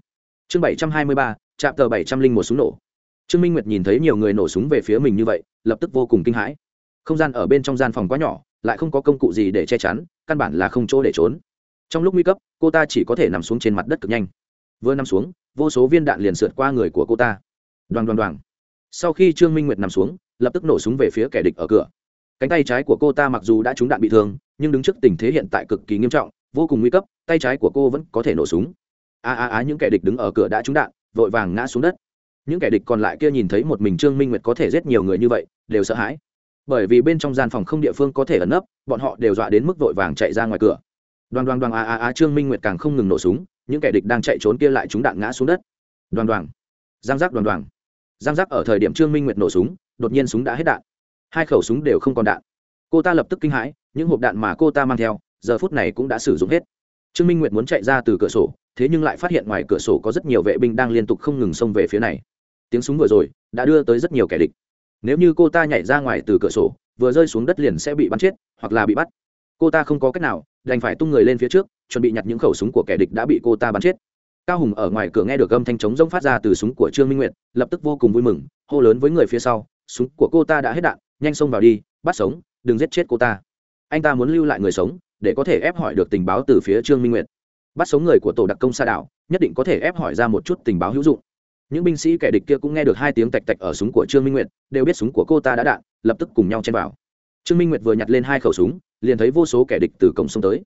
Chương bảy trăm hai mươi ba, trạm tờ bảy trăm linh một súng nổ. Trương minh nguyệt nhìn thấy nhiều người nổ súng về phía mình như vậy, lập tức vô cùng kinh hãi. Không gian ở bên trong gian phòng quá nhỏ lại không có công cụ gì để che chắn, căn bản là không chỗ để trốn. Trong lúc nguy cấp, cô ta chỉ có thể nằm xuống trên mặt đất cực nhanh. Vừa nằm xuống, vô số viên đạn liền sượt qua người của cô ta. Đoàn đoàn đoàn sau khi trương minh nguyệt nằm xuống, lập tức nổ súng về phía kẻ địch ở cửa. Cánh tay trái của cô ta mặc dù đã trúng đạn bị thương, nhưng đứng trước tình thế hiện tại cực kỳ nghiêm trọng, vô cùng nguy cấp, tay trái của cô vẫn có thể nổ súng. A a a, những kẻ địch đứng ở cửa đã trúng đạn, vội vàng ngã xuống đất. Những kẻ địch còn lại kia nhìn thấy một mình trương minh nguyệt có thể giết nhiều người như vậy, đều sợ hãi bởi vì bên trong gian phòng không địa phương có thể ẩn nấp, bọn họ đều dọa đến mức vội vàng chạy ra ngoài cửa. Đoàn đoàn đoàn a a a, trương minh nguyệt càng không ngừng nổ súng, những kẻ địch đang chạy trốn kia lại chúng đạn ngã xuống đất. Đoàn đoàn giang giác đoàn đoàn giang giác ở thời điểm trương minh nguyệt nổ súng, đột nhiên súng đã hết đạn. Hai khẩu súng đều không còn đạn. Cô ta lập tức kinh hãi, những hộp đạn mà cô ta mang theo, giờ phút này cũng đã sử dụng hết. Trương minh nguyệt muốn chạy ra từ cửa sổ, thế nhưng lại phát hiện ngoài cửa sổ có rất nhiều vệ binh đang liên tục không ngừng xông về phía này. Tiếng súng vừa rồi, đã đưa tới rất nhiều kẻ địch nếu như cô ta nhảy ra ngoài từ cửa sổ, vừa rơi xuống đất liền sẽ bị bắn chết, hoặc là bị bắt. Cô ta không có cách nào, đành phải tung người lên phía trước, chuẩn bị nhặt những khẩu súng của kẻ địch đã bị cô ta bắn chết. Cao hùng ở ngoài cửa nghe được âm thanh trống rông phát ra từ súng của trương minh nguyệt, lập tức vô cùng vui mừng, hô lớn với người phía sau, súng của cô ta đã hết đạn, nhanh xông vào đi, bắt sống, đừng giết chết cô ta. Anh ta muốn lưu lại người sống, để có thể ép hỏi được tình báo từ phía trương minh nguyệt. Bắt sống người của tổ đặc công xa đảo, nhất định có thể ép hỏi ra một chút tình báo hữu dụng những binh sĩ kẻ địch kia cũng nghe được hai tiếng tạch tạch ở súng của trương minh nguyệt, đều biết súng của cô ta đã đạn, lập tức cùng nhau chen vào. Trương minh nguyệt vừa nhặt lên hai khẩu súng, liền thấy vô số kẻ địch từ cổng sông tới.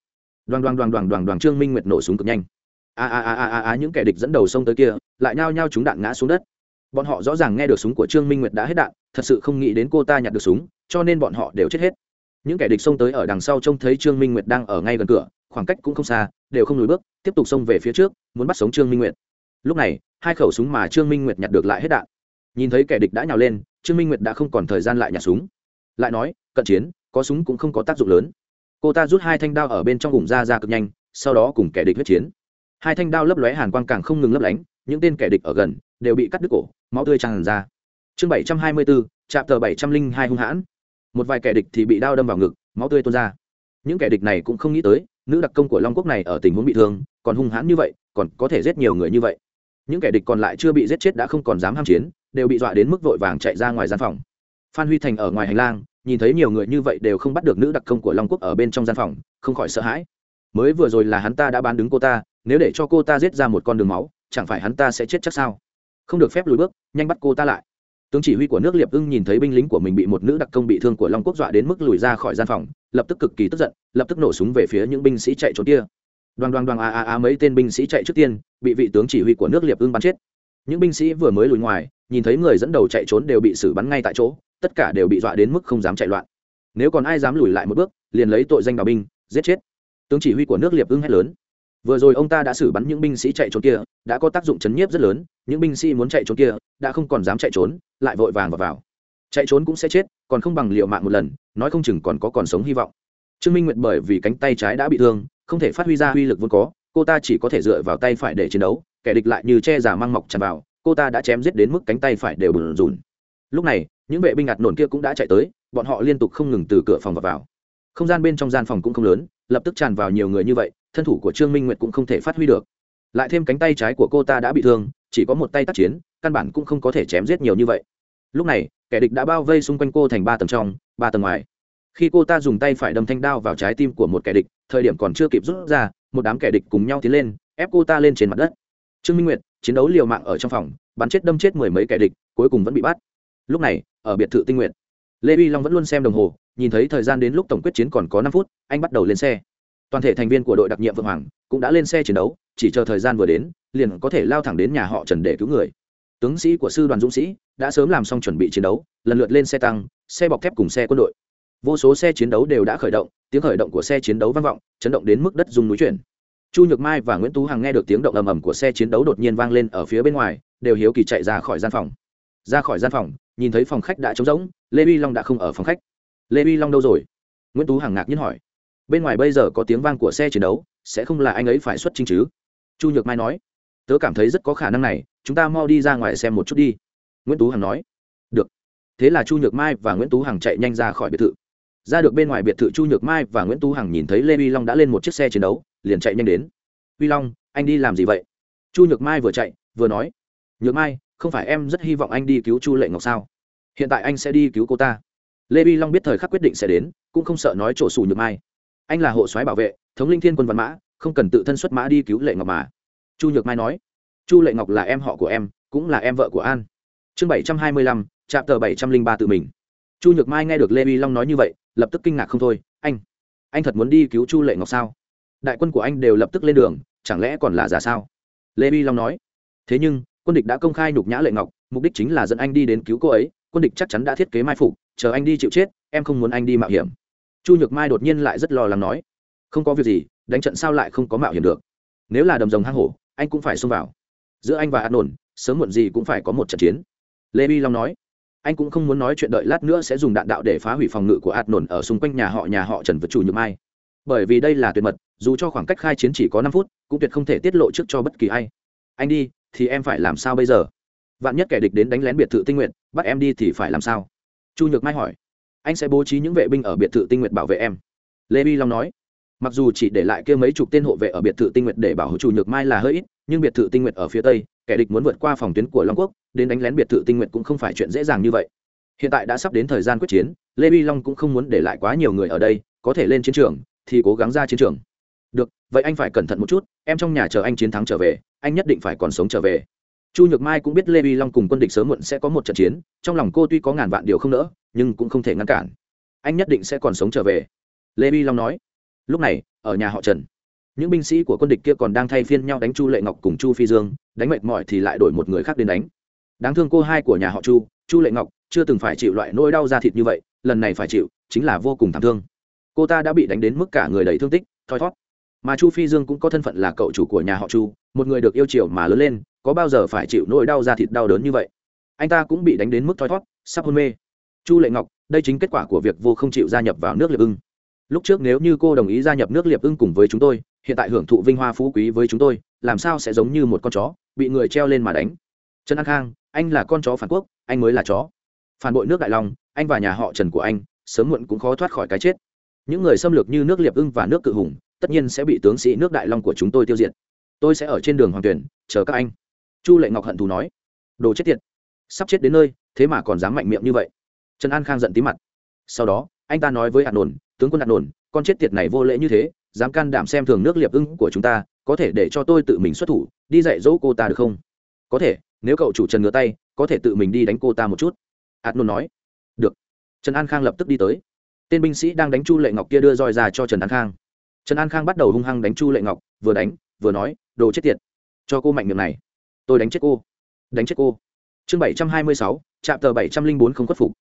Đoàn đoàn đoàn đoàn đoàn đoàn trương minh nguyệt nổ súng cực nhanh. A a a a a những kẻ địch dẫn đầu sông tới kia, lại nhao nhao chúng đạn ngã xuống đất. Bọn họ rõ ràng nghe được súng của trương minh nguyệt đã hết đạn, thật sự không nghĩ đến cô ta nhặt được súng, cho nên bọn họ đều chết hết. Những kẻ địch xông tới ở đằng sau trông thấy trương minh nguyệt đang ở ngay gần cửa, khoảng cách cũng không xa, đều không lùi bước, tiếp tục xông về phía trước, muốn bắt sống trương minh nguyệt lúc này, hai khẩu súng mà trương minh nguyệt nhặt được lại hết đạn. Nhìn thấy kẻ địch đã nhào lên, trương minh nguyệt đã không còn thời gian lại nhặt súng. Lại nói, cận chiến, có súng cũng không có tác dụng lớn. Cô ta rút hai thanh đao ở bên trong vùng ra ra cực nhanh, sau đó cùng kẻ địch huyết chiến. Hai thanh đao lấp lóe hàn quang càng không ngừng lấp lánh, những tên kẻ địch ở gần đều bị cắt đứt cổ, máu tươi tràn ra. Chương bảy trăm hai mươi bốn trạm tờ bảy trăm linh hai hung hãn. Một vài kẻ địch thì bị đao đâm vào ngực, máu tươi tuôn ra. Những kẻ địch này cũng không nghĩ tới, nữ đặc công của long quốc này ở tình huống bị thương, còn hung hãn như vậy, còn có thể giết nhiều người như vậy những kẻ địch còn lại chưa bị giết chết đã không còn dám ham chiến, đều bị dọa đến mức vội vàng chạy ra ngoài gian phòng. Phan huy thành ở ngoài hành lang, nhìn thấy nhiều người như vậy đều không bắt được nữ đặc công của long quốc ở bên trong gian phòng, không khỏi sợ hãi. Mới vừa rồi là hắn ta đã bán đứng cô ta, nếu để cho cô ta giết ra một con đường máu, chẳng phải hắn ta sẽ chết chắc sao? Không được phép lùi bước, nhanh bắt cô ta lại. Tướng chỉ huy của nước liệp ưng nhìn thấy binh lính của mình bị một nữ đặc công bị thương của long quốc dọa đến mức lùi ra khỏi gian phòng, lập tức cực kỳ tức giận, lập tức nổ súng về phía những binh sĩ chạy trốn kia đoàn đoàn đoàn a a a mấy tên binh sĩ chạy trước tiên, bị vị tướng chỉ huy của nước liệp ưng bắn chết. Những binh sĩ vừa mới lùi ngoài, nhìn thấy người dẫn đầu chạy trốn đều bị xử bắn ngay tại chỗ, tất cả đều bị dọa đến mức không dám chạy loạn. Nếu còn ai dám lùi lại một bước, liền lấy tội danh đào binh, giết chết. Tướng chỉ huy của nước liệp ưng hét lớn. Vừa rồi ông ta đã xử bắn những binh sĩ chạy trốn kia, đã có tác dụng chấn nhiếp rất lớn, những binh sĩ muốn chạy trốn kia, đã không còn dám chạy trốn, lại vội vàng vào vào. Chạy trốn cũng sẽ chết, còn không bằng liệu mạng một lần, nói không chừng còn có còn sống hy vọng. Trương minh nguyệt bởi vì cánh tay trái đã bị thương không thể phát huy ra uy lực vốn có cô ta chỉ có thể dựa vào tay phải để chiến đấu kẻ địch lại như che giả mang mọc tràn vào cô ta đã chém giết đến mức cánh tay phải đều bùn rùn. Lúc này những vệ binh ngạt nổn kia cũng đã chạy tới bọn họ liên tục không ngừng từ cửa phòng vào, vào. không gian bên trong gian phòng cũng không lớn lập tức tràn vào nhiều người như vậy thân thủ của trương minh nguyệt cũng không thể phát huy được. Lại thêm cánh tay trái của cô ta đã bị thương chỉ có một tay tác chiến căn bản cũng không có thể chém giết nhiều như vậy. Lúc này kẻ địch đã bao vây xung quanh cô thành ba tầng trong ba tầng ngoài khi cô ta dùng tay phải đâm thanh đao vào trái tim của một kẻ địch, thời điểm còn chưa kịp rút ra, một đám kẻ địch cùng nhau tiến lên, ép cô ta lên trên mặt đất. Trương minh nguyệt chiến đấu liều mạng ở trong phòng, bắn chết đâm chết mười mấy kẻ địch, cuối cùng vẫn bị bắt. Lúc này, ở biệt thự tinh nguyện lê vi long vẫn luôn xem đồng hồ, nhìn thấy thời gian đến lúc tổng quyết chiến còn có năm phút, anh bắt đầu lên xe. Toàn thể thành viên của đội đặc nhiệm vượng hoàng cũng đã lên xe chiến đấu, chỉ chờ thời gian vừa đến, liền có thể lao thẳng đến nhà họ trần để cứu người. Tướng sĩ của sư đoàn dũng sĩ đã sớm làm xong chuẩn bị chiến đấu, lần lượt lên xe tăng, xe bọc thép cùng xe quân đội vô số xe chiến đấu đều đã khởi động, tiếng khởi động của xe chiến đấu vang vọng, chấn động đến mức đất dùng núi chuyển. Chu nhược mai và nguyễn tú hằng nghe được tiếng động ầm ầm của xe chiến đấu đột nhiên vang lên ở phía bên ngoài, đều hiếu kỳ chạy ra khỏi gian phòng. Ra khỏi gian phòng, nhìn thấy phòng khách đã trống rỗng, lê vi long đã không ở phòng khách. Lê vi long đâu rồi? Nguyễn tú hằng ngạc nhiên hỏi. Bên ngoài bây giờ có tiếng vang của xe chiến đấu, sẽ không là anh ấy phải xuất trình chứ? Chu nhược mai nói. Tớ cảm thấy rất có khả năng này, chúng ta mau đi ra ngoài xem một chút đi. Nguyễn tú hằng nói. Được. Thế là chu nhược mai và nguyễn tú hằng chạy nhanh ra khỏi biệt thự ra được bên ngoài biệt thự chu nhược mai và nguyễn Tu hằng nhìn thấy lê vi long đã lên một chiếc xe chiến đấu, liền chạy nhanh đến. Vi long, anh đi làm gì vậy? Chu nhược mai vừa chạy, vừa nói. Nhược mai, không phải em rất hy vọng anh đi cứu chu lệ ngọc sao? Hiện tại anh sẽ đi cứu cô ta. Lê vi long biết thời khắc quyết định sẽ đến, cũng không sợ nói chỗ xù nhược mai. Anh là hộ soái bảo vệ, thống linh thiên quân văn mã, không cần tự thân xuất mã đi cứu lệ ngọc mà. Chu nhược mai nói. Chu lệ ngọc là em họ của em, cũng là em vợ của an. Chương bảy trăm hai mươi lăm trạm tờ bảy trăm linh ba tự mình. Chu nhược mai nghe được lê vi long nói như vậy lập tức kinh ngạc không thôi, anh anh thật muốn đi cứu chu lệ ngọc sao? Đại quân của anh đều lập tức lên đường, chẳng lẽ còn là giả sao? Lê vi long nói. Thế nhưng, quân địch đã công khai nhục nhã lệ ngọc, mục đích chính là dẫn anh đi đến cứu cô ấy, quân địch chắc chắn đã thiết kế mai phục, chờ anh đi chịu chết, em không muốn anh đi mạo hiểm. Chu nhược mai đột nhiên lại rất lo lắng nói. Không có việc gì, đánh trận sao lại không có mạo hiểm được? Nếu là đầm rồng hang hổ, anh cũng phải xông vào. Giữa anh và an ổn sớm muộn gì cũng phải có một trận chiến. Lê vi long nói anh cũng không muốn nói chuyện đợi lát nữa sẽ dùng đạn đạo để phá hủy phòng ngự của ạt nổn ở xung quanh nhà họ nhà họ trần vật chủ nhược mai. Bởi vì đây là tuyệt mật, dù cho khoảng cách khai chiến chỉ có năm phút, cũng tuyệt không thể tiết lộ trước cho bất kỳ ai. Anh đi, thì em phải làm sao bây giờ? Vạn nhất kẻ địch đến đánh lén biệt thự tinh nguyện bắt em đi thì phải làm sao? Chu nhược mai hỏi. Anh sẽ bố trí những vệ binh ở biệt thự tinh nguyện bảo vệ em. Lê bi long nói. Mặc dù chỉ để lại kia mấy chục tên hộ vệ ở biệt thự tinh nguyện để bảo hộ chu nhược mai là hơi ít nhưng biệt thự tinh nguyện ở phía tây, kẻ địch muốn vượt qua phòng tuyến của long quốc, đến đánh lén biệt thự tinh nguyện cũng không phải chuyện dễ dàng như vậy. Hiện tại đã sắp đến thời gian quyết chiến, lê vi long cũng không muốn để lại quá nhiều người ở đây, có thể lên chiến trường thì cố gắng ra chiến trường. Được, vậy anh phải cẩn thận một chút, em trong nhà chờ anh chiến thắng trở về, anh nhất định phải còn sống trở về. Chu nhược mai cũng biết lê vi long cùng quân địch sớm muộn sẽ có một trận chiến, trong lòng cô tuy có ngàn vạn điều không nỡ, nhưng cũng không thể ngăn cản. Anh nhất định sẽ còn sống trở về. Lê vi long nói. Lúc này, ở nhà họ trần những binh sĩ của quân địch kia còn đang thay phiên nhau đánh chu lệ ngọc cùng chu phi dương, đánh mệt mỏi thì lại đổi một người khác đến đánh. Đáng thương cô hai của nhà họ chu chu lệ ngọc, chưa từng phải chịu loại nỗi đau da thịt như vậy, lần này phải chịu, chính là vô cùng thảm thương. Cô ta đã bị đánh đến mức cả người đầy thương tích, thoi thót. Mà chu phi dương cũng có thân phận là cậu chủ của nhà họ chu, một người được yêu chiều mà lớn lên, có bao giờ phải chịu nỗi đau da thịt đau đớn như vậy? Anh ta cũng bị đánh đến mức thoi thót, sắp hôn mê. Chu lệ ngọc, đây chính kết quả của việc vô không chịu gia nhập vào nước liệp ưng. Lúc trước nếu như cô đồng ý gia nhập nước liệp ưng cùng với chúng tôi hiện tại hưởng thụ vinh hoa phú quý với chúng tôi, làm sao sẽ giống như một con chó, bị người treo lên mà đánh? Trần an khang, anh là con chó phản quốc, anh mới là chó. Phản bội nước đại long, anh và nhà họ trần của anh, sớm muộn cũng khó thoát khỏi cái chết. Những người xâm lược như nước liệp ưng và nước cự hùng, tất nhiên sẽ bị tướng sĩ nước đại long của chúng tôi tiêu diệt. Tôi sẽ ở trên đường hoàng tuyển, chờ các anh. Chu lệ ngọc hận thù nói. Đồ chết tiệt. Sắp chết đến nơi, thế mà còn dám mạnh miệng như vậy. Trần an khang giận tí mặt. Sau đó, anh ta nói với hạt nồn, tướng quân hạt nồn, con chết tiệt này vô lễ như thế dám can đảm xem thường nước liệp ưng của chúng ta, có thể để cho tôi tự mình xuất thủ, đi dạy dỗ cô ta được không? Có thể, nếu cậu chủ trần ngửa tay, có thể tự mình đi đánh cô ta một chút. Hạt nôn nói. Được. Trần an khang lập tức đi tới. Tên binh sĩ đang đánh chu lệ ngọc kia đưa roi ra cho trần an khang. Trần an khang bắt đầu hung hăng đánh chu lệ ngọc, vừa đánh, vừa nói, đồ chết tiệt, cho cô mạnh miệng này. Tôi đánh chết cô. Đánh chết cô. Chương bảy trăm hai mươi sáu trạm tờ bảy trăm linh bốn không khuất phục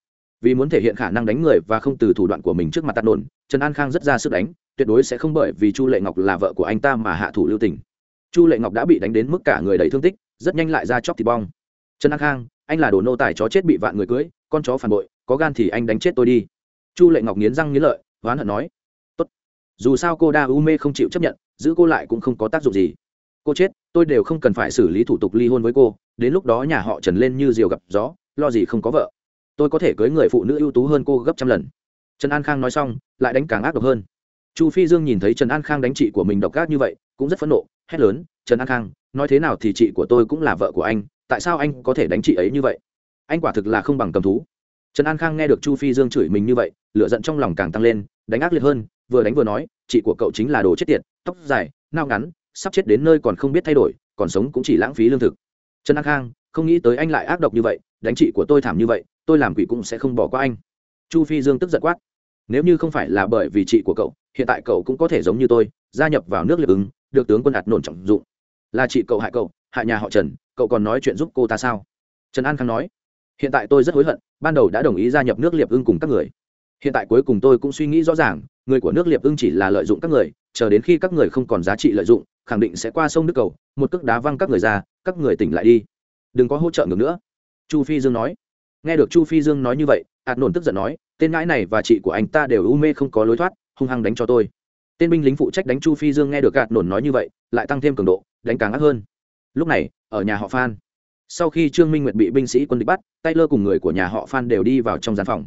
vì muốn thể hiện khả năng đánh người và không từ thủ đoạn của mình trước mặt tạt nổn trần an khang rất ra sức đánh, tuyệt đối sẽ không bởi vì chu lệ ngọc là vợ của anh ta mà hạ thủ lưu tình. Chu lệ ngọc đã bị đánh đến mức cả người đầy thương tích, rất nhanh lại ra chóc thịt bong. Trần an khang, anh là đồ nô tài chó chết bị vạn người cưới, con chó phản bội, có gan thì anh đánh chết tôi đi. Chu lệ ngọc nghiến răng nghiến lợi, oán hận nói, tốt, dù sao cô đa u mê không chịu chấp nhận, giữ cô lại cũng không có tác dụng gì. Cô chết, tôi đều không cần phải xử lý thủ tục ly hôn với cô, đến lúc đó nhà họ trần lên như diều gặp gió, lo gì không có vợ tôi có thể cưới người phụ nữ ưu tú hơn cô gấp trăm lần. Trần an khang nói xong, lại đánh càng ác độc hơn. Chu phi dương nhìn thấy trần an khang đánh chị của mình độc ác như vậy, cũng rất phẫn nộ, hét lớn, trần an khang, nói thế nào thì chị của tôi cũng là vợ của anh, tại sao anh có thể đánh chị ấy như vậy? Anh quả thực là không bằng cầm thú. Trần an khang nghe được chu phi dương chửi mình như vậy, lửa giận trong lòng càng tăng lên, đánh ác liệt hơn, vừa đánh vừa nói, chị của cậu chính là đồ chết tiệt, tóc dài, nao ngắn, sắp chết đến nơi còn không biết thay đổi, còn sống cũng chỉ lãng phí lương thực. Trần an khang, không nghĩ tới anh lại ác độc như vậy, đánh chị của tôi thảm như vậy tôi làm quỷ cũng sẽ không bỏ qua anh. Chu phi dương tức giận quát. Nếu như không phải là bởi vì chị của cậu, hiện tại cậu cũng có thể giống như tôi, gia nhập vào nước liệp ứng, được tướng quân ạt nổn trọng dụng. Là chị cậu hại cậu, hại nhà họ trần, cậu còn nói chuyện giúp cô ta sao? Trần an khang nói. Hiện tại tôi rất hối hận, ban đầu đã đồng ý gia nhập nước liệp ưng cùng các người. Hiện tại cuối cùng tôi cũng suy nghĩ rõ ràng, người của nước liệp ưng chỉ là lợi dụng các người, chờ đến khi các người không còn giá trị lợi dụng, khẳng định sẽ qua sông nước cầu, một cước đá văng các người ra, các người tỉnh lại đi. Đừng có hỗ trợ ngược nữa. Chu phi dương nói nghe được chu phi dương nói như vậy, hạt nổn tức giận nói, tên ngãi này và chị của anh ta đều u mê không có lối thoát, hung hăng đánh cho tôi. Tên binh lính phụ trách đánh chu phi dương nghe được gạt nổn nói như vậy, lại tăng thêm cường độ, đánh càng ác hơn. Lúc này, ở nhà họ phan, sau khi trương minh nguyệt bị binh sĩ quân địch bắt, taylor cùng người của nhà họ phan đều đi vào trong gian phòng.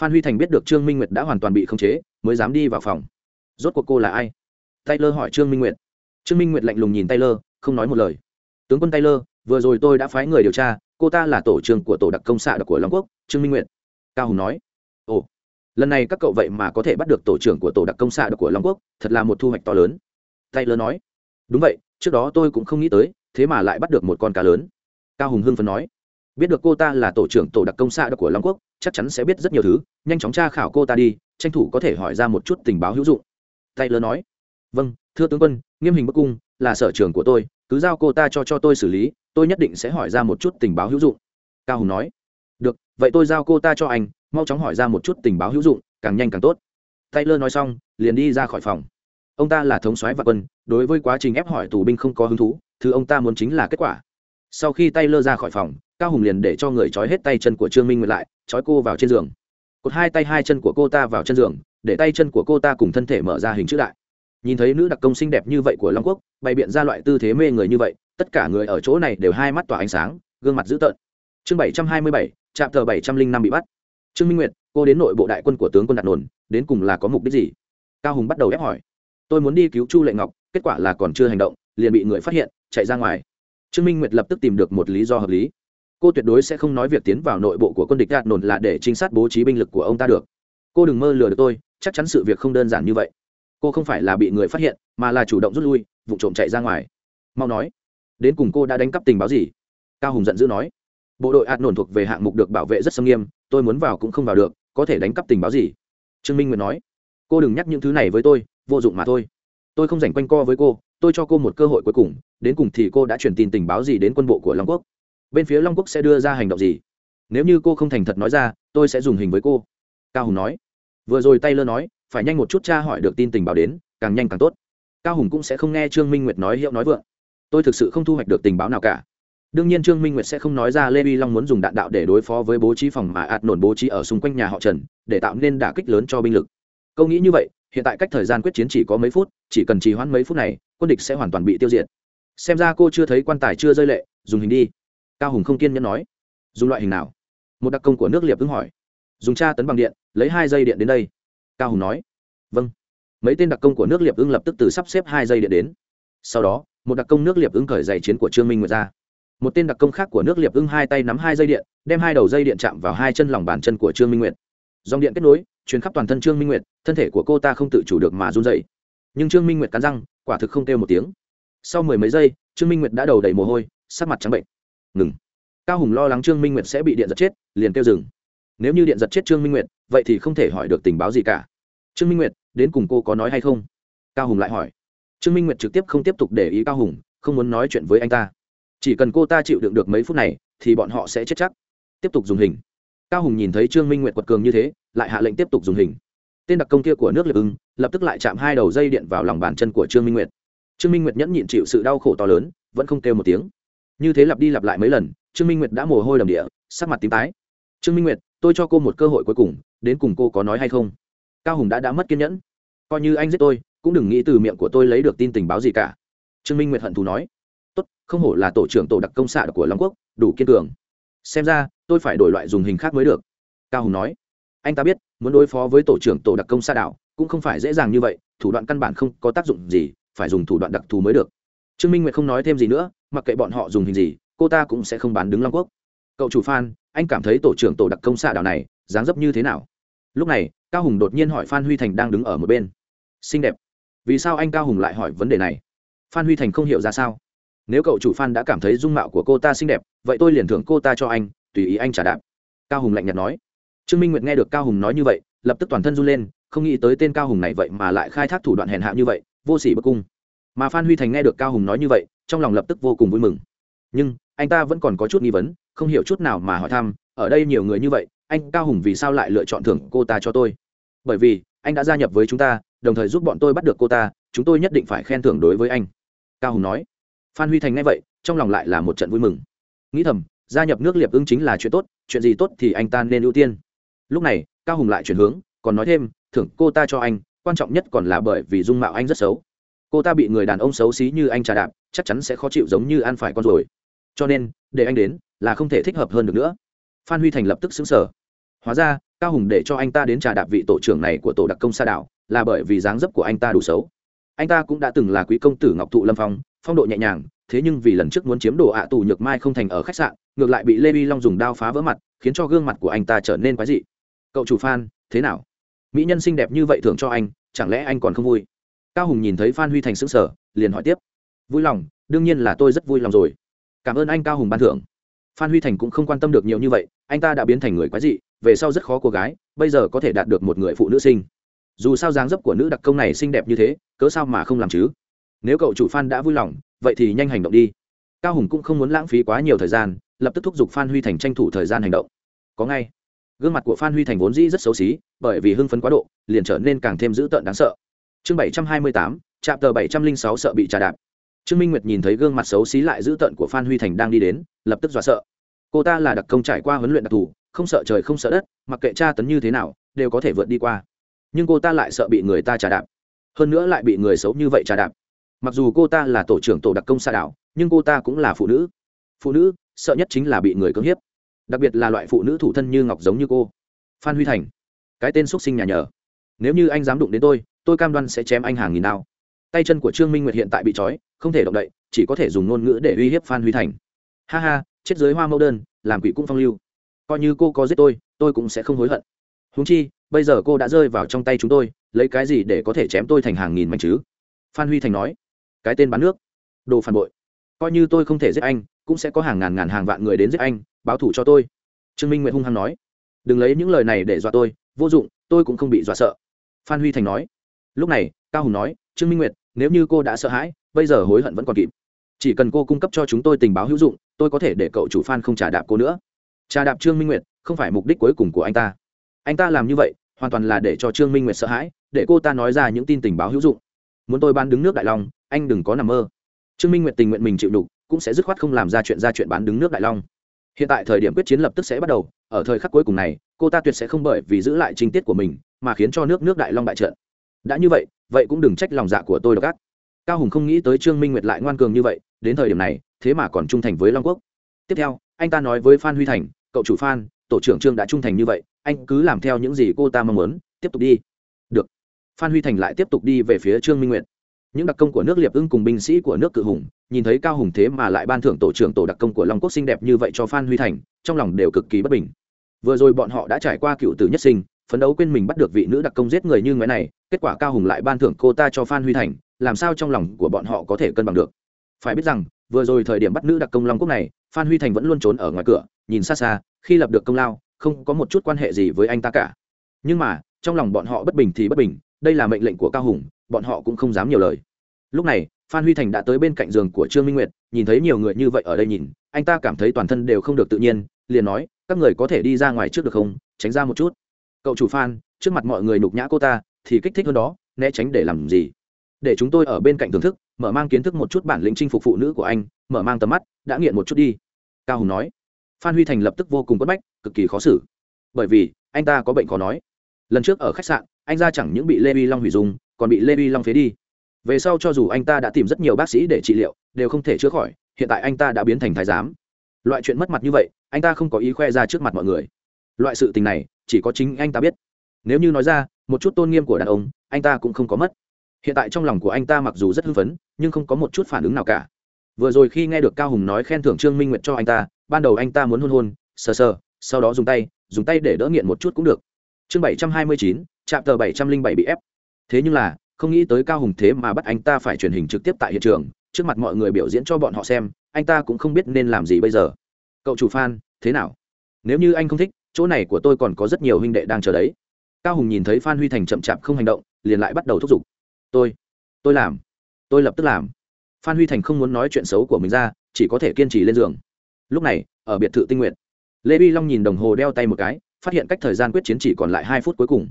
Phan huy thành biết được trương minh nguyệt đã hoàn toàn bị khống chế, mới dám đi vào phòng. Rốt cuộc cô là ai? Taylor hỏi trương minh nguyệt. Trương minh nguyệt lạnh lùng nhìn taylor, không nói một lời. Tướng quân taylor vừa rồi tôi đã phái người điều tra, cô ta là tổ trưởng của tổ đặc công xạ đặc của long quốc, trương minh nguyệt. Cao hùng nói. Ồ, lần này các cậu vậy mà có thể bắt được tổ trưởng của tổ đặc công xạ đặc của long quốc, thật là một thu hoạch to lớn. Taylor nói. Đúng vậy, trước đó tôi cũng không nghĩ tới, thế mà lại bắt được một con cá lớn. Cao hùng hưng phấn nói. Biết được cô ta là tổ trưởng tổ đặc công xạ đặc của long quốc, chắc chắn sẽ biết rất nhiều thứ, nhanh chóng tra khảo cô ta đi, tranh thủ có thể hỏi ra một chút tình báo hữu dụng. Taylor nói. Vâng thưa tướng quân, nghiêm hình bức cung là sở trường của tôi cứ giao cô ta cho cho tôi xử lý, tôi nhất định sẽ hỏi ra một chút tình báo hữu dụng. Cao hùng nói. Được, vậy tôi giao cô ta cho anh, mau chóng hỏi ra một chút tình báo hữu dụng, càng nhanh càng tốt. Taylor nói xong, liền đi ra khỏi phòng. Ông ta là thống soái và quân, đối với quá trình ép hỏi tù binh không có hứng thú, thứ ông ta muốn chính là kết quả. Sau khi taylor ra khỏi phòng, cao hùng liền để cho người trói hết tay chân của trương minh nguyệt lại, trói cô vào trên giường. Cột hai tay hai chân của cô ta vào chân giường, để tay chân của cô ta cùng thân thể mở ra hình chữ đại nhìn thấy nữ đặc công xinh đẹp như vậy của long quốc, bày biện ra loại tư thế mê người như vậy, tất cả người ở chỗ này đều hai mắt tỏa ánh sáng, gương mặt dữ tợn. Chương bảy trăm hai mươi bảy trạm thờ bảy trăm linh năm bị bắt. Trương minh nguyệt, cô đến nội bộ đại quân của tướng quân đạt nồn, đến cùng là có mục đích gì? Cao hùng bắt đầu ép hỏi. Tôi muốn đi cứu chu lệ ngọc, kết quả là còn chưa hành động, liền bị người phát hiện, chạy ra ngoài. Trương minh nguyệt lập tức tìm được một lý do hợp lý. Cô tuyệt đối sẽ không nói việc tiến vào nội bộ của quân địch đạt nồn là để trinh sát bố trí binh lực của ông ta được. Cô đừng mơ lừa được tôi, chắc chắn sự việc không đơn giản như vậy cô không phải là bị người phát hiện, mà là chủ động rút lui vụ trộm chạy ra ngoài. Mau nói, đến cùng cô đã đánh cắp tình báo gì? Cao hùng giận dữ nói. Bộ đội ạt nổn thuộc về hạng mục được bảo vệ rất sâm nghiêm, tôi muốn vào cũng không vào được, có thể đánh cắp tình báo gì? Trương minh nguyệt nói. Cô đừng nhắc những thứ này với tôi, vô dụng mà thôi. Tôi không dành quanh co với cô, tôi cho cô một cơ hội cuối cùng, đến cùng thì cô đã truyền tin tình báo gì đến quân bộ của long quốc? Bên phía long quốc sẽ đưa ra hành động gì? Nếu như cô không thành thật nói ra, tôi sẽ dùng hình với cô. Cao hùng nói. Vừa rồi tay lơ nói phải nhanh một chút cha hỏi được tin tình báo đến, càng nhanh càng tốt. Cao hùng cũng sẽ không nghe trương minh nguyệt nói hiệu nói vượng. Tôi thực sự không thu hoạch được tình báo nào cả. Đương nhiên trương minh nguyệt sẽ không nói ra lê vi long muốn dùng đạn đạo để đối phó với bố trí phòng mà ạt nổn bố trí ở xung quanh nhà họ trần, để tạo nên đả kích lớn cho binh lực. Câu nghĩ như vậy, hiện tại cách thời gian quyết chiến chỉ có mấy phút, chỉ cần trì hoãn mấy phút này, quân địch sẽ hoàn toàn bị tiêu diệt. Xem ra cô chưa thấy quan tài chưa rơi lệ, dùng hình đi. Cao hùng không kiên nhẫn nói. Dùng loại hình nào? Một đặc công của nước liệp ứng hỏi. Dùng tra tấn bằng điện, lấy hai dây điện đến đây cao hùng nói. Vâng. Mấy tên đặc công của nước liệp ưng lập tức từ sắp xếp hai dây điện đến. Sau đó, một đặc công nước liệp ưng khởi giày chiến của trương minh nguyệt ra. Một tên đặc công khác của nước liệp ưng hai tay nắm hai dây điện, đem hai đầu dây điện chạm vào hai chân lòng bàn chân của trương minh nguyệt. Dòng điện kết nối chuyến khắp toàn thân trương minh nguyệt, thân thể của cô ta không tự chủ được mà run dậy nhưng trương minh nguyệt cắn răng, quả thực không kêu một tiếng. Sau mười mấy giây, trương minh nguyệt đã đầu đầy mồ hôi, sắc mặt trắng bệnh. Ngừng. Cao hùng lo lắng trương minh nguyệt sẽ bị điện giật chết, liền kêu dừng nếu như điện giật chết trương minh nguyệt, vậy thì không thể hỏi được tình báo gì cả. Trương minh nguyệt, đến cùng cô có nói hay không? Cao hùng lại hỏi. Trương minh nguyệt trực tiếp không tiếp tục để ý cao hùng, không muốn nói chuyện với anh ta. Chỉ cần cô ta chịu đựng được mấy phút này, thì bọn họ sẽ chết chắc. Tiếp tục dùng hình. Cao hùng nhìn thấy trương minh nguyệt quật cường như thế, lại hạ lệnh tiếp tục dùng hình. Tên đặc công kia của nước liệp ưng lập tức lại chạm hai đầu dây điện vào lòng bàn chân của trương minh nguyệt. Trương minh nguyệt nhẫn nhịn chịu sự đau khổ to lớn, vẫn không kêu một tiếng. Như thế lặp đi lặp lại mấy lần, trương minh nguyệt đã mồ hôi đầm địa, sắc mặt tím tái. Trương minh nguyệt tôi cho cô một cơ hội cuối cùng, đến cùng cô có nói hay không? Cao hùng đã đã mất kiên nhẫn. Coi như anh giết tôi, cũng đừng nghĩ từ miệng của tôi lấy được tin tình báo gì cả. Trương minh nguyệt hận thù nói. Tốt, không hổ là tổ trưởng tổ đặc công xạ của long quốc, đủ kiên cường. Xem ra, tôi phải đổi loại dùng hình khác mới được. Cao hùng nói. Anh ta biết, muốn đối phó với tổ trưởng tổ đặc công xa đảo cũng không phải dễ dàng như vậy, thủ đoạn căn bản không có tác dụng gì, phải dùng thủ đoạn đặc thù mới được. Trương minh nguyệt không nói thêm gì nữa, mặc kệ bọn họ dùng hình gì, cô ta cũng sẽ không bán đứng long quốc cậu chủ phan anh cảm thấy tổ trưởng tổ đặc công xạ đảo này, dáng dấp như thế nào? Lúc này, cao hùng đột nhiên hỏi phan huy thành đang đứng ở một bên. Xinh đẹp. Vì sao anh cao hùng lại hỏi vấn đề này? Phan huy thành không hiểu ra sao. Nếu cậu chủ phan đã cảm thấy dung mạo của cô ta xinh đẹp, vậy tôi liền thưởng cô ta cho anh, tùy ý anh trả đạp. Cao hùng lạnh nhạt nói. Trương minh nguyệt nghe được cao hùng nói như vậy, lập tức toàn thân run lên, không nghĩ tới tên cao hùng này vậy mà lại khai thác thủ đoạn hèn hạ như vậy, vô s ỉ bất cung. Mà phan huy thành nghe được cao hùng nói như vậy, trong lòng lập tức vô cùng vui mừng. Nhưng, anh ta vẫn còn có chút nghi vấn không hiểu chút nào mà hỏi thăm, ở đây nhiều người như vậy, anh cao hùng vì sao lại lựa chọn thưởng cô ta cho tôi? Bởi vì, anh đã gia nhập với chúng ta, đồng thời giúp bọn tôi bắt được cô ta, chúng tôi nhất định phải khen thưởng đối với anh. Cao hùng nói. Phan huy thành nghe vậy, trong lòng lại là một trận vui mừng. Nghĩ thầm, gia nhập nước liệp ưng chính là chuyện tốt, chuyện gì tốt thì anh ta nên ưu tiên. Lúc này, cao hùng lại chuyển hướng, còn nói thêm, thưởng cô ta cho anh, quan trọng nhất còn là bởi vì dung mạo anh rất xấu. Cô ta bị người đàn ông xấu xí như anh trà đạp, chắc chắn sẽ khó chịu giống như ăn phải con rồi cho nên, để anh đến là không thể thích hợp hơn được nữa. Phan huy thành lập tức xứng sở. Hóa ra, cao hùng để cho anh ta đến trà đạp vị tổ trưởng này của tổ đặc công sa đảo là bởi vì dáng dấp của anh ta đủ xấu. Anh ta cũng đã từng là quý công tử ngọc thụ lâm phong phong độ nhẹ nhàng, thế nhưng vì lần trước muốn chiếm đồ ạ tù nhược mai không thành ở khách sạn, ngược lại bị lê vi long dùng đao phá vỡ mặt, khiến cho gương mặt của anh ta trở nên quái dị. Cậu chủ phan, thế nào? Mỹ nhân xinh đẹp như vậy thường cho anh, chẳng lẽ anh còn không vui? Cao hùng nhìn thấy phan huy thành xứng sở, liền hỏi tiếp. Vui lòng, đương nhiên là tôi rất vui lòng rồi. Cảm ơn anh cao hùng ban thưởng phan huy thành cũng không quan tâm được nhiều như vậy, anh ta đã biến thành người quái dị, về sau rất khó cô gái, bây giờ có thể đạt được một người phụ nữ sinh. Dù sao dáng dấp của nữ đặc công này xinh đẹp như thế, cớ sao mà không làm chứ? Nếu cậu chủ phan đã vui lòng, vậy thì nhanh hành động đi. Cao hùng cũng không muốn lãng phí quá nhiều thời gian, lập tức thúc giục phan huy thành tranh thủ thời gian hành động. Có ngay. Gương mặt của phan huy thành vốn dĩ rất xấu xí, bởi vì hưng phấn quá độ, liền trở nên càng thêm dữ tợn đáng sợ. Chương bảy trăm hai mươi tám trạm tờ bảy trăm linh sáu sợ bị trà đạp trương minh nguyệt nhìn thấy gương mặt xấu xí lại dữ tợn của phan huy thành đang đi đến, lập tức dọa sợ. Cô ta là đặc công trải qua huấn luyện đặc thù, không sợ trời không sợ đất, mặc kệ tra tấn như thế nào, đều có thể vượt đi qua. Nhưng cô ta lại sợ bị người ta trà đạp. Hơn nữa lại bị người xấu như vậy trà đạp. Mặc dù cô ta là tổ trưởng tổ đặc công xa đảo, nhưng cô ta cũng là phụ nữ. Phụ nữ, sợ nhất chính là bị người cưỡng hiếp. Đặc biệt là loại phụ nữ thủ thân như ngọc giống như cô. Phan huy thành, cái tên x sinh nhà nhờ. Nếu như anh dám đụng đến tôi tôi cam đoan sẽ chém anh hàng nghìn đao tay chân của trương minh nguyệt hiện tại bị trói, không thể động đậy, chỉ có thể dùng ngôn ngữ để uy hiếp phan huy thành. Ha ha, chết dưới hoa mẫu đơn, làm quỷ cũng phong lưu. Coi như cô có giết tôi tôi cũng sẽ không hối hận. Húng chi, bây giờ cô đã rơi vào trong tay chúng tôi, lấy cái gì để có thể chém tôi thành hàng nghìn mảnh chứ? Phan huy thành nói. Cái tên bán nước. Đồ phản bội. Coi như tôi không thể giết anh, cũng sẽ có hàng ngàn ngàn hàng vạn người đến giết anh, báo thủ cho tôi. Trương minh nguyệt hung hăng nói. Đừng lấy những lời này để dọa tôi, vô dụng, tôi cũng không bị dọa sợ. Phan huy thành nói. Lúc này, cao hùng nói, trương minh nguyệt nếu như cô đã sợ hãi, bây giờ hối hận vẫn còn kịp. Chỉ cần cô cung cấp cho chúng tôi tình báo hữu dụng, tôi có thể để cậu chủ phan không trả đạp cô nữa. Trả đạp trương minh nguyệt, không phải mục đích cuối cùng của anh ta. Anh ta làm như vậy, hoàn toàn là để cho trương minh nguyệt sợ hãi, để cô ta nói ra những tin tình báo hữu dụng. Muốn tôi bán đứng nước đại long, anh đừng có nằm mơ. Trương minh nguyệt tình nguyện mình chịu đục, cũng sẽ dứt khoát không làm ra chuyện ra chuyện bán đứng nước đại long. Hiện tại thời điểm quyết chiến lập tức sẽ bắt đầu, ở thời khắc cuối cùng này, cô ta tuyệt sẽ không bởi vì giữ lại trinh tiết của mình, mà khiến cho nước nước đại long bại trận đã như vậy vậy cũng đừng trách lòng dạ của tôi độc ác. Cao hùng không nghĩ tới trương minh nguyệt lại ngoan cường như vậy, đến thời điểm này, thế mà còn trung thành với long quốc. Tiếp theo, anh ta nói với phan huy thành, cậu chủ phan, tổ trưởng trương đã trung thành như vậy, anh cứ làm theo những gì cô ta mong muốn, tiếp tục đi. Được. Phan huy thành lại tiếp tục đi về phía trương minh nguyệt. Những đặc công của nước liệp ưng cùng binh sĩ của nước cự hùng, nhìn thấy cao hùng thế mà lại ban thưởng tổ trưởng tổ đặc công của long quốc xinh đẹp như vậy cho phan huy thành, trong lòng đều cực kỳ bất bình. Vừa rồi bọn họ đã trải qua cựu tử nhất sinh phấn đấu quên mình bắt được vị nữ đặc công giết người như người này, kết quả cao hùng lại ban thưởng cô ta cho phan huy thành, làm sao trong lòng của bọn họ có thể cân bằng được? Phải biết rằng, vừa rồi thời điểm bắt nữ đặc công long quốc này, phan huy thành vẫn luôn trốn ở ngoài cửa, nhìn xa xa, khi lập được công lao, không có một chút quan hệ gì với anh ta cả. Nhưng mà, trong lòng bọn họ bất bình thì bất bình, đây là mệnh lệnh của cao hùng, bọn họ cũng không dám nhiều lời. Lúc này, phan huy thành đã tới bên cạnh giường của trương minh nguyệt, nhìn thấy nhiều người như vậy ở đây nhìn, anh ta cảm thấy toàn thân đều không được tự nhiên, liền nói, các người có thể đi ra ngoài trước được không? Tránh ra một chút cậu chủ phan trước mặt mọi người nhục nhã cô ta, thì kích thích hơn đó, né tránh để làm gì? Để chúng tôi ở bên cạnh thưởng thức, mở mang kiến thức một chút bản lĩnh chinh phục phụ nữ của anh, mở mang tầm mắt, đã nghiện một chút đi. Cao hùng nói. Phan huy thành lập tức vô cùng quất bách, cực kỳ khó xử. Bởi vì, anh ta có bệnh khó nói. Lần trước ở khách sạn, anh ra chẳng những bị lê vi long hủy dung, còn bị lê vi long phế đi. Về sau cho dù anh ta đã tìm rất nhiều bác sĩ để trị liệu, đều không thể chữa khỏi, hiện tại anh ta đã biến thành thái giám. Loại chuyện mất mặt như vậy, anh ta không có ý khoe ra trước mặt mọi người. Loại sự tình này chỉ có chính anh ta biết. Nếu như nói ra, một chút tôn nghiêm của đàn ông, anh ta cũng không có mất. Hiện tại trong lòng của anh ta mặc dù rất hưng phấn, nhưng không có một chút phản ứng nào cả. Vừa rồi khi nghe được cao hùng nói khen thưởng trương minh nguyệt cho anh ta, ban đầu anh ta muốn hôn hôn, sờ sờ, sau đó dùng tay dùng tay để đỡ nghiện một chút cũng được. Chương bảy trăm hai mươi chín, trạm tờ bảy trăm linh bảy bị ép. Thế nhưng là, không nghĩ tới cao hùng thế mà bắt anh ta phải truyền hình trực tiếp tại hiện trường, trước mặt mọi người biểu diễn cho bọn họ xem, anh ta cũng không biết nên làm gì bây giờ. Cậu chủ phan thế nào? Nếu như anh không thích chỗ này của tôi còn có rất nhiều huynh đệ đang chờ đấy. Cao hùng nhìn thấy phan huy thành chậm chạp không hành động, liền lại bắt đầu thúc giục. Tôi tôi làm, tôi lập tức làm. Phan huy thành không muốn nói chuyện xấu của mình ra, chỉ có thể kiên trì lên giường. Lúc này, ở biệt thự tinh nguyện lê bi long nhìn đồng hồ đeo tay một cái, phát hiện cách thời gian quyết chiến chỉ còn lại hai phút cuối cùng.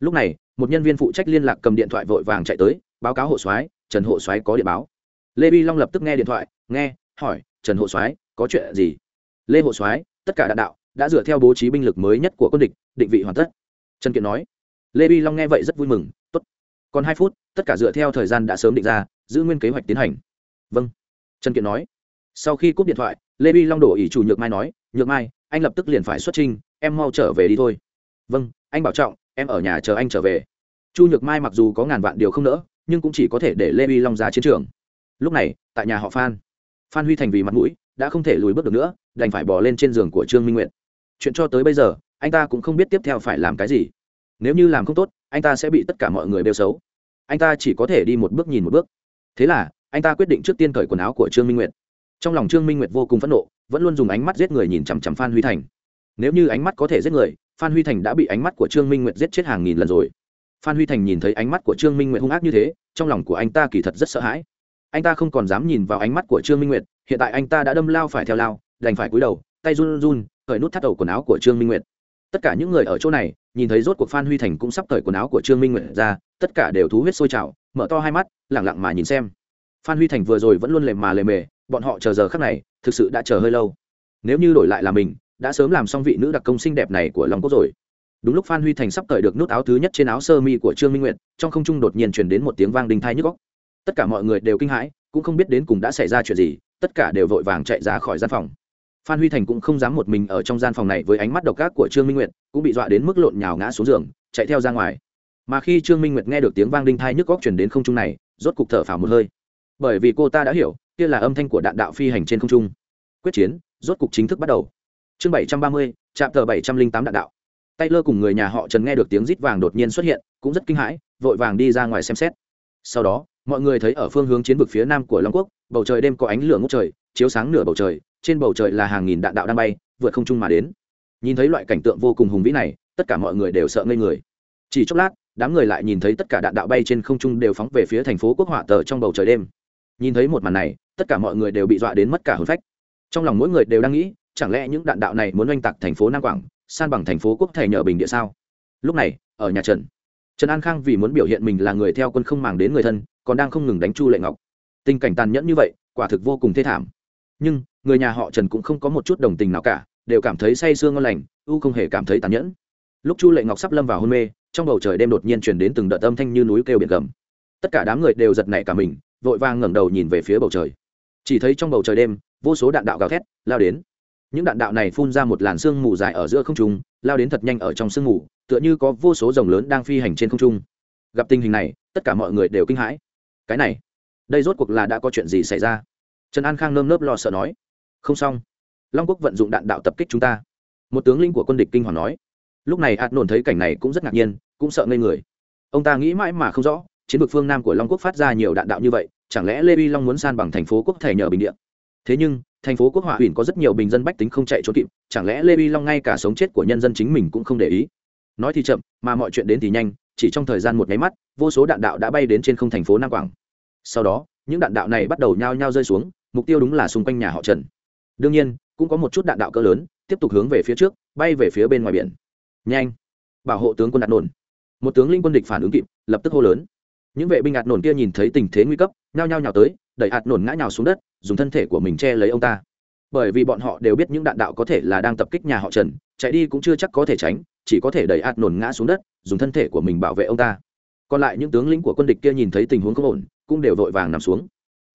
Lúc này, một nhân viên phụ trách liên lạc cầm điện thoại vội vàng chạy tới, báo cáo hộ soái, trần hộ soái có điện báo. Lê bi long lập tức nghe điện thoại, nghe, hỏi, trần hộ soái, có chuyện gì? Lê hộ soái, tất cả đạn đạo đã dựa theo bố trí binh lực mới nhất của quân địch, định vị hoàn tất. Trần kiện nói. Lê vi long nghe vậy rất vui mừng, tốt. Còn hai phút, tất cả dựa theo thời gian đã sớm định ra, giữ nguyên kế hoạch tiến hành. Vâng. Trần kiện nói. Sau khi cúp điện thoại, lê vi long đổ ý chủ nhược mai nói, nhược mai, anh lập tức liền phải xuất trình, em mau trở về đi thôi. Vâng anh bảo trọng, em ở nhà chờ anh trở về. Chu nhược mai mặc dù có ngàn vạn điều không nỡ, nhưng cũng chỉ có thể để lê vi long ra chiến trường. Lúc này, tại nhà họ phan phan huy thành vì mặt mũi, đã không thể lùi bước được nữa, đành phải bỏ lên trên giường của trương minh nguyện chuyện cho tới bây giờ, anh ta cũng không biết tiếp theo phải làm cái gì. Nếu như làm không tốt, anh ta sẽ bị tất cả mọi người bêu xấu. Anh ta chỉ có thể đi một bước nhìn một bước. Thế là, anh ta quyết định trước tiên cởi quần áo của trương minh nguyệt. Trong lòng trương minh nguyệt vô cùng phẫn nộ, vẫn luôn dùng ánh mắt giết người nhìn chằm chằm phan huy thành. Nếu như ánh mắt có thể giết người, phan huy thành đã bị ánh mắt của trương minh nguyệt giết chết hàng nghìn lần rồi. Phan huy thành nhìn thấy ánh mắt của trương minh nguyệt hung ác như thế, trong lòng của anh ta kỳ thật rất sợ hãi. Anh ta không còn dám nhìn vào ánh mắt của trương minh nguyệt, hiện tại anh ta đã đâm lao phải theo lao, đành phải cúi đầu, tay run run cởi nút thắt đầu quần áo của trương minh nguyệt. Tất cả những người ở chỗ này, nhìn thấy rốt cuộc phan huy thành cũng sắp cởi quần áo của trương minh nguyệt ra, tất cả đều thú huyết sôi trào, mở to hai mắt lẳng lặng mà nhìn xem. Phan huy thành vừa rồi vẫn luôn lề mà lề mề, bọn họ chờ giờ khắc này, thực sự đã chờ hơi lâu. Nếu như đổi lại là mình, đã sớm làm xong vị nữ đặc công xinh đẹp này của long cốt rồi. Đúng lúc phan huy thành sắp cởi được nút áo thứ nhất trên áo sơ mi của trương minh nguyệt, trong không trung đột nhiên truyền đến một tiếng vang đinh thai nhức góc tất cả mọi người đều kinh hãi, cũng không biết đến cùng đã xảy ra chuyện gì, tất cả đều vội vàng chạy ra khỏi gian phòng phan huy thành cũng không dám một mình ở trong gian phòng này với ánh mắt độc ác của trương minh nguyệt, cũng bị dọa đến mức lộn nhào ngã xuống giường, chạy theo ra ngoài. Mà khi trương minh nguyệt nghe được tiếng vang đinh thai nhức góc chuyển đến không trung này, rốt cục thở phào một hơi. Bởi vì cô ta đã hiểu, kia là âm thanh của đạn đạo phi hành trên không trung. Quyết chiến, rốt cục chính thức bắt đầu. Chương bảy trăm ba mươi trạm tờ bảy trăm linh tám đạn đạo. Tay lơ cùng người nhà họ trần nghe được tiếng rít vàng đột nhiên xuất hiện, cũng rất kinh hãi, vội vàng đi ra ngoài xem xét. Sau đó, mọi người thấy ở phương hướng chiến vực phía nam của long quốc, bầu trời đêm có ánh lửa ngốc trời, chiếu sáng nửa bầu trời trên bầu trời là hàng nghìn đạn đạo đang bay, vượt không trung mà đến. Nhìn thấy loại cảnh tượng vô cùng hùng vĩ này, tất cả mọi người đều sợ ngây người. Chỉ chốc lát, đám người lại nhìn thấy tất cả đạn đạo bay trên không trung đều phóng về phía thành phố quốc họa tờ trong bầu trời đêm. Nhìn thấy một màn này, tất cả mọi người đều bị dọa đến mất cả hồn phách. Trong lòng mỗi người đều đang nghĩ, chẳng lẽ những đạn đạo này muốn oanh tạc thành phố nam quảng, san bằng thành phố quốc thầy nhờ bình địa sao? Lúc này, ở nhà trần trần an khang vì muốn biểu hiện mình là người theo quân không màng đến người thân, còn đang không ngừng đánh chu lệ ngọc. Tình cảnh tàn nhẫn như vậy, quả thực vô cùng thê thảm. Nhưng người nhà họ trần cũng không có một chút đồng tình nào cả, đều cảm thấy say sương ngon lành, u không hề cảm thấy tàn nhẫn. Lúc chu lệ ngọc sắp lâm vào hôn mê, trong bầu trời đêm đột nhiên chuyển đến từng đợt âm thanh như núi kêu biển gầm. Tất cả đám người đều giật nảy cả mình, vội vàng ngẩng đầu nhìn về phía bầu trời. Chỉ thấy trong bầu trời đêm, vô số đạn đạo gào thét, lao đến. Những đạn đạo này phun ra một làn sương mù dài ở giữa không trung, lao đến thật nhanh ở trong sương mù, tựa như có vô số rồng lớn đang phi hành trên không trung. Gặp tình hình này, tất cả mọi người đều kinh hãi. Cái này, đây rốt cuộc là đã có chuyện gì xảy ra? Trần an khang nơm nớp lo sợ nói không xong. Long quốc vận dụng đạn đạo tập kích chúng ta. Một tướng linh của quân địch kinh hoàng nói. Lúc này hạt nổn thấy cảnh này cũng rất ngạc nhiên, cũng sợ ngây người. Ông ta nghĩ mãi mà không rõ, chiến vực phương nam của long quốc phát ra nhiều đạn đạo như vậy, chẳng lẽ lê vi long muốn san bằng thành phố quốc thể nhờ bình điện thế nhưng, thành phố quốc hòa huyện có rất nhiều bình dân bách tính không chạy trốn kịp, chẳng lẽ lê vi long ngay cả sống chết của nhân dân chính mình cũng không để ý? Nói thì chậm, mà mọi chuyện đến thì nhanh, chỉ trong thời gian một nháy mắt, vô số đạn đạo đã bay đến trên không thành phố nam quảng. Sau đó, những đạn đạo này bắt đầu nhao nhao rơi xuống, mục tiêu đúng là xung quanh nhà họ trần đương nhiên, cũng có một chút đạn đạo cỡ lớn, tiếp tục hướng về phía trước, bay về phía bên ngoài biển. Nhanh! Bảo hộ tướng quân đạn nổn. Một tướng linh quân địch phản ứng kịp, lập tức hô lớn. Những vệ binh ạt nổn kia nhìn thấy tình thế nguy cấp, nhao nhao nhào tới, đẩy ạt nổn ngã nhào xuống đất, dùng thân thể của mình che lấy ông ta. Bởi vì bọn họ đều biết những đạn đạo có thể là đang tập kích nhà họ trần, chạy đi cũng chưa chắc có thể tránh, chỉ có thể đẩy ạt nổn ngã xuống đất, dùng thân thể của mình bảo vệ ông ta. Còn lại những tướng lĩnh của quân địch kia nhìn thấy tình huống không ổn, cũng đều vội vàng nằm xuống.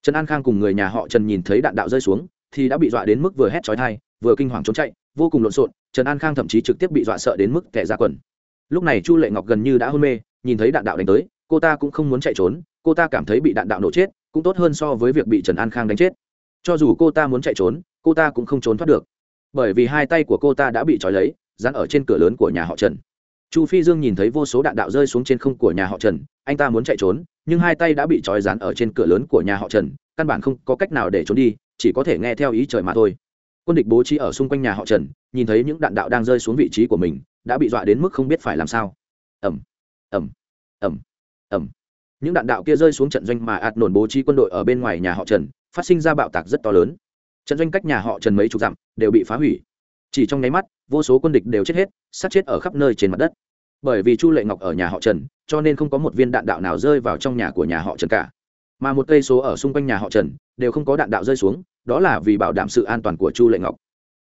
Trần an khang cùng người nhà họ trần nhìn thấy đạn đạo rơi xuống thì đã bị dọa đến mức vừa hét chói tai, vừa kinh hoàng trốn chạy vô cùng lộn xộn trần an khang thậm chí trực tiếp bị dọa sợ đến mức kẻ ra quần. Lúc này chu lệ ngọc gần như đã hôn mê nhìn thấy đạn đạo đánh tới cô ta cũng không muốn chạy trốn cô ta cảm thấy bị đạn đạo nổ chết cũng tốt hơn so với việc bị trần an khang đánh chết. Cho dù cô ta muốn chạy trốn cô ta cũng không trốn thoát được. Bởi vì hai tay của cô ta đã bị trói lấy dán ở trên cửa lớn của nhà họ trần. Chu phi dương nhìn thấy vô số đạn đạo rơi xuống trên không của nhà họ trần anh ta muốn chạy trốn nhưng hai tay đã bị trói dán ở trên cửa lớn của nhà họ trần căn bản không có cách nào để trốn đi chỉ có thể nghe theo ý trời mà thôi. Quân địch bố trí ở xung quanh nhà họ trần, nhìn thấy những đạn đạo đang rơi xuống vị trí của mình, đã bị dọa đến mức không biết phải làm sao. Ẩm ẩm ẩm ẩm những đạn đạo kia rơi xuống trận doanh mà ạt nổn bố trí quân đội ở bên ngoài nhà họ trần, phát sinh ra bạo tạc rất to lớn. Trận doanh cách nhà họ trần mấy chục dặm đều bị phá hủy. Chỉ trong nháy mắt, vô số quân địch đều chết hết, sát chết ở khắp nơi trên mặt đất. Bởi vì chu lệ ngọc ở nhà họ trần, cho nên không có một viên đạn đạo nào rơi vào trong nhà của nhà họ trần cả mà một cây số ở xung quanh nhà họ trần đều không có đạn đạo rơi xuống, đó là vì bảo đảm sự an toàn của chu lệ ngọc.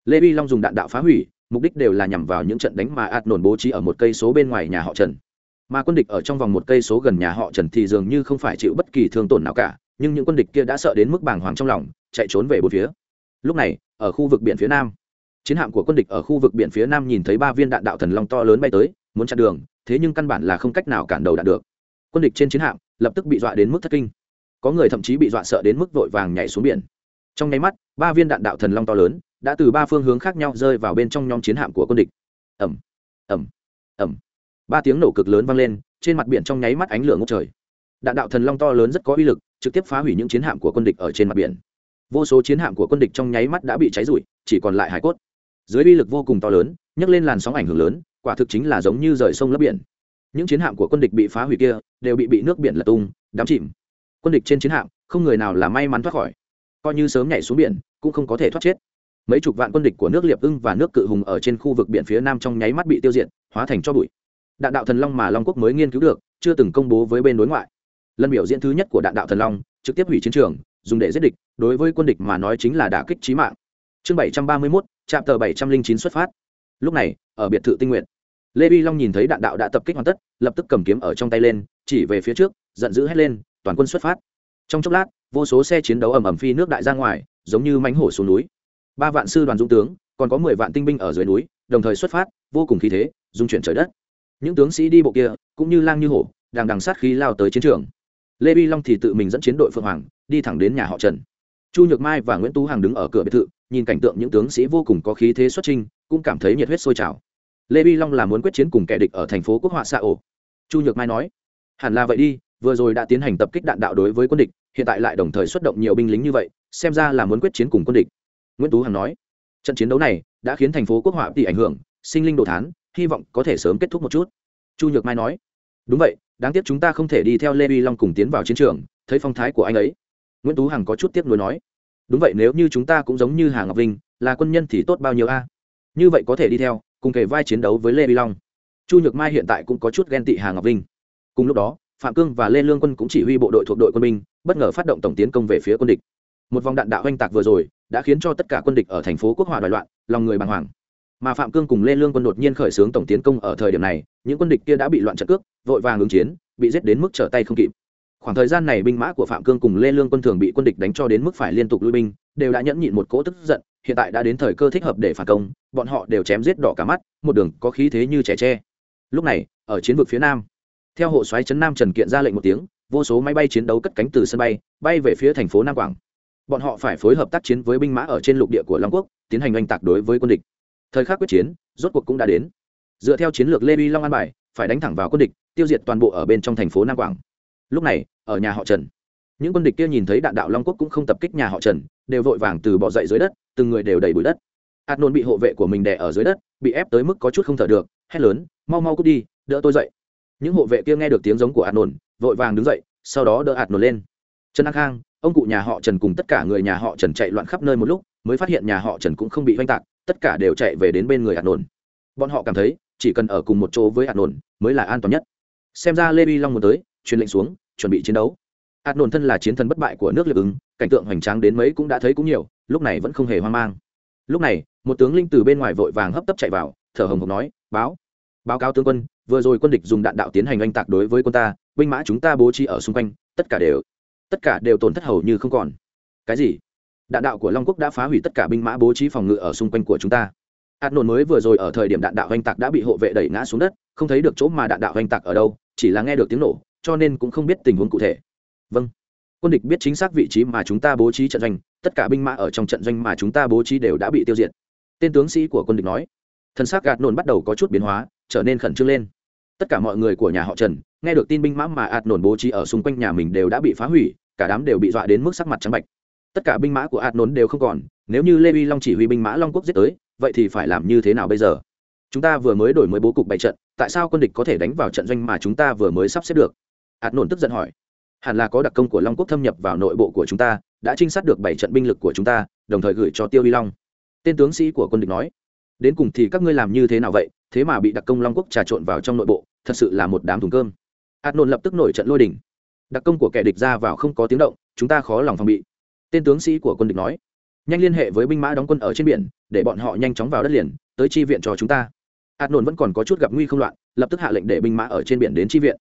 Lê vi long dùng đạn đạo phá hủy, mục đích đều là nhằm vào những trận đánh mà ạt nổn bố trí ở một cây số bên ngoài nhà họ trần. Mà quân địch ở trong vòng một cây số gần nhà họ trần thì dường như không phải chịu bất kỳ thương tổn nào cả, nhưng những quân địch kia đã sợ đến mức bàng hoàng trong lòng, chạy trốn về bốn phía. Lúc này, ở khu vực biển phía nam, chiến hạm của quân địch ở khu vực biển phía nam nhìn thấy ba viên đạn đạo thần long to lớn bay tới, muốn chặn đường, thế nhưng căn bản là không cách nào cản đầu đạn được. Quân địch trên chiến hạm lập tức bị dọa đến mức thất kinh có người thậm chí bị dọa sợ đến mức vội vàng nhảy xuống biển. Trong nháy mắt, ba viên đạn đạo thần long to lớn đã từ ba phương hướng khác nhau rơi vào bên trong nhóm chiến hạm của quân địch. Ẩm ẩm ẩm ba tiếng nổ cực lớn vang lên, trên mặt biển trong nháy mắt ánh lửa ngốc trời. Đạn đạo thần long to lớn rất có uy lực, trực tiếp phá hủy những chiến hạm của quân địch ở trên mặt biển. Vô số chiến hạm của quân địch trong nháy mắt đã bị cháy rụi, chỉ còn lại hải cốt. Dưới uy lực vô cùng to lớn, nhấc lên làn sóng ảnh hưởng lớn, quả thực chính là giống như rời sông lấp biển. Những chiến hạm của quân địch bị phá hủy kia, đều bị bị nước biển lật tung, đắm chìm quân địch trên chiến hạm, không người nào là may mắn thoát khỏi. Coi như sớm nhảy xuống biển, cũng không có thể thoát chết. Mấy chục vạn quân địch của nước liệp ưng và nước cự hùng ở trên khu vực biển phía nam trong nháy mắt bị tiêu diệt, hóa thành cho bụi. Đạn đạo thần long mà long quốc mới nghiên cứu được, chưa từng công bố với bên đối ngoại. Lần biểu diễn thứ nhất của đạn đạo thần long, trực tiếp hủy chiến trường, dùng để giết địch, đối với quân địch mà nói chính là đả kích trí mạng. Chương bảy trăm ba mươi mốt trạm tờ bảy trăm linh chín xuất phát. Lúc này, ở biệt thự tinh nguyện lê vi long nhìn thấy đạn đạo đã tập kích hoàn tất, lập tức cầm kiếm ở trong tay lên, chỉ về phía trước, giận dữ hét lên toàn quân xuất phát. Trong chốc lát, vô số xe chiến đấu ầm ầm phi nước đại ra ngoài, giống như mánh hổ xuống núi. Ba vạn sư đoàn dũng tướng, còn có mười vạn tinh binh ở dưới núi, đồng thời xuất phát, vô cùng khí thế, dung chuyển trời đất. Những tướng sĩ đi bộ kia, cũng như lang như hổ, đang đằng sát khí lao tới chiến trường. Lê bi long thì tự mình dẫn chiến đội phượng hoàng, đi thẳng đến nhà họ trần. Chu nhược mai và nguyễn tú hằng đứng ở cửa biệt thự, nhìn cảnh tượng những tướng sĩ vô cùng có khí thế xuất trinh cũng cảm thấy nhiệt huyết sôi trào. Lê bi long là muốn quyết chiến cùng kẻ địch ở thành phố quốc họa xa ổ. Chu nhược mai nói, hẳn là vậy đi vừa rồi đã tiến hành tập kích đạn đạo đối với quân địch, hiện tại lại đồng thời xuất động nhiều binh lính như vậy, xem ra là muốn quyết chiến cùng quân địch. Nguyễn tú hằng nói, trận chiến đấu này đã khiến thành phố quốc họa bị ảnh hưởng, sinh linh đồ thán, hy vọng có thể sớm kết thúc một chút. Chu nhược mai nói, đúng vậy, đáng tiếc chúng ta không thể đi theo lê vi long cùng tiến vào chiến trường, thấy phong thái của anh ấy. Nguyễn tú hằng có chút tiếc nuối nói, đúng vậy, nếu như chúng ta cũng giống như hà ngọc vinh, là quân nhân thì tốt bao nhiêu a? Như vậy có thể đi theo, cùng kể vai chiến đấu với lê vi long. Chu nhược mai hiện tại cũng có chút ghen tị hà ngọc vinh. Cùng lúc đó phạm cương và lê lương quân cũng chỉ huy bộ đội thuộc đội quân binh, bất ngờ phát động tổng tiến công về phía quân địch. Một vòng đạn đạo oanh tạc vừa rồi, đã khiến cho tất cả quân địch ở thành phố quốc hòa đòi loạn, lòng người bàng hoàng. Mà phạm cương cùng lê lương quân đột nhiên khởi xướng tổng tiến công ở thời điểm này, những quân địch kia đã bị loạn trận cước, vội vàng ứng chiến, bị giết đến mức trở tay không kịp. Khoảng thời gian này binh mã của phạm cương cùng lê lương quân thường bị quân địch đánh cho đến mức phải liên tục lui binh, đều đã nhẫn nhịn một cỗ tức giận, hiện tại đã đến thời cơ thích hợp để phản công, bọn họ đều chém giết đỏ cả mắt, một đường có khí thế như trẻ tre. Lúc này, ở chiến vực phía nam theo hộ xoáy trấn nam trần kiện ra lệnh một tiếng, vô số máy bay chiến đấu cất cánh từ sân bay bay về phía thành phố nam quảng. Bọn họ phải phối hợp tác chiến với binh mã ở trên lục địa của long quốc, tiến hành oanh tạc đối với quân địch. Thời khắc quyết chiến, rốt cuộc cũng đã đến. Dựa theo chiến lược lê vi long an bài, phải đánh thẳng vào quân địch, tiêu diệt toàn bộ ở bên trong thành phố nam quảng. Lúc này, ở nhà họ trần, những quân địch kia nhìn thấy đạn đạo long quốc cũng không tập kích nhà họ trần, đều vội vàng từ bỏ dậy dưới đất, từng người đều đầy bụi đất. Hạt nôn bị hộ vệ của mình đè ở dưới đất, bị ép tới mức có chút không thở được, hét lớn, mau mau cút đi, đỡ tôi dậy những hộ vệ kia nghe được tiếng giống của ạt nổn vội vàng đứng dậy, sau đó đỡ ạt nổn lên. Trần đăng khang, ông cụ nhà họ trần cùng tất cả người nhà họ trần chạy loạn khắp nơi một lúc, mới phát hiện nhà họ trần cũng không bị oanh tạc, tất cả đều chạy về đến bên người ạt nổn bọn họ cảm thấy, chỉ cần ở cùng một chỗ với ạt nổn mới là an toàn nhất. Xem ra lê vi long muốn tới, truyền lệnh xuống, chuẩn bị chiến đấu. Ạt nổn thân là chiến thần bất bại của nước liệp ứng, cảnh tượng hoành tráng đến mấy cũng đã thấy cũng nhiều, lúc này vẫn không hề hoang mang. Lúc này, một tướng linh từ bên ngoài vội vàng hấp tấp chạy vào, thở hồng hộc nói, báo báo cáo tướng quân, vừa rồi quân địch dùng đạn đạo tiến hành oanh tạc đối với quân ta, binh mã chúng ta bố trí ở xung quanh, tất cả đều, tất cả đều tổn thất hầu như không còn. Cái gì? Đạn đạo của long quốc đã phá hủy tất cả binh mã bố trí phòng ngự ở xung quanh của chúng ta. Hạt nổn mới vừa rồi ở thời điểm đạn đạo oanh tạc đã bị hộ vệ đẩy ngã xuống đất, không thấy được chỗ mà đạn đạo oanh tạc ở đâu, chỉ là nghe được tiếng nổ, cho nên cũng không biết tình huống cụ thể. Vâng. Quân địch biết chính xác vị trí mà chúng ta bố trí trận doanh, tất cả binh mã ở trong trận doanh mà chúng ta bố trí đều đã bị tiêu diệt. Tên tướng sĩ của quân địch nói. Thân xác gạt nổn bắt đầu có chút biến hóa trở nên khẩn trương lên. Tất cả mọi người của nhà họ trần nghe được tin binh mã mà ạt nổn bố trí ở xung quanh nhà mình đều đã bị phá hủy, cả đám đều bị dọa đến mức sắc mặt trắng bạch tất cả binh mã của ạt nổn đều không còn, nếu như lê vi long chỉ huy binh mã long quốc giết tới, vậy thì phải làm như thế nào bây giờ? Chúng ta vừa mới đổi mới bố cục bảy trận, tại sao quân địch có thể đánh vào trận doanh mà chúng ta vừa mới sắp xếp được? Ạt nổn tức giận hỏi. Hẳn là có đặc công của long quốc thâm nhập vào nội bộ của chúng ta, đã trinh sát được bảy trận binh lực của chúng ta, đồng thời gửi cho tiêu vi long. Tên tướng sĩ của quân địch nói đến cùng thì các ngươi làm như thế nào vậy? Thế mà bị đặc công long quốc trà trộn vào trong nội bộ, thật sự là một đám thùng cơm. Hạt nôn lập tức nổi trận lôi đình. đặc công của kẻ địch ra vào không có tiếng động, chúng ta khó lòng phòng bị. Tên tướng sĩ của quân địch nói, nhanh liên hệ với binh mã đóng quân ở trên biển, để bọn họ nhanh chóng vào đất liền, tới chi viện cho chúng ta. Hạt nôn vẫn còn có chút gặp nguy không loạn, lập tức hạ lệnh để binh mã ở trên biển đến chi viện.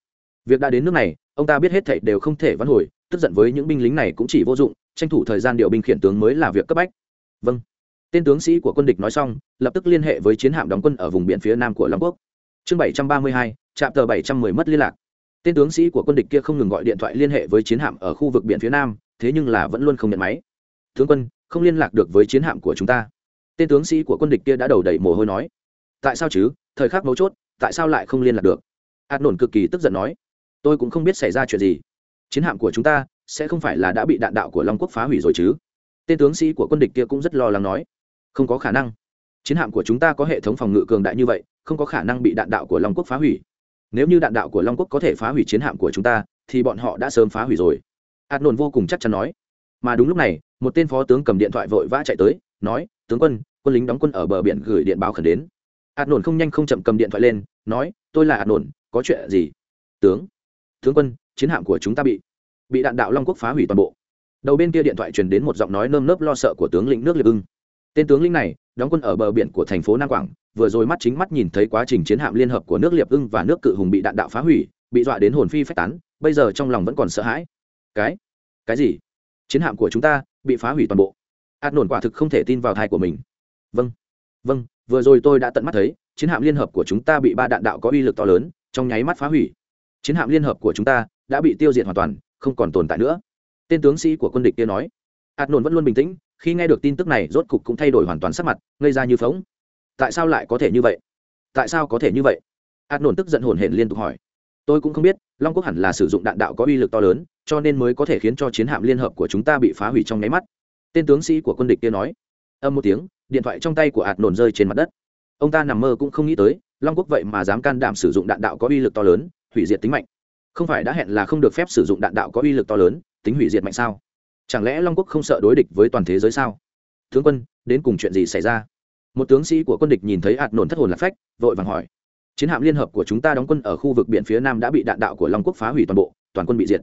Việc đã đến nước này, ông ta biết hết thảy đều không thể vãn hồi, tức giận với những binh lính này cũng chỉ vô dụng, tranh thủ thời gian điều binh khiển tướng mới là việc cấp bách. Vâng tên tướng sĩ của quân địch nói xong, lập tức liên hệ với chiến hạm đóng quân ở vùng biển phía nam của long quốc. Chương bảy trăm ba mươi hai trạm tờ bảy trăm mười mất liên lạc. Tên tướng sĩ của quân địch kia không ngừng gọi điện thoại liên hệ với chiến hạm ở khu vực biển phía nam, thế nhưng là vẫn luôn không nhận máy. Tướng quân, không liên lạc được với chiến hạm của chúng ta. Tên tướng sĩ của quân địch kia đã đầu đầy mồ hôi nói. Tại sao chứ? Thời khắc mấu chốt, tại sao lại không liên lạc được? Hạt nổn cực kỳ tức giận nói. Tôi cũng không biết xảy ra chuyện gì. Chiến hạm của chúng ta sẽ không phải là đã bị đạn đạo của long quốc phá hủy rồi chứ? Tên tướng sĩ của quân địch kia cũng rất lo lắng nói không có khả năng. Chiến hạm của chúng ta có hệ thống phòng ngự cường đại như vậy, không có khả năng bị đạn đạo của long quốc phá hủy. Nếu như đạn đạo của long quốc có thể phá hủy chiến hạm của chúng ta, thì bọn họ đã sớm phá hủy rồi. Hạt nổn vô cùng chắc chắn nói. Mà đúng lúc này, một tên phó tướng cầm điện thoại vội vã chạy tới, nói, tướng quân quân lính đóng quân ở bờ biển gửi điện báo khẩn đến. Hạt nổn không nhanh không chậm cầm điện thoại lên, nói, tôi là hạt nổn có chuyện gì? Tướng tướng quân, chiến hạm của chúng ta bị bị đạn đạo long quốc phá hủy toàn bộ. Đầu bên kia điện thoại truyền đến một giọng nói nơm nớp lo sợ của tướng lĩnh nước liệt ưng tên tướng lĩnh này, đóng quân ở bờ biển của thành phố nam quảng, vừa rồi mắt chính mắt nhìn thấy quá trình chiến hạm liên hợp của nước liệp ưng và nước cự hùng bị đạn đạo phá hủy, bị dọa đến hồn phi phách tán, bây giờ trong lòng vẫn còn sợ hãi. Cái? Cái gì? Chiến hạm của chúng ta bị phá hủy toàn bộ. Ạt nổn quả thực không thể tin vào thai của mình. Vâng. Vâng vừa rồi tôi đã tận mắt thấy, chiến hạm liên hợp của chúng ta bị ba đạn đạo có uy lực to lớn, trong nháy mắt phá hủy. Chiến hạm liên hợp của chúng ta đã bị tiêu diệt hoàn toàn, không còn tồn tại nữa. Tên tướng sĩ của quân địch kia nói. Ạt nổn vẫn luôn bình tĩnh khi nghe được tin tức này rốt cục cũng thay đổi hoàn toàn sắc mặt, ngây ra như phóng tại sao lại có thể như vậy? Tại sao có thể như vậy? Ạt nổn tức giận hồn hển liên tục hỏi. Tôi cũng không biết, long quốc hẳn là sử dụng đạn đạo có uy lực to lớn, cho nên mới có thể khiến cho chiến hạm liên hợp của chúng ta bị phá hủy trong nháy mắt. Tên tướng sĩ của quân địch kia nói. Âm một tiếng, điện thoại trong tay của hạt nổn rơi trên mặt đất. Ông ta nằm mơ cũng không nghĩ tới, long quốc vậy mà dám can đảm sử dụng đạn đạo có uy lực to lớn, hủy diệt tính mạnh. Không phải đã hẹn là không được phép sử dụng đạn đạo có uy lực to lớn, tính hủy diệt mạnh sao? Chẳng lẽ long quốc không sợ đối địch với toàn thế giới sao? Tướng quân, đến cùng chuyện gì xảy ra? Một tướng sĩ của quân địch nhìn thấy hạt nổn thất hồn lạc phách, vội vàng hỏi. Chiến hạm liên hợp của chúng ta đóng quân ở khu vực biển phía nam đã bị đạn đạo của long quốc phá hủy toàn bộ, toàn quân bị diệt.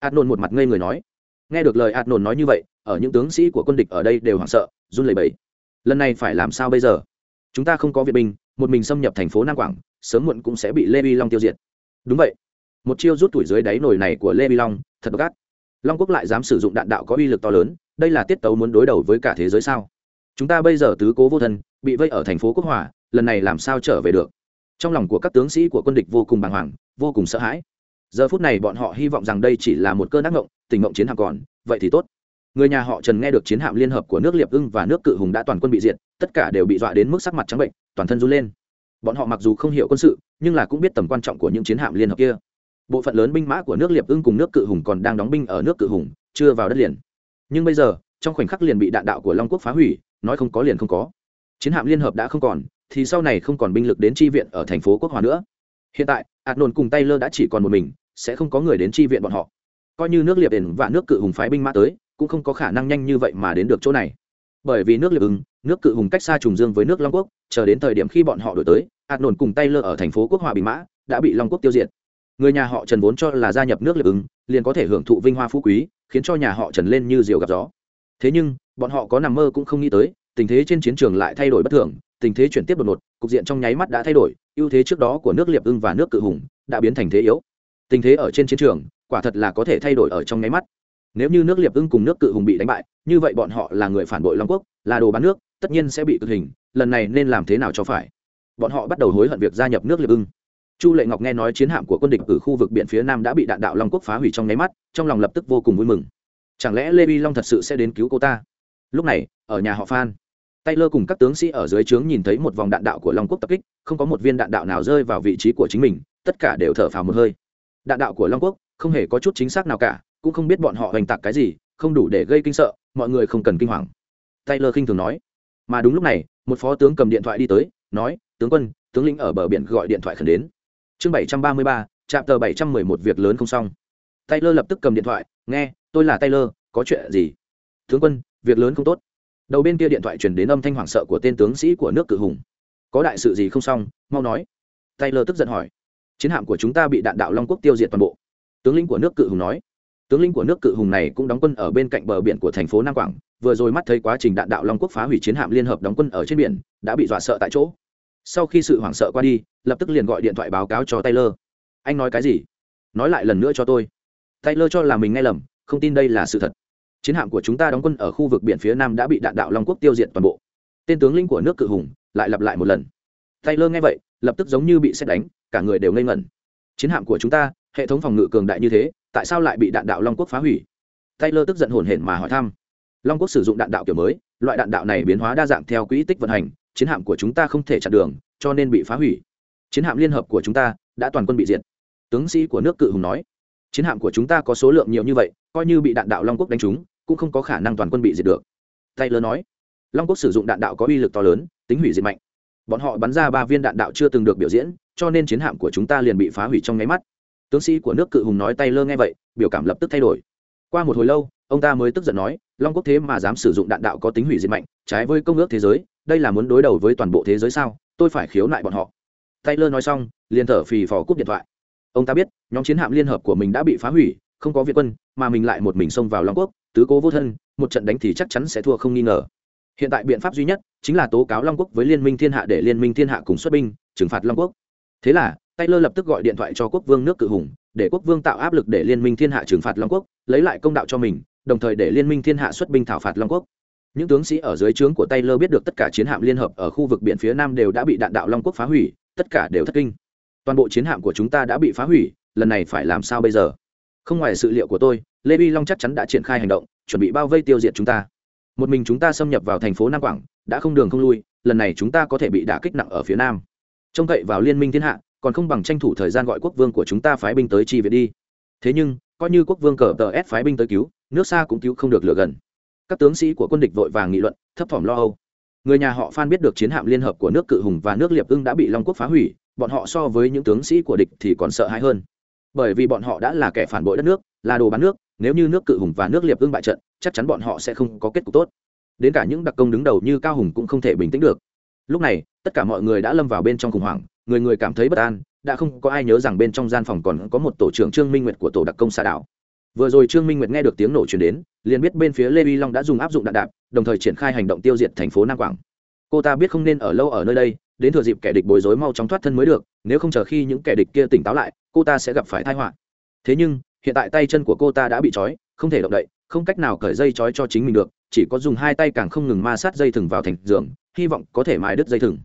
Hạt nổn một mặt ngây người nói. Nghe được lời hạt nổn nói như vậy, ở những tướng sĩ của quân địch ở đây đều hoảng sợ, run lẩy bẩy. Lần này phải làm sao bây giờ? Chúng ta không có viện binh, một mình xâm nhập thành phố nam quảng, sớm muộn cũng sẽ bị lê vi long tiêu diệt. Đúng vậy. Một chiêu rút tuổi dưới đáy nồi này của lê vi long, thật gắt long quốc lại dám sử dụng đạn đạo có uy lực to lớn, đây là tiết tấu muốn đối đầu với cả thế giới sao? Chúng ta bây giờ tứ cố vô thân, bị vây ở thành phố quốc hòa, lần này làm sao trở về được? Trong lòng của các tướng sĩ của quân địch vô cùng bàng hoàng, vô cùng sợ hãi. Giờ phút này bọn họ hy vọng rằng đây chỉ là một cơn ác ngộng tình mộng chiến hạm còn, vậy thì tốt. Người nhà họ trần nghe được chiến hạm liên hợp của nước liệp ưng và nước cự hùng đã toàn quân bị diệt, tất cả đều bị dọa đến mức sắc mặt trắng bệnh, toàn thân run lên. Bọn họ mặc dù không hiểu quân sự, nhưng là cũng biết tầm quan trọng của những chiến hạm liên hợp kia bộ phận lớn binh mã của nước liệp ưng cùng nước cự hùng còn đang đóng binh ở nước cự hùng, chưa vào đất liền. Nhưng bây giờ, trong khoảnh khắc liền bị đạn đạo của long quốc phá hủy, nói không có liền không có. Chiến hạm liên hợp đã không còn, thì sau này không còn binh lực đến tri viện ở thành phố quốc hòa nữa. Hiện tại, ạt nồn cùng tay lơ đã chỉ còn một mình, sẽ không có người đến tri viện bọn họ. Coi như nước liệp ẩn và nước cự hùng phái binh mã tới, cũng không có khả năng nhanh như vậy mà đến được chỗ này. Bởi vì nước liệp ứng nước cự hùng cách xa trùng dương với nước long quốc, chờ đến thời điểm khi bọn họ đổi tới, ạt nồn cùng tay lơ ở thành phố quốc hòa bình mã, đã bị long quốc tiêu diệt người nhà họ trần vốn cho là gia nhập nước liệp ứng, liền có thể hưởng thụ vinh hoa phú quý, khiến cho nhà họ trần lên như diều gặp gió. Thế nhưng, bọn họ có nằm mơ cũng không nghĩ tới, tình thế trên chiến trường lại thay đổi bất thường, tình thế chuyển tiếp đột ngột, cục diện trong nháy mắt đã thay đổi, ưu thế trước đó của nước liệp ưng và nước cự hùng đã biến thành thế yếu. Tình thế ở trên chiến trường, quả thật là có thể thay đổi ở trong nháy mắt. Nếu như nước liệp ưng cùng nước cự hùng bị đánh bại, như vậy bọn họ là người phản bội long quốc, là đồ bán nước, tất nhiên sẽ bị cực hình, lần này nên làm thế nào cho phải? Bọn họ bắt đầu hối hận việc gia nhập nước liệp ưng chu lệ ngọc nghe nói chiến hạm của quân địch ở khu vực biển phía nam đã bị đạn đạo long quốc phá hủy trong nháy mắt trong lòng lập tức vô cùng vui mừng chẳng lẽ lê vi long thật sự sẽ đến cứu cô ta lúc này ở nhà họ phan Taylor cùng các tướng sĩ ở dưới trướng nhìn thấy một vòng đạn đạo của Long Quốc tập kích, không có một viên đạn đạo nào rơi vào vị trí của chính mình, tất cả đều thở phào một hơi. Đạn đạo của Long Quốc không hề có chút chính xác nào cả, cũng không biết bọn họ hành tạc cái gì, không đủ để gây kinh sợ, mọi người không cần kinh hoàng. Taylor khinh thường nói. Mà đúng lúc này, một phó tướng cầm điện thoại đi tới, nói: "Tướng quân, tướng lĩnh ở bờ biển gọi điện thoại khẩn đến." Chương 733, mười 711 việc lớn không xong. Taylor lập tức cầm điện thoại, "Nghe, tôi là Taylor, có chuyện gì?" "Tướng quân, việc lớn không tốt." đầu bên kia điện thoại truyền đến âm thanh hoảng sợ của tên tướng sĩ của nước cự hùng. Có đại sự gì không xong mau nói. Taylor tức giận hỏi. Chiến hạm của chúng ta bị đạn đạo long quốc tiêu diệt toàn bộ. Tướng lĩnh của nước cự hùng nói. Tướng lĩnh của nước cự hùng này cũng đóng quân ở bên cạnh bờ biển của thành phố nam quảng. Vừa rồi mắt thấy quá trình đạn đạo long quốc phá hủy chiến hạm liên hợp đóng quân ở trên biển đã bị dọa sợ tại chỗ sau khi sự hoảng sợ qua đi, lập tức liền gọi điện thoại báo cáo cho taylor. Anh nói cái gì? Nói lại lần nữa cho tôi. Taylor cho là mình nghe lầm, không tin đây là sự thật. Chiến hạm của chúng ta đóng quân ở khu vực biển phía nam đã bị đạn đạo long quốc tiêu diệt toàn bộ. Tên tướng lĩnh của nước cự hùng lại lặp lại một lần. Taylor nghe vậy, lập tức giống như bị xét đánh, cả người đều ngây ngẩn. Chiến hạm của chúng ta, hệ thống phòng ngự cường đại như thế, tại sao lại bị đạn đạo long quốc phá hủy? Taylor tức giận hổn hển mà hỏi thăm. Long quốc sử dụng đạn đạo kiểu mới, loại đạn đạo này biến hóa đa dạng theo quỹ tích vận hành chiến hạm của chúng ta không thể chặn đường, cho nên bị phá hủy. Chiến hạm liên hợp của chúng ta đã toàn quân bị diệt. Tướng sĩ của nước cự hùng nói. Chiến hạm của chúng ta có số lượng nhiều như vậy, coi như bị đạn đạo long quốc đánh trúng, cũng không có khả năng toàn quân bị diệt được. Taylor nói. Long quốc sử dụng đạn đạo có uy lực to lớn, tính hủy diệt mạnh. Bọn họ bắn ra ba viên đạn đạo chưa từng được biểu diễn, cho nên chiến hạm của chúng ta liền bị phá hủy trong nháy mắt. Tướng sĩ của nước cự hùng nói taylor nghe vậy, biểu cảm lập tức thay đổi. Qua một hồi lâu, ông ta mới tức giận nói, long quốc thế mà dám sử dụng đạn đạo có tính hủy diệt mạnh, trái với công ước thế giới đây là muốn đối đầu với toàn bộ thế giới sao? Tôi phải khiếu nại bọn họ. Taylor nói xong, liền thở phì phò cúp điện thoại. Ông ta biết, nhóm chiến hạm liên hợp của mình đã bị phá hủy, không có việt quân, mà mình lại một mình xông vào long quốc, tứ cố vô thân, một trận đánh thì chắc chắn sẽ thua không nghi ngờ. Hiện tại biện pháp duy nhất chính là tố cáo long quốc với liên minh thiên hạ để liên minh thiên hạ cùng xuất binh, trừng phạt long quốc. Thế là, taylor lập tức gọi điện thoại cho quốc vương nước cự hùng, để quốc vương tạo áp lực để liên minh thiên hạ trừng phạt long quốc, lấy lại công đạo cho mình, đồng thời để liên minh thiên hạ xuất binh thảo phạt long quốc những tướng sĩ ở dưới trướng của taylor biết được tất cả chiến hạm liên hợp ở khu vực biển phía nam đều đã bị đạn đạo long quốc phá hủy, tất cả đều thất kinh. Toàn bộ chiến hạm của chúng ta đã bị phá hủy, lần này phải làm sao bây giờ? Không ngoài sự liệu của tôi, lê vi long chắc chắn đã triển khai hành động, chuẩn bị bao vây tiêu diệt chúng ta. Một mình chúng ta xâm nhập vào thành phố nam quảng, đã không đường không lui, lần này chúng ta có thể bị đả kích nặng ở phía nam. Trông cậy vào liên minh thiên hạ, còn không bằng tranh thủ thời gian gọi quốc vương của chúng ta phái binh tới chi viện đi. Thế nhưng, coi như quốc vương cờ tờ ép phái binh tới cứu, nước xa cũng cứu không được lửa gần các tướng sĩ của quân địch vội vàng nghị luận, thấp thỏm lo âu. Người nhà họ phan biết được chiến hạm liên hợp của nước cự hùng và nước liệp ưng đã bị long quốc phá hủy, bọn họ so với những tướng sĩ của địch thì còn sợ hãi hơn. Bởi vì bọn họ đã là kẻ phản bội đất nước, là đồ bán nước, nếu như nước cự hùng và nước liệp ưng bại trận, chắc chắn bọn họ sẽ không có kết cục tốt. Đến cả những đặc công đứng đầu như cao hùng cũng không thể bình tĩnh được. Lúc này, tất cả mọi người đã lâm vào bên trong khủng hoảng, người người cảm thấy bất an, đã không có ai nhớ rằng bên trong gian phòng còn có một tổ trưởng trương minh nguyệt của tổ đặc công xã đảo vừa rồi trương minh nguyệt nghe được tiếng nổ chuyển đến, liền biết bên phía lê vi long đã dùng áp dụng đạn đạp, đồng thời triển khai hành động tiêu diệt thành phố nam quảng. Cô ta biết không nên ở lâu ở nơi đây, đến thừa dịp kẻ địch bối rối mau chóng thoát thân mới được, nếu không chờ khi những kẻ địch kia tỉnh táo lại, cô ta sẽ gặp phải tai họa. Thế nhưng, hiện tại tay chân của cô ta đã bị trói, không thể động đậy, không cách nào cởi dây trói cho chính mình được, chỉ có dùng hai tay càng không ngừng ma sát dây thừng vào thành giường, hy vọng có thể mài đứt dây thừng.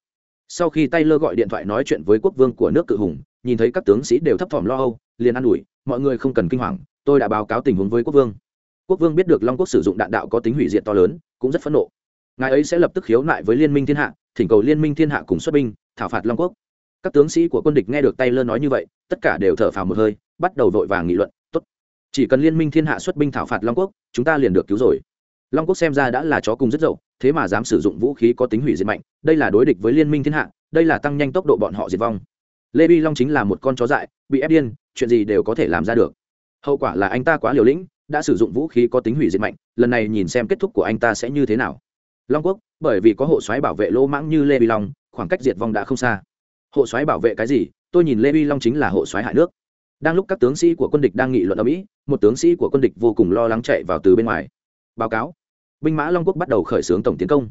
Sau khi tay lơ gọi điện thoại nói chuyện với quốc vương của nước cự hùng, nhìn thấy các tướng sĩ đều thấp thỏm lo âu, liền an ủi, mọi người không cần kinh hoàng tôi đã báo cáo tình huống với quốc vương. Quốc vương biết được long quốc sử dụng đạn đạo có tính hủy diệt to lớn, cũng rất phẫn nộ. Ngài ấy sẽ lập tức khiếu nại với liên minh thiên hạ, thỉnh cầu liên minh thiên hạ cùng xuất binh, thảo phạt long quốc. Các tướng sĩ của quân địch nghe được tay lơ nói như vậy, tất cả đều thở phào một hơi, bắt đầu vội vàng nghị luận, tốt, chỉ cần liên minh thiên hạ xuất binh thảo phạt long quốc, chúng ta liền được cứu rồi. Long quốc xem ra đã là chó cùng rất dậu, thế mà dám sử dụng vũ khí có tính hủy diệt mạnh, đây là đối địch với liên minh thiên hạ, đây là tăng nhanh tốc độ bọn họ diệt vong. Lê bi long chính là một con chó dại, bị ép điên, chuyện gì đều có thể làm ra được hậu quả là anh ta quá liều lĩnh, đã sử dụng vũ khí có tính hủy diệt mạnh, lần này nhìn xem kết thúc của anh ta sẽ như thế nào. Long quốc, bởi vì có hộ xoáy bảo vệ lỗ mãng như lê vi long, khoảng cách diệt vong đã không xa. Hộ xoáy bảo vệ cái gì? Tôi nhìn lê vi long chính là hộ xoáy hại nước. Đang lúc các tướng sĩ của quân địch đang nghị luận ở mỹ, một tướng sĩ của quân địch vô cùng lo lắng chạy vào từ bên ngoài. Báo cáo. Binh mã long quốc bắt đầu khởi xướng tổng tiến công.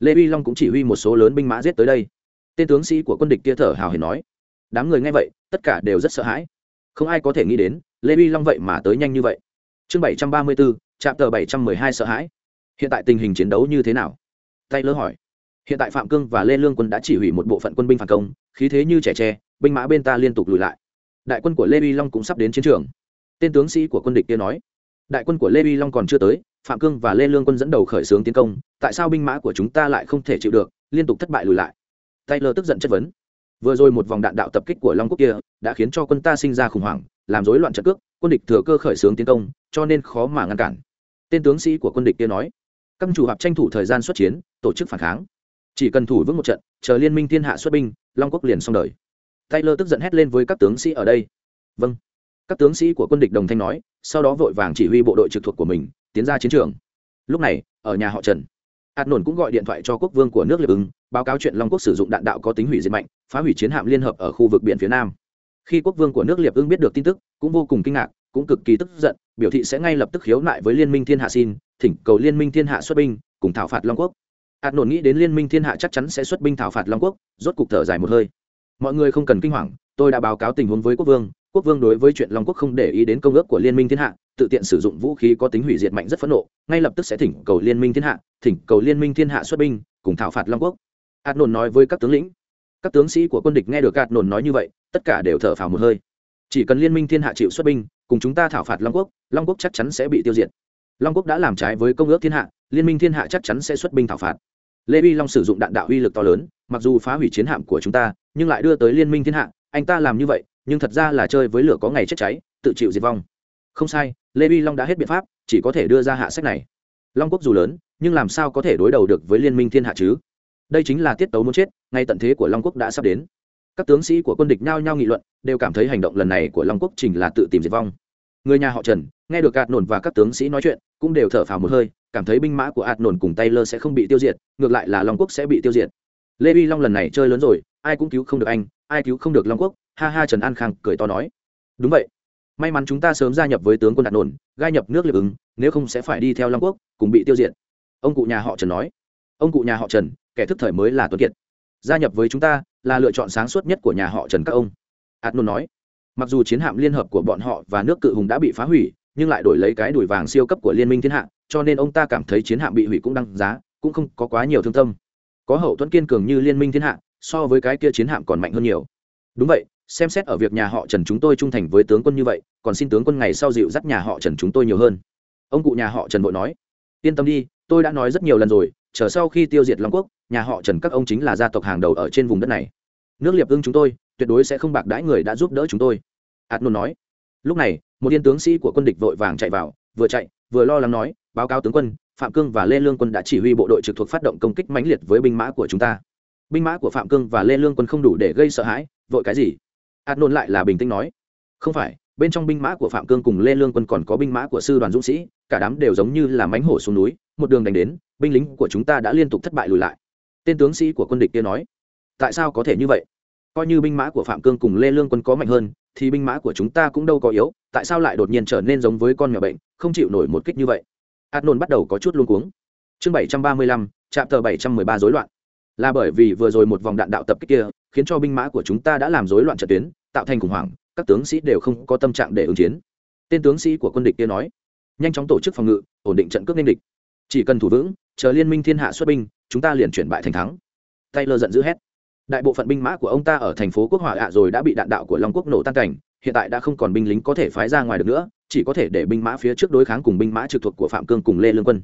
Lê vi long cũng chỉ huy một số lớn binh mã giết tới đây. Tên tướng sĩ của quân địch kia thở hào hển nói. Đám người nghe vậy, tất cả đều rất sợ hãi. Không ai có thể nghĩ đến lê bi long vậy mà tới nhanh như vậy. Chương bảy trăm ba mươi bốn trạm tờ bảy trăm mười hai sợ hãi. Hiện tại tình hình chiến đấu như thế nào? Tay lơ hỏi. Hiện tại phạm cương và lê lương quân đã chỉ hủy một bộ phận quân binh phản công, khí thế như trẻ tre, binh mã bên ta liên tục lùi lại. Đại quân của lê vi long cũng sắp đến chiến trường. Tên tướng sĩ của quân địch kia nói. Đại quân của lê vi long còn chưa tới, phạm cương và lê lương quân dẫn đầu khởi xướng tiến công, tại sao binh mã của chúng ta lại không thể chịu được, liên tục thất bại lùi lại? Taylor tức giận chất vấn. Vừa rồi một vòng đạn đạo tập kích của long quốc kia đã khiến cho quân ta sinh ra khủng hoảng làm rối loạn trận cước, quân địch thừa cơ khởi xướng tiến công, cho nên khó mà ngăn cản. Tên tướng sĩ của quân địch kia nói, các chủ hạp tranh thủ thời gian xuất chiến, tổ chức phản kháng. Chỉ cần thủ vững một trận, chờ liên minh thiên hạ xuất binh, long quốc liền xong đời. Taylor tức giận hét lên với các tướng sĩ ở đây. Vâng. Các tướng sĩ của quân địch đồng thanh nói, sau đó vội vàng chỉ huy bộ đội trực thuộc của mình, tiến ra chiến trường. Lúc này, ở nhà họ trần hạt nổn cũng gọi điện thoại cho quốc vương của nước liệp ứng, báo cáo chuyện long quốc sử dụng đạn đạo có tính hủy diệt mạnh, phá hủy chiến hạm liên hợp ở khu vực biển phía nam khi quốc vương của nước liệp ưng biết được tin tức, cũng vô cùng kinh ngạc, cũng cực kỳ tức giận, biểu thị sẽ ngay lập tức khiếu nại với liên minh thiên hạ xin, thỉnh cầu liên minh thiên hạ xuất binh, cùng thảo phạt long quốc. Hạt nổn nghĩ đến liên minh thiên hạ chắc chắn sẽ xuất binh thảo phạt long quốc, rốt cục thở dài một hơi. Mọi người không cần kinh hoàng, tôi đã báo cáo tình huống với quốc vương quốc vương đối với chuyện long quốc không để ý đến công ước của liên minh thiên hạ, tự tiện sử dụng vũ khí có tính hủy diệt mạnh rất phẫn nộ, ngay lập tức sẽ thỉnh cầu liên minh thiên hạ, thỉnh cầu liên minh thiên hạ xuất binh, cùng thảo phạt long quốc. Hạt nổn nói với các tướng lĩnh các tướng sĩ của quân địch nghe được gạt nổn nói như vậy, tất cả đều thở phào một hơi. Chỉ cần liên minh thiên hạ chịu xuất binh, cùng chúng ta thảo phạt long quốc long quốc chắc chắn sẽ bị tiêu diệt. Long quốc đã làm trái với công ước thiên hạ, liên minh thiên hạ chắc chắn sẽ xuất binh thảo phạt. Lê vi long sử dụng đạn đạo uy lực to lớn, mặc dù phá hủy chiến hạm của chúng ta, nhưng lại đưa tới liên minh thiên hạ. Anh ta làm như vậy, nhưng thật ra là chơi với lửa có ngày chết cháy, tự chịu diệt vong. Không sai, lê vi long đã hết biện pháp, chỉ có thể đưa ra hạ sách này. Long quốc dù lớn, nhưng làm sao có thể đối đầu được với liên minh thiên hạ chứ? Đây chính là tiết tấu muốn chết, ngay tận thế của long quốc đã sắp đến. Các tướng sĩ của quân địch nhao nhao nghị luận, đều cảm thấy hành động lần này của long quốc trình là tự tìm diệt vong. Người nhà họ trần, nghe được ạt nổn và các tướng sĩ nói chuyện, cũng đều thở phào một hơi, cảm thấy binh mã của ạt nổn cùng taylor sẽ không bị tiêu diệt, ngược lại là long quốc sẽ bị tiêu diệt. Lê vi long lần này chơi lớn rồi, ai cũng cứu không được anh, ai cứu không được long quốc, ha ha trần an khang cười to nói. Đúng vậy. May mắn chúng ta sớm gia nhập với tướng quân đạt nổn, gai nhập nước liệp ứng, nếu không sẽ phải đi theo long quốc, cùng bị tiêu diệt. Ông cụ nhà họ trần nói. Ông cụ nhà họ trần kẻ thức thời mới là tuấn kiệt. Gia nhập với chúng ta là lựa chọn sáng suốt nhất của nhà họ trần các ông. Ạt nói, mặc dù chiến hạm liên hợp của bọn họ và nước cự hùng đã bị phá hủy, nhưng lại đổi lấy cái đùi vàng siêu cấp của liên minh thiên hạ, cho nên ông ta cảm thấy chiến hạm bị hủy cũng đăng giá, cũng không có quá nhiều thương tâm. Có hậu thuẫn kiên cường như liên minh thiên hạ, so với cái kia chiến hạm còn mạnh hơn nhiều. Đúng vậy, xem xét ở việc nhà họ trần chúng tôi trung thành với tướng quân như vậy, còn xin tướng quân ngày sau dịu dắt nhà họ trần chúng tôi nhiều hơn. Ông cụ nhà họ trần vội nói, yên tâm đi, tôi đã nói rất nhiều lần rồi chờ sau khi tiêu diệt long quốc, nhà họ trần các ông chính là gia tộc hàng đầu ở trên vùng đất này. Nước liệp ưng chúng tôi, tuyệt đối sẽ không bạc đãi người đã giúp đỡ chúng tôi. Ạt nôn nói. Lúc này, một yên tướng sĩ của quân địch vội vàng chạy vào, vừa chạy, vừa lo lắng nói, báo cáo tướng quân, phạm cương và lê lương quân đã chỉ huy bộ đội trực thuộc phát động công kích mãnh liệt với binh mã của chúng ta. Binh mã của phạm cương và lê lương quân không đủ để gây sợ hãi, vội cái gì? Ạt nôn lại là bình tĩnh nói. Không phải bên trong binh mã của phạm cương cùng lê lương quân còn có binh mã của sư đoàn dũng sĩ, cả đám đều giống như là mánh hổ xuống núi, một đường đánh đến, binh lính của chúng ta đã liên tục thất bại lùi lại. Tên tướng sĩ của quân địch kia nói, tại sao có thể như vậy? Coi như binh mã của phạm cương cùng lê lương quân có mạnh hơn, thì binh mã của chúng ta cũng đâu có yếu, tại sao lại đột nhiên trở nên giống với con mèo bệnh, không chịu nổi một kích như vậy? Adnon bắt đầu có chút luôn cuống. Chương bảy trăm ba mươi lăm trạm tờ bảy trăm mười ba rối loạn. Là bởi vì vừa rồi một vòng đạn đạo tập kích kia, khiến cho binh mã của chúng ta đã làm rối loạn trận tuyến, tạo thành khủng hoảng các tướng sĩ đều không có tâm trạng để ứng chiến. Tên tướng sĩ của quân địch kia nói, nhanh chóng tổ chức phòng ngự, ổn định trận cướp nên địch. Chỉ cần thủ vững, chờ liên minh thiên hạ xuất binh, chúng ta liền chuyển bại thành thắng. Taylor giận dữ hét. Đại bộ phận binh mã của ông ta ở thành phố quốc hòa ạ rồi đã bị đạn đạo của long quốc nổ tan cảnh, hiện tại đã không còn binh lính có thể phái ra ngoài được nữa, chỉ có thể để binh mã phía trước đối kháng cùng binh mã trực thuộc của phạm cương cùng lê lương quân.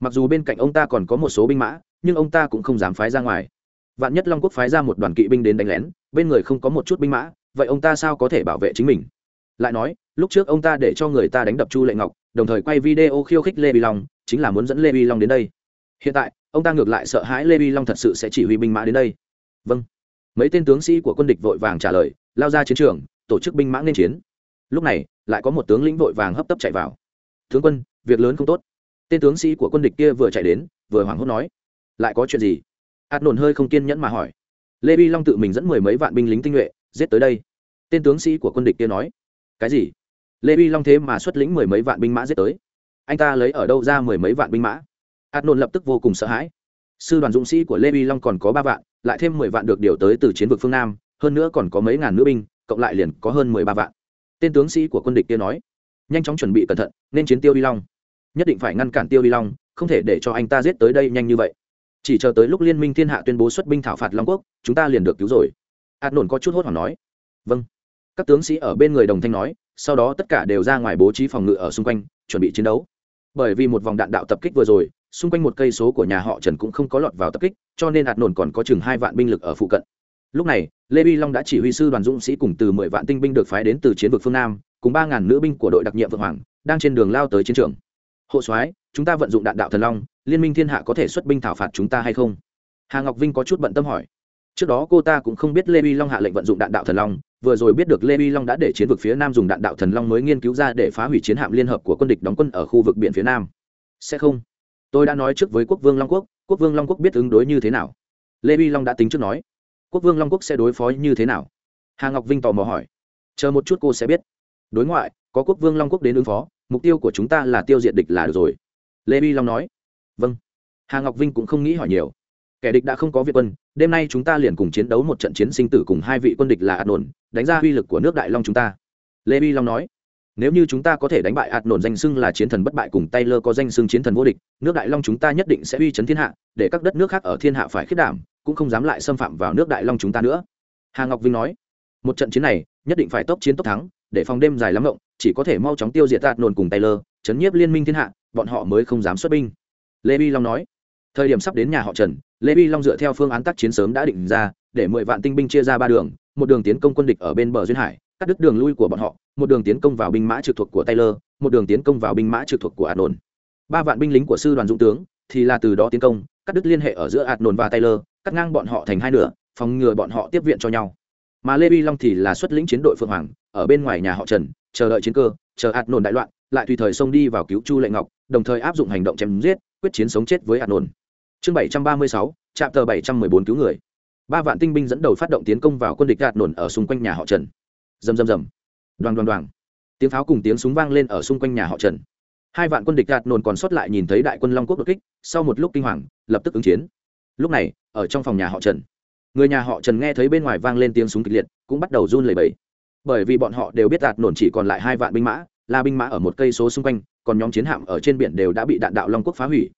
Mặc dù bên cạnh ông ta còn có một số binh mã, nhưng ông ta cũng không dám phái ra ngoài. Vạn nhất long quốc phái ra một đoàn kỵ binh đến đánh lén, bên người không có một chút binh mã vậy ông ta sao có thể bảo vệ chính mình? Lại nói, lúc trước ông ta để cho người ta đánh đập chu lệ ngọc, đồng thời quay video khiêu khích lê vi long, chính là muốn dẫn lê vi long đến đây. Hiện tại, ông ta ngược lại sợ hãi lê vi long thật sự sẽ chỉ huy binh mã đến đây. Vâng. Mấy tên tướng sĩ của quân địch vội vàng trả lời, lao ra chiến trường, tổ chức binh mã nên chiến. Lúc này, lại có một tướng lĩnh vội vàng hấp tấp chạy vào. Tướng quân, việc lớn không tốt. Tên tướng sĩ của quân địch kia vừa chạy đến, vừa hoảng hốt nói, lại có chuyện gì? Ạt nổn hơi không kiên nhẫn mà hỏi. Lê vi long tự mình dẫn mười mấy vạn binh lính tinh nhuệ giết tới đây. Tên tướng sĩ của quân địch kia nói, cái gì? Lê vi long thế mà xuất lĩnh mười mấy vạn binh mã giết tới? Anh ta lấy ở đâu ra mười mấy vạn binh mã? Ạt nôn lập tức vô cùng sợ hãi. Sư đoàn dũng sĩ của lê vi long còn có ba vạn, lại thêm mười vạn được điều tới từ chiến vực phương nam, hơn nữa còn có mấy ngàn nữ binh, cộng lại liền có hơn mười ba vạn. Tên tướng sĩ của quân địch kia nói, nhanh chóng chuẩn bị cẩn thận, nên chiến tiêu vi long. Nhất định phải ngăn cản tiêu vi long, không thể để cho anh ta giết tới đây nhanh như vậy. Chỉ chờ tới lúc liên minh thiên hạ tuyên bố xuất binh thảo phạt long quốc, chúng ta liền được cứu rồi. Át nổn có chút hốt hoảng nói. Vâng. Các tướng sĩ ở bên người đồng thanh nói, sau đó tất cả đều ra ngoài bố trí phòng ngự ở xung quanh, chuẩn bị chiến đấu. Bởi vì một vòng đạn đạo tập kích vừa rồi, xung quanh một cây số của nhà họ trần cũng không có lọt vào tập kích, cho nên hạt nổn còn có chừng hai vạn binh lực ở phụ cận. Lúc này, lê vi long đã chỉ huy sư đoàn dũng sĩ cùng từ mười vạn tinh binh được phái đến từ chiến vực phương nam, cùng ba ngàn nữ binh của đội đặc nhiệm vượng hoàng, đang trên đường lao tới chiến trường. Hộ soái, chúng ta vận dụng đạn đạo thần long, liên minh thiên hạ có thể xuất binh thảo phạt chúng ta hay không? Hà ngọc vinh có chút bận tâm hỏi trước đó cô ta cũng không biết lê vi long hạ lệnh vận dụng đạn đạo thần long, vừa rồi biết được lê vi long đã để chiến vực phía nam dùng đạn đạo thần long mới nghiên cứu ra để phá hủy chiến hạm liên hợp của quân địch đóng quân ở khu vực biển phía nam. Sẽ không. Tôi đã nói trước với quốc vương long quốc quốc vương long quốc biết ứng đối như thế nào. Lê vi long đã tính trước nói. Quốc vương long quốc sẽ đối phó như thế nào? Hà ngọc vinh tò mò hỏi. Chờ một chút cô sẽ biết. Đối ngoại, có quốc vương long quốc đến ứng phó, mục tiêu của chúng ta là tiêu diệt địch là được rồi. Lê vi long nói. Vâng. Hà ngọc vinh cũng không nghĩ hỏi nhiều. Kẻ địch đã không có việt quân đêm nay chúng ta liền cùng chiến đấu một trận chiến sinh tử cùng hai vị quân địch là ạt nổn đánh ra uy lực của nước đại long chúng ta. Lê vi long nói, nếu như chúng ta có thể đánh bại ạt nổn danh xưng là chiến thần bất bại cùng taylor có danh xưng chiến thần vô địch, nước đại long chúng ta nhất định sẽ uy chấn thiên hạ, để các đất nước khác ở thiên hạ phải khiết đảm, cũng không dám lại xâm phạm vào nước đại long chúng ta nữa. Hà ngọc vinh nói, một trận chiến này, nhất định phải tốc chiến tốc thắng, để phòng đêm dài lắm rộng chỉ có thể mau chóng tiêu diệt ạt nổn cùng taylor, chấn nhiếp liên minh thiên hạ, bọn họ mới không dám xuất binh. Lê vi long nói thời điểm sắp đến nhà họ trần, lê vi long dựa theo phương án tác chiến sớm đã định ra, để mười vạn tinh binh chia ra ba đường, một đường tiến công quân địch ở bên bờ duyên hải, cắt đứt đường lui của bọn họ, một đường tiến công vào binh mã trực thuộc của taylor, một đường tiến công vào binh mã trực thuộc của adnon. Ba vạn binh lính của sư đoàn dũng tướng, thì là từ đó tiến công, cắt đứt liên hệ ở giữa adnon và taylor, cắt ngang bọn họ thành hai nửa, phòng ngừa bọn họ tiếp viện cho nhau. Mà lê vi long thì là xuất lĩnh chiến đội phượng hoàng, ở bên ngoài nhà họ trần, chờ đợi chiến cơ, chờ adnon đại loạn, lại tùy thời xông đi vào cứu chu lệ ngọc, đồng thời áp dụng hành động chém giết, quyết chiến sống chết với adnon chương bảy trăm ba mươi sáu trạm tờ bảy trăm mười bốn cứu người. Ba vạn tinh binh dẫn đầu phát động tiến công vào quân địch gạt nổn ở xung quanh nhà họ trần. Rầm rầm rầm. Đoàn đoàn đoàn tiếng pháo cùng tiếng súng vang lên ở xung quanh nhà họ trần. Hai vạn quân địch gạt nổn còn sót lại nhìn thấy đại quân long quốc đột kích, sau một lúc kinh hoàng, lập tức ứng chiến. Lúc này, ở trong phòng nhà họ trần, người nhà họ trần nghe thấy bên ngoài vang lên tiếng súng kịch liệt, cũng bắt đầu run lẩy bẩy. Bởi vì bọn họ đều biết gạt nổn chỉ còn lại hai vạn binh mã, là binh mã ở một cây số xung quanh, còn nhóm chiến hạm ở trên biển đều đã bị đạn đạo long quốc phá hủy.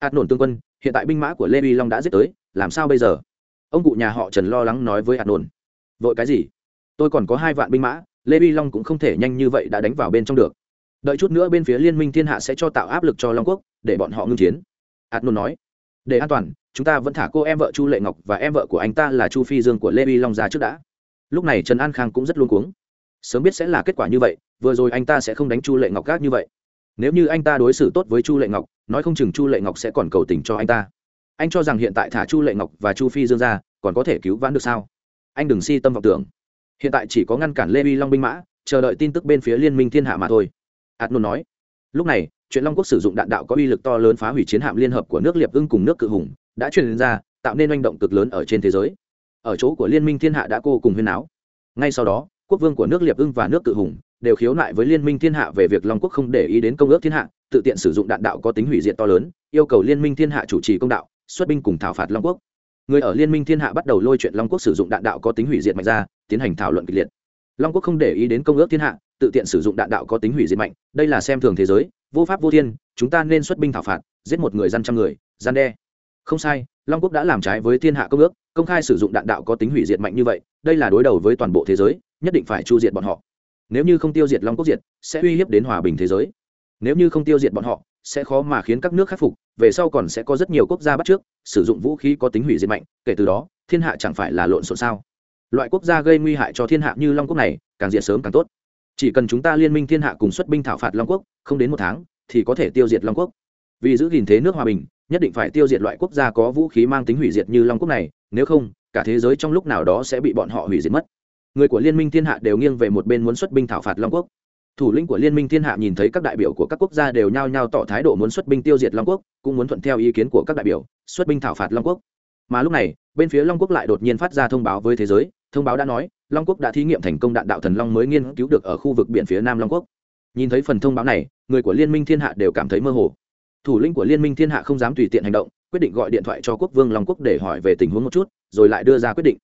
Hạt nổn tương quân hiện tại binh mã của lê vi long đã giết tới, làm sao bây giờ? Ông cụ nhà họ trần lo lắng nói với hạt nổn vội cái gì? Tôi còn có hai vạn binh mã, lê vi long cũng không thể nhanh như vậy đã đánh vào bên trong được. Đợi chút nữa bên phía liên minh thiên hạ sẽ cho tạo áp lực cho long quốc, để bọn họ ngưng chiến. Hạt nổn nói. Để an toàn, chúng ta vẫn thả cô em vợ chu lệ ngọc và em vợ của anh ta là chu phi dương của lê vi long ra trước đã. Lúc này trần an khang cũng rất luôn cuống. Sớm biết sẽ là kết quả như vậy, vừa rồi anh ta sẽ không đánh chu lệ ngọc gác như vậy nếu như anh ta đối xử tốt với chu lệ ngọc, nói không chừng chu lệ ngọc sẽ còn cầu tình cho anh ta. Anh cho rằng hiện tại thả chu lệ ngọc và chu phi dương ra, còn có thể cứu vãn được sao? Anh đừng si tâm vọng tưởng. Hiện tại chỉ có ngăn cản lê vi long binh mã, chờ đợi tin tức bên phía liên minh thiên hạ mà thôi. Hạt nôn nói. Lúc này, chuyện long quốc sử dụng đạn đạo có uy lực to lớn phá hủy chiến hạm liên hợp của nước liệp ưng cùng nước cự hùng, đã truyền ra, tạo nên manh động cực lớn ở trên thế giới. Ở chỗ của liên minh thiên hạ đã cô cùng huyên áo ngay sau đó, quốc vương của nước liệp ưng và nước cự hùng đều khiếu nại với liên minh thiên hạ về việc long quốc không để ý đến công ước thiên hạ, tự tiện sử dụng đạn đạo có tính hủy diệt to lớn, yêu cầu liên minh thiên hạ chủ trì công đạo, xuất binh cùng thảo phạt long quốc. Người ở liên minh thiên hạ bắt đầu lôi chuyện long quốc sử dụng đạn đạo có tính hủy diệt mạnh ra, tiến hành thảo luận kịch liệt. Long quốc không để ý đến công ước thiên hạ, tự tiện sử dụng đạn đạo có tính hủy diệt mạnh, đây là xem thường thế giới, vô pháp vô thiên, chúng ta nên xuất binh thảo phạt, giết một người dân trăm người, gian đe. Không sai, long quốc đã làm trái với thiên hạ công ước, công khai sử dụng đạn đạo có tính hủy diệt mạnh như vậy, đây là đối đầu với toàn bộ thế giới, nhất định phải chu diệt bọn họ nếu như không tiêu diệt long quốc diệt, sẽ uy hiếp đến hòa bình thế giới. Nếu như không tiêu diệt bọn họ, sẽ khó mà khiến các nước khắc phục, về sau còn sẽ có rất nhiều quốc gia bắt trước, sử dụng vũ khí có tính hủy diệt mạnh, kể từ đó, thiên hạ chẳng phải là lộn xộn sao? Loại quốc gia gây nguy hại cho thiên hạ như long quốc này, càng diệt sớm càng tốt. Chỉ cần chúng ta liên minh thiên hạ cùng xuất binh thảo phạt long quốc, không đến một tháng, thì có thể tiêu diệt long quốc. Vì giữ gìn thế nước hòa bình, nhất định phải tiêu diệt loại quốc gia có vũ khí mang tính hủy diệt như long quốc này, nếu không, cả thế giới trong lúc nào đó sẽ bị bọn họ hủy diệt mất người của liên minh thiên hạ đều nghiêng về một bên muốn xuất binh thảo phạt long quốc thủ lĩnh của liên minh thiên hạ nhìn thấy các đại biểu của các quốc gia đều nhao nhao tỏ thái độ muốn xuất binh tiêu diệt long quốc cũng muốn thuận theo ý kiến của các đại biểu xuất binh thảo phạt long quốc mà lúc này bên phía long quốc lại đột nhiên phát ra thông báo với thế giới thông báo đã nói long quốc đã thí nghiệm thành công đạn đạo thần long mới nghiên cứu được ở khu vực biển phía nam long quốc nhìn thấy phần thông báo này người của liên minh thiên hạ đều cảm thấy mơ hồ thủ lĩnh của liên minh thiên hạ không dám tùy tiện hành động quyết định gọi điện thoại cho quốc vương long quốc để hỏi về tình huống một chút rồi lại đưa ra quyết định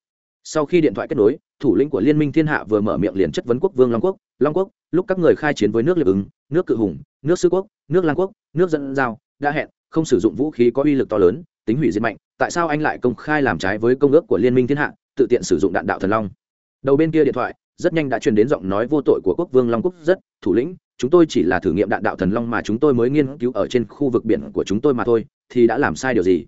sau khi điện thoại kết nối thủ lĩnh của liên minh thiên hạ vừa mở miệng liền chất vấn quốc vương long quốc. Long quốc, lúc các người khai chiến với nước liệp ứng, nước cự hùng, nước sư quốc, nước lan quốc, nước dân giao, đã hẹn, không sử dụng vũ khí có uy lực to lớn, tính hủy diệt mạnh, tại sao anh lại công khai làm trái với công ước của liên minh thiên hạ, tự tiện sử dụng đạn đạo thần long? Đầu bên kia điện thoại, rất nhanh đã truyền đến giọng nói vô tội của quốc vương long quốc, rất, thủ lĩnh, chúng tôi chỉ là thử nghiệm đạn đạo thần long mà chúng tôi mới nghiên cứu ở trên khu vực biển của chúng tôi mà thôi, thì đã làm sai điều gì?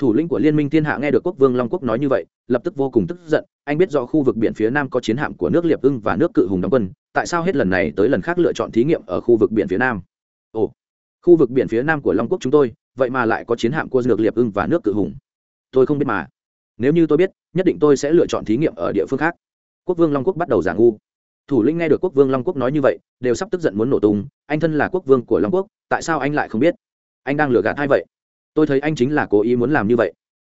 Thủ lĩnh của liên minh thiên hạ nghe được quốc vương long quốc nói như vậy, lập tức vô cùng tức giận. Anh biết rõ khu vực biển phía nam có chiến hạm của nước liệp ưng và nước cự hùng đóng quân, tại sao hết lần này tới lần khác lựa chọn thí nghiệm ở khu vực biển phía nam? Ồ, khu vực biển phía nam của long quốc chúng tôi, vậy mà lại có chiến hạm của nước liệp ưng và nước cự hùng. Tôi không biết mà. Nếu như tôi biết, nhất định tôi sẽ lựa chọn thí nghiệm ở địa phương khác. Quốc vương long quốc bắt đầu giả ngu. Thủ lĩnh nghe được quốc vương long quốc nói như vậy, đều sắp tức giận muốn nổ tung. Anh thân là quốc vương của long quốc, tại sao anh lại không biết? Anh đang lừa gạt hay vậy? Tôi thấy anh chính là cố ý muốn làm như vậy.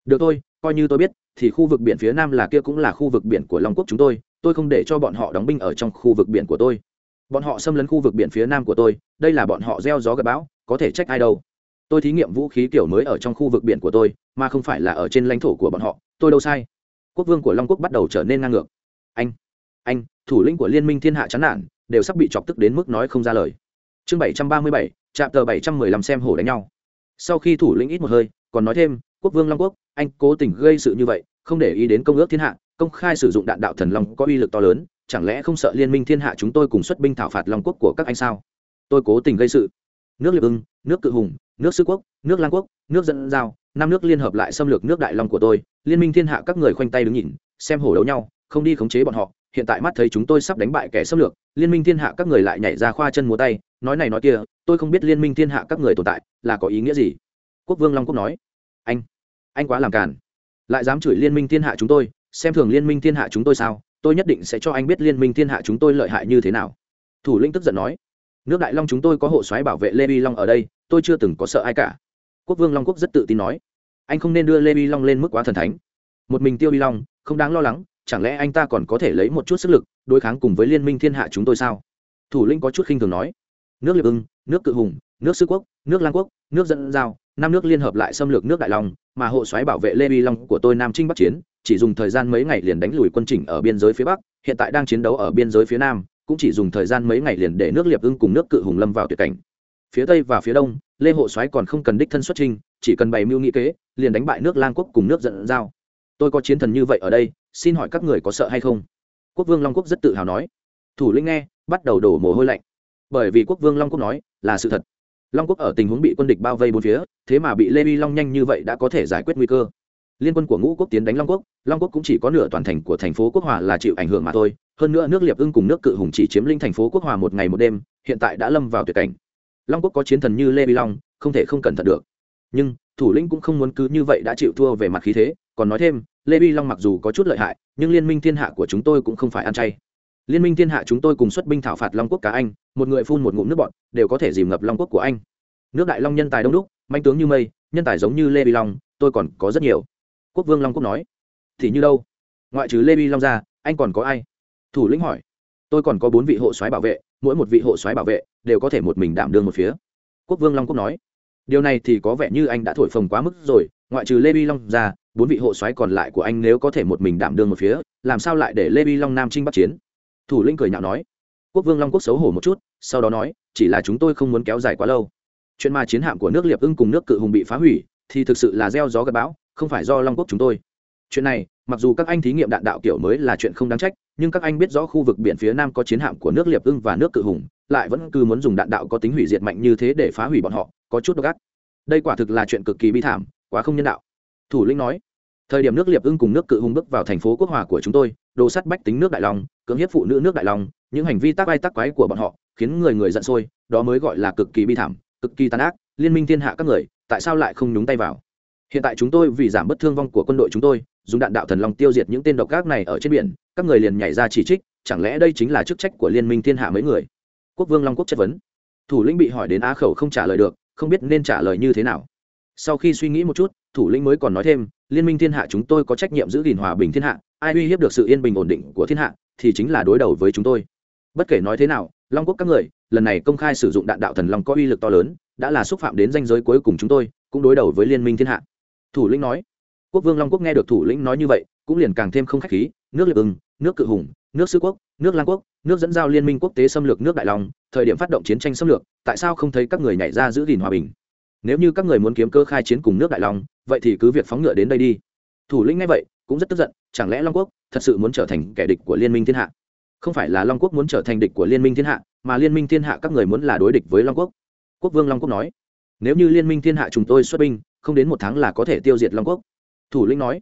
Được thôi, coi như tôi biết, thì khu vực biển phía nam là kia cũng là khu vực biển của long quốc chúng tôi tôi không để cho bọn họ đóng binh ở trong khu vực biển của tôi. Bọn họ xâm lấn khu vực biển phía nam của tôi, đây là bọn họ gieo gió gặp bão, có thể trách ai đâu. Tôi thí nghiệm vũ khí kiểu mới ở trong khu vực biển của tôi, mà không phải là ở trên lãnh thổ của bọn họ, tôi đâu sai. Quốc vương của long quốc bắt đầu trở nên ngang ngược. Anh anh, thủ lĩnh của liên minh thiên hạ chán nản, đều sắp bị chọc tức đến mức nói không ra lời. Chương bảy trăm ba mươi bảy trạm tờ bảy trăm mười lăm xem hổ đánh nhau sau khi thủ lĩnh ít một hơi, còn nói thêm, quốc vương long quốc, anh cố tình gây sự như vậy, không để ý đến công ước thiên hạ, công khai sử dụng đạn đạo thần long có uy lực to lớn, chẳng lẽ không sợ liên minh thiên hạ chúng tôi cùng xuất binh thảo phạt long quốc của các anh sao? Tôi cố tình gây sự. Nước liệp ưng, nước cự hùng, nước sư quốc, nước Lang quốc, nước dẫn giao, năm nước liên hợp lại xâm lược nước đại long của tôi, liên minh thiên hạ các người khoanh tay đứng nhìn, xem hổ đấu nhau, không đi khống chế bọn họ, hiện tại mắt thấy chúng tôi sắp đánh bại kẻ xâm lược, liên minh thiên hạ các người lại nhảy ra khoa chân múa tay, nói này nói kia tôi không biết liên minh thiên hạ các người tồn tại là có ý nghĩa gì. Quốc vương long quốc nói. Anh anh quá làm càn. Lại dám chửi liên minh thiên hạ chúng tôi, xem thường liên minh thiên hạ chúng tôi sao? Tôi nhất định sẽ cho anh biết liên minh thiên hạ chúng tôi lợi hại như thế nào. Thủ lĩnh tức giận nói. Nước đại long chúng tôi có hộ soái bảo vệ lê vi long ở đây, tôi chưa từng có sợ ai cả. Quốc vương long quốc rất tự tin nói. Anh không nên đưa lê vi long lên mức quá thần thánh. Một mình tiêu vi long, không đáng lo lắng, chẳng lẽ anh ta còn có thể lấy một chút sức lực đối kháng cùng với liên minh thiên hạ chúng tôi sao? Thủ lĩnh có chút khinh thường nói. Nước liệp ưng nước cự hùng, nước sư quốc, nước lan quốc, nước dẫn giao, năm nước liên hợp lại xâm lược nước đại long, mà hộ soái bảo vệ lê vi long của tôi nam trinh bắc chiến, chỉ dùng thời gian mấy ngày liền đánh lùi quân chỉnh ở biên giới phía bắc, hiện tại đang chiến đấu ở biên giới phía nam, cũng chỉ dùng thời gian mấy ngày liền để nước liệp ưng cùng nước cự hùng lâm vào tuyệt cảnh. Phía tây và phía đông, lê hộ soái còn không cần đích thân xuất trinh chỉ cần bày mưu nghị kế, liền đánh bại nước lang quốc cùng nước dẫn giao. Tôi có chiến thần như vậy ở đây, xin hỏi các người có sợ hay không? Quốc vương long quốc rất tự hào nói. Thủ lĩnh nghe, bắt đầu đổ mồ hôi lạnh bởi vì quốc vương long quốc nói là sự thật. Long quốc ở tình huống bị quân địch bao vây bốn phía, thế mà bị lê vi long nhanh như vậy đã có thể giải quyết nguy cơ. Liên quân của ngũ quốc tiến đánh long quốc long quốc cũng chỉ có nửa toàn thành của thành phố quốc hòa là chịu ảnh hưởng mà thôi. Hơn nữa nước liệp ưng cùng nước cự hùng chỉ chiếm lĩnh thành phố quốc hòa một ngày một đêm, hiện tại đã lâm vào tuyệt cảnh. Long quốc có chiến thần như lê vi long, không thể không cẩn thận được. Nhưng, thủ lĩnh cũng không muốn cứ như vậy đã chịu thua về mặt khí thế. Còn nói thêm, lê vi long mặc dù có chút lợi hại, nhưng liên minh thiên hạ của chúng tôi cũng không phải ăn chay liên minh thiên hạ chúng tôi cùng xuất binh thảo phạt long quốc cả anh, một người phun một ngụm nước bọn đều có thể dìm ngập long quốc của anh. Nước đại long nhân tài đông đúc, manh tướng như mây, nhân tài giống như lê vi long, tôi còn có rất nhiều. Quốc vương long quốc nói, thì như đâu? Ngoại trừ lê vi long ra, anh còn có ai? Thủ lĩnh hỏi, tôi còn có bốn vị hộ soái bảo vệ, mỗi một vị hộ soái bảo vệ đều có thể một mình đảm đương một phía. Quốc vương long quốc nói, điều này thì có vẻ như anh đã thổi phồng quá mức rồi, ngoại trừ lê vi long ra, bốn vị hộ soái còn lại của anh nếu có thể một mình đảm đương một phía, làm sao lại để lê vi long nam trinh bắt chiến? Thủ lĩnh cười nhạo nói, quốc vương long quốc xấu hổ một chút, sau đó nói, chỉ là chúng tôi không muốn kéo dài quá lâu. Chuyện mà chiến hạm của nước liệp ưng cùng nước cự hùng bị phá hủy, thì thực sự là gieo gió gặp bão, không phải do long quốc chúng tôi. Chuyện này, mặc dù các anh thí nghiệm đạn đạo kiểu mới là chuyện không đáng trách, nhưng các anh biết rõ khu vực biển phía nam có chiến hạm của nước liệp ưng và nước cự hùng, lại vẫn cứ muốn dùng đạn đạo có tính hủy diệt mạnh như thế để phá hủy bọn họ, có chút độc ác. Đây quả thực là chuyện cực kỳ bi thảm, quá không nhân đạo. Thủ lĩnh nói, thời điểm nước liệp ưng cùng nước cự hùng bước vào thành phố quốc hòa của chúng tôi đồ sắt bách tính nước đại long, cưỡng hiếp phụ nữ nước đại long, những hành vi tác ai tác quái của bọn họ, khiến người người giận sôi, đó mới gọi là cực kỳ bi thảm, cực kỳ tàn ác, liên minh thiên hạ các người, tại sao lại không nhúng tay vào? Hiện tại chúng tôi vì giảm bất thương vong của quân đội chúng tôi, dùng đạn đạo thần long tiêu diệt những tên độc ác này ở trên biển, các người liền nhảy ra chỉ trích, chẳng lẽ đây chính là chức trách của liên minh thiên hạ mấy người? Quốc vương long quốc chất vấn. Thủ lĩnh bị hỏi đến á khẩu không trả lời được, không biết nên trả lời như thế nào. Sau khi suy nghĩ một chút, thủ lĩnh mới còn nói thêm, liên minh thiên hạ chúng tôi có trách nhiệm giữ gìn hòa bình thiên hạ ai uy hiếp được sự yên bình ổn định của thiên hạ, thì chính là đối đầu với chúng tôi. Bất kể nói thế nào, long quốc các người, lần này công khai sử dụng đạn đạo thần long có uy lực to lớn, đã là xúc phạm đến danh giới cuối cùng chúng tôi, cũng đối đầu với liên minh thiên hạ. Thủ lĩnh nói, quốc vương long quốc nghe được thủ lĩnh nói như vậy, cũng liền càng thêm không khách khí, nước liệp ưng, nước cự hùng, nước sư quốc, nước lang quốc, nước dẫn giao liên minh quốc tế xâm lược nước đại long, thời điểm phát động chiến tranh xâm lược, tại sao không thấy các người nhảy ra giữ gìn hòa bình? Nếu như các người muốn kiếm cơ khai chiến cùng nước đại long, vậy thì cứ việc phóng ngựa đến đây đi. Thủ lĩnh nghe vậy cũng rất tức giận, chẳng lẽ long quốc thật sự muốn trở thành kẻ địch của liên minh thiên hạ? Không phải là long quốc muốn trở thành địch của liên minh thiên hạ, mà liên minh thiên hạ các người muốn là đối địch với long quốc. Quốc vương long quốc nói, nếu như liên minh thiên hạ chúng tôi xuất binh, không đến một tháng là có thể tiêu diệt long quốc. Thủ lĩnh nói,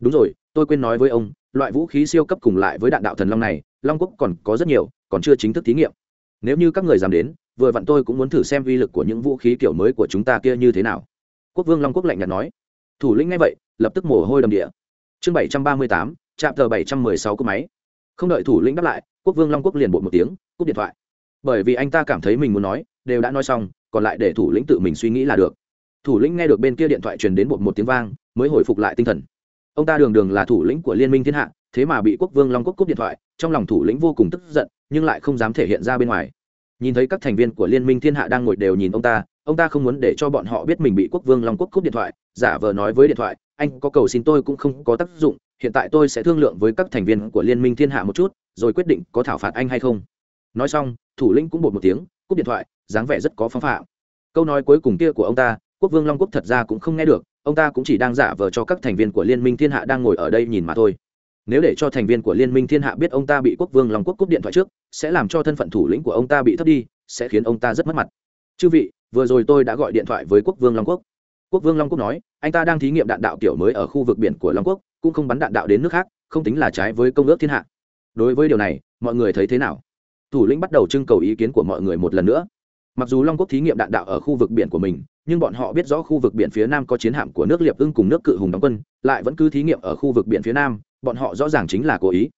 đúng rồi, tôi quên nói với ông, loại vũ khí siêu cấp cùng lại với đạn đạo thần long này, long quốc còn có rất nhiều, còn chưa chính thức thí nghiệm. Nếu như các người dám đến, vừa vặn tôi cũng muốn thử xem uy lực của những vũ khí kiểu mới của chúng ta kia như thế nào. Quốc vương long quốc lạnh nhạt nói. Thủ lĩnh ngay vậy, lập tức mồ hôi đầm địa chương bảy trăm ba mươi tám, trạm tờ bảy trăm mười sáu cúp máy. Không đợi thủ lĩnh đáp lại, quốc vương long quốc liền bột một tiếng, cúp điện thoại. Bởi vì anh ta cảm thấy mình muốn nói, đều đã nói xong, còn lại để thủ lĩnh tự mình suy nghĩ là được. Thủ lĩnh nghe được bên kia điện thoại truyền đến bột một tiếng vang, mới hồi phục lại tinh thần. Ông ta đường đường là thủ lĩnh của liên minh thiên hạ, thế mà bị quốc vương long quốc cúp điện thoại, trong lòng thủ lĩnh vô cùng tức giận, nhưng lại không dám thể hiện ra bên ngoài. Nhìn thấy các thành viên của liên minh thiên hạ đang ngồi đều nhìn ông ta ông ta không muốn để cho bọn họ biết mình bị quốc vương long quốc cúp điện thoại, giả vờ nói với điện thoại anh có cầu xin tôi cũng không có tác dụng, hiện tại tôi sẽ thương lượng với các thành viên của liên minh thiên hạ một chút, rồi quyết định có thảo phạt anh hay không. Nói xong, thủ lĩnh cũng bột một tiếng, cúp điện thoại, dáng vẻ rất có phong phạm. Câu nói cuối cùng kia của ông ta, quốc vương long quốc thật ra cũng không nghe được, ông ta cũng chỉ đang giả vờ cho các thành viên của liên minh thiên hạ đang ngồi ở đây nhìn mà thôi. Nếu để cho thành viên của liên minh thiên hạ biết ông ta bị quốc vương long quốc cúp điện thoại trước, sẽ làm cho thân phận thủ lĩnh của ông ta bị thấp đi, sẽ khiến ông ta rất mất mặt. Chư vị, vừa rồi tôi đã gọi điện thoại với quốc vương long quốc quốc vương long quốc nói, anh ta đang thí nghiệm đạn đạo kiểu mới ở khu vực biển của long quốc, cũng không bắn đạn đạo đến nước khác, không tính là trái với công ước thiên hạ. Đối với điều này, mọi người thấy thế nào? Thủ lĩnh bắt đầu trưng cầu ý kiến của mọi người một lần nữa. Mặc dù long quốc thí nghiệm đạn đạo ở khu vực biển của mình, nhưng bọn họ biết rõ khu vực biển phía nam có chiến hạm của nước liệp ưng cùng nước cự hùng đóng quân, lại vẫn cứ thí nghiệm ở khu vực biển phía nam, bọn họ rõ ràng chính là cố ý.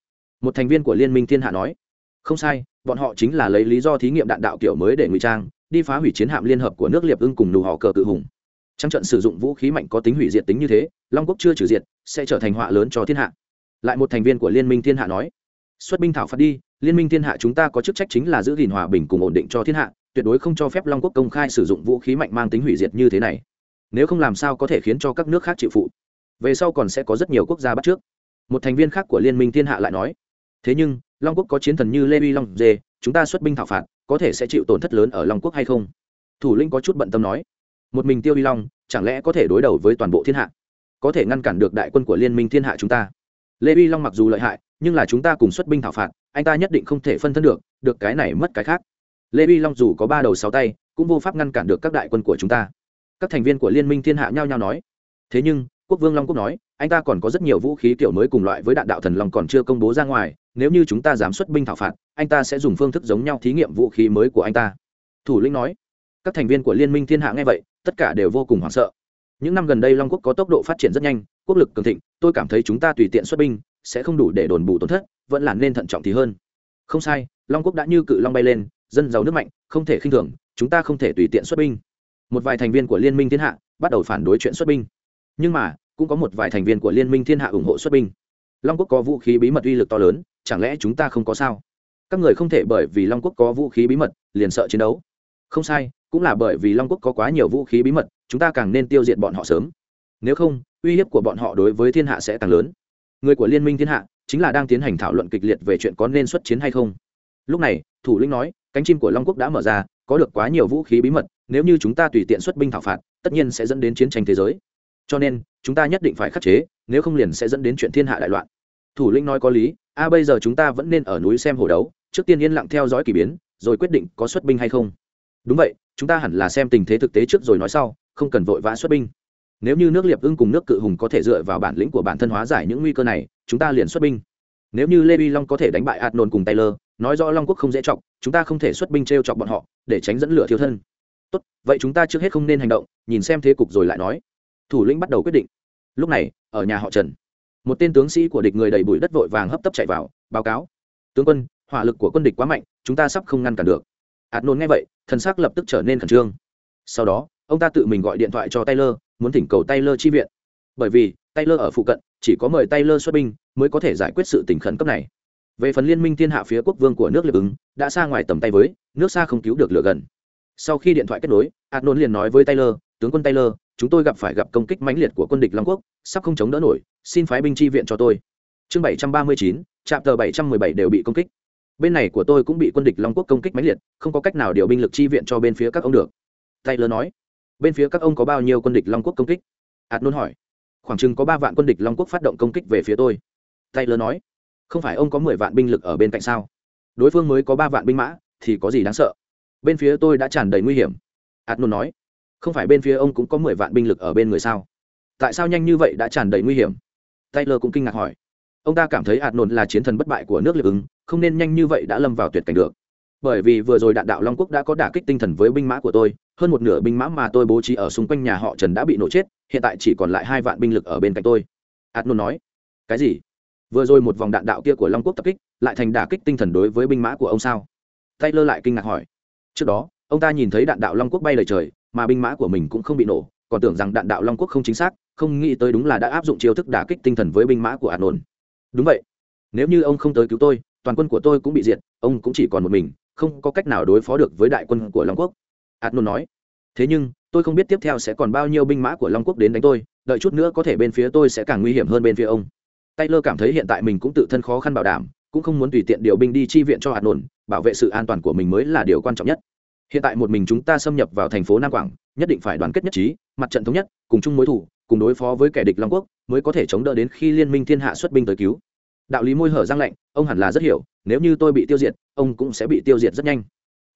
Một thành viên của liên minh thiên hạ nói, không sai, bọn họ chính là lấy lý do thí nghiệm đạn đạo kiểu mới để ngụy trang, đi phá hủy chiến hạm liên hợp của nước liệp ưng cùng nù họ cờ cự hùng trong trận sử dụng vũ khí mạnh có tính hủy diệt tính như thế, long quốc chưa trừ diệt, sẽ trở thành họa lớn cho thiên hạ. Lại một thành viên của liên minh thiên hạ nói, xuất binh thảo phạt đi, liên minh thiên hạ chúng ta có chức trách chính là giữ gìn hòa bình cùng ổn định cho thiên hạ, tuyệt đối không cho phép long quốc công khai sử dụng vũ khí mạnh mang tính hủy diệt như thế này. Nếu không làm sao có thể khiến cho các nước khác chịu phụ. Về sau còn sẽ có rất nhiều quốc gia bắt trước. Một thành viên khác của liên minh thiên hạ lại nói, thế nhưng, long quốc có chiến thần như lê uy long dê, chúng ta xuất binh thảo phạt, có thể sẽ chịu tổn thất lớn ở long quốc hay không? Thủ lĩnh có chút bận tâm nói một mình tiêu uy long, chẳng lẽ có thể đối đầu với toàn bộ thiên hạ? Có thể ngăn cản được đại quân của liên minh thiên hạ chúng ta? Lê uy long mặc dù lợi hại, nhưng là chúng ta cùng xuất binh thảo phạt, anh ta nhất định không thể phân thân được được cái này mất cái khác. Lê uy long dù có ba đầu sáu tay, cũng vô pháp ngăn cản được các đại quân của chúng ta. Các thành viên của liên minh thiên hạ nhao nhao nói. Thế nhưng, quốc vương long quốc nói, anh ta còn có rất nhiều vũ khí kiểu mới cùng loại với đạn đạo thần long còn chưa công bố ra ngoài, nếu như chúng ta dám xuất binh thảo phạt, anh ta sẽ dùng phương thức giống nhau thí nghiệm vũ khí mới của anh ta. Thủ lĩnh nói. Các thành viên của liên minh thiên hạ nghe vậy tất cả đều vô cùng hoảng sợ. Những năm gần đây long quốc có tốc độ phát triển rất nhanh, quốc lực cường thịnh, tôi cảm thấy chúng ta tùy tiện xuất binh, sẽ không đủ để đồn bù tổn thất, vẫn là nên thận trọng thì hơn. Không sai, long quốc đã như cự long bay lên, dân giàu nước mạnh, không thể khinh thường, chúng ta không thể tùy tiện xuất binh. Một vài thành viên của liên minh thiên hạ bắt đầu phản đối chuyện xuất binh. Nhưng mà, cũng có một vài thành viên của liên minh thiên hạ ủng hộ xuất binh. Long quốc có vũ khí bí mật uy lực to lớn, chẳng lẽ chúng ta không có sao? Các người không thể bởi vì long quốc có vũ khí bí mật, liền sợ chiến đấu. Không sai cũng là bởi vì long quốc có quá nhiều vũ khí bí mật, chúng ta càng nên tiêu diệt bọn họ sớm. Nếu không, uy hiếp của bọn họ đối với thiên hạ sẽ càng lớn. Người của liên minh thiên hạ chính là đang tiến hành thảo luận kịch liệt về chuyện có nên xuất chiến hay không. Lúc này, thủ lĩnh nói, cánh chim của long quốc đã mở ra, có được quá nhiều vũ khí bí mật, nếu như chúng ta tùy tiện xuất binh thảo phạt, tất nhiên sẽ dẫn đến chiến tranh thế giới. Cho nên, chúng ta nhất định phải khắc chế, nếu không liền sẽ dẫn đến chuyện thiên hạ đại loạn. Thủ lĩnh nói có lý, a, bây giờ chúng ta vẫn nên ở núi xem hổ đấu, trước tiên yên lặng theo dõi k ỳ biến, rồi quyết định có xuất binh hay không. Đúng vậy chúng ta hẳn là xem tình thế thực tế trước rồi nói sau, không cần vội vã xuất binh. Nếu như nước liệp ưng cùng nước cự hùng có thể dựa vào bản lĩnh của bản thân hóa giải những nguy cơ này, chúng ta liền xuất binh. Nếu như lê vi long có thể đánh bại adnon cùng taylor, nói rõ long quốc không dễ chọc, chúng ta không thể xuất binh t r e o chọc bọn họ, để tránh dẫn lửa thiếu thân. Tốt, vậy chúng ta trước hết không nên hành động, nhìn xem thế cục rồi lại nói. Thủ lĩnh bắt đầu quyết định. Lúc này, ở nhà họ trần, một tên tướng sĩ của địch người đầy bụi đất vội vàng hấp tấp chạy vào, báo cáo. Tướng quân, hỏa lực của quân địch quá mạnh, chúng ta sắp không ngăn cản được hạt nôn nghe vậy, thần sắc lập tức trở nên khẩn trương. Sau đó, ông ta tự mình gọi điện thoại cho taylor, muốn thỉnh cầu taylor chi viện. Bởi vì, taylor ở phụ cận, chỉ có mời taylor xuất binh mới có thể giải quyết sự tình khẩn cấp này. Về phần liên minh thiên hạ phía quốc vương của nước liệp ứng, đã xa ngoài tầm tay với, nước xa không cứu được lửa gần. Sau khi điện thoại kết nối hạt nôn liền nói với taylor, tướng quân taylor, chúng tôi gặp phải gặp công kích mãnh liệt của quân địch long quốc, sắp không chống đỡ nổi, xin phái binh chi viện cho tôi. Chương bảy trăm ba mươi chín trạm tờ bảy trăm mười bảy đều bị công kích bên này của tôi cũng bị quân địch long quốc công kích mãnh liệt, không có cách nào điều binh lực chi viện cho bên phía các ông được. Taylor nói. Bên phía các ông có bao nhiêu quân địch long quốc công kích? Ạt nôn hỏi. Khoảng chừng có ba vạn quân địch long quốc phát động công kích về phía tôi. Taylor nói. Không phải ông có mười vạn binh lực ở bên cạnh sao? Đối phương mới có ba vạn binh mã, thì có gì đáng sợ? Bên phía tôi đã tràn đầy nguy hiểm. Ạt nôn nói. Không phải bên phía ông cũng có mười vạn binh lực ở bên người sao? Tại sao nhanh như vậy đã tràn đầy nguy hiểm? Taylor cũng kinh ngạc hỏi ông ta cảm thấy hạt nổn là chiến thần bất bại của nước liệp ứng, không nên nhanh như vậy đã lâm vào tuyệt cảnh được. Bởi vì vừa rồi đạn đạo long quốc đã có đả kích tinh thần với binh mã của tôi, hơn một nửa binh mã mà tôi bố trí ở xung quanh nhà họ trần đã bị nổ chết, hiện tại chỉ còn lại hai vạn binh lực ở bên cạnh tôi. Hạt nôn nói. Cái gì? Vừa rồi một vòng đạn đạo kia của long quốc tập kích, lại thành đả kích tinh thần đối với binh mã của ông sao? Tay lơ lại kinh ngạc hỏi. Trước đó, ông ta nhìn thấy đạn đạo long quốc bay lời trời, mà binh mã của mình cũng không bị nổ, còn tưởng rằng đạn đạo long quốc không chính xác, không nghĩ tới đúng là đã áp dụng chiêu thức đả kích tinh thần với binh mã của hạt nôn đúng vậy. Nếu như ông không tới cứu tôi, toàn quân của tôi cũng bị diệt, ông cũng chỉ còn một mình, không có cách nào đối phó được với đại quân của long quốc. Adnon nói. Thế nhưng, tôi không biết tiếp theo sẽ còn bao nhiêu binh mã của long quốc đến đánh tôi, đợi chút nữa có thể bên phía tôi sẽ càng nguy hiểm hơn bên phía ông. Taylor cảm thấy hiện tại mình cũng tự thân khó khăn bảo đảm, cũng không muốn tùy tiện điều binh đi chi viện cho Hạt adnon bảo vệ sự an toàn của mình mới là điều quan trọng nhất. Hiện tại một mình chúng ta xâm nhập vào thành phố nam quảng, nhất định phải đoàn kết nhất trí, mặt trận thống nhất, cùng chung mối thủ cùng đối phó với kẻ địch long quốc, mới có thể chống đỡ đến khi liên minh thiên hạ xuất binh tới cứu. Đạo lý môi hở răng lạnh, ông hẳn là rất hiểu, nếu như tôi bị tiêu diệt, ông cũng sẽ bị tiêu diệt rất nhanh.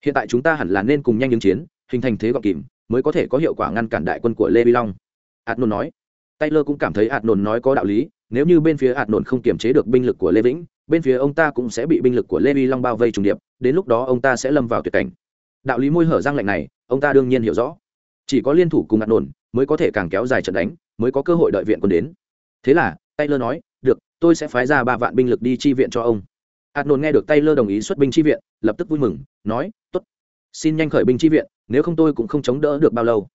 Hiện tại chúng ta hẳn là nên cùng nhanh ứng chiến, hình thành thế gọn kìm, mới có thể có hiệu quả ngăn cản đại quân của lê vi long. Hạt nôn nói. Taylor cũng cảm thấy hạt nôn nói có đạo lý, nếu như bên phía hạt nôn không kiềm chế được binh lực của lê vĩnh, bên phía ông ta cũng sẽ bị binh lực của lê vi long bao vây trùng điệp, đến lúc đó ông ta sẽ lâm vào tuyệt cảnh. Đạo lý môi hở răng lạnh này, ông ta đương nhiên hiểu rõ. Chỉ có liên thủ cùng hạt nôn mới có thể càng kéo dài trận đánh mới có cơ hội đợi viện quân đến thế là taylor nói được tôi sẽ phái ra ba vạn binh lực đi chi viện cho ông Adnon nghe được Taylor đồng ý xuất binh chi viện, lập tức vui mừng, nói, "Tốt, xin nhanh khởi binh chi viện, nếu không tôi cũng không chống đỡ được bao lâu."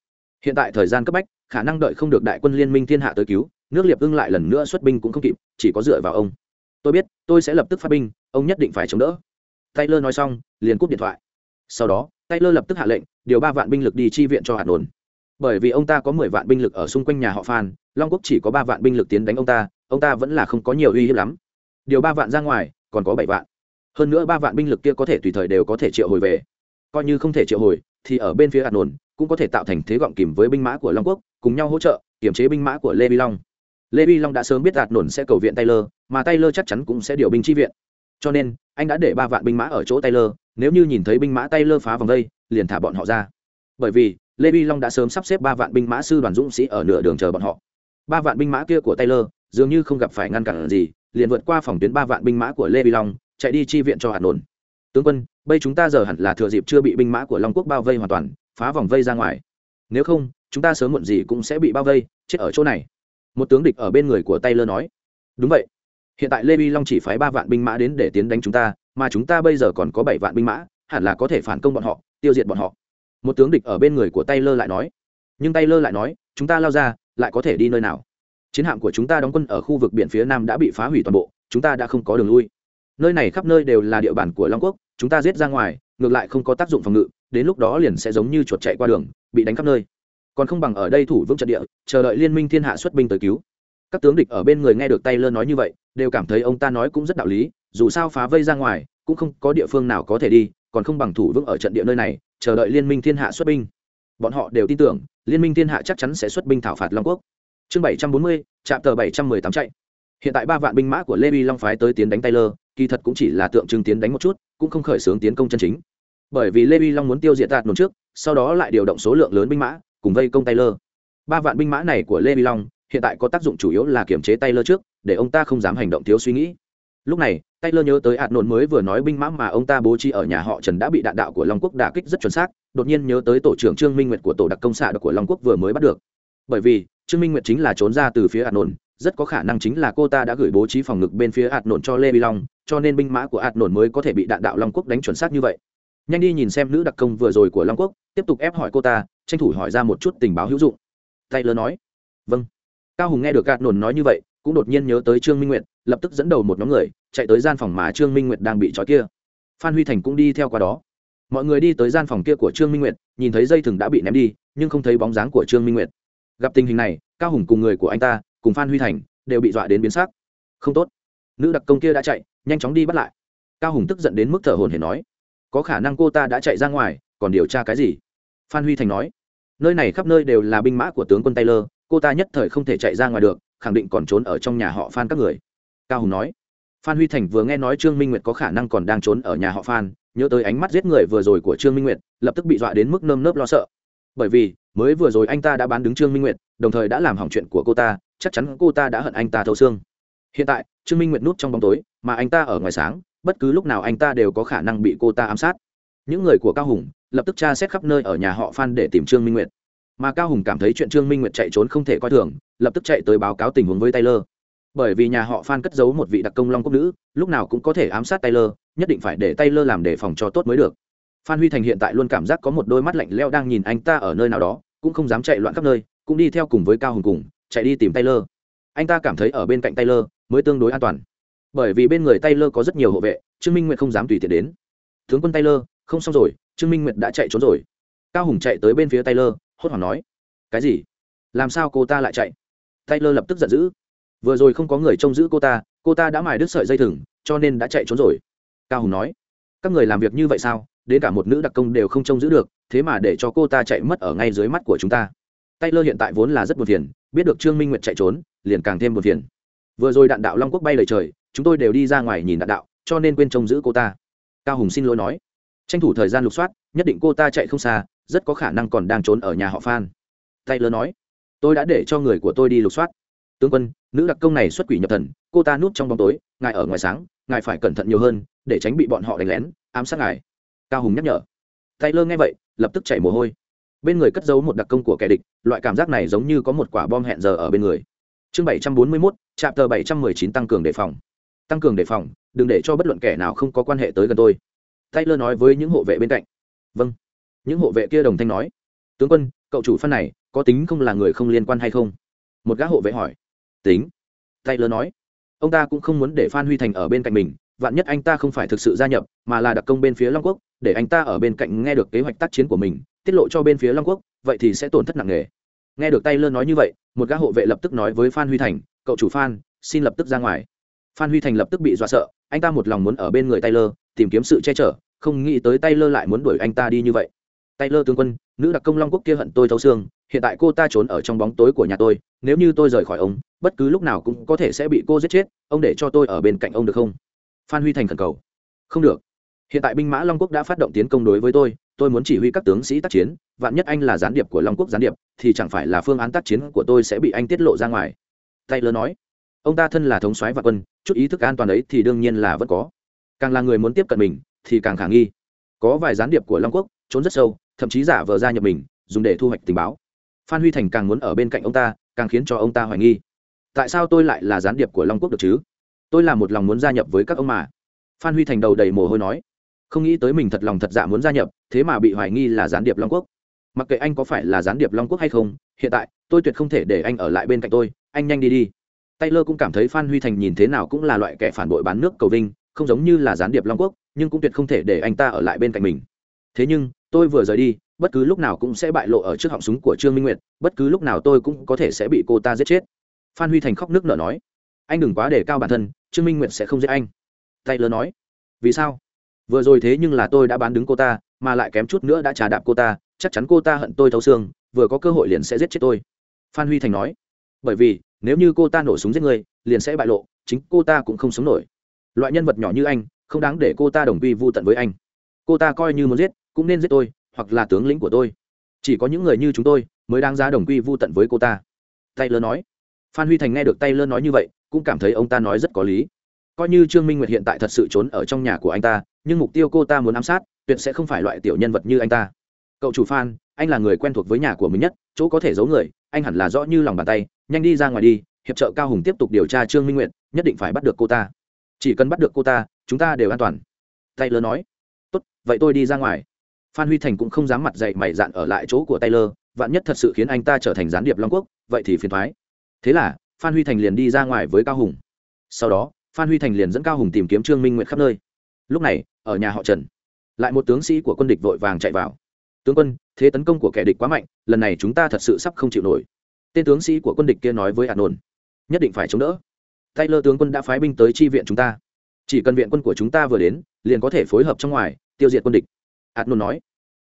Hiện tại thời gian cấp bách, khả năng đợi không được đại quân liên minh thiên hạ tới cứu, nước Liệp Ưng lại lần nữa xuất binh cũng không kịp, chỉ có dựa vào ông. Tôi biết, tôi sẽ lập tức phát binh, ông nhất định phải chống đỡ. Taylor nói xong, liền cúp điện thoại. Sau đó, Taylor lập tức hạ lệnh, điều ba vạn binh lực đi chi viện cho Hạt Adnon. Bởi vì ông ta có mười vạn binh lực ở xung quanh nhà họ Phan, Long Quốc chỉ có ba vạn binh lực tiến đánh ông ta, ông ta vẫn là không có nhiều uy hiếp lắm. Điều ba vạn ra ngoài, còn có bảy vạn. Hơn nữa ba vạn binh lực kia có thể tùy thời đều có thể triệu hồi về. Coi như không thể triệu hồi thì ở bên phía hạt nồn cũng có thể tạo thành thế gọng kìm với binh mã của long quốc cùng nhau hỗ trợ kiểm chế binh mã của lê vi long. Lê vi long đã sớm biết hạt nồn sẽ cầu viện taylor mà taylor chắc chắn cũng sẽ điều binh chi viện. Cho nên anh đã để ba vạn binh mã ở chỗ taylor nếu như nhìn thấy binh mã taylor phá vòng đây liền thả bọn họ ra. Bởi vì lê vi long đã sớm sắp xếp ba vạn binh mã sư đoàn dũng sĩ ở nửa đường chờ bọn họ. Ba vạn binh mã kia của taylor dường như không gặp phải ngăn cản gì, liền vượt qua phòng tuyến ba vạn binh mã của lê vi long, chạy đi chi viện cho hạt nổn. Tướng quân, bây chúng ta giờ hẳn là thừa dịp chưa bị binh mã của long quốc bao vây hoàn toàn, phá vòng vây ra ngoài. Nếu không, chúng ta sớm muộn gì cũng sẽ bị bao vây, chết ở chỗ này. Một tướng địch ở bên người của taylor nói. Đúng vậy. Hiện tại lê vi long chỉ phái ba vạn binh mã đến để tiến đánh chúng ta, mà chúng ta bây giờ còn có bảy vạn binh mã, hẳn là có thể phản công bọn họ, tiêu diệt bọn họ một tướng địch ở bên người của taylor lại nói. Nhưng taylor lại nói, chúng ta lao ra, lại có thể đi nơi nào? Chiến hạm của chúng ta đóng quân ở khu vực biển phía nam đã bị phá hủy toàn bộ, chúng ta đã không có đường lui. Nơi này khắp nơi đều là địa bàn của long quốc, chúng ta giết ra ngoài, ngược lại không có tác dụng phòng ngự, đến lúc đó liền sẽ giống như chuột chạy qua đường, bị đánh khắp nơi. Còn không bằng ở đây thủ vững trận địa, chờ đợi liên minh thiên hạ xuất binh tới cứu. Các tướng địch ở bên người nghe được tay lơ nói như vậy, đều cảm thấy ông ta nói cũng rất đạo lý, dù sao phá vây ra ngoài, cũng không có địa phương nào có thể đi, còn không bằng thủ vững ở trận địa nơi này chờ đợi liên minh thiên hạ xuất binh. Bọn họ đều tin tưởng, liên minh thiên hạ chắc chắn sẽ xuất binh thảo phạt long quốc. Chương bảy trăm bốn mươi, trạm tờ bảy trăm mười tám chạy. Hiện tại ba vạn binh mã của lê vi long phái tới tiến đánh taylor, kỳ thật cũng chỉ là tượng trưng tiến đánh một chút, cũng không khởi xướng tiến công chân chính. Bởi vì lê vi long muốn tiêu diệt tạt nôn trước, sau đó lại điều động số lượng lớn binh mã, cùng vây công taylor. Ba vạn binh mã này của lê vi long, hiện tại có tác dụng chủ yếu là kiểm chế taylor trước, để ông ta không dám hành động thiếu suy nghĩ lúc này, taylor nhớ tới hạt nôn mới vừa nói binh mã mà ông ta bố trí ở nhà họ trần đã bị đạn đạo của long quốc đả kích rất chuẩn xác, đột nhiên nhớ tới tổ trưởng trương minh nguyệt của tổ đặc công xạ của long quốc vừa mới bắt được. Bởi vì, trương minh nguyệt chính là trốn ra từ phía hạt nôn rất có khả năng chính là cô ta đã gửi bố trí phòng ngực bên phía hạt nôn cho lê Bi long, cho nên binh mã của hạt nôn mới có thể bị đạn đạo long quốc đánh chuẩn xác như vậy. Nhanh đi nhìn xem nữ đặc công vừa rồi của long quốc, tiếp tục ép hỏi cô ta, tranh thủ hỏi ra một chút tình báo hữu dụng. Taylor nói. Vâng. Cao hùng nghe được ạt nổn nói như vậy, cũng đột nhiên nhớ tới trương minh nguyệt lập tức dẫn đầu một nhóm người, chạy tới gian phòng mà trương minh nguyệt đang bị trói kia. Phan huy thành cũng đi theo qua đó. Mọi người đi tới gian phòng kia của trương minh nguyệt, nhìn thấy dây thừng đã bị ném đi, nhưng không thấy bóng dáng của trương minh nguyệt. Gặp tình hình này, cao hùng cùng người của anh ta, cùng phan huy thành, đều bị dọa đến biến sắc. Không tốt. Nữ đặc công kia đã chạy, nhanh chóng đi bắt lại. Cao hùng tức giận đến mức thở hồn hển nói, có khả năng cô ta đã chạy ra ngoài, còn điều tra cái gì? Phan huy thành nói, nơi này khắp nơi đều là binh mã của tướng quân taylor, cô ta nhất thời không thể chạy ra ngoài được, khẳng định còn trốn ở trong nhà họ phan các người cao hùng nói. Phan huy thành vừa nghe nói trương minh nguyệt có khả năng còn đang trốn ở nhà họ phan, nhớ tới ánh mắt giết người vừa rồi của trương minh nguyệt, lập tức bị dọa đến mức nơm nớp lo sợ. Bởi vì, mới vừa rồi anh ta đã bán đứng trương minh nguyệt, đồng thời đã làm hỏng chuyện của cô ta, chắc chắn cô ta đã hận anh ta thấu xương. Hiện tại, trương minh nguyệt nút trong bóng tối, mà anh ta ở ngoài sáng, bất cứ lúc nào anh ta đều có khả năng bị cô ta ám sát. Những người của cao hùng, lập tức tra xét khắp nơi ở nhà họ phan để tìm trương minh nguyệt. Mà cao hùng cảm thấy chuyện trương minh nguyệt chạy trốn không thể coi thường, lập tức chạy tới báo cáo tình huống với taylor bởi vì nhà họ phan cất giấu một vị đặc công long quốc nữ, lúc nào cũng có thể ám sát taylor, nhất định phải để taylor làm đề phòng cho tốt mới được. Phan huy thành hiện tại luôn cảm giác có một đôi mắt lạnh leo đang nhìn anh ta ở nơi nào đó, cũng không dám chạy loạn khắp nơi, cũng đi theo cùng với cao hùng cùng, chạy đi tìm taylor. Anh ta cảm thấy ở bên cạnh taylor mới tương đối an toàn. Bởi vì bên người taylor có rất nhiều hộ vệ, trương minh Nguyệt không dám tùy tiện đến. Tướng quân taylor, không xong rồi, trương minh nguyệt đã chạy trốn rồi. Cao hùng chạy tới bên phía taylor, hốt hoảng nói, cái gì? Làm sao cô ta lại chạy? Taylor lập tức giận dữ vừa rồi không có người trông giữ cô ta cô ta đã mài đứt sợi dây thừng, cho nên đã chạy trốn rồi. Cao hùng nói, các người làm việc như vậy sao? Đến cả một nữ đặc công đều không trông giữ được, thế mà để cho cô ta chạy mất ở ngay dưới mắt của chúng ta. Tay lơ hiện tại vốn là rất buồn phiền, biết được trương minh nguyệt chạy trốn, liền càng thêm buồn phiền. Vừa rồi đạn đạo long quốc bay lời trời, chúng tôi đều đi ra ngoài nhìn đạn đạo, cho nên quên trông giữ cô ta. Cao hùng xin lỗi nói, tranh thủ thời gian lục soát, nhất định cô ta chạy không xa, rất có khả năng còn đang trốn ở nhà họ phan. Tay lơ nói, tôi đã để cho người của tôi đi lục soát. Tướng quân nữ đặc công này xuất quỷ nhập thần, cô ta núp trong bóng tối, ngài ở ngoài sáng, ngài phải cẩn thận nhiều hơn, để tránh bị bọn họ đánh lén, ám sát ngài. Cao hùng nhắc nhở. Tay lơ nghe vậy, lập tức chảy mồ hôi. Bên người cất giấu một đặc công của kẻ địch, loại cảm giác này giống như có một quả bom hẹn giờ ở bên người. Chương bảy trăm bốn mươi mốt trạm tờ bảy trăm mười chín tăng cường đề phòng. Tăng cường đề phòng, đừng để cho bất luận kẻ nào không có quan hệ tới gần tôi. Taylor nói với những hộ vệ bên cạnh. Vâng. Những hộ vệ kia đồng thanh nói. Tướng quân, cậu chủ phân này, có tính không là người không liên quan hay không? Một gã hộ vệ hỏi tính. Taylor nói, ông ta cũng không muốn để phan huy thành ở bên cạnh mình, vạn nhất anh ta không phải thực sự gia nhập, mà là đặc công bên phía long quốc, để anh ta ở bên cạnh nghe được kế hoạch tác chiến của mình, tiết lộ cho bên phía long quốc, vậy thì sẽ tổn thất nặng nề. Nghe được taylor nói như vậy, một gã hộ vệ lập tức nói với phan huy thành, cậu chủ phan, xin lập tức ra ngoài. Phan huy thành lập tức bị dọa sợ, anh ta một lòng muốn ở bên người taylor, tìm kiếm sự che chở, không nghĩ tới taylor lại muốn đuổi anh ta đi như vậy. Taylor tướng quân, nữ đặc công long quốc kia hận tôi thấu xương hiện tại cô ta trốn ở trong bóng tối của nhà tôi, nếu như tôi rời khỏi ông, bất cứ lúc nào cũng có thể sẽ bị cô giết chết, ông để cho tôi ở bên cạnh ông được không? Phan huy thành khẩn cầu. Không được. Hiện tại binh mã long quốc đã phát động tiến công đối với tôi tôi muốn chỉ huy các tướng sĩ tác chiến, vạn nhất anh là gián điệp của long quốc gián điệp, thì chẳng phải là phương án tác chiến của tôi sẽ bị anh tiết lộ ra ngoài. Taylor nói. Ông ta thân là thống soái và quân, chút ý thức an toàn ấy thì đương nhiên là vẫn có. Càng là người muốn tiếp cận mình, thì càng khả nghi. Có vài gián điệp của long quốc, trốn rất sâu, thậm chí giả vờ ra nhập mình, dùng để thu hoạch tình báo phan huy thành càng muốn ở bên cạnh ông ta, càng khiến cho ông ta hoài nghi. Tại sao tôi lại là gián điệp của long quốc được chứ? Tôi là một lòng muốn gia nhập với các ông mà. Phan huy thành đầu đầy mồ hôi nói. Không nghĩ tới mình thật lòng thật dạ muốn gia nhập, thế mà bị hoài nghi là gián điệp long quốc. Mặc kệ anh có phải là gián điệp long quốc hay không, hiện tại, tôi tuyệt không thể để anh ở lại bên cạnh tôi, anh nhanh đi đi. Taylor cũng cảm thấy phan huy thành nhìn thế nào cũng là loại kẻ phản bội bán nước cầu vinh, không giống như là gián điệp long quốc, nhưng cũng tuyệt không thể để anh ta ở lại bên cạnh mình. Thế nhưng, tôi vừa rời đi bất cứ lúc nào cũng sẽ bại lộ ở trước họng súng của trương minh nguyệt, bất cứ lúc nào tôi cũng có thể sẽ bị cô ta giết chết. Phan huy thành khóc nước nở nói. Anh đừng quá đề cao bản thân, trương minh nguyệt sẽ không giết anh. Tay Lớn nói. Vì sao? Vừa rồi thế nhưng là tôi đã bán đứng cô ta, mà lại kém chút nữa đã trà đạp cô ta, chắc chắn cô ta hận tôi thấu xương, vừa có cơ hội liền sẽ giết chết tôi. Phan huy thành nói. Bởi vì, nếu như cô ta nổ súng giết người, liền sẽ bại lộ, chính cô ta cũng không sống nổi. Loại nhân vật nhỏ như anh, không đáng để cô ta đồng quy vô tận với anh. Cô ta coi như muốn giết, cũng nên giết tôi hoặc là tướng lĩnh của tôi. Chỉ có những người như chúng tôi mới đáng giá đồng quy vô tận với cô ta. Taylor nói. Phan huy thành nghe được taylor nói như vậy, cũng cảm thấy ông ta nói rất có lý. Coi như trương minh nguyệt hiện tại thật sự trốn ở trong nhà của anh ta, nhưng mục tiêu cô ta muốn ám sát, tuyệt sẽ không phải loại tiểu nhân vật như anh ta. Cậu chủ phan, anh là người quen thuộc với nhà của mình nhất, chỗ có thể giấu người, anh hẳn là rõ như lòng bàn tay, nhanh đi ra ngoài đi, hiệp trợ cao hùng tiếp tục điều tra trương minh nguyệt, nhất định phải bắt được cô ta. Chỉ cần bắt được cô ta, chúng ta đều an toàn. Taylor nói. Tốt, vậy tôi đi ra ngoài phan huy thành cũng không dám mặt dậy mày dạn ở lại chỗ của taylor, vạn nhất thật sự khiến anh ta trở thành gián điệp long quốc, vậy thì phiền thoái thế là, phan huy thành liền đi ra ngoài với cao hùng. Sau đó, phan huy thành liền dẫn cao hùng tìm kiếm trương minh nguyệt khắp nơi. Lúc này, ở nhà họ trần, lại một tướng sĩ của quân địch vội vàng chạy vào. Tướng quân, thế tấn công của kẻ địch quá mạnh, lần này chúng ta thật sự sắp không chịu nổi. Tên tướng sĩ của quân địch kia nói với hạt nồn nhất định phải chống đỡ. Taylor tướng quân đã phái binh tới chi viện chúng ta. Chỉ cần viện quân của chúng ta vừa đến, liền có thể phối hợp trong ngoài, tiêu diệt quân địch hạt nôn nói,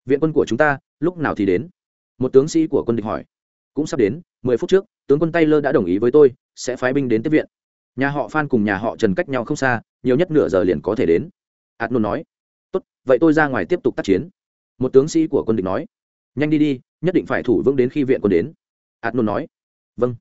viện quân của chúng ta, lúc nào thì đến? Một tướng sĩ của quân địch hỏi, cũng sắp đến, mười phút trước, tướng quân taylor đã đồng ý với tôi, sẽ phái binh đến tiếp viện. Nhà họ phan cùng nhà họ trần cách nhau không xa, nhiều nhất nửa giờ liền có thể đến. Hạt nôn nói, tốt, vậy tôi ra ngoài tiếp tục tác chiến. Một tướng sĩ của quân địch nói, nhanh đi đi, nhất định phải thủ vững đến khi viện quân đến. Hạt nôn nói vâng.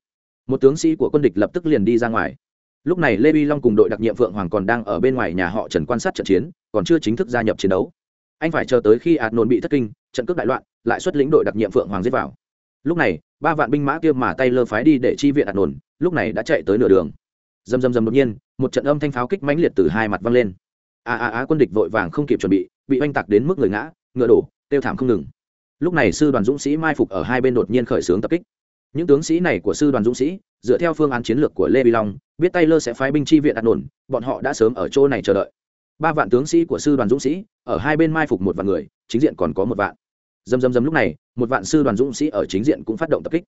Một tướng sĩ của quân địch lập tức liền đi ra ngoài. Lúc này lê vi long cùng đội đặc nhiệm phượng hoàng còn đang ở bên ngoài nhà họ trần quan sát trận chiến, còn chưa chính thức gia nhập chiến đấu anh phải chờ tới khi hạt nôn bị thất kinh, trận cướp đại loạn, lại xuất lĩnh đội đặc nhiệm phượng hoàng giết vào. Lúc này, ba vạn binh mã kia mà tay lơ phái đi để chi viện hạt nôn lúc này đã chạy tới nửa đường. Dầm dầm dầm đột nhiên, một trận âm thanh pháo kích mãnh liệt từ hai mặt văng lên. A a a, quân địch vội vàng không kịp chuẩn bị bị oanh tạc đến mức người ngã, ngựa đổ, tiêu thảm không ngừng. Lúc này sư đoàn dũng sĩ mai phục ở hai bên đột nhiên khởi xướng tập kích. Những tướng sĩ này của sư đoàn dũng sĩ, dựa theo phương án chiến lược của lê bi long, biết taylor sẽ phái binh chi viện ạt nổn bọn họ đã sớm ở chỗ này chờ đợi ba vạn tướng sĩ của sư đoàn dũng sĩ, ở hai bên mai phục một vạn người, chính diện còn có một vạn. Dầm dầm dầm lúc này, một vạn sư đoàn dũng sĩ ở chính diện cũng phát động tập kích.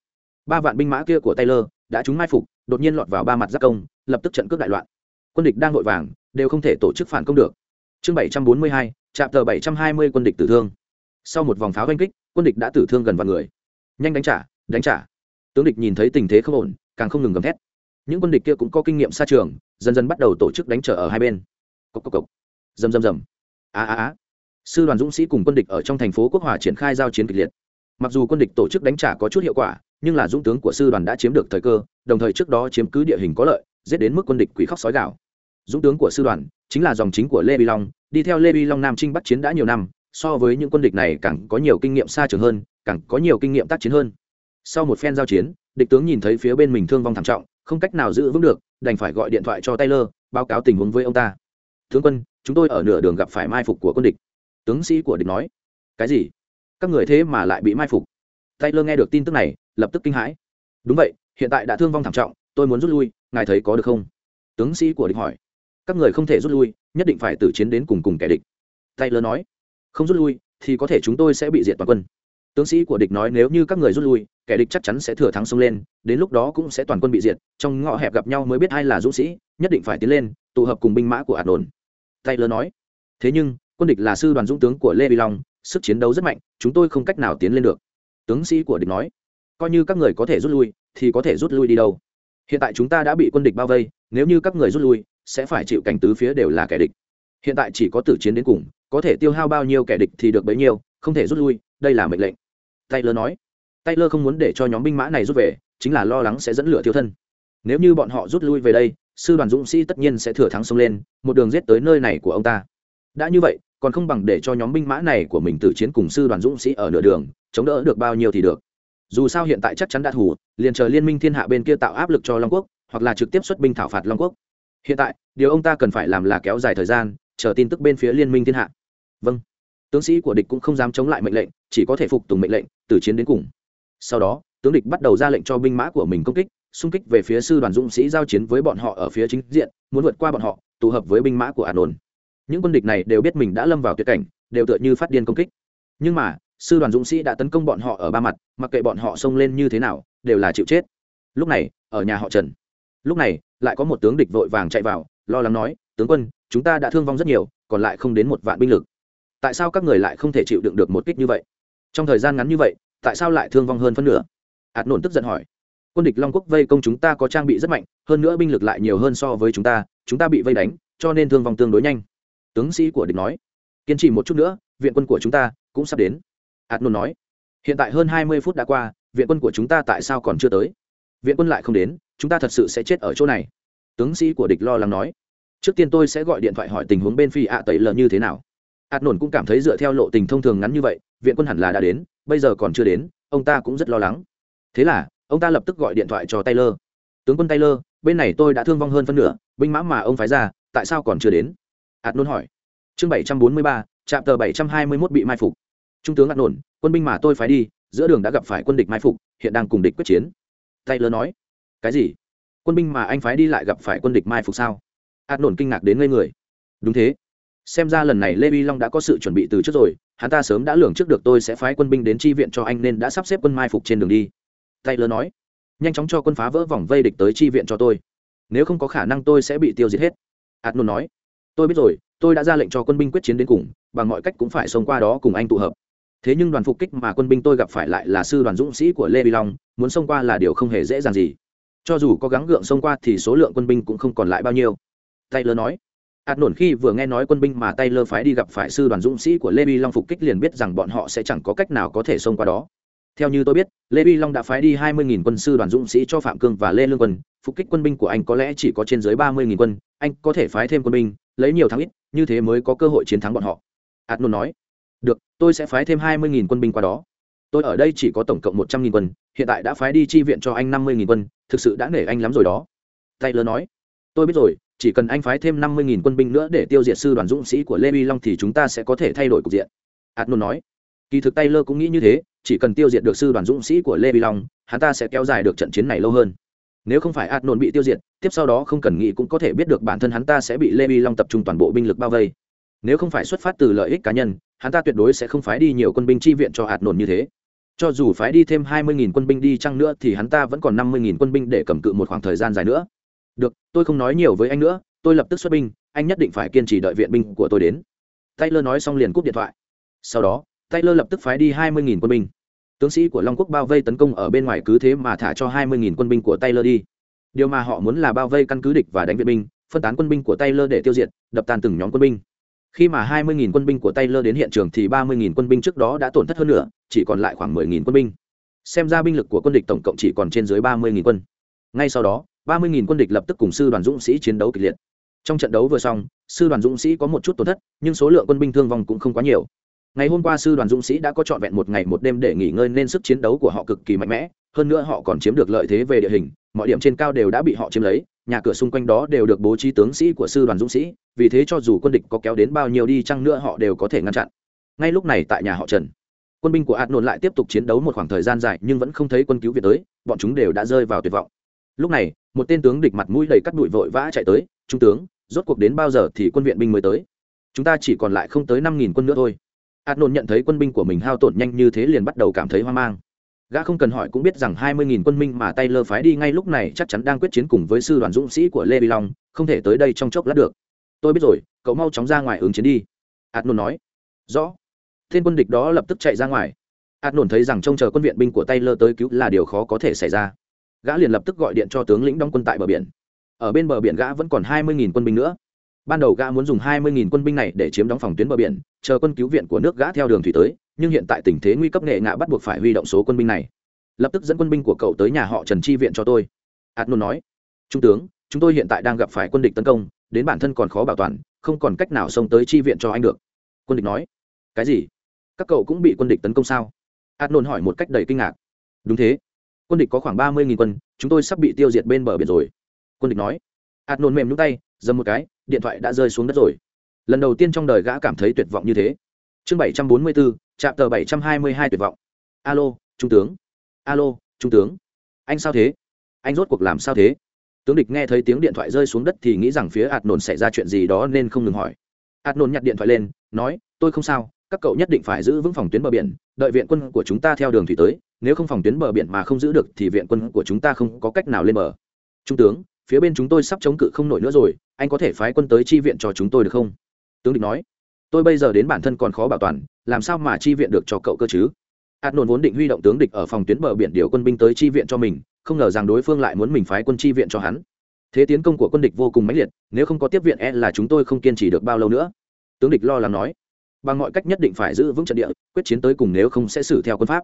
Ba vạn binh mã kia của taylor đã trúng mai phục, đột nhiên lọt vào ba mặt giác công, lập tức trận cướp đại loạn. Quân địch đang vội vàng, đều không thể tổ chức phản công được. Chương bảy trăm bốn mươi hai trạm tờ bảy trăm hai mươi quân địch tử thương. Sau một vòng pháo oanh kích, quân địch đã tử thương gần vạn người. Nhanh đánh trả đánh trả. Tướng địch nhìn thấy tình thế không ổn, càng không ngừng gầm thét. Những quân địch kia cũng có kinh nghiệm xa trường, dần dần bắt đầu tổ chức đánh trở ở hai bên. Cốc cốc cốc dầm dầm dầm, á á á. Sư đoàn dũng sĩ cùng quân địch ở trong thành phố quốc hòa triển khai giao chiến kịch liệt. Mặc dù quân địch tổ chức đánh trả có chút hiệu quả nhưng là dũng tướng của sư đoàn đã chiếm được thời cơ đồng thời trước đó chiếm cứ địa hình có lợi giết đến mức quân địch quỷ khóc sói gạo dũng tướng của sư đoàn chính là dòng chính của lê bi long đi theo lê bi long nam trinh bắc chiến đã nhiều năm so với những quân địch này càng có nhiều kinh nghiệm xa trường hơn càng có nhiều kinh nghiệm tác chiến hơn. Sau một phen giao chiến địch tướng nhìn thấy phía bên mình thương vong thảm trọng không cách nào giữ vững được đành phải gọi điện thoại cho taylor báo cáo tình huống với ông ta. Tướng quân chúng tôi ở nửa đường gặp phải mai phục của quân địch. Tướng sĩ của địch nói, cái gì? Các người thế mà lại bị mai phục? Taylor nghe được tin tức này, lập tức kinh hãi. Đúng vậy, hiện tại đã thương vong thảm trọng, tôi muốn rút lui, ngài thấy có được không? Tướng sĩ của địch hỏi. Các người không thể rút lui, nhất định phải tử chiến đến cùng cùng kẻ địch. Taylor nói. Không rút lui, thì có thể chúng tôi sẽ bị diệt toàn quân. Tướng sĩ của địch nói, nếu như các người rút lui, kẻ địch chắc chắn sẽ thừa thắng xông lên, đến lúc đó cũng sẽ toàn quân bị diệt, trong ngõ hẹp gặp nhau mới biết ai là dũng sĩ, nhất định phải tiến lên, tụ hợp cùng binh mã của ạt đồn taylor nói. Thế nhưng, quân địch là sư đoàn dũng tướng của lê vi long, sức chiến đấu rất mạnh, chúng tôi không cách nào tiến lên được. Tướng sĩ của địch nói. Coi như các người có thể rút lui, thì có thể rút lui đi đâu. Hiện tại chúng ta đã bị quân địch bao vây, nếu như các người rút lui, sẽ phải chịu cảnh tứ phía đều là kẻ địch. Hiện tại chỉ có tử chiến đến cùng, có thể tiêu hao bao nhiêu kẻ địch thì được bấy nhiêu, không thể rút lui, đây là mệnh lệnh. Taylor nói. Taylor không muốn để cho nhóm binh mã này rút về, chính là lo lắng sẽ dẫn lửa thiếu thân. Nếu như bọn họ rút lui về đây sư đoàn dũng sĩ tất nhiên sẽ thừa thắng xông lên, một đường giết tới nơi này của ông ta. Đã như vậy, còn không bằng để cho nhóm binh mã này của mình tử chiến cùng sư đoàn dũng sĩ ở nửa đường, chống đỡ được bao nhiêu thì được. Dù sao hiện tại chắc chắn đã thủ, liền chờ liên minh thiên hạ bên kia tạo áp lực cho long quốc, hoặc là trực tiếp xuất binh thảo phạt long quốc. Hiện tại, điều ông ta cần phải làm là kéo dài thời gian, chờ tin tức bên phía liên minh thiên hạ. Vâng. Tướng sĩ của địch cũng không dám chống lại mệnh lệnh, chỉ có thể phục tùng mệnh lệnh từ chiến đến cùng. Sau đó, tướng địch bắt đầu ra lệnh cho binh mã của mình công kích xung kích về phía sư đoàn dũng sĩ giao chiến với bọn họ ở phía chính diện, muốn vượt qua bọn họ, tụ hợp với binh mã của ả nồn những quân địch này đều biết mình đã lâm vào tuyệt cảnh, đều tựa như phát điên công kích. Nhưng mà, sư đoàn dũng sĩ đã tấn công bọn họ ở ba mặt, mặc kệ bọn họ xông lên như thế nào, đều là chịu chết. Lúc này, ở nhà họ trần. Lúc này, lại có một tướng địch vội vàng chạy vào, lo lắng nói, tướng quân, chúng ta đã thương vong rất nhiều, còn lại không đến một vạn binh lực. Tại sao các người lại không thể chịu đựng được một kích như vậy? Trong thời gian ngắn như vậy, tại sao lại thương vong hơn phân nửa? Ạt nổn tức giận hỏi quân địch long quốc vây công chúng ta có trang bị rất mạnh, hơn nữa binh lực lại nhiều hơn so với chúng ta chúng ta bị vây đánh, cho nên thương vong tương đối nhanh. Tướng sĩ của địch nói. Kiên trì một chút nữa, viện quân của chúng ta cũng sắp đến. Ạt nổn nói. Hiện tại hơn hai mươi phút đã qua, viện quân của chúng ta tại sao còn chưa tới? Viện quân lại không đến, chúng ta thật sự sẽ chết ở chỗ này. Tướng sĩ của địch lo lắng nói. Trước tiên tôi sẽ gọi điện thoại hỏi tình huống bên phi ạ tẩy lờ như thế nào. Hạt nổn cũng cảm thấy dựa theo lộ tình thông thường ngắn như vậy, viện quân hẳn là đã đến, bây giờ còn chưa đến, ông ta cũng rất lo lắng. Thế là ông ta lập tức gọi điện thoại cho taylor. Tướng quân taylor, bên này tôi đã thương vong hơn phân nửa, binh mã mà ông phái ra, tại sao còn chưa đến? Hạt nôn hỏi. Chương bảy trăm bốn mươi ba trạm tờ bảy trăm hai mươi mốt bị mai phục. Trung tướng hạt nôn quân binh mà tôi phái đi, giữa đường đã gặp phải quân địch mai phục, hiện đang cùng địch quyết chiến. Taylor nói. Cái gì? Quân binh mà anh phái đi lại gặp phải quân địch mai phục sao? Hạt nôn kinh ngạc đến ngây người. Đúng thế. Xem ra lần này lê vi long đã có sự chuẩn bị từ trước rồi, hắn ta sớm đã lường trước được tôi sẽ phái quân binh đến chi viện cho anh nên đã sắp xếp quân mai phục trên đường đi taylor nói, nhanh chóng cho quân phá vỡ vòng vây địch tới chi viện cho tôi. Nếu không có khả năng tôi sẽ bị tiêu diệt hết. Adnon nói, tôi biết rồi, tôi đã ra lệnh cho quân binh quyết chiến đến cùng, bằng mọi cách cũng phải xông qua đó cùng anh tụ hợp. Thế nhưng đoàn phục kích mà quân binh tôi gặp phải lại là sư đoàn dũng sĩ của lê vi long, muốn xông qua là điều không hề dễ dàng gì. Cho dù có gắng gượng xông qua thì số lượng quân binh cũng không còn lại bao nhiêu. Taylor nói Hạt nổn khi vừa nghe nói quân binh mà taylor phái đi gặp phải sư đoàn dũng sĩ của lê long phục kích liền biết rằng bọn họ sẽ chẳng có cách nào có thể xông qua đó theo như tôi biết, lê vi long đã phái đi hai mươi quân sư đoàn dũng sĩ cho phạm cương và lê lương quân. Phục kích quân binh của anh có lẽ chỉ có trên dưới ba mươi quân. Anh có thể phái thêm quân binh, lấy nhiều thắng ít, như thế mới có cơ hội chiến thắng bọn họ. Hạt nổn nói. Được, tôi sẽ phái thêm hai mươi quân binh qua đó. Tôi ở đây chỉ có tổng cộng một trăm nghìn quân, hiện tại đã phái đi chi viện cho anh năm mươi quân, thực sự đã nể anh lắm rồi đó. Taylor nói. Tôi biết rồi, chỉ cần anh phái thêm năm mươi quân binh nữa để tiêu diệt sư đoàn dũng sĩ của lê vi long thì chúng ta sẽ có thể thay đổi cục diện. Adnon nói. Kỳ thực taylor cũng nghĩ như thế chỉ cần tiêu diệt được sư đoàn dũng sĩ của lê vi long, hắn ta sẽ kéo dài được trận chiến này lâu hơn. Nếu không phải ạt nôn bị tiêu diệt, tiếp sau đó không cần nghĩ cũng có thể biết được bản thân hắn ta sẽ bị lê vi long tập trung toàn bộ binh lực bao vây. Nếu không phải xuất phát từ lợi ích cá nhân, hắn ta tuyệt đối sẽ không phái đi nhiều quân binh chi viện cho ạt nôn như thế. Cho dù phái đi thêm hai mươi nghìn quân binh đi chăng nữa thì hắn ta vẫn còn năm mươi nghìn quân binh để cầm cự một khoảng thời gian dài nữa. Được, tôi không nói nhiều với anh nữa, tôi lập tức xuất binh, anh nhất định phải kiên trì đợi viện binh của tôi đến. Taylor nói xong liền cúp điện thoại. Sau đó taylor lập tức phái đi hai mươi nghìn quân binh tướng sĩ của long quốc bao vây tấn công ở bên ngoài cứ thế mà thả cho hai mươi nghìn quân binh của taylor đi điều mà họ muốn là bao vây căn cứ địch và đánh viện binh phân tán quân binh của taylor để tiêu diệt đập tan từng nhóm quân binh khi mà 20.000 quân binh của Taylor đến hiện trường thì 30.000 quân binh trước đó đã tổn thất hơn nữa, chỉ còn lại khoảng 10.000 quân binh. Xem ra binh lực của quân địch tổng cộng chỉ còn trên dưới 30.000 quân. Ngay sau đó, 30.000 quân địch lập tức cùng sư đoàn dũng sĩ chiến đấu kịch liệt. Trong trận đấu vừa xong, sư đoàn dũng sĩ có một chút tổn thất, nhưng số lượng quân binh thương vong cũng không quá nhiều. Ngày hôm qua sư đoàn dũng sĩ đã có trọn vẹn một ngày một đêm để nghỉ ngơi nên sức chiến đấu của họ cực kỳ mạnh mẽ, hơn nữa họ còn chiếm được lợi thế về địa hình, mọi điểm trên cao đều đã bị họ chiếm lấy, nhà cửa xung quanh đó đều được bố trí tướng sĩ của sư đoàn dũng sĩ vì thế cho dù quân địch có kéo đến bao nhiêu đi chăng nữa họ đều có thể ngăn chặn. Ngay lúc này tại nhà họ trần quân binh của hạt nôn lại tiếp tục chiến đấu một khoảng thời gian dài nhưng vẫn không thấy quân cứu viện tới bọn chúng đều đã rơi vào tuyệt vọng. Lúc này một tên tướng địch mặt mũi đầy cắt đụi vội vã chạy tới trung tướng rốt cuộc đến bao giờ thì quân viện binh mới tới? Chúng ta chỉ còn lại không tới năm nghìn quân nữa thôi ạt nôn nhận thấy quân binh của mình hao tổn nhanh như thế liền bắt đầu cảm thấy hoang mang gã không cần hỏi cũng biết rằng hai mươi nghìn quân minh mà Taylor phái đi ngay lúc này chắc chắn đang quyết chiến cùng với sư đoàn dũng sĩ của Lê Vi Long, không thể tới đây trong chốc lát được. Tôi biết rồi, cậu mau chóng ra ngoài ứng chiến đi. Adnon nói. Rõ. Tên quân địch đó lập tức chạy ra ngoài. Adnon thấy rằng trông chờ quân viện binh của Taylor tới cứu là điều khó có thể xảy ra. Gã liền lập tức gọi điện cho tướng lĩnh đóng quân tại bờ biển. Ở bên bờ biển gã vẫn còn hai mươi nghìn quân binh nữa. Ban đầu gã muốn dùng hai mươi nghìn quân binh này để chiếm đóng phòng tuyến bờ biển, chờ quân cứu viện của nước gã theo đường thủy tới, nhưng hiện tại tình thế nguy cấp nghệ ngạ bắt buộc phải huy động số quân binh này. Lập tức dẫn quân binh của cậu tới nhà họ trần chi viện cho tôi. Adnon nói. Trung tướng chúng tôi hiện tại đang gặp phải quân địch tấn công đến bản thân còn khó bảo toàn không còn cách nào xông tới chi viện cho anh được. Quân địch nói. Cái gì? Các cậu cũng bị quân địch tấn công sao? Adnon hỏi một cách đầy kinh ngạc. Đúng thế. Quân địch có khoảng ba mươi quân chúng tôi sắp bị tiêu diệt bên bờ biển rồi. Quân địch nói. Adnon mềm nhúng tay dầm một cái điện thoại đã rơi xuống đất rồi. Lần đầu tiên trong đời gã cảm thấy tuyệt vọng như thế. Chương bảy trăm bốn mươi bốn trạm tờ bảy trăm hai mươi hai tuyệt vọng. Alo, trung tướng. Alo, trung tướng. Anh sao thế? Anh rốt cuộc làm sao thế? Tướng địch nghe thấy tiếng điện thoại rơi xuống đất thì nghĩ rằng phía ạt nổn xảy ra chuyện gì đó nên không ngừng hỏi. Ạt nổn nhặt điện thoại lên, nói, tôi không sao, các cậu nhất định phải giữ vững phòng tuyến bờ biển, đợi viện quân của chúng ta theo đường thủy tới, nếu không phòng tuyến bờ biển mà không giữ được thì viện quân của chúng ta không có cách nào lên bờ. Trung tướng phía bên chúng tôi sắp chống cự không nổi nữa rồi, anh có thể phái quân tới chi viện cho chúng tôi được không? Tướng địch nói. Tôi bây giờ đến bản thân còn khó bảo toàn, làm sao mà chi viện được cho cậu cơ chứ? Hạt nôn vốn định huy động tướng địch ở phòng tuyến bờ biển điều quân binh tới chi viện cho mình, không ngờ rằng đối phương lại muốn mình phái quân chi viện cho hắn. Thế tiến công của quân địch vô cùng mãnh liệt, nếu không có tiếp viện e là chúng tôi không kiên trì được bao lâu nữa. Tướng địch lo lắng nói. Bằng mọi cách nhất định phải giữ vững trận địa, quyết chiến tới cùng nếu không sẽ xử theo quân pháp.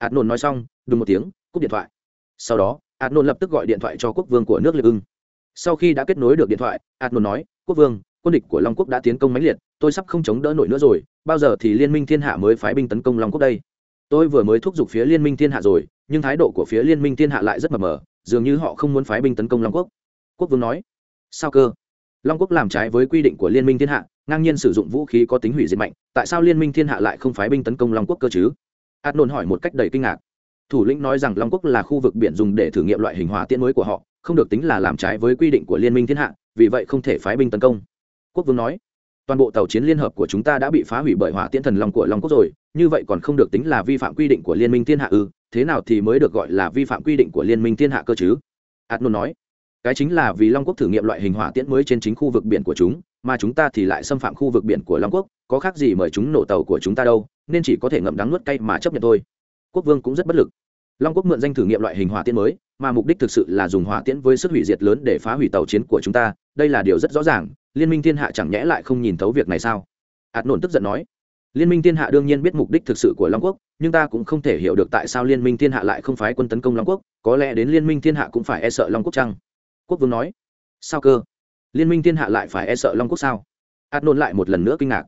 Hạt nôn nói xong, đùng một tiếng, cúp điện thoại sau đó hạt nôn lập tức gọi điện thoại cho quốc vương của nước liệt ưng. Sau khi đã kết nối được điện thoại hạt nôn nói, quốc vương, quân địch của long quốc đã tiến công mãnh liệt, tôi sắp không chống đỡ nổi nữa rồi, bao giờ thì liên minh thiên hạ mới phái binh tấn công long quốc đây? Tôi vừa mới thúc giục phía liên minh thiên hạ rồi, nhưng thái độ của phía liên minh thiên hạ lại rất mờ mờ, dường như họ không muốn phái binh tấn công long quốc. Quốc vương nói, sao cơ? Long quốc làm trái với quy định của liên minh thiên hạ, ngang nhiên sử dụng vũ khí có tính hủy diệt mạnh, tại sao liên minh thiên hạ lại không phái binh tấn công long quốc cơ chứ? Ad nôn hỏi một cách đầy kinh ngạc thủ lĩnh nói rằng long quốc là khu vực biển dùng để thử nghiệm loại hình hỏa tiễn mới của họ, không được tính là làm trái với quy định của liên minh thiên hạ, vì vậy không thể phái binh tấn công. Quốc vương nói, toàn bộ tàu chiến liên hợp của chúng ta đã bị phá hủy bởi hỏa tiễn thần long của long quốc rồi, như vậy còn không được tính là vi phạm quy định của liên minh thiên hạ ư? Thế nào thì mới được gọi là vi phạm quy định của liên minh thiên hạ cơ chứ? Adnon nói, cái chính là vì long quốc thử nghiệm loại hình hỏa tiễn mới trên chính khu vực biển của chúng, mà chúng ta thì lại xâm phạm khu vực biển của long quốc, có khác gì mời chúng nổ tàu của chúng ta đâu, nên chỉ có thể ngậm đắng nuốt cay mà chấp nhận thôi quốc vương cũng rất bất lực. Long quốc mượn danh thử nghiệm loại hình hỏa tiễn mới, mà mục đích thực sự là dùng hỏa tiễn với sức hủy diệt lớn để phá hủy tàu chiến của chúng ta, đây là điều rất rõ ràng, liên minh thiên hạ chẳng nhẽ lại không nhìn thấu việc này sao? Ạt nổn tức giận nói. Liên minh thiên hạ đương nhiên biết mục đích thực sự của long quốc, nhưng ta cũng không thể hiểu được tại sao liên minh thiên hạ lại không phái quân tấn công long quốc, có lẽ đến liên minh thiên hạ cũng phải e sợ long quốc chăng? Quốc vương nói. Sao cơ? Liên minh thiên hạ lại phải e sợ long quốc sao? Ạt nôn lại một lần nữa kinh ngạc.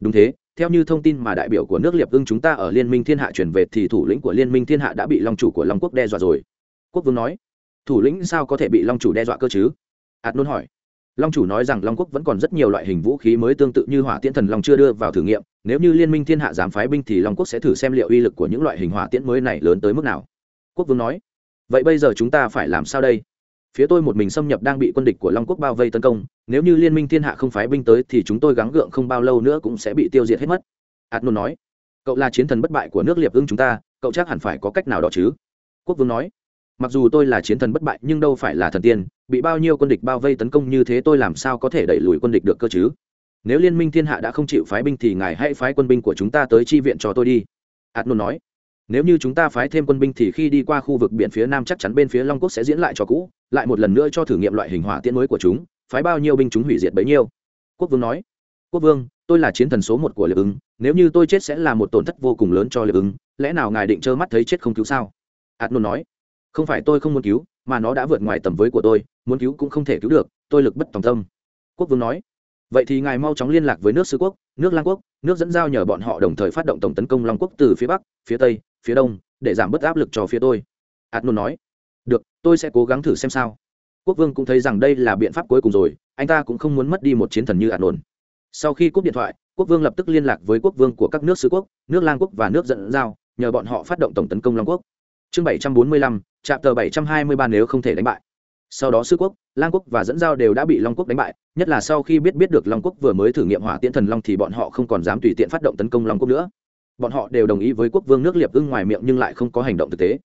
Đúng thế theo như thông tin mà đại biểu của nước liệp ưng chúng ta ở liên minh thiên hạ chuyển về thì thủ lĩnh của liên minh thiên hạ đã bị long chủ của long quốc đe dọa rồi. Quốc vương nói, thủ lĩnh sao có thể bị long chủ đe dọa cơ chứ? Ạt nôn hỏi. Long chủ nói rằng long quốc vẫn còn rất nhiều loại hình vũ khí mới tương tự như hỏa tiễn thần long chưa đưa vào thử nghiệm. Nếu như liên minh thiên hạ dám phái binh thì long quốc sẽ thử xem liệu uy lực của những loại hình hỏa tiễn mới này lớn tới mức nào. Quốc vương nói, vậy bây giờ chúng ta phải làm sao đây? Phía tôi một mình xâm nhập đang bị quân địch của long quốc bao vây tấn công, nếu như liên minh thiên hạ không phái binh tới thì chúng tôi gắng gượng không bao lâu nữa cũng sẽ bị tiêu diệt hết mất. Adnon nói. Cậu là chiến thần bất bại của nước liệp ưng chúng ta, cậu chắc hẳn phải có cách nào đó chứ? Quốc vương nói. Mặc dù tôi là chiến thần bất bại, nhưng đâu phải là thần tiên, bị bao nhiêu quân địch bao vây tấn công như thế tôi làm sao có thể đẩy lùi quân địch được cơ chứ? Nếu liên minh thiên hạ đã không chịu phái binh thì ngài hãy phái quân binh của chúng ta tới chi viện cho tôi đi. Adnon nói nếu như chúng ta phái thêm quân binh thì khi đi qua khu vực biển phía nam chắc chắn bên phía long quốc sẽ diễn lại cho cũ, lại một lần nữa cho thử nghiệm loại hình hỏa tiễn mới của chúng, phái bao nhiêu binh chúng hủy diệt bấy nhiêu. Quốc vương nói. Quốc vương, tôi là chiến thần số một của liệp ứng, nếu như tôi chết sẽ là một tổn thất vô cùng lớn cho liệp ứng, lẽ nào ngài định trơ mắt thấy chết không cứu sao? Adnon nói. Không phải tôi không muốn cứu, mà nó đã vượt ngoài tầm với của tôi, muốn cứu cũng không thể cứu được, tôi lực bất tòng tâm. Quốc vương nói. Vậy thì ngài mau chóng liên lạc với nước sứ quốc, nước lang quốc, nước dẫn giao nhờ bọn họ đồng thời phát động tổng tấn công long quốc từ phía bắc, phía tây phía đông, để giảm bớt áp lực cho phía tôi. Adnon nói. Được, tôi sẽ cố gắng thử xem sao. Quốc vương cũng thấy rằng đây là biện pháp cuối cùng rồi, anh ta cũng không muốn mất đi một chiến thần như adnon sau khi cúp điện thoại, quốc vương lập tức liên lạc với quốc vương của các nước sứ quốc, nước lang quốc và nước dẫn giao, nhờ bọn họ phát động tổng tấn công long quốc. Chương bảy trăm bốn mươi lăm trạm tờ bảy trăm hai mươi ba nếu không thể đánh bại. Sau đó sứ quốc, lang quốc và dẫn giao đều đã bị long quốc đánh bại, nhất là sau khi biết biết được long quốc vừa mới thử nghiệm hỏa tiễn thần long thì bọn họ không còn dám tùy tiện phát động tấn công long quốc nữa bọn họ đều đồng ý với quốc vương nước liệp ưng ngoài miệng nhưng lại không có hành động thực tế.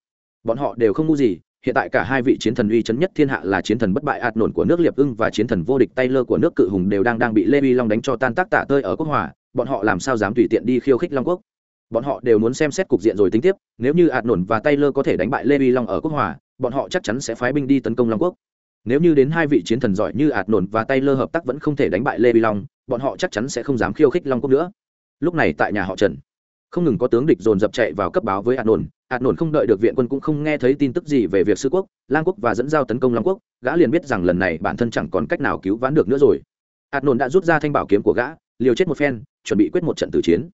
Bọn họ đều không ngu gì, hiện tại cả hai vị chiến thần uy chấn nhất thiên hạ là chiến thần bất bại ạt nổn của nước liệp ưng và chiến thần vô địch tay lơ của nước cự hùng đều đang đang bị lê uy long đánh cho tan tác tạ tơi ở quốc hòa, bọn họ làm sao dám tùy tiện đi khiêu khích long quốc? Bọn họ đều muốn xem xét cục diện rồi tính tiếp, nếu như ạt nổn và tay lơ có thể đánh bại lê uy long ở quốc hòa, bọn họ chắc chắn sẽ phái binh đi tấn công long quốc. Nếu như đến hai vị chiến thần giỏi như ạt nổn và tay lơ hợp tác vẫn không thể đánh bại lê uy long, bọn họ chắc chắn sẽ không dám khiêu khích long quốc nữa. Lúc này tại nhà họ trần không ngừng có tướng địch dồn dập chạy vào cấp báo với hạt nổn hạt nổn không đợi được viện quân cũng không nghe thấy tin tức gì về việc sư quốc, lang quốc và dẫn giao tấn công long quốc. Gã liền biết rằng lần này bản thân chẳng còn cách nào cứu vãn được nữa rồi. Hạt nổn đã rút ra thanh bảo kiếm của gã, liều chết một phen, chuẩn bị quyết một trận tử chiến.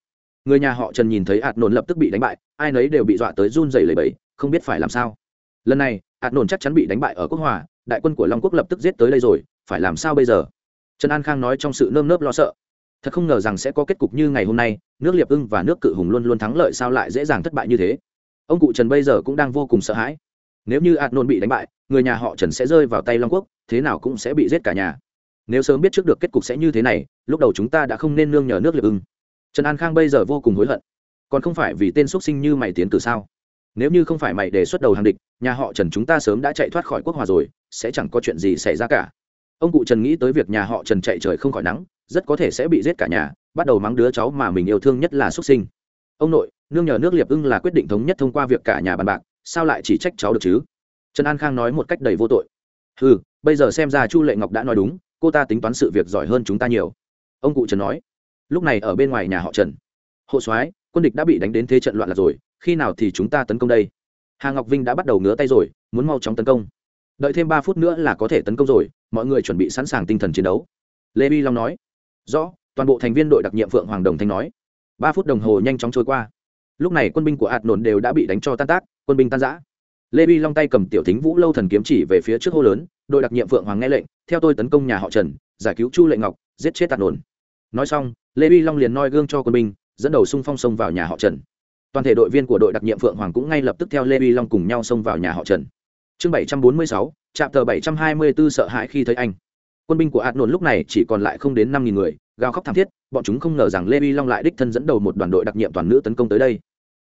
Người nhà họ trần nhìn thấy hạt nổn lập tức bị đánh bại, ai nấy đều bị dọa tới run rẩy lầy bẫy không biết phải làm sao. Lần này hạt nổn chắc chắn bị đánh bại ở quốc hòa, đại quân của long quốc lập tức giết tới đây rồi, phải làm sao bây giờ? Trần an khang nói trong sự nơm nớp lo sợ thật không ngờ rằng sẽ có kết cục như ngày hôm nay, nước liệp ưng và nước cự hùng luôn luôn thắng lợi sao lại dễ dàng thất bại như thế. Ông cụ trần bây giờ cũng đang vô cùng sợ hãi. Nếu như ạt nôn bị đánh bại, người nhà họ trần sẽ rơi vào tay long quốc, thế nào cũng sẽ bị giết cả nhà. Nếu sớm biết trước được kết cục sẽ như thế này, lúc đầu chúng ta đã không nên nương nhờ nước liệp ưng. Trần an khang bây giờ vô cùng hối hận. Còn không phải vì tên x sinh như mày tiến cử sao? Nếu như không phải mày đề xuất đầu hàng địch, nhà họ trần chúng ta sớm đã chạy thoát khỏi quốc hòa rồi, sẽ chẳng có chuyện gì xảy ra cả. Ông cụ trần nghĩ tới việc nhà họ trần chạy trời không khỏi nắng rất có thể sẽ bị giết cả nhà, bắt đầu mắng đứa cháu mà mình yêu thương nhất là xuất sinh. Ông nội, nương nhờ nước liệp ưng là quyết định thống nhất thông qua việc cả nhà bàn bạc, sao lại chỉ trách cháu được chứ? Trần an khang nói một cách đầy vô tội. Ừ bây giờ xem ra chu lệ ngọc đã nói đúng, cô ta tính toán sự việc giỏi hơn chúng ta nhiều. Ông cụ trần nói. Lúc này ở bên ngoài nhà họ trần. Hộ soái, quân địch đã bị đánh đến thế trận loạn là rồi, khi nào thì chúng ta tấn công đây? Hà ngọc vinh đã bắt đầu ngứa tay rồi, muốn mau chóng tấn công. Đợi thêm ba phút nữa là có thể tấn công rồi, mọi người chuẩn bị sẵn sàng tinh thần chiến đấu. Lê vi long nói rõ, toàn bộ thành viên đội đặc nhiệm phượng hoàng đồng thanh nói. Ba phút đồng hồ nhanh chóng trôi qua. Lúc này quân binh của hạt nổn đều đã bị đánh cho tan tác, quân binh tan giã lê vi long tay cầm tiểu thính vũ lâu thần kiếm chỉ về phía trước hô lớn, đội đặc nhiệm phượng hoàng nghe lệnh, theo tôi tấn công nhà họ trần, giải cứu chu lệ ngọc, giết chết hạt nổn. Nói xong, lê vi long liền noi gương cho quân binh, dẫn đầu xung phong xông vào nhà họ trần. Toàn thể đội viên của đội đặc nhiệm phượng hoàng cũng ngay lập tức theo lê vi long cùng nhau xông vào nhà họ trần. Chương bảy trăm bốn mươi sáu trạm tờ bảy trăm hai mươi b ố sợ hãi khi thấy anh quân binh của hạt nổn lúc này chỉ còn lại không đến năm nghìn người, gào khóc thảm thiết, bọn chúng không ngờ rằng lê vi long lại đích thân dẫn đầu một đoàn đội đặc nhiệm toàn nữ tấn công tới đây.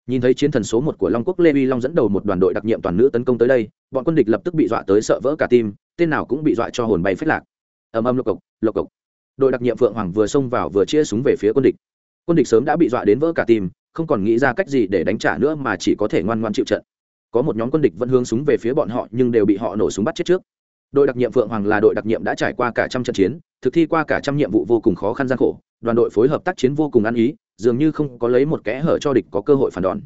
Nhìn thấy chiến thần số một của long quốc, lê vi long dẫn đầu một đoàn đội đặc nhiệm toàn nữ tấn công tới đây, bọn quân địch lập tức bị dọa tới sợ vỡ cả tim, tên nào cũng bị dọa cho hồn bay phết lạc. Ầm ầm lộc cộc lộc cộc. Đội đặc nhiệm phượng hoàng vừa xông vào vừa chia súng về phía quân địch. Quân địch sớm đã bị dọa đến vỡ cả tim, không còn nghĩ ra cách gì để đánh trả nữa mà chỉ có thể ngoan ngoan chịu trận. Có một nhóm quân địch vẫn hướng súng về phía bọn họ, nhưng đều bị họ nổ súng bắt chết trước đội đặc nhiệm phượng hoàng là đội đặc nhiệm đã trải qua cả trăm trận chiến, thực thi qua cả trăm nhiệm vụ vô cùng khó khăn gian khổ, đoàn đội phối hợp tác chiến vô cùng ăn ý, dường như không có lấy một kẽ hở cho địch có cơ hội phản đòn.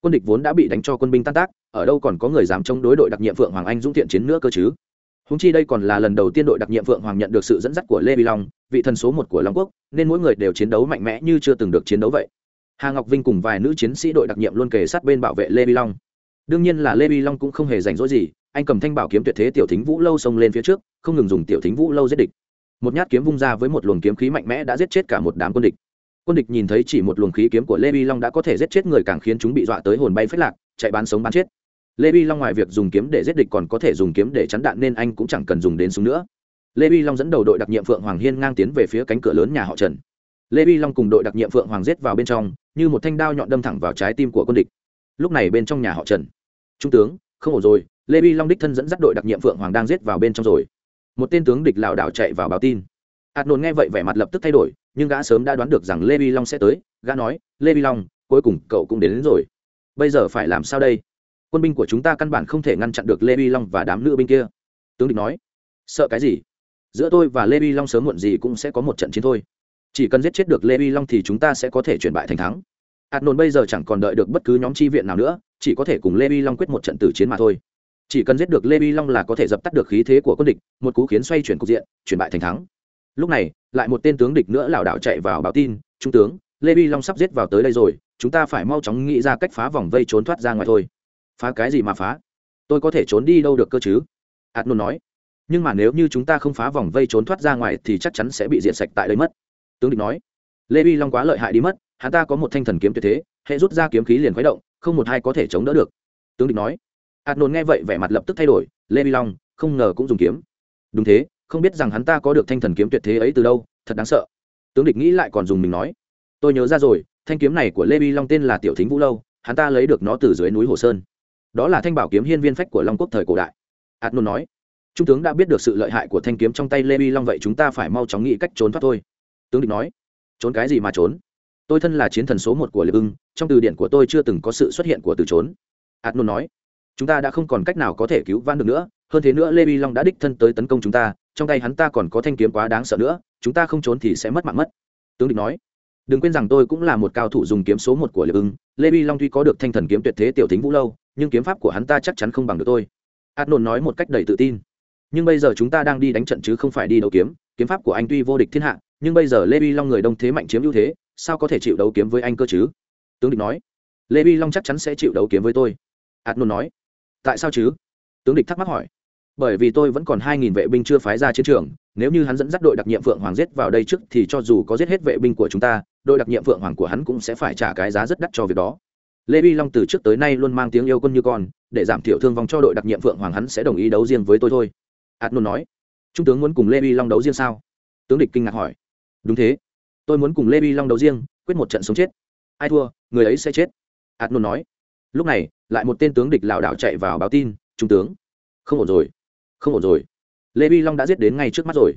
Quân địch vốn đã bị đánh cho quân binh tan tác, ở đâu còn có người dám chống đối đội đặc nhiệm phượng hoàng anh dũng thiện chiến nữa cơ chứ? Húng chi đây còn là lần đầu tiên đội đặc nhiệm phượng hoàng nhận được sự dẫn dắt của lê vi long, vị thần số một của long quốc, nên mỗi người đều chiến đấu mạnh mẽ như chưa từng được chiến đấu vậy. Hà ngọc vinh cùng vài nữ chiến sĩ đội đặc nhiệm luôn kề sát bên bảo vệ lê vi long. Đương nhiên là lê vi long cũng không hề rảnh rỗi gì anh cầm thanh bảo kiếm tuyệt thế tiểu thính vũ lâu xông lên phía trước, không ngừng dùng tiểu thính vũ lâu giết địch. Một nhát kiếm vung ra với một luồng kiếm khí mạnh mẽ đã giết chết cả một đám quân địch. Quân địch nhìn thấy chỉ một luồng khí kiếm của lê vi long đã có thể giết chết người càng khiến chúng bị dọa tới hồn bay phết lạc, chạy bán sống bán chết. Lê vi long ngoài việc dùng kiếm để giết địch còn có thể dùng kiếm để chắn đạn nên anh cũng chẳng cần dùng đến súng nữa. Lê vi long dẫn đầu đội đặc nhiệm phượng hoàng hiên ngang tiến về phía cánh cửa lớn nhà họ trần. Lê vi long cùng đội đặc nhiệm phượng hoàng giết vào bên trong, như một thanh đao nhọn đâm thẳng vào trái tim của quân địch. Lúc này bên trong nhà họ trần. Trung tướng, không ổn rồi lê vi long đích thân dẫn dắt đội đặc nhiệm phượng hoàng đang giết vào bên trong rồi một tên tướng địch lảo đảo chạy vào báo tin hạt nôn nghe vậy vẻ mặt lập tức thay đổi nhưng gã sớm đã đoán được rằng lê vi long sẽ tới gã nói lê vi long cuối cùng cậu cũng đến, đến rồi bây giờ phải làm sao đây quân binh của chúng ta căn bản không thể ngăn chặn được lê vi long và đám nữ binh kia tướng địch nói sợ cái gì giữa tôi và lê vi long sớm muộn gì cũng sẽ có một trận chiến thôi chỉ cần giết chết được lê vi long thì chúng ta sẽ có thể chuyển bại thành thắng hạt nôn bây giờ chẳng còn đợi được bất cứ nhóm chi viện nào nữa chỉ có thể cùng lê vi long quyết một trận tử chiến mà thôi chỉ cần giết được lê vi long là có thể dập tắt được khí thế của quân địch, một cú khiến xoay chuyển cục diện, chuyển bại thành thắng. Lúc này, lại một tên tướng địch nữa lảo đảo chạy vào báo tin, trung tướng, lê vi long sắp giết vào tới đây rồi, chúng ta phải mau chóng nghĩ ra cách phá vòng vây trốn thoát ra ngoài thôi. Phá cái gì mà phá? Tôi có thể trốn đi đâu được cơ chứ? Hạt nôn nói. Nhưng mà nếu như chúng ta không phá vòng vây trốn thoát ra ngoài thì chắc chắn sẽ bị diện sạch tại đây mất. Tướng địch nói. Lê vi long quá lợi hại đi mất, hắn ta có một thanh thần kiếm tuyệt thế, hệ rút ra kiếm khí liền khuấy động, không một ai có thể chống đỡ được. Tướng địch nói hạt nôn nghe vậy vẻ mặt lập tức thay đổi, lê vi long, không ngờ cũng dùng kiếm. Đúng thế, không biết rằng hắn ta có được thanh thần kiếm tuyệt thế ấy từ đâu, thật đáng sợ. Tướng địch nghĩ lại còn dùng mình nói. Tôi nhớ ra rồi, thanh kiếm này của lê vi long tên là tiểu thính vũ lâu, hắn ta lấy được nó từ dưới núi hồ sơn. Đó là thanh bảo kiếm hiên viên phách của long quốc thời cổ đại. Hạt nôn nói, trung tướng đã biết được sự lợi hại của thanh kiếm trong tay lê vi long vậy chúng ta phải mau chóng nghĩ cách trốn thoát thôi. Tướng địch nói, trốn cái gì mà trốn? Tôi thân là chiến thần số một của liệp ưng, trong từ điển của tôi chưa từng có sự xuất hiện của từ trốn. Ạt nôn nói chúng ta đã không còn cách nào có thể cứu van được nữa, hơn thế nữa lê vi long đã đích thân tới tấn công chúng ta, trong tay hắn ta còn có thanh kiếm quá đáng sợ nữa, chúng ta không trốn thì sẽ mất mạng mất. Tướng địch nói. Đừng quên rằng tôi cũng là một cao thủ dùng kiếm số một của liệp ưng, lê vi long tuy có được thanh thần kiếm tuyệt thế tiểu thính vũ lâu, nhưng kiếm pháp của hắn ta chắc chắn không bằng được tôi. Át nôn nói một cách đầy tự tin. Nhưng bây giờ chúng ta đang đi đánh trận chứ không phải đi đấu kiếm kiếm pháp của anh tuy vô địch thiên hạ, nhưng bây giờ lê vi long người đông thế mạnh chiếm ưu thế, sao có thể chịu đấu kiếm với anh cơ chứ? Tướng địch nói. Lê vi long chắc chắn sẽ chịu đấu kiếm với tôi. Át nôn nói tại sao chứ? Tướng địch thắc mắc hỏi. Bởi vì tôi vẫn còn hai nghìn vệ binh chưa phái ra chiến trường, nếu như hắn dẫn dắt đội đặc nhiệm phượng hoàng giết vào đây trước thì cho dù có giết hết vệ binh của chúng ta, đội đặc nhiệm phượng hoàng của hắn cũng sẽ phải trả cái giá rất đắt cho việc đó. Lê vi long từ trước tới nay luôn mang tiếng yêu quân như con, để giảm thiểu thương vong cho đội đặc nhiệm phượng hoàng hắn sẽ đồng ý đấu riêng với tôi thôi. Ạt nói. Trung tướng muốn cùng lê vi long đấu riêng sao? Tướng địch kinh ngạc hỏi. Đúng thế. Tôi muốn cùng lê vi long đấu riêng, quyết một trận sống chết. Ai thua, người ấy sẽ chết. Ạt nói lúc này, lại một tên tướng địch lảo đảo chạy vào báo tin, trung tướng, không ổn rồi, không ổn rồi. Lê vi long đã giết đến ngay trước mắt rồi.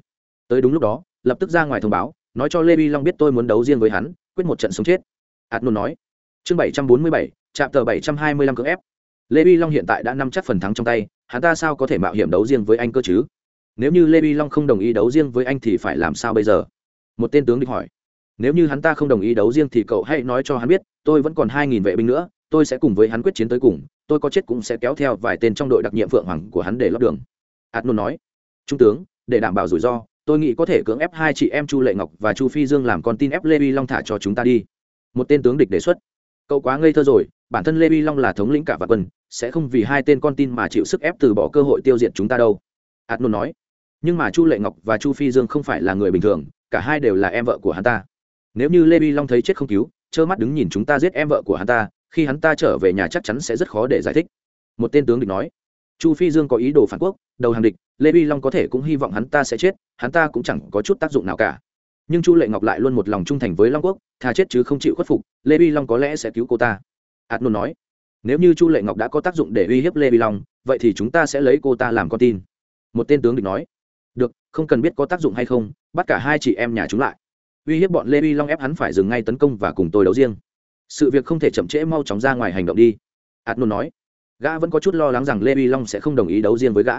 Tới đúng lúc đó, lập tức ra ngoài thông báo, nói cho lê vi long biết tôi muốn đấu riêng với hắn, quyết một trận sống chết. Ạt nôn nói, chương bảy trăm bốn mươi bảy trạm tờ bảy trăm hai mươi lăm cưỡng ép. Lê vi long hiện tại đã nắm chắc phần thắng trong tay, hắn ta sao có thể mạo hiểm đấu riêng với anh cơ chứ? Nếu như lê vi long không đồng ý đấu riêng với anh thì phải làm sao bây giờ? Một tên tướng địch hỏi. Nếu như hắn ta không đồng ý đấu riêng thì cậu hãy nói cho hắn biết, tôi vẫn còn hai nghìn vệ binh nữa tôi sẽ cùng với hắn quyết chiến tới cùng, tôi có chết cũng sẽ kéo theo vài tên trong đội đặc nhiệm phượng hoàng của hắn để lót đường. Ạt nôn nói. Trung tướng, để đảm bảo rủi ro, tôi nghĩ có thể cưỡng ép hai chị em chu lệ ngọc và chu phi dương làm con tin ép lê vi long thả cho chúng ta đi. Một tên tướng địch đề xuất. Cậu quá ngây thơ rồi, bản thân lê vi long là thống lĩnh cả vạn quân, sẽ không vì hai tên con tin mà chịu sức ép từ bỏ cơ hội tiêu diệt chúng ta đâu. Ạt nôn nói. Nhưng mà chu lệ ngọc và chu phi dương không phải là người bình thường, cả hai đều là em vợ của hắn ta. Nếu như lê vi long thấy chết không cứu, trơ mắt đứng nhìn chúng ta giết em vợ của hắn ta khi hắn ta trở về nhà chắc chắn sẽ rất khó để giải thích. Một tên tướng địch nói, chu phi dương có ý đồ phản quốc, đầu hàng địch, lê vi long có thể cũng hy vọng hắn ta sẽ chết, hắn ta cũng chẳng có chút tác dụng nào cả. Nhưng chu lệ ngọc lại luôn một lòng trung thành với long quốc thà chết chứ không chịu khuất phục, lê vi long có lẽ sẽ cứu cô ta. Hạt nôn nói, nếu như chu lệ ngọc đã có tác dụng để uy hiếp lê vi long, vậy thì chúng ta sẽ lấy cô ta làm con tin. Một tên tướng địch nói, được, không cần biết có tác dụng hay không, bắt cả hai chị em nhà chúng lại. Uy hiếp bọn lê vi long ép hắn phải dừng ngay tấn công và cùng tôi đấu riêng sự việc không thể chậm trễ, mau chóng ra ngoài hành động đi. Ạt nôn nói. Gã vẫn có chút lo lắng rằng lê vi long sẽ không đồng ý đấu riêng với gã.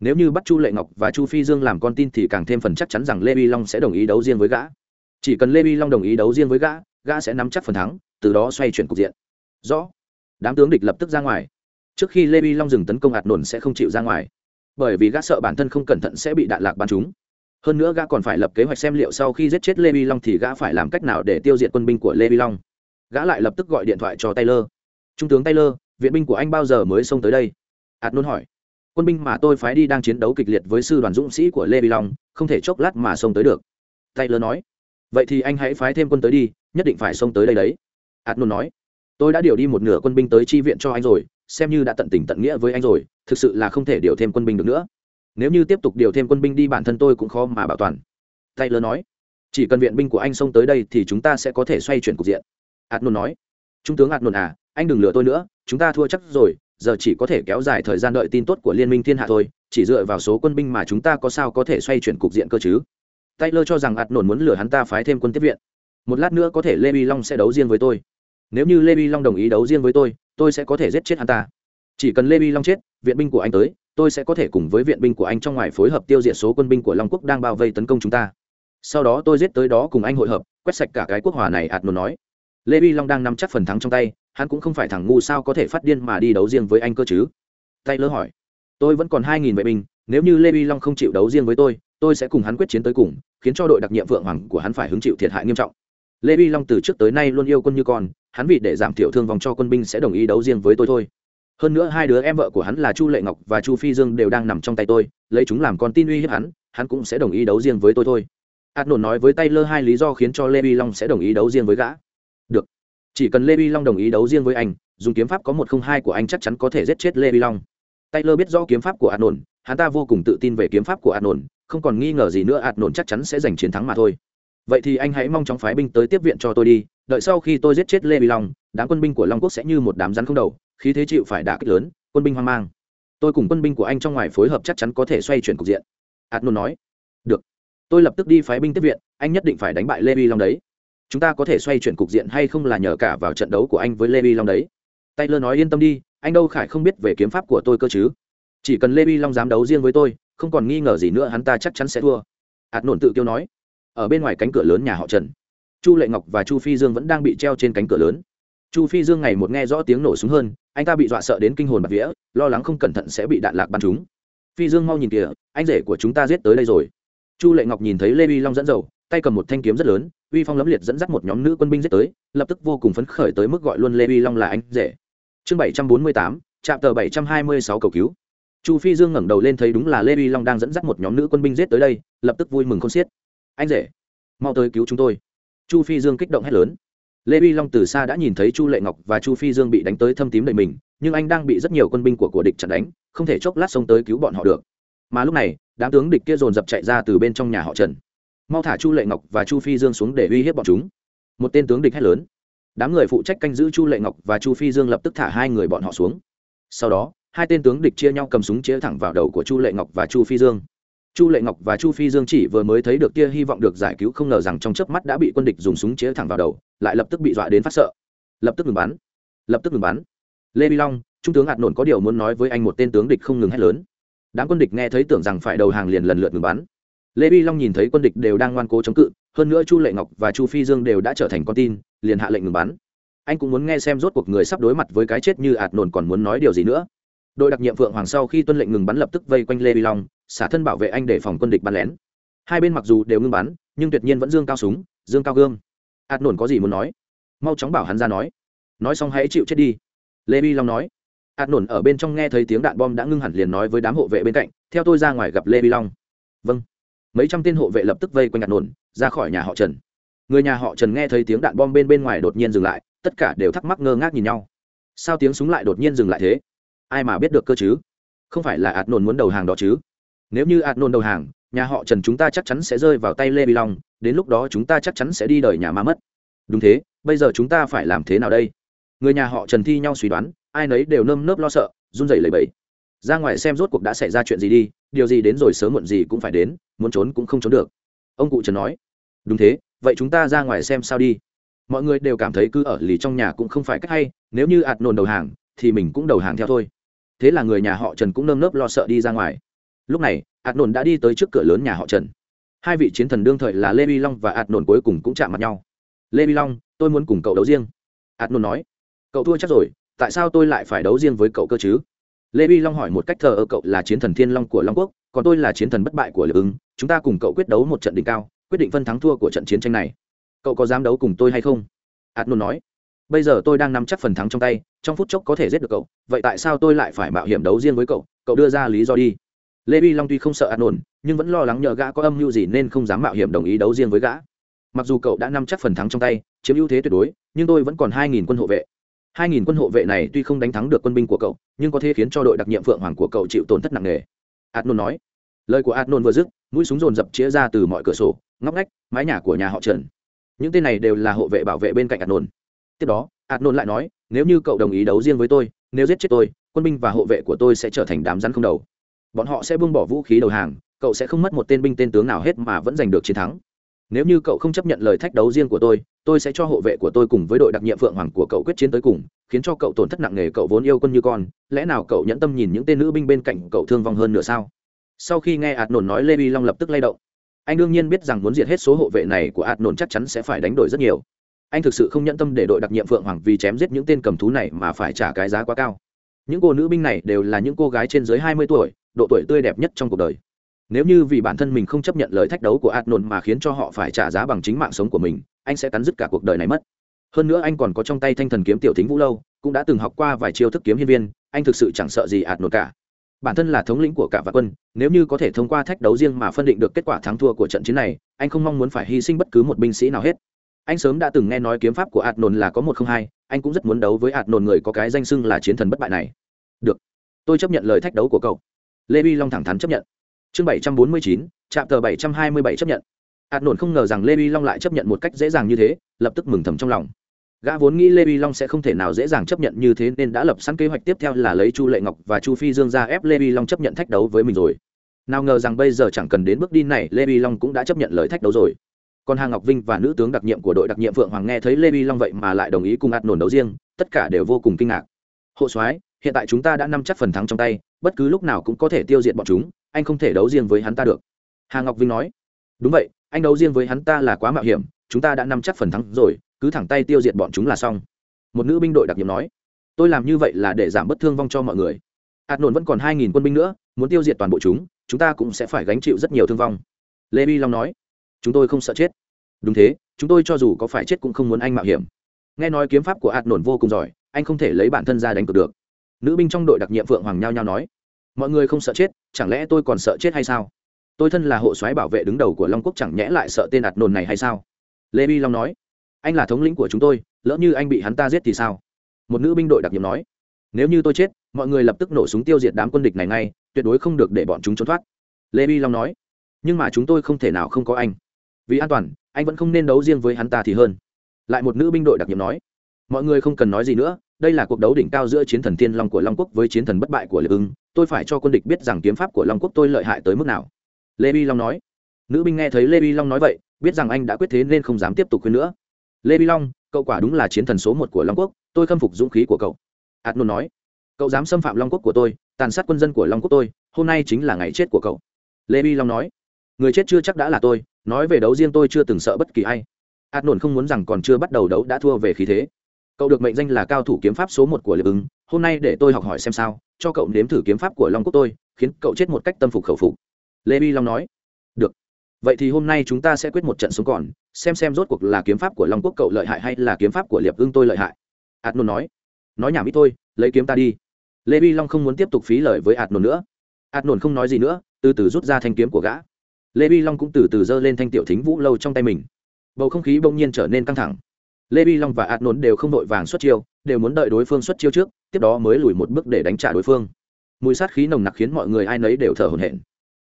Nếu như bắt chu lệ ngọc và chu phi dương làm con tin thì càng thêm phần chắc chắn rằng lê vi long sẽ đồng ý đấu riêng với gã. Chỉ cần lê vi long đồng ý đấu riêng với gã gã sẽ nắm chắc phần thắng, từ đó xoay chuyển cục diện. Rõ. Đám tướng địch lập tức ra ngoài. Trước khi lê vi long dừng tấn công hạt nổn sẽ không chịu ra ngoài. Bởi vì gã sợ bản thân không cẩn thận sẽ bị đạn lạc bắn chúng hơn nữa gã còn phải lập kế hoạch xem liệu sau khi giết chết lê vi long thì gã phải làm cách nào để tiêu diệt quân binh của lê vi long gã lại lập tức gọi điện thoại cho taylor. Trung tướng taylor, viện binh của anh bao giờ mới xông tới đây? Ạt nôn hỏi. Quân binh mà tôi phái đi đang chiến đấu kịch liệt với sư đoàn dũng sĩ của lê vi long, không thể chốc lát mà xông tới được. Taylor nói. Vậy thì anh hãy phái thêm quân tới đi, nhất định phải xông tới đây đấy. Ạt nôn nói. Tôi đã điều đi một nửa quân binh tới chi viện cho anh rồi, xem như đã tận tình tận nghĩa với anh rồi, thực sự là không thể điều thêm quân binh được nữa. Nếu như tiếp tục điều thêm quân binh đi bản thân tôi cũng khó mà bảo toàn. Taylor nói. Chỉ cần viện binh của anh xông tới đây thì chúng ta sẽ có thể xoay chuyển cục diện adnon nói. Trung tướng adnon à anh đừng lừa tôi nữa, chúng ta thua chắc rồi, giờ chỉ có thể kéo dài thời gian đợi tin tốt của liên minh thiên hạ thôi, chỉ dựa vào số quân binh mà chúng ta có sao có thể xoay chuyển cục diện cơ chứ? Taylor cho rằng adnon muốn lừa hắn ta phái thêm quân tiếp viện. Một lát nữa có thể lê vi long sẽ đấu riêng với tôi. Nếu như lê vi long đồng ý đấu riêng với tôi tôi sẽ có thể giết chết hắn ta. Chỉ cần lê vi long chết, viện binh của anh tới, tôi sẽ có thể cùng với viện binh của anh trong ngoài phối hợp tiêu diệt số quân binh của long quốc đang bao vây tấn công chúng ta. Sau đó tôi giết tới đó cùng anh hội hợp, quét sạch cả cái quốc hòa này ạt nôn nói lê vi long đang nắm chắc phần thắng trong tay, hắn cũng không phải thằng ngu sao có thể phát điên mà đi đấu riêng với anh cơ chứ? Tay lỡ hỏi. Tôi vẫn còn hai nghìn vệ binh, nếu như lê vi long không chịu đấu riêng với tôi tôi sẽ cùng hắn quyết chiến tới cùng, khiến cho đội đặc nhiệm vượng hoàng của hắn phải hứng chịu thiệt hại nghiêm trọng. Lê vi long từ trước tới nay luôn yêu quân như con, hắn vì để giảm thiểu thương vong cho quân binh sẽ đồng ý đấu riêng với tôi thôi. Hơn nữa hai đứa em vợ của hắn là chu lệ ngọc và chu phi dương đều đang nằm trong tay tôi, lấy chúng làm con tin uy hiếp hắn hắn cũng sẽ đồng ý đấu riêng với tôi thôi. Hạt nổn nói với Tay Lơ hai lý do khiến cho lê vi long sẽ đồng ý đấu riêng với gã chỉ cần lê vi long đồng ý đấu riêng với anh, dùng kiếm pháp có một không hai của anh chắc chắn có thể giết chết lê vi long. Taylor biết rõ kiếm pháp của ạt nổn hắn ta vô cùng tự tin về kiếm pháp của ạt nổn không còn nghi ngờ gì nữa ạt nổn chắc chắn sẽ giành chiến thắng mà thôi. Vậy thì anh hãy mong chóng phái binh tới tiếp viện cho tôi đi, đợi sau khi tôi giết chết lê vi long, đám quân binh của long quốc sẽ như một đám rắn không đầu, khí thế chịu phải đả kích lớn, quân binh hoang mang. Tôi cùng quân binh của anh trong ngoài phối hợp chắc chắn có thể xoay chuyển cục diện. Adnon nói. Được. Tôi lập tức đi phái binh tiếp viện, anh nhất định phải đánh bại lê vi long đấy chúng ta có thể xoay chuyển cục diện hay không là nhờ cả vào trận đấu của anh với lê vi long đấy. Taylor nói, yên tâm đi, anh đâu khải không biết về kiếm pháp của tôi cơ chứ. Chỉ cần lê vi long dám đấu riêng với tôi, không còn nghi ngờ gì nữa hắn ta chắc chắn sẽ thua. Hạt nổn tự kêu nói. Ở bên ngoài cánh cửa lớn nhà họ trần, chu lệ ngọc và chu phi dương vẫn đang bị treo trên cánh cửa lớn. Chu phi dương ngày một nghe rõ tiếng nổ súng hơn, anh ta bị dọa sợ đến kinh hồn bạc vía, lo lắng không cẩn thận sẽ bị đạn lạc bắn chúng phi dương mau nhìn kìa, anh rể của chúng ta giết tới đây rồi. Chu lệ ngọc nhìn thấy lê vi long dẫn dầu tay cầm một thanh kiếm rất lớn, uy phong lẫm liệt dẫn dắt một nhóm nữ quân binh giết tới, lập tức vô cùng phấn khởi tới mức gọi luôn lê uy long là anh rể. Chương bảy trăm bốn mươi tám trạm tờ bảy trăm hai mươi sáu cầu cứu. Chu phi dương ngẩng đầu lên thấy đúng là lê uy long đang dẫn dắt một nhóm nữ quân binh giết tới đây, lập tức vui mừng không xiết. Anh rể, mau tới cứu chúng tôi. Chu phi dương kích động hét lớn. Lê uy long từ xa đã nhìn thấy chu lệ ngọc và chu phi dương bị đánh tới thâm tím đầy mình, nhưng anh đang bị rất nhiều quân binh của của địch chặn đánh, không thể chốc lát xông tới cứu bọn họ được. Mà lúc này, đám tướng địch kia dồn dập chạy ra từ bên trong nhà họ trần mau thả chu lệ ngọc và chu phi dương xuống để uy hiếp bọn chúng một tên tướng địch hét lớn đám người phụ trách canh giữ chu lệ ngọc và chu phi dương lập tức thả hai người bọn họ xuống sau đó hai tên tướng địch chia nhau cầm súng chĩa thẳng vào đầu của chu lệ ngọc và chu phi dương chu lệ ngọc và chu phi dương chỉ vừa mới thấy được tia hy vọng được giải cứu không ngờ rằng trong chớp mắt đã bị quân địch dùng súng chĩa thẳng vào đầu lại lập tức bị dọa đến phát sợ lập tức ngừng bắn lập tức ngừng bắn lê vi long trung tướng hạt nổn có điều muốn nói với anh một tên tướng địch không ngừng hét lớn đám quân địch nghe thấy tưởng rằng phải đầu hàng liền lần lượt ngừng bắn lê vi long nhìn thấy quân địch đều đang ngoan cố chống cự, hơn nữa chu lệ ngọc và chu phi dương đều đã trở thành con tin, liền hạ lệnh ngừng bắn. Anh cũng muốn nghe xem rốt cuộc người sắp đối mặt với cái chết như ạt nổn còn muốn nói điều gì nữa. Đội đặc nhiệm phượng hoàng sau khi tuân lệnh ngừng bắn lập tức vây quanh lê vi long, xả thân bảo vệ anh để phòng quân địch bắn lén. Hai bên mặc dù đều ngưng bắn, nhưng tuyệt nhiên vẫn dương cao súng, dương cao gương ạt nổn có gì muốn nói? Mau chóng bảo hắn ra nói. Nói xong hãy chịu chết đi. Lê vi long nói. Ạt nổn ở bên trong nghe thấy tiếng đạn bom đã ngưng hẳn liền nói với đám hộ vệ bên cạnh, theo tôi ra ngoài gặp lê vi long. Vâng mấy trăm tên hộ vệ lập tức vây quanh ạt nổn, ra khỏi nhà họ trần. Người nhà họ trần nghe thấy tiếng đạn bom bên bên ngoài đột nhiên dừng lại, tất cả đều thắc mắc ngơ ngác nhìn nhau. Sao tiếng súng lại đột nhiên dừng lại thế? Ai mà biết được cơ chứ? Không phải là ạt nồn muốn đầu hàng đó chứ? Nếu như ạt nồn đầu hàng, nhà họ trần chúng ta chắc chắn sẽ rơi vào tay lê bi long, đến lúc đó chúng ta chắc chắn sẽ đi đời nhà ma mất. Đúng thế, bây giờ chúng ta phải làm thế nào đây? Người nhà họ trần thi nhau suy đoán, ai nấy đều nơm nớp lo sợ, run rẩy lẩy bẩy ra ngoài xem rốt cuộc đã xảy ra chuyện gì đi, điều gì đến rồi sớm muộn gì cũng phải đến, muốn trốn cũng không trốn được. Ông cụ trần nói. Đúng thế, vậy chúng ta ra ngoài xem sao đi. Mọi người đều cảm thấy cứ ở lì trong nhà cũng không phải cách hay, nếu như ạt nồn đầu hàng, thì mình cũng đầu hàng theo thôi. Thế là người nhà họ trần cũng nơm nớp lo sợ đi ra ngoài. Lúc này, ạt nồn đã đi tới trước cửa lớn nhà họ trần. Hai vị chiến thần đương thời là lê vi long và ạt nồn cuối cùng cũng chạm mặt nhau. Lê vi long, tôi muốn cùng cậu đấu riêng. Ạt nồn nói. Cậu thua chắc rồi, tại sao tôi lại phải đấu riêng với cậu cơ chứ? Lê vi long hỏi một cách thờ ơ cậu là chiến thần thiên long của long quốc, còn tôi là chiến thần bất bại của lực ứng, chúng ta cùng cậu quyết đấu một trận đỉnh cao, quyết định phân thắng thua của trận chiến tranh này. Cậu có dám đấu cùng tôi hay không? Ạt nôn nói. Bây giờ tôi đang nắm chắc phần thắng trong tay, trong phút chốc có thể giết được cậu, vậy tại sao tôi lại phải mạo hiểm đấu riêng với cậu? Cậu đưa ra lý do đi. Lê vi long tuy không sợ ạt nôn nhưng vẫn lo lắng nhờ gã có âm mưu gì nên không dám mạo hiểm đồng ý đấu riêng với gã. Mặc dù cậu đã nắm chắc phần thắng trong tay, chiếm ưu thế tuyệt đối, nhưng tôi vẫn còn hai nghìn quân hộ vệ hai nghìn quân hộ vệ này tuy không đánh thắng được quân binh của cậu, nhưng có thể khiến cho đội đặc nhiệm phượng hoàng của cậu chịu tổn thất nặng nề. Adnon nói. Lời của adnon vừa dứt, mũi súng dồn dập chĩa ra từ mọi cửa sổ, ngóc ngách, mái nhà của nhà họ trần. Những tên này đều là hộ vệ bảo vệ bên cạnh adnon tiếp đó adnon lại nói, nếu như cậu đồng ý đấu riêng với tôi, nếu giết chết tôi, quân binh và hộ vệ của tôi sẽ trở thành đám rắn không đầu. Bọn họ sẽ buông bỏ vũ khí đầu hàng, cậu sẽ không mất một tên binh tên tướng nào hết mà vẫn giành được chiến thắng nếu như cậu không chấp nhận lời thách đấu riêng của tôi tôi sẽ cho hộ vệ của tôi cùng với đội đặc nhiệm phượng hoàng của cậu quyết chiến tới cùng, khiến cho cậu tổn thất nặng nề cậu vốn yêu quân như con. Lẽ nào cậu nhẫn tâm nhìn những tên nữ binh bên cạnh cậu thương vong hơn nữa sao? Sau khi nghe ạt nổn nói lê vi long lập tức lay động. Anh đương nhiên biết rằng muốn diệt hết số hộ vệ này của ạt nổn chắc chắn sẽ phải đánh đổi rất nhiều. Anh thực sự không nhẫn tâm để đội đặc nhiệm phượng hoàng vì chém giết những tên cầm thú này mà phải trả cái giá quá cao. Những cô nữ binh này đều là những cô gái trên dưới hai mươi tuổi, độ tuổi tươi đẹp nhất trong cuộc đời nếu như vì bản thân mình không chấp nhận lời thách đấu của ạt nổn mà khiến cho họ phải trả giá bằng chính mạng sống của mình, anh sẽ cắn dứt cả cuộc đời này mất. Hơn nữa anh còn có trong tay thanh thần kiếm tiểu thính vũ lâu, cũng đã từng học qua vài chiêu thức kiếm hiên viên, anh thực sự chẳng sợ gì ạt nổn cả. Bản thân là thống lĩnh của cả vạn quân, nếu như có thể thông qua thách đấu riêng mà phân định được kết quả thắng thua của trận chiến này, anh không mong muốn phải hy sinh bất cứ một binh sĩ nào hết. Anh sớm đã từng nghe nói kiếm pháp của ạt nồn là có một không hai, anh cũng rất muốn đấu với ạt nồn người có cái danh xưng là chiến thần bất bại này. Được, tôi chấp nhận lời thách đấu của cậu. Lê bi long thẳng thắn chấp nhận chương bảy trăm bốn mươi chín trạm tờ bảy trăm hai mươi bảy chấp nhận. Hạt nổn không ngờ rằng lê vi long lại chấp nhận một cách dễ dàng như thế, lập tức mừng thầm trong lòng. Gã vốn nghĩ lê vi long sẽ không thể nào dễ dàng chấp nhận như thế nên đã lập sẵn kế hoạch tiếp theo là lấy chu lệ ngọc và chu phi dương ra ép lê vi long chấp nhận thách đấu với mình rồi. Nào ngờ rằng bây giờ chẳng cần đến bước đi này, lê vi long cũng đã chấp nhận lời thách đấu rồi. Còn hà ngọc vinh và nữ tướng đặc nhiệm của đội đặc nhiệm phượng hoàng nghe thấy lê vi long vậy mà lại đồng ý cùng ạt nổn đấu riêng, tất cả đều vô cùng kinh ngạc. Hộ soái, hiện tại chúng ta đã nắm chắc phần thắng trong tay, bất cứ lúc nào cũng có thể tiêu diệt bọn chúng anh không thể đấu riêng với hắn ta được. Hà ngọc vinh nói, đúng vậy, anh đấu riêng với hắn ta là quá mạo hiểm, chúng ta đã nắm chắc phần thắng rồi, cứ thẳng tay tiêu diệt bọn chúng là xong. Một nữ binh đội đặc nhiệm nói, tôi làm như vậy là để giảm bất thương vong cho mọi người. Hạt nổn vẫn còn hai nghìn quân binh nữa, muốn tiêu diệt toàn bộ chúng chúng ta cũng sẽ phải gánh chịu rất nhiều thương vong. Lê bi long nói, chúng tôi không sợ chết. Đúng thế, chúng tôi cho dù có phải chết cũng không muốn anh mạo hiểm. Nghe nói kiếm pháp của hạt nổn vô cùng giỏi, anh không thể lấy bản thân ra đánh cược được. Nữ binh trong đội đặc nhiệm phượng hoàng nhao nhao nói mọi người không sợ chết, chẳng lẽ tôi còn sợ chết hay sao? Tôi thân là hộ soái bảo vệ đứng đầu của long quốc chẳng nhẽ lại sợ tên ạt nồn này hay sao? Lê vi long nói, anh là thống lĩnh của chúng tôi, lỡ như anh bị hắn ta giết thì sao? Một nữ binh đội đặc nhiệm nói, nếu như tôi chết, mọi người lập tức nổ súng tiêu diệt đám quân địch này ngay, tuyệt đối không được để bọn chúng trốn thoát. Lê vi long nói, nhưng mà chúng tôi không thể nào không có anh. Vì an toàn, anh vẫn không nên đấu riêng với hắn ta thì hơn. Lại một nữ binh đội đặc nhiệm nói, mọi người không cần nói gì nữa, đây là cuộc đấu đỉnh cao giữa chiến thần thiên long của long quốc với chiến thần bất bại của liệt ưng tôi phải cho quân địch biết rằng kiếm pháp của long quốc tôi lợi hại tới mức nào. Lê bi long nói. Nữ binh nghe thấy lê bi long nói vậy, biết rằng anh đã quyết thế nên không dám tiếp tục khuyên nữa. Lê bi long, cậu quả đúng là chiến thần số một của long quốc, tôi khâm phục dũng khí của cậu. Ạt nôn nói. Cậu dám xâm phạm long quốc của tôi, tàn sát quân dân của long quốc tôi, hôm nay chính là ngày chết của cậu. Lê bi long nói. Người chết chưa chắc đã là tôi, nói về đấu riêng tôi chưa từng sợ bất kỳ ai. Ạt không muốn rằng còn chưa bắt đầu đấu đã thua về khí thế. Cậu được mệnh danh là cao thủ kiếm pháp số một của liệp ứng hôm nay để tôi học hỏi xem sao cho cậu nếm thử kiếm pháp của long quốc tôi, khiến cậu chết một cách tâm phục khẩu phục. Lê bi long nói. Được. Vậy thì hôm nay chúng ta sẽ quyết một trận sống còn, xem xem rốt cuộc là kiếm pháp của long quốc cậu lợi hại hay là kiếm pháp của liệp ưng tôi lợi hại. Ạt nôn nói. Nói nhảm ít tôi lấy kiếm ta đi. Lê bi long không muốn tiếp tục phí lời với ạt nôn nữa. Ạt nôn không nói gì nữa, từ từ rút ra thanh kiếm của gã. Lê bi long cũng từ từ giơ lên thanh tiểu thính vũ lâu trong tay mình. Bầu không khí bỗng nhiên trở nên căng thẳng. Lê bi long và ạt nôn đều không đội vàng xuất chiêu đều muốn đợi đối phương xuất chiêu trước, tiếp đó mới lùi một bước để đánh trả đối phương. Mùi sát khí nồng nặc khiến mọi người ai nấy đều thở hổn hển.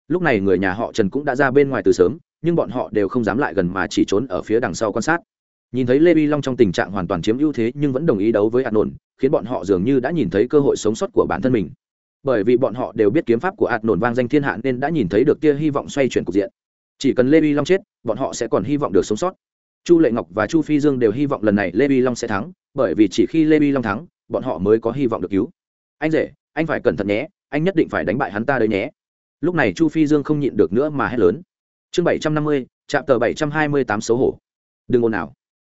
Lúc này người nhà họ trần cũng đã ra bên ngoài từ sớm, nhưng bọn họ đều không dám lại gần mà chỉ trốn ở phía đằng sau quan sát. Nhìn thấy lê vi long trong tình trạng hoàn toàn chiếm ưu thế nhưng vẫn đồng ý đấu với hạt nổn khiến bọn họ dường như đã nhìn thấy cơ hội sống sót của bản thân mình. Bởi vì bọn họ đều biết kiếm pháp của hạt nổn vang danh thiên hạ nên đã nhìn thấy được tia hy vọng xoay chuyển cục diện. Chỉ cần lê vi long chết, bọn họ sẽ còn hy vọng được sống sót chu lệ ngọc và chu phi dương đều hy vọng lần này lê vi long sẽ thắng, bởi vì chỉ khi lê vi long thắng, bọn họ mới có hy vọng được cứu. Anh rể, anh phải cẩn thận nhé, anh nhất định phải đánh bại hắn ta đấy nhé. Lúc này chu phi dương không nhịn được nữa mà hét lớn. Chương bảy trăm năm mươi trạm tờ bảy trăm hai mươi tám xấu hổ. Đừng ồn nào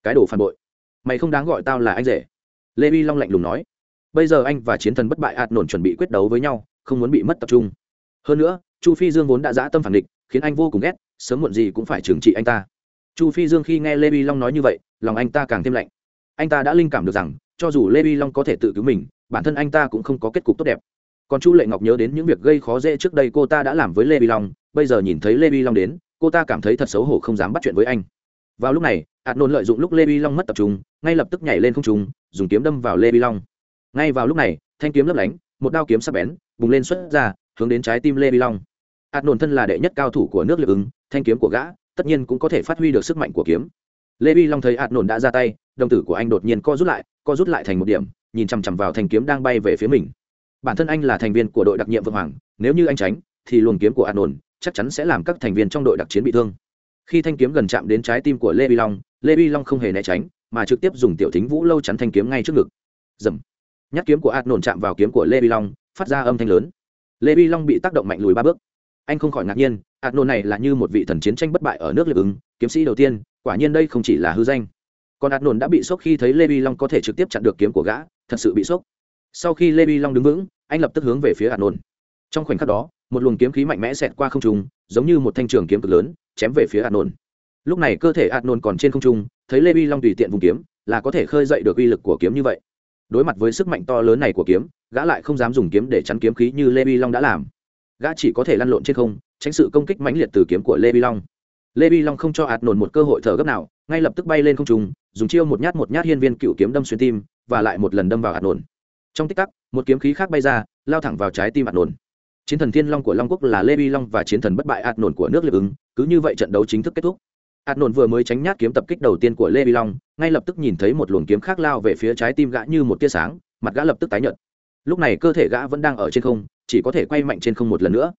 cái đồ phản bội. Mày không đáng gọi tao là anh rể. Lê vi long lạnh lùng nói. Bây giờ anh và chiến thần bất bại ạt nổn chuẩn bị quyết đấu với nhau, không muốn bị mất tập trung. Hơn nữa, chu phi dương vốn đã dã tâm phản địch, khiến anh vô cùng ghét, sớm muộn gì cũng phải trừng trị anh ta chu phi dương khi nghe lê vi long nói như vậy, lòng anh ta càng thêm lạnh. Anh ta đã linh cảm được rằng, cho dù lê vi long có thể tự cứu mình, bản thân anh ta cũng không có kết cục tốt đẹp. Còn chu lệ ngọc nhớ đến những việc gây khó dễ trước đây cô ta đã làm với lê vi long, bây giờ nhìn thấy lê vi long đến, cô ta cảm thấy thật xấu hổ không dám bắt chuyện với anh. Vào lúc này, ạt nôn lợi dụng lúc lê vi long mất tập trung, ngay lập tức nhảy lên không trung, dùng kiếm đâm vào lê vi long. Ngay vào lúc này, thanh kiếm lấp lánh, một đao kiếm sắc bén, bùng lên xuất ra, hướng đến trái tim lê vi long. Ạt nôn thân là đệ nhất cao thủ của nước liệp ứng, thanh kiếm của gã tất nhiên cũng có thể phát huy được sức mạnh của kiếm. Lê vi long thấy ạt nổn đã ra tay, đồng tử của anh đột nhiên co rút lại, co rút lại thành một điểm, nhìn chằm chằm vào thanh kiếm đang bay về phía mình. Bản thân anh là thành viên của đội đặc nhiệm vượng hoàng, nếu như anh tránh, thì luồng kiếm của ạt nổn chắc chắn sẽ làm các thành viên trong đội đặc chiến bị thương. Khi thanh kiếm gần chạm đến trái tim của lê vi long, lê vi long không hề né tránh, mà trực tiếp dùng tiểu thính vũ lâu chắn thanh kiếm ngay trước ngực. Dầm. Nhát kiếm của ạt nổn chạm vào kiếm của lê vi long, phát ra âm thanh lớn. Lê vi long bị tác động mạnh lùi ba bước anh không khỏi ngạc nhiên, ạt nô này là như một vị thần chiến tranh bất bại ở nước liệp ứng, kiếm sĩ đầu tiên, quả nhiên đây không chỉ là hư danh. Còn ạt nôn đã bị sốc khi thấy lê vi long có thể trực tiếp chặn được kiếm của gã, thật sự bị sốc. Sau khi lê vi long đứng vững, anh lập tức hướng về phía ạt nôn. Trong khoảnh khắc đó, một luồng kiếm khí mạnh mẽ xẹt qua không trung, giống như một thanh trường kiếm cực lớn, chém về phía ạt nôn. Lúc này cơ thể ạt nôn còn trên không trung, thấy lê vi long tùy tiện vùng kiếm, là có thể khơi dậy được uy lực của kiếm như vậy. Đối mặt với sức mạnh to lớn này của kiếm, gã lại không dám dùng kiếm để chắn kiếm khí như lê vi long đã làm gã chỉ có thể lăn lộn trên không, tránh sự công kích mãnh liệt từ kiếm của lê vi long. Lê vi long không cho ạt nổn một cơ hội thở gấp nào, ngay lập tức bay lên không trung, dùng chiêu một nhát một nhát hiên viên cựu kiếm đâm xuyên tim, và lại một lần đâm vào ạt nổn. Trong tích tắc, một kiếm khí khác bay ra, lao thẳng vào trái tim ạt nổn. Chiến thần thiên long của long quốc là lê vi long và chiến thần bất bại ạt nổn của nước liệp ứng, cứ như vậy trận đấu chính thức kết thúc. Ạt nổn vừa mới tránh nhát kiếm tập kích đầu tiên của lê vi long, ngay lập tức nhìn thấy một luồng kiếm khác lao về phía trái tim gã như một tia sáng, mặt gã lập tức tái nhợt. Lúc này cơ thể gã vẫn đang ở trên không chỉ có thể quay mạnh trên không một lần nữa.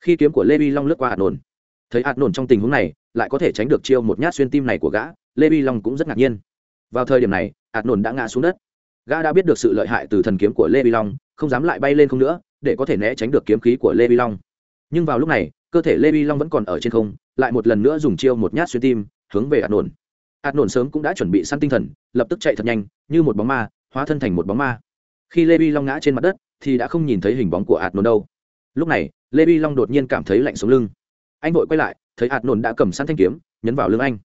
Khi kiếm của lê vi long lướt qua hạt nổn, thấy hạt nổn trong tình huống này, lại có thể tránh được chiêu một nhát xuyên tim này của gã, lê vi long cũng rất ngạc nhiên. Vào thời điểm này, hạt nổn đã ngã xuống đất. Gã đã biết được sự lợi hại từ thần kiếm của lê vi long, không dám lại bay lên không nữa, để có thể né tránh được kiếm khí của lê vi long. Nhưng vào lúc này, cơ thể lê vi long vẫn còn ở trên không, lại một lần nữa dùng chiêu một nhát xuyên tim, hướng về hạt nổn. Hạt nổn sớm cũng đã chuẩn bị săn tinh thần, lập tức chạy thật nhanh, như một bóng ma, hóa thân thành một bóng ma khi lê vi long ngã trên mặt đất, thì đã không nhìn thấy hình bóng của ạt nôn đâu. Lúc này, lê vi long đột nhiên cảm thấy lạnh sống lưng. Anh vội quay lại, thấy ạt nôn đã cầm săn thanh kiếm, nhấn vào lưng anh.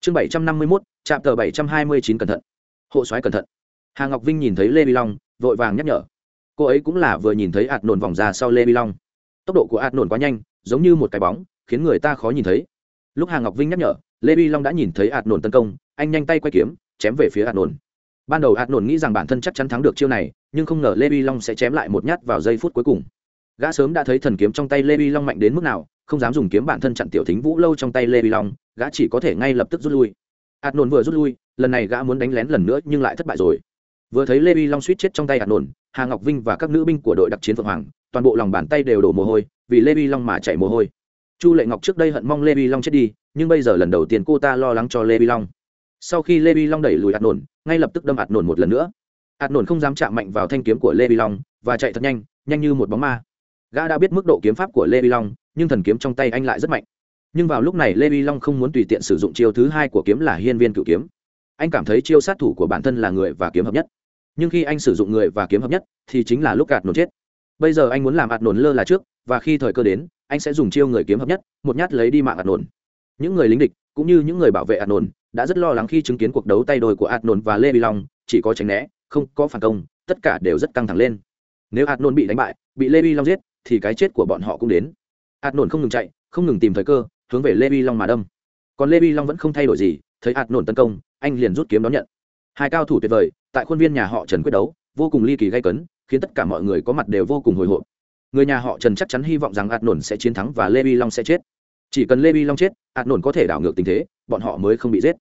Chương bảy trăm năm mươi mốt trạm tờ bảy trăm hai mươi chín cẩn thận. Hộ soái cẩn thận. Hà ngọc vinh nhìn thấy lê vi long, vội vàng nhắc nhở. Cô ấy cũng là vừa nhìn thấy ạt nôn vòng ra sau lê vi long. Tốc độ của ạt nôn quá nhanh, giống như một cái bóng, khiến người ta khó nhìn thấy. Lúc hà ngọc vinh nhắc nhở, lê vi long đã nhìn thấy ạt nôn tấn công, anh nhanh tay quay kiếm, chém về phía ạt nôn ban đầu hạt nổn nghĩ rằng bản thân chắc chắn thắng được chiêu này, nhưng không ngờ lê vi long sẽ chém lại một nhát vào giây phút cuối cùng. Gã sớm đã thấy thần kiếm trong tay lê vi long mạnh đến mức nào, không dám dùng kiếm bản thân chặn tiểu thính vũ lâu trong tay lê vi long, gã chỉ có thể ngay lập tức rút lui. Hạt nổn vừa rút lui, lần này gã muốn đánh lén lần nữa nhưng lại thất bại rồi. Vừa thấy lê vi long suýt chết trong tay hạt nổn, hà ngọc vinh và các nữ binh của đội đặc chiến phượng hoàng, toàn bộ lòng bàn tay đều đổ mồ hôi, vì lê vi long mà chảy mồ hôi. Chu lệ ngọc trước đây hận mong lê vi long chết đi, nhưng bây giờ lần đầu tiên cô ta lo lắng cho lê vi long sau khi lê vi long đẩy lùi ạt nổn, ngay lập tức đâm ạt nổn một lần nữa. Ạt nổn không dám chạm mạnh vào thanh kiếm của lê vi long và chạy thật nhanh nhanh như một bóng ma. Gã đã biết mức độ kiếm pháp của lê vi long, nhưng thần kiếm trong tay anh lại rất mạnh. Nhưng vào lúc này lê vi long không muốn tùy tiện sử dụng chiêu thứ hai của kiếm là hiên viên cựu kiếm. Anh cảm thấy chiêu sát thủ của bản thân là người và kiếm hợp nhất. Nhưng khi anh sử dụng người và kiếm hợp nhất, thì chính là lúc ạt nổn chết. Bây giờ anh muốn làm ạt nổn lơ là trước, và khi thời cơ đến, anh sẽ dùng chiêu người kiếm hợp nhất, một nhát lấy đi mạng ạt nổn. Những người lính địch, cũng như những người bảo vệ ạt nổn đã rất lo lắng khi chứng kiến cuộc đấu tay đôi của Adnon và lê vi long, chỉ có tránh né, không có phản công, tất cả đều rất căng thẳng lên. Nếu Adnon bị đánh bại, bị lê vi long giết, thì cái chết của bọn họ cũng đến. Adnon không ngừng chạy, không ngừng tìm thời cơ, hướng về lê vi long mà đâm. Còn lê vi long vẫn không thay đổi gì, thấy Adnon tấn công, anh liền rút kiếm đón nhận. Hai cao thủ tuyệt vời, tại khuôn viên nhà họ trần quyết đấu, vô cùng ly kỳ gay cấn, khiến tất cả mọi người có mặt đều vô cùng hồi hộp. Người nhà họ trần chắc chắn hy vọng rằng Adnon sẽ chiến thắng và lê vi long sẽ chết. Chỉ cần lê vi long chết Adnon có thể đảo ngược tình thế bọn họ mới không bị giết.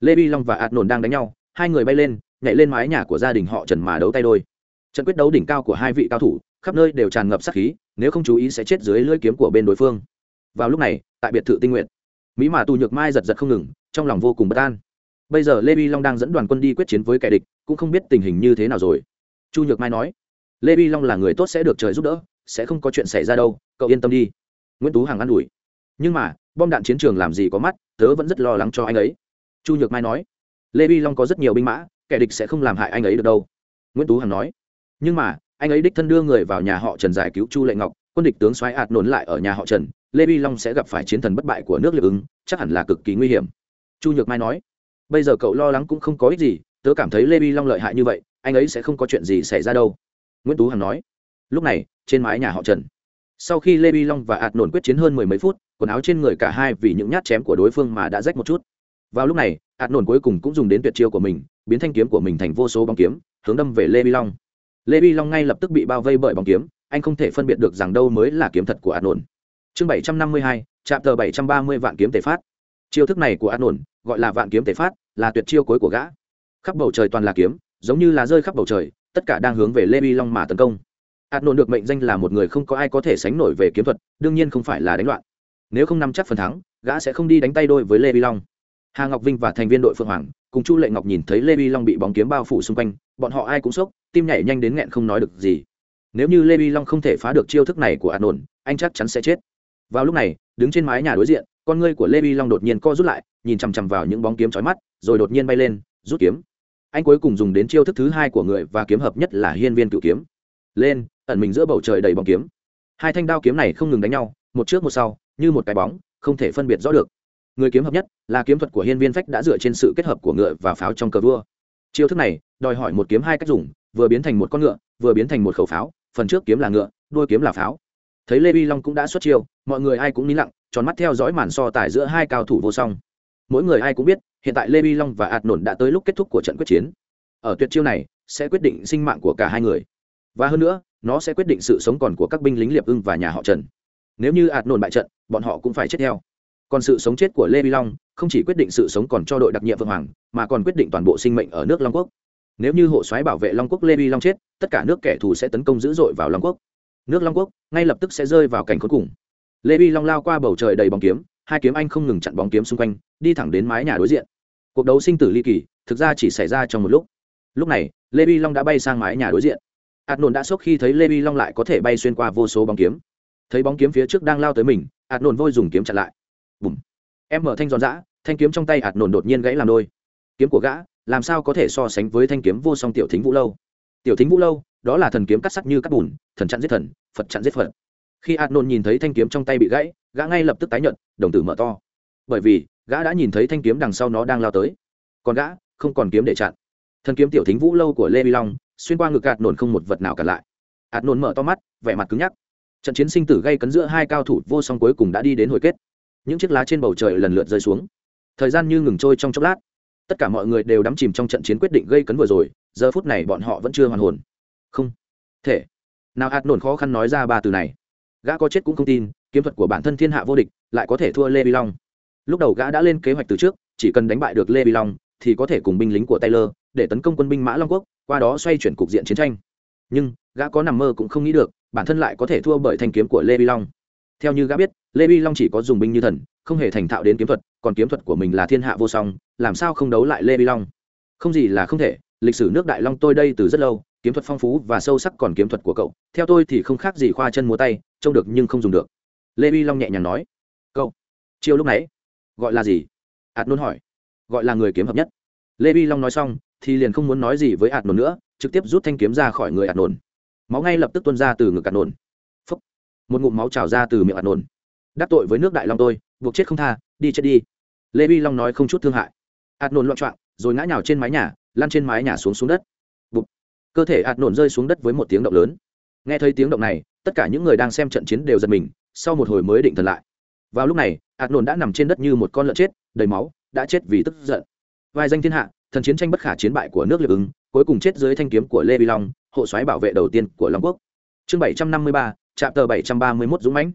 Lê vi long và ạt nổn đang đánh nhau, hai người bay lên, nhảy lên mái nhà của gia đình họ trần mà đấu tay đôi. Trận quyết đấu đỉnh cao của hai vị cao thủ, khắp nơi đều tràn ngập sát khí, nếu không chú ý sẽ chết dưới lưỡi kiếm của bên đối phương. Vào lúc này, tại biệt thự tinh nguyện mỹ mà tù nhược mai giật giật không ngừng, trong lòng vô cùng bất an. Bây giờ lê vi long đang dẫn đoàn quân đi quyết chiến với kẻ địch, cũng không biết tình hình như thế nào rồi. Chu nhược mai nói, lê vi long là người tốt sẽ được trời giúp đỡ, sẽ không có chuyện xảy ra đâu, cậu yên tâm đi. Nguyễn tú hằng an ủi, nhưng mà bom đạn chiến trường làm gì có mắt, tớ vẫn rất lo lắng cho anh ấy. Chu nhược mai nói, lê vi long có rất nhiều binh mã, kẻ địch sẽ không làm hại anh ấy được đâu. Nguyễn tú hằng nói, nhưng mà, anh ấy đích thân đưa người vào nhà họ trần giải cứu chu lệ ngọc, quân địch tướng xoáy ạt nổn lại ở nhà họ trần, lê vi long sẽ gặp phải chiến thần bất bại của nước liệp ứng, chắc hẳn là cực kỳ nguy hiểm. Chu nhược mai nói, bây giờ cậu lo lắng cũng không có ích gì, tớ cảm thấy lê vi long lợi hại như vậy, anh ấy sẽ không có chuyện gì xảy ra đâu. Nguyễn tú hằng nói, lúc này, trên mái nhà họ trần sau khi lê vi long và ạt nổn quyết chiến hơn mười mấy phút, quần áo trên người cả hai vì những nhát chém của đối phương mà đã rách một chút. Vào lúc này, ạt nổn cuối cùng cũng dùng đến tuyệt chiêu của mình, biến thanh kiếm của mình thành vô số bóng kiếm, hướng đâm về lê vi long. Lê vi long ngay lập tức bị bao vây bởi bóng kiếm, anh không thể phân biệt được rằng đâu mới là kiếm thật của ạt nổn. Chương bảy trăm năm mươi hai trạm tờ bảy trăm ba mươi vạn kiếm tể phát. Chiêu thức này của ạt nổn, gọi là vạn kiếm tể phát, là tuyệt chiêu cuối của gã. Khắp bầu trời toàn là kiếm, giống như là rơi khắp bầu trời, tất cả đang hướng về lê vi long mà tấn công ạt nổn được mệnh danh là một người không có ai có thể sánh nổi về kiếm thuật, đương nhiên không phải là đánh loạn. Nếu không nắm chắc phần thắng, gã sẽ không đi đánh tay đôi với lê vi long. Hà ngọc vinh và thành viên đội phượng hoàng cùng chu lệ ngọc nhìn thấy lê vi long bị bóng kiếm bao phủ xung quanh, bọn họ ai cũng sốc, tim nhảy nhanh đến nghẹn không nói được gì. Nếu như lê vi long không thể phá được chiêu thức này của ạt nổn anh chắc chắn sẽ chết. Vào lúc này, đứng trên mái nhà đối diện, con ngươi của lê vi long đột nhiên co rút lại, nhìn chằm chằm vào những bóng kiếm chói mắt, rồi đột nhiên bay lên, rút kiếm. Anh cuối cùng dùng đến chiêu thức thứ hai của người và kiếm hợp nhất là hiên viên cựu kiếm lên, ẩn mình giữa bầu trời đầy bóng kiếm. Hai thanh đao kiếm này không ngừng đánh nhau, một trước một sau, như một cái bóng, không thể phân biệt rõ được. Người kiếm hợp nhất là kiếm thuật của hiên viên phách đã dựa trên sự kết hợp của ngựa và pháo trong cờ vua. Chiêu thức này, đòi hỏi một kiếm hai cách dùng, vừa biến thành một con ngựa, vừa biến thành một khẩu pháo, phần trước kiếm là ngựa, đuôi kiếm là pháo. Thấy lê vi long cũng đã xuất chiêu, mọi người ai cũng nín lặng, tròn mắt theo dõi màn so tài giữa hai cao thủ vô song. Mỗi người ai cũng biết, hiện tại lê vi long và ạt nổn đã tới lúc kết thúc của trận quyết chiến. Ở tuyệt chiêu này, sẽ quyết định sinh mạng của cả hai người và hơn nữa, nó sẽ quyết định sự sống còn của các binh lính liệp ưng và nhà họ trần. Nếu như ạt nồn bại trận, bọn họ cũng phải chết theo. Còn sự sống chết của lê vi long không chỉ quyết định sự sống còn cho đội đặc nhiệm vương hoàng, mà còn quyết định toàn bộ sinh mệnh ở nước long quốc. Nếu như hộ soái bảo vệ long quốc lê vi long chết, tất cả nước kẻ thù sẽ tấn công dữ dội vào long quốc. Nước long quốc ngay lập tức sẽ rơi vào cảnh cuối cùng. Lê vi long lao qua bầu trời đầy bóng kiếm, hai kiếm anh không ngừng chặn bóng kiếm xung quanh, đi thẳng đến mái nhà đối diện. Cuộc đấu sinh tử ly kỳ thực ra chỉ xảy ra trong một lúc. Lúc này, lê vi long đã bay sang mái nhà đối diện hạt nổn đã sốc khi thấy lê vi long lại có thể bay xuyên qua vô số bóng kiếm. Thấy bóng kiếm phía trước đang lao tới mình hạt nổn vôi dùng kiếm chặn lại. Bùm. Em mở thanh giòn giã, thanh kiếm trong tay hạt nổn đột nhiên gãy làm đôi. Kiếm của gã, làm sao có thể so sánh với thanh kiếm vô song tiểu thính vũ lâu? Tiểu thính vũ lâu, đó là thần kiếm cắt sắc như cắt bùn, thần chặn giết thần, phật chặn giết phật. Khi hạt nổn nhìn thấy thanh kiếm trong tay bị gãy, gã ngay lập tức tái nhận đồng tử mở to. Bởi vì, gã đã nhìn thấy thanh kiếm đằng sau nó đang lao tới. Còn gã, không còn kiếm để chặn. Thần kiếm tiểu thính vũ lâu của lê vi long xuyên qua ngực ạt nổn không một vật nào cản lại. Ạt nổn mở to mắt, vẻ mặt cứng nhắc. Trận chiến sinh tử gây cấn giữa hai cao thủ vô song cuối cùng đã đi đến hồi kết. Những chiếc lá trên bầu trời lần lượt rơi xuống. Thời gian như ngừng trôi trong chốc lát. Tất cả mọi người đều đắm chìm trong trận chiến quyết định gây cấn vừa rồi, giờ phút này bọn họ vẫn chưa hoàn hồn. Không thể. Nào ạt nổn khó khăn nói ra ba từ này. Gã có chết cũng không tin, kiếm thuật của bản thân thiên hạ vô địch, lại có thể thua lê vi long. Lúc đầu gã đã lên kế hoạch từ trước, chỉ cần đánh bại được lê vi long, thì có thể cùng binh lính của taylor để tấn công quân binh mã long quốc, qua đó xoay chuyển cục diện chiến tranh. Nhưng, gã có nằm mơ cũng không nghĩ được, bản thân lại có thể thua bởi thanh kiếm của lê vi long. Theo như gã biết, lê vi long chỉ có dùng binh như thần, không hề thành thạo đến kiếm thuật, còn kiếm thuật của mình là thiên hạ vô song, làm sao không đấu lại lê vi long? Không gì là không thể, lịch sử nước đại long tôi đây từ rất lâu, kiếm thuật phong phú và sâu sắc còn kiếm thuật của cậu, theo tôi thì không khác gì khoa chân múa tay, trông được nhưng không dùng được. Lê vi long nhẹ nhàng nói, cậu, chiêu lúc nãy, gọi là gì? Ạt nôn hỏi, gọi là người kiếm hợp nhất. Lê vi long nói xong thì liền không muốn nói gì với ạt nôn nữa, trực tiếp rút thanh kiếm ra khỏi người ạt nổn. máu ngay lập tức tuôn ra từ ngực ạt nôn một ngụm máu trào ra từ miệng ạt nổn. đắc tội với nước đại long tôi, buộc chết không tha, đi chết đi. Lê vi long nói không chút thương hại. Ạt nổn loạn trọng rồi ngã nhào trên mái nhà, lăn trên mái nhà xuống xuống đất. Bụt. cơ thể ạt nổn rơi xuống đất với một tiếng động lớn. Nghe thấy tiếng động này, tất cả những người đang xem trận chiến đều giật mình, sau một hồi mới định thần lại. Vào lúc này, ạt nổn đã nằm trên đất như một con lợn chết, đầy máu, đã chết vì tức giận. Vai danh thiên hạ thần chiến tranh bất khả chiến bại của nước liệp ứng, cuối cùng chết dưới thanh kiếm của lê vi long, hộ soái bảo vệ đầu tiên của long quốc. Chương bảy trăm năm mươi ba trạm tờ bảy trăm ba mươi mốt dũng mãnh.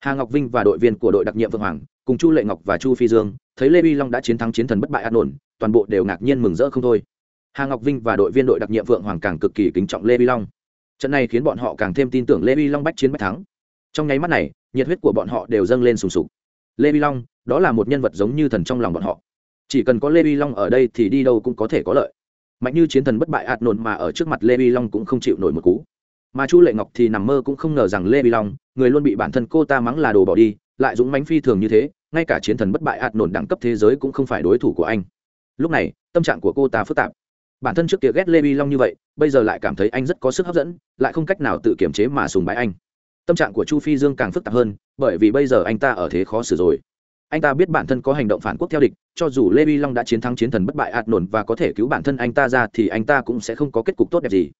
Hà ngọc vinh và đội viên của đội đặc nhiệm vương hoàng, cùng chu lệ ngọc và chu phi dương, thấy lê vi long đã chiến thắng chiến thần bất bại an ổn, toàn bộ đều ngạc nhiên mừng rỡ không thôi. Hà ngọc vinh và đội viên đội đặc nhiệm vượng hoàng càng cực kỳ kính trọng lê vi long. Trận này khiến bọn họ càng thêm tin tưởng lê vi long bách chiến bách thắng. Trong nháy mắt này, nhiệt huyết của bọn họ đều dâng lên sùng sục. Lê vi long, đó là một nhân vật giống như thần trong lòng bọn họ chỉ cần có lê vi long ở đây thì đi đâu cũng có thể có lợi. Mạnh như chiến thần bất bại ạt nổn mà ở trước mặt lê vi long cũng không chịu nổi một cú. Mà chu lệ ngọc thì nằm mơ cũng không ngờ rằng lê vi long, người luôn bị bản thân cô ta mắng là đồ bỏ đi, lại dũng mánh phi thường như thế, ngay cả chiến thần bất bại ạt nổn đẳng cấp thế giới cũng không phải đối thủ của anh. Lúc này, tâm trạng của cô ta phức tạp. Bản thân trước kia ghét lê vi long như vậy, bây giờ lại cảm thấy anh rất có sức hấp dẫn, lại không cách nào tự kiềm chế mà sùng bái anh. Tâm trạng của chu phi dương càng phức tạp hơn, bởi vì bây giờ anh ta ở thế khó xử rồi anh ta biết bản thân có hành động phản quốc theo địch, cho dù lê vi long đã chiến thắng chiến thần bất bại ạt nổn và có thể cứu bản thân anh ta ra thì anh ta cũng sẽ không có kết cục tốt đẹp gì.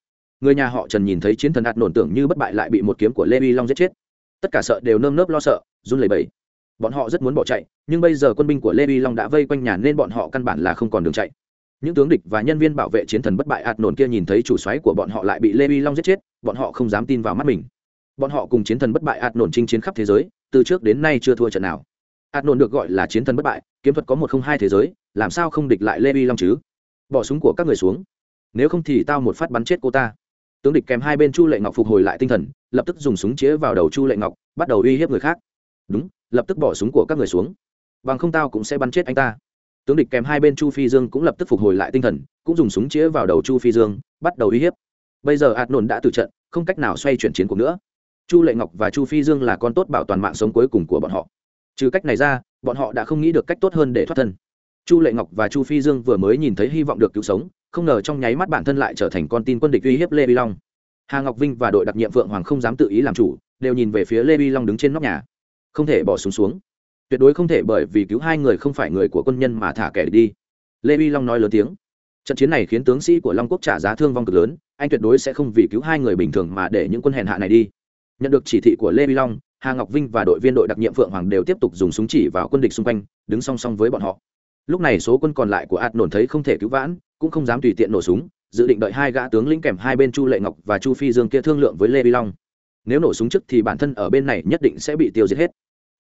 Người nhà họ trần nhìn thấy chiến thần ạt nổn tưởng như bất bại lại bị một kiếm của lê vi long giết chết. Tất cả sợ đều nơm nớp lo sợ, run lẩy bẩy. Bọn họ rất muốn bỏ chạy, nhưng bây giờ quân binh của lê vi long đã vây quanh nhà nên bọn họ căn bản là không còn đường chạy. Những tướng địch và nhân viên bảo vệ chiến thần bất bại ạt nổn kia nhìn thấy chủ xoáy của bọn họ lại bị lê vi long giết chết, bọn họ không dám tin vào mắt mình. Bọn họ cùng chiến thần bất bại ạt nổn chinh chiến khắp thế giới, từ trước đến nay chưa thua trận nào ạt nổn được gọi là chiến thần bất bại, kiếm thuật có một không hai thế giới, làm sao không địch lại lê vi long chứ? Bỏ súng của các người xuống. Nếu không thì tao một phát bắn chết cô ta. Tướng địch kèm hai bên chu lệ ngọc phục hồi lại tinh thần, lập tức dùng súng chĩa vào đầu chu lệ ngọc, bắt đầu uy hiếp người khác. Đúng, lập tức bỏ súng của các người xuống. Bằng không tao cũng sẽ bắn chết anh ta. Tướng địch kèm hai bên chu phi dương cũng lập tức phục hồi lại tinh thần, cũng dùng súng chĩa vào đầu chu phi dương, bắt đầu uy hiếp. Bây giờ hạt nổn đã từ trận, không cách nào xoay chuyển chiến cuộc nữa. Chu lệ ngọc và chu phi dương là con tốt bảo toàn mạng sống cuối cùng của bọn họ trừ cách này ra bọn họ đã không nghĩ được cách tốt hơn để thoát thân. Chu lệ ngọc và chu phi dương vừa mới nhìn thấy hy vọng được cứu sống không ngờ trong nháy mắt bản thân lại trở thành con tin quân địch uy hiếp lê vi long. Hà ngọc vinh và đội đặc nhiệm phượng hoàng không dám tự ý làm chủ đều nhìn về phía lê vi long đứng trên nóc nhà. Không thể bỏ súng xuống, xuống. Tuyệt đối không thể bởi vì cứu hai người không phải người của quân nhân mà thả kẻ đi. Lê vi long nói lớn tiếng. Trận chiến này khiến tướng sĩ của long quốc trả giá thương vong cực lớn anh tuyệt đối sẽ không vì cứu hai người bình thường mà để những quân hèn hạ này đi. Nhận được chỉ thị của lê vi long hà ngọc vinh và đội viên đội đặc nhiệm phượng hoàng đều tiếp tục dùng súng chỉ vào quân địch xung quanh, đứng song song với bọn họ. Lúc này số quân còn lại của ạt nổn thấy không thể cứu vãn, cũng không dám tùy tiện nổ súng, dự định đợi hai gã tướng lĩnh kèm hai bên chu lệ ngọc và chu phi dương kia thương lượng với lê vi long. Nếu nổ súng trước thì bản thân ở bên này nhất định sẽ bị tiêu diệt hết.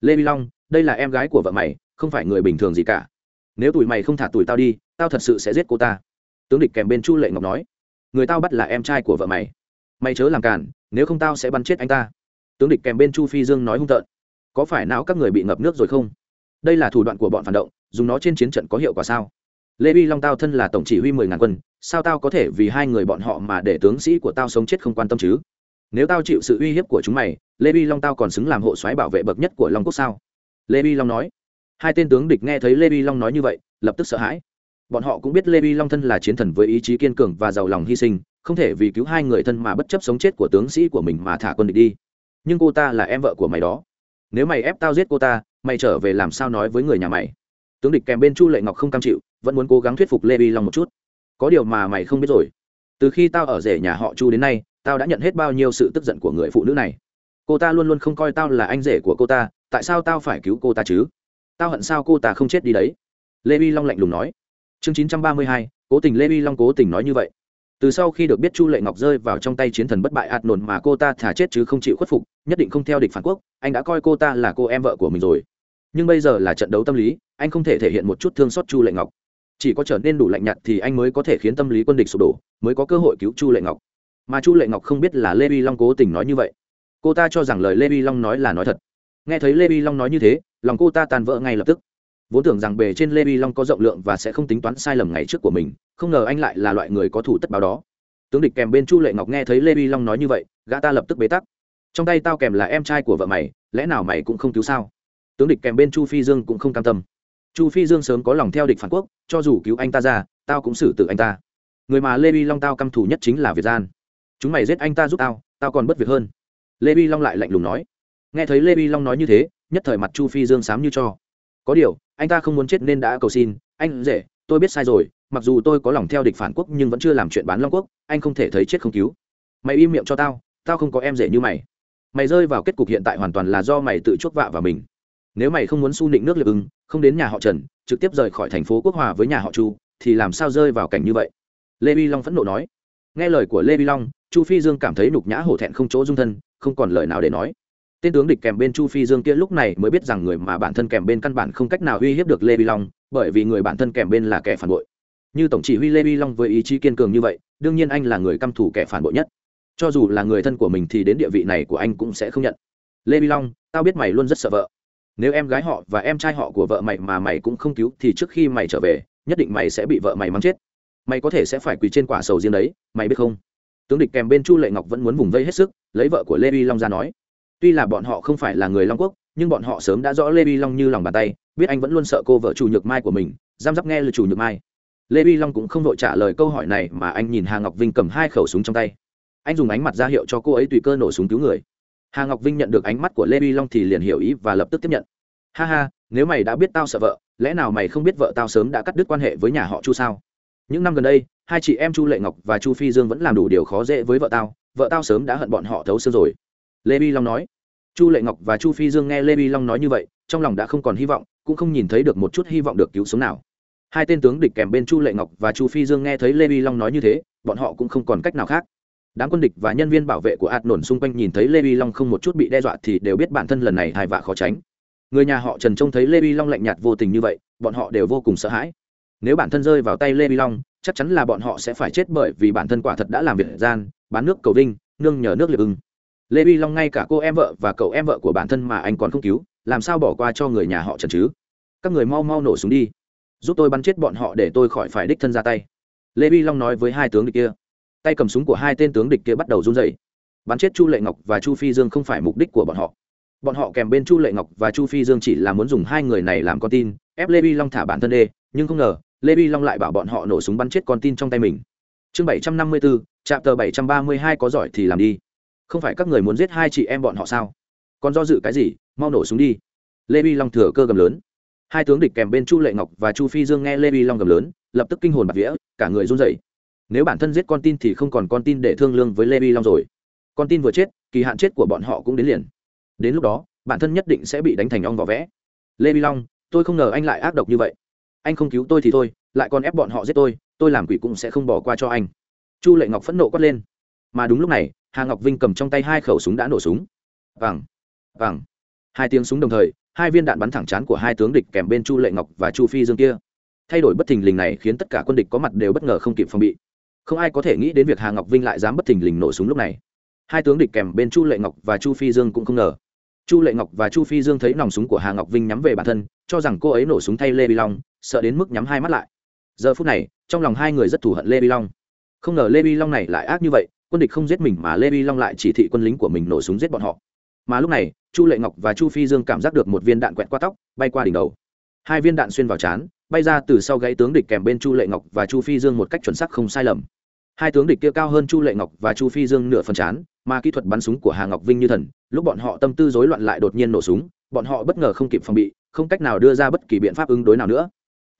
Lê vi long, đây là em gái của vợ mày, không phải người bình thường gì cả. Nếu tụi mày không thả tụi tao đi, tao thật sự sẽ giết cô ta. Tướng địch kèm bên chu lệ ngọc nói. Người tao bắt là em trai của vợ mày. Mày chớ làm cản nếu không tao sẽ bắn chết anh ta tướng địch kèm bên chu phi dương nói hung tợn, có phải não các người bị ngập nước rồi không? Đây là thủ đoạn của bọn phản động, dùng nó trên chiến trận có hiệu quả sao? Lê vi long tao thân là tổng chỉ huy mười ngàn quân, sao tao có thể vì hai người bọn họ mà để tướng sĩ của tao sống chết không quan tâm chứ? Nếu tao chịu sự uy hiếp của chúng mày, lê vi long tao còn xứng làm hộ soái bảo vệ bậc nhất của long quốc sao? Lê vi long nói. Hai tên tướng địch nghe thấy lê vi long nói như vậy, lập tức sợ hãi. Bọn họ cũng biết lê vi long thân là chiến thần với ý chí kiên cường và giàu lòng hy sinh, không thể vì cứu hai người thân mà bất chấp sống chết của tướng sĩ của mình mà thả quân địch đi nhưng cô ta là em vợ của mày đó. Nếu mày ép tao giết cô ta, mày trở về làm sao nói với người nhà mày? Tướng địch kèm bên chu lệ ngọc không cam chịu, vẫn muốn cố gắng thuyết phục lê vi long một chút. Có điều mà mày không biết rồi. Từ khi tao ở rể nhà họ chu đến nay, tao đã nhận hết bao nhiêu sự tức giận của người phụ nữ này. Cô ta luôn luôn không coi tao là anh rể của cô ta, tại sao tao phải cứu cô ta chứ? Tao hận sao cô ta không chết đi đấy? Lê vi long lạnh lùng nói. Chương chín trăm ba mươi hai, cố tình lê vi long cố tình nói như vậy từ sau khi được biết chu lệ ngọc rơi vào trong tay chiến thần bất bại ạt nổn mà cô ta thả chết chứ không chịu khuất phục, nhất định không theo địch phản quốc, anh đã coi cô ta là cô em vợ của mình rồi. Nhưng bây giờ là trận đấu tâm lý, anh không thể thể hiện một chút thương xót chu lệ ngọc. Chỉ có trở nên đủ lạnh nhạt thì anh mới có thể khiến tâm lý quân địch sụp đổ, mới có cơ hội cứu chu lệ ngọc. Mà chu lệ ngọc không biết là lê vi long cố tình nói như vậy. Cô ta cho rằng lời lê vi long nói là nói thật. Nghe thấy lê vi long nói như thế, lòng cô ta tàn vỡ ngay lập tức vốn tưởng rằng bề trên lê vi long có rộng lượng và sẽ không tính toán sai lầm ngày trước của mình, không ngờ anh lại là loại người có thủ tất báo đó. Tướng địch kèm bên chu lệ ngọc nghe thấy lê vi long nói như vậy, gã ta lập tức bế tắc. Trong tay tao kèm là em trai của vợ mày, lẽ nào mày cũng không cứu sao? Tướng địch kèm bên chu phi dương cũng không cam tâm. Chu phi dương sớm có lòng theo địch phản quốc, cho dù cứu anh ta ra, tao cũng xử tử anh ta. Người mà lê vi long tao căm thù nhất chính là việt gian. Chúng mày giết anh ta giúp tao tao còn bất việc hơn. Lê vi long lại lạnh lùng nói. Nghe thấy lê vi long nói như thế, nhất thời mặt chu phi dương sám như cho. Có điều anh ta không muốn chết nên đã cầu xin, anh dễ, tôi biết sai rồi, mặc dù tôi có lòng theo địch phản quốc nhưng vẫn chưa làm chuyện bán long quốc, anh không thể thấy chết không cứu. Mày im miệng cho tao tao không có em rể như mày. Mày rơi vào kết cục hiện tại hoàn toàn là do mày tự chuốc vạ vào mình. Nếu mày không muốn su nịnh nước liệp ưng, không đến nhà họ trần, trực tiếp rời khỏi thành phố quốc hòa với nhà họ chu, thì làm sao rơi vào cảnh như vậy? Lê vi long phẫn nộ nói. Nghe lời của lê vi long, chu phi dương cảm thấy nhục nhã hổ thẹn không chỗ dung thân, không còn lời nào để nói tên tướng địch kèm bên chu phi dương kia lúc này mới biết rằng người mà bản thân kèm bên căn bản không cách nào uy hiếp được lê vi long, bởi vì người bản thân kèm bên là kẻ phản bội. Như tổng chỉ huy lê vi long với ý chí kiên cường như vậy, đương nhiên anh là người căm thủ kẻ phản bội nhất. Cho dù là người thân của mình thì đến địa vị này của anh cũng sẽ không nhận. Lê vi long, tao biết mày luôn rất sợ vợ. Nếu em gái họ và em trai họ của vợ mày mà mày cũng không cứu thì trước khi mày trở về, nhất định mày sẽ bị vợ mày mắng chết. Mày có thể sẽ phải quỳ trên quả sầu riêng đấy, mày biết không? Tướng địch kèm bên chu lệ ngọc vẫn muốn vùng vây hết sức, lấy vợ của lê vi long ra nói tuy là bọn họ không phải là người long quốc, nhưng bọn họ sớm đã rõ lê vi long như lòng bàn tay, biết anh vẫn luôn sợ cô vợ chủ nhược mai của mình, giam giáp nghe lời chủ nhược mai. Lê vi long cũng không đội trả lời câu hỏi này mà anh nhìn hà ngọc vinh cầm hai khẩu súng trong tay. Anh dùng ánh mặt ra hiệu cho cô ấy tùy cơ nổ súng cứu người. Hà ngọc vinh nhận được ánh mắt của lê vi long thì liền hiểu ý và lập tức tiếp nhận. Ha ha, nếu mày đã biết tao sợ vợ, lẽ nào mày không biết vợ tao sớm đã cắt đứt quan hệ với nhà họ chu sao? Những năm gần đây, hai chị em chu lệ ngọc và chu phi dương vẫn làm đủ điều khó dễ với vợ tao vợ tao sớm đã hận bọn họ thấu xương rồi lê vi long nói. Chu lệ ngọc và chu phi dương nghe lê vi long nói như vậy, trong lòng đã không còn hy vọng, cũng không nhìn thấy được một chút hy vọng được cứu sống nào. Hai tên tướng địch kèm bên chu lệ ngọc và chu phi dương nghe thấy lê vi long nói như thế, bọn họ cũng không còn cách nào khác. Đám quân địch và nhân viên bảo vệ của ạt nổn xung quanh nhìn thấy lê vi long không một chút bị đe dọa thì đều biết bản thân lần này hài vạ khó tránh. Người nhà họ trần trông thấy lê vi long lạnh nhạt vô tình như vậy, bọn họ đều vô cùng sợ hãi. Nếu bản thân rơi vào tay lê vi long, chắc chắn là bọn họ sẽ phải chết bởi vì bản thân quả thật đã làm việc gian, bán nước cầu vinh, nương nhờ nước liệp ưng lê vi long ngay cả cô em vợ và cậu em vợ của bản thân mà anh còn không cứu, làm sao bỏ qua cho người nhà họ trần chứ? Các người mau mau nổ súng đi. Giúp tôi bắn chết bọn họ để tôi khỏi phải đích thân ra tay. Lê vi long nói với hai tướng địch kia. Tay cầm súng của hai tên tướng địch kia bắt đầu run dày bắn chết chu lệ ngọc và chu phi dương không phải mục đích của bọn họ. Bọn họ kèm bên chu lệ ngọc và chu phi dương chỉ là muốn dùng hai người này làm con tin, ép lê vi long thả bản thân đê, nhưng không ngờ, lê vi long lại bảo bọn họ nổ súng bắn chết con tin trong tay mình. Chương bảy trăm năm mươi bốn trạm tờ bảy trăm ba mươi hai có giỏi thì làm đi không phải các người muốn giết hai chị em bọn họ sao? Còn do dự cái gì? Mau nổ súng đi. Lê vi long thừa cơ gầm lớn. Hai tướng địch kèm bên chu lệ ngọc và chu phi dương nghe lê vi long gầm lớn, lập tức kinh hồn bạc vía, cả người run rẩy. Nếu bản thân giết con tin thì không còn con tin để thương lương với lê vi long rồi. Con tin vừa chết, kỳ hạn chết của bọn họ cũng đến liền. Đến lúc đó, bản thân nhất định sẽ bị đánh thành ong vỏ vẽ. Lê vi long, tôi không ngờ anh lại ác độc như vậy. Anh không cứu tôi thì thôi, lại còn ép bọn họ giết tôi tôi làm quỷ cũng sẽ không bỏ qua cho anh. Chu lệ ngọc phẫn nộ quát lên. Mà đúng lúc này hà ngọc vinh cầm trong tay hai khẩu súng đã nổ súng. Vàng vàng. Hai tiếng súng đồng thời, hai viên đạn bắn thẳng chán của hai tướng địch kèm bên chu lệ ngọc và chu phi dương kia. Thay đổi bất thình lình này khiến tất cả quân địch có mặt đều bất ngờ không kịp phòng bị. Không ai có thể nghĩ đến việc hà ngọc vinh lại dám bất thình lình nổ súng lúc này. Hai tướng địch kèm bên chu lệ ngọc và chu phi dương cũng không ngờ. Chu lệ ngọc và chu phi dương thấy nòng súng của hà ngọc vinh nhắm về bản thân, cho rằng cô ấy nổ súng thay lê vi long, sợ đến mức nhắm hai mắt lại. Giờ phút này, trong lòng hai người rất thù hận lê vi long. Không ngờ lê vi long này lại ác như vậy quân địch không giết mình mà lê vi long lại chỉ thị quân lính của mình nổ súng giết bọn họ. Mà lúc này, chu lệ ngọc và chu phi dương cảm giác được một viên đạn quẹt qua tóc, bay qua đỉnh đầu. Hai viên đạn xuyên vào chán bay ra từ sau gãy tướng địch kèm bên chu lệ ngọc và chu phi dương một cách chuẩn xác không sai lầm. Hai tướng địch kia cao hơn chu lệ ngọc và chu phi dương nửa phần chán, mà kỹ thuật bắn súng của hà ngọc vinh như thần, lúc bọn họ tâm tư rối loạn lại đột nhiên nổ súng, bọn họ bất ngờ không kịp phòng bị, không cách nào đưa ra bất kỳ biện pháp ứng đối nào nữa.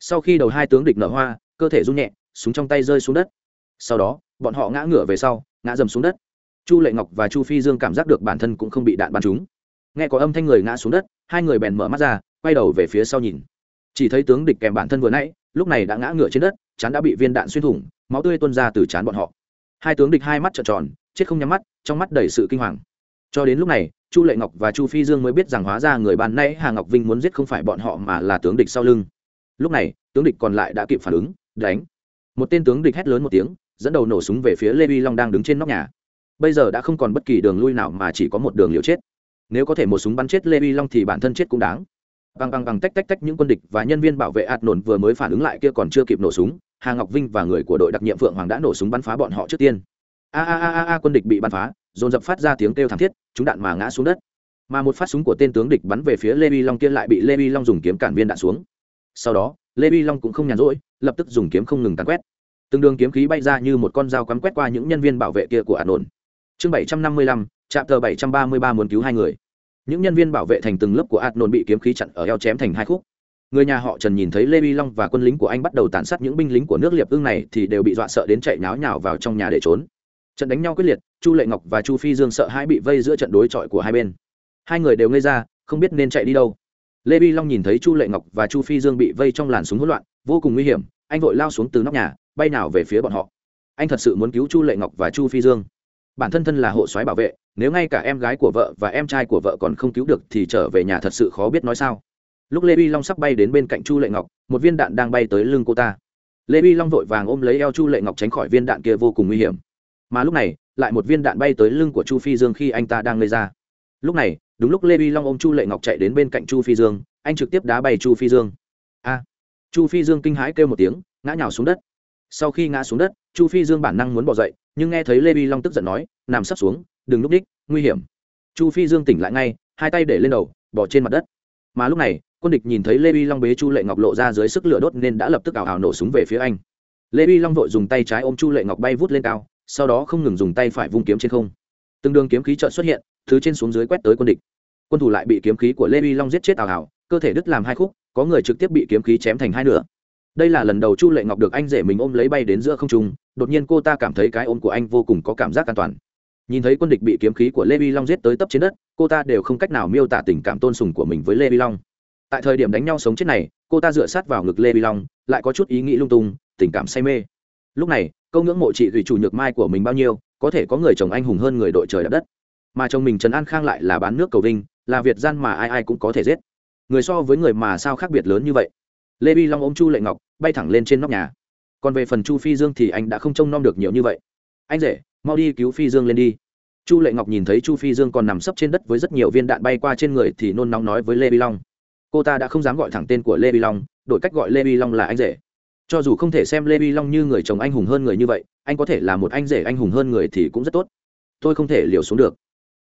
Sau khi đầu hai tướng địch nở hoa, cơ thể run nhẹ, súng trong tay rơi xuống đất. Sau đó, bọn họ ngã ngửa về sau ngã dầm xuống đất. Chu lệ ngọc và chu phi dương cảm giác được bản thân cũng không bị đạn bắn trúng. Nghe có âm thanh người ngã xuống đất, hai người bèn mở mắt ra, quay đầu về phía sau nhìn. Chỉ thấy tướng địch kèm bản thân vừa nãy, lúc này đã ngã ngửa trên đất, chán đã bị viên đạn xuyên thủng, máu tươi tuôn ra từ chán bọn họ. Hai tướng địch hai mắt trợn tròn, chết không nhắm mắt, trong mắt đầy sự kinh hoàng. Cho đến lúc này, chu lệ ngọc và chu phi dương mới biết rằng hóa ra người ban nay hà ngọc vinh muốn giết không phải bọn họ mà là tướng địch sau lưng. Lúc này, tướng địch còn lại đã kịp phản ứng, đánh. Một tên tướng địch hét lớn một tiếng dẫn đầu nổ súng về phía lê vi long đang đứng trên nóc nhà. Bây giờ đã không còn bất kỳ đường lui nào mà chỉ có một đường liều chết. Nếu có thể một súng bắn chết lê vi long thì bản thân chết cũng đáng. Bằng bằng bằng tách tách tách những quân địch và nhân viên bảo vệ ạt nổn vừa mới phản ứng lại kia còn chưa kịp nổ súng, hà ngọc vinh và người của đội đặc nhiệm phượng hoàng đã nổ súng bắn phá bọn họ trước tiên. A a a a quân địch bị bắn phá, dồn dập phát ra tiếng kêu thảm thiết, chúng đạn mà ngã xuống đất. Mà một phát súng của tên tướng địch bắn về phía lê vi long kia lại bị lê vi long dùng kiếm cản viên đạn xuống. Sau đó, lê vi long cũng không nhàn rỗi, lập tức dùng kiếm không ngừng tàn quét từng đường kiếm khí bay ra như một con dao cắm quét qua những nhân viên bảo vệ kia của ạt nổn chương bảy trăm năm mươi lăm trạm tờ bảy trăm ba mươi ba muốn cứu hai người. Những nhân viên bảo vệ thành từng lớp của ạt nổn bị kiếm khí chặn ở eo chém thành hai khúc. Người nhà họ trần nhìn thấy lê vi long và quân lính của anh bắt đầu tàn sát những binh lính của nước liệp ưng này thì đều bị dọa sợ đến chạy náo nhào vào trong nhà để trốn. Trận đánh nhau quyết liệt, chu lệ ngọc và chu phi dương sợ hãi bị vây giữa trận đối chọi của hai bên. Hai người đều ngây ra, không biết nên chạy đi đâu. Lê vi long nhìn thấy chu lệ ngọc và chu phi dương bị vây trong làn súng hỗn loạn, vô cùng nguy hiểm, anh vội lao xuống từ nóc nhà bay nào về phía bọn họ. Anh thật sự muốn cứu chu lệ ngọc và chu phi dương. Bản thân thân là hộ soái bảo vệ, nếu ngay cả em gái của vợ và em trai của vợ còn không cứu được thì trở về nhà thật sự khó biết nói sao. Lúc lê vi long sắp bay đến bên cạnh chu lệ ngọc, một viên đạn đang bay tới lưng cô ta. Lê vi long vội vàng ôm lấy eo chu lệ ngọc tránh khỏi viên đạn kia vô cùng nguy hiểm. Mà lúc này, lại một viên đạn bay tới lưng của chu phi dương khi anh ta đang lây ra. Lúc này, đúng lúc lê vi long ôm chu lệ ngọc chạy đến bên cạnh chu phi dương, anh trực tiếp đá bay chu phi dương. A! Chu phi dương kinh hãi kêu một tiếng, ngã nhào xuống đất sau khi ngã xuống đất, chu phi dương bản năng muốn bỏ dậy, nhưng nghe thấy lê vi long tức giận nói, nằm sấp xuống, đừng núp đích, nguy hiểm. Chu phi dương tỉnh lại ngay, hai tay để lên đầu, bỏ trên mặt đất. Mà lúc này, quân địch nhìn thấy lê vi long bế chu lệ ngọc lộ ra dưới sức lửa đốt nên đã lập tức ảo ảo nổ súng về phía anh. Lê vi long vội dùng tay trái ôm chu lệ ngọc bay vút lên cao, sau đó không ngừng dùng tay phải vung kiếm trên không. Từng đường kiếm khí trợn xuất hiện, thứ trên xuống dưới quét tới quân địch. Quân thủ lại bị kiếm khí của lê vi long giết chết ảo ảo, cơ thể đứt làm hai khúc, có người trực tiếp bị kiếm khí chém thành hai nửa đây là lần đầu chu lệ ngọc được anh rể mình ôm lấy bay đến giữa không trung, đột nhiên cô ta cảm thấy cái ôm của anh vô cùng có cảm giác an toàn. Nhìn thấy quân địch bị kiếm khí của lê vi long giết tới tấp trên đất, cô ta đều không cách nào miêu tả tình cảm tôn sùng của mình với lê vi long. Tại thời điểm đánh nhau sống chết này, cô ta dựa sát vào ngực lê vi long, lại có chút ý nghĩ lung tung, tình cảm say mê. Lúc này, câu ngưỡng mộ chị gửi chủ nhược mai của mình bao nhiêu, có thể có người chồng anh hùng hơn người đội trời đạp đất. Mà chồng mình trần an khang lại là bán nước cầu vinh, là việt gian mà ai ai cũng có thể giết. Người so với người mà sao khác biệt lớn như vậy? Lê vi long ôm chu lệ ngọc bay thẳng lên trên nóc nhà. Còn về phần chu phi dương thì anh đã không trông nom được nhiều như vậy. Anh rể, mau đi cứu phi dương lên đi. Chu lệ ngọc nhìn thấy chu phi dương còn nằm sấp trên đất với rất nhiều viên đạn bay qua trên người thì nôn nóng nói với lê bi long. Cô ta đã không dám gọi thẳng tên của lê bi long, đổi cách gọi lê bi long là anh rể. Cho dù không thể xem lê bi long như người chồng anh hùng hơn người như vậy, anh có thể là một anh rể anh hùng hơn người thì cũng rất tốt. Tôi không thể liều xuống được.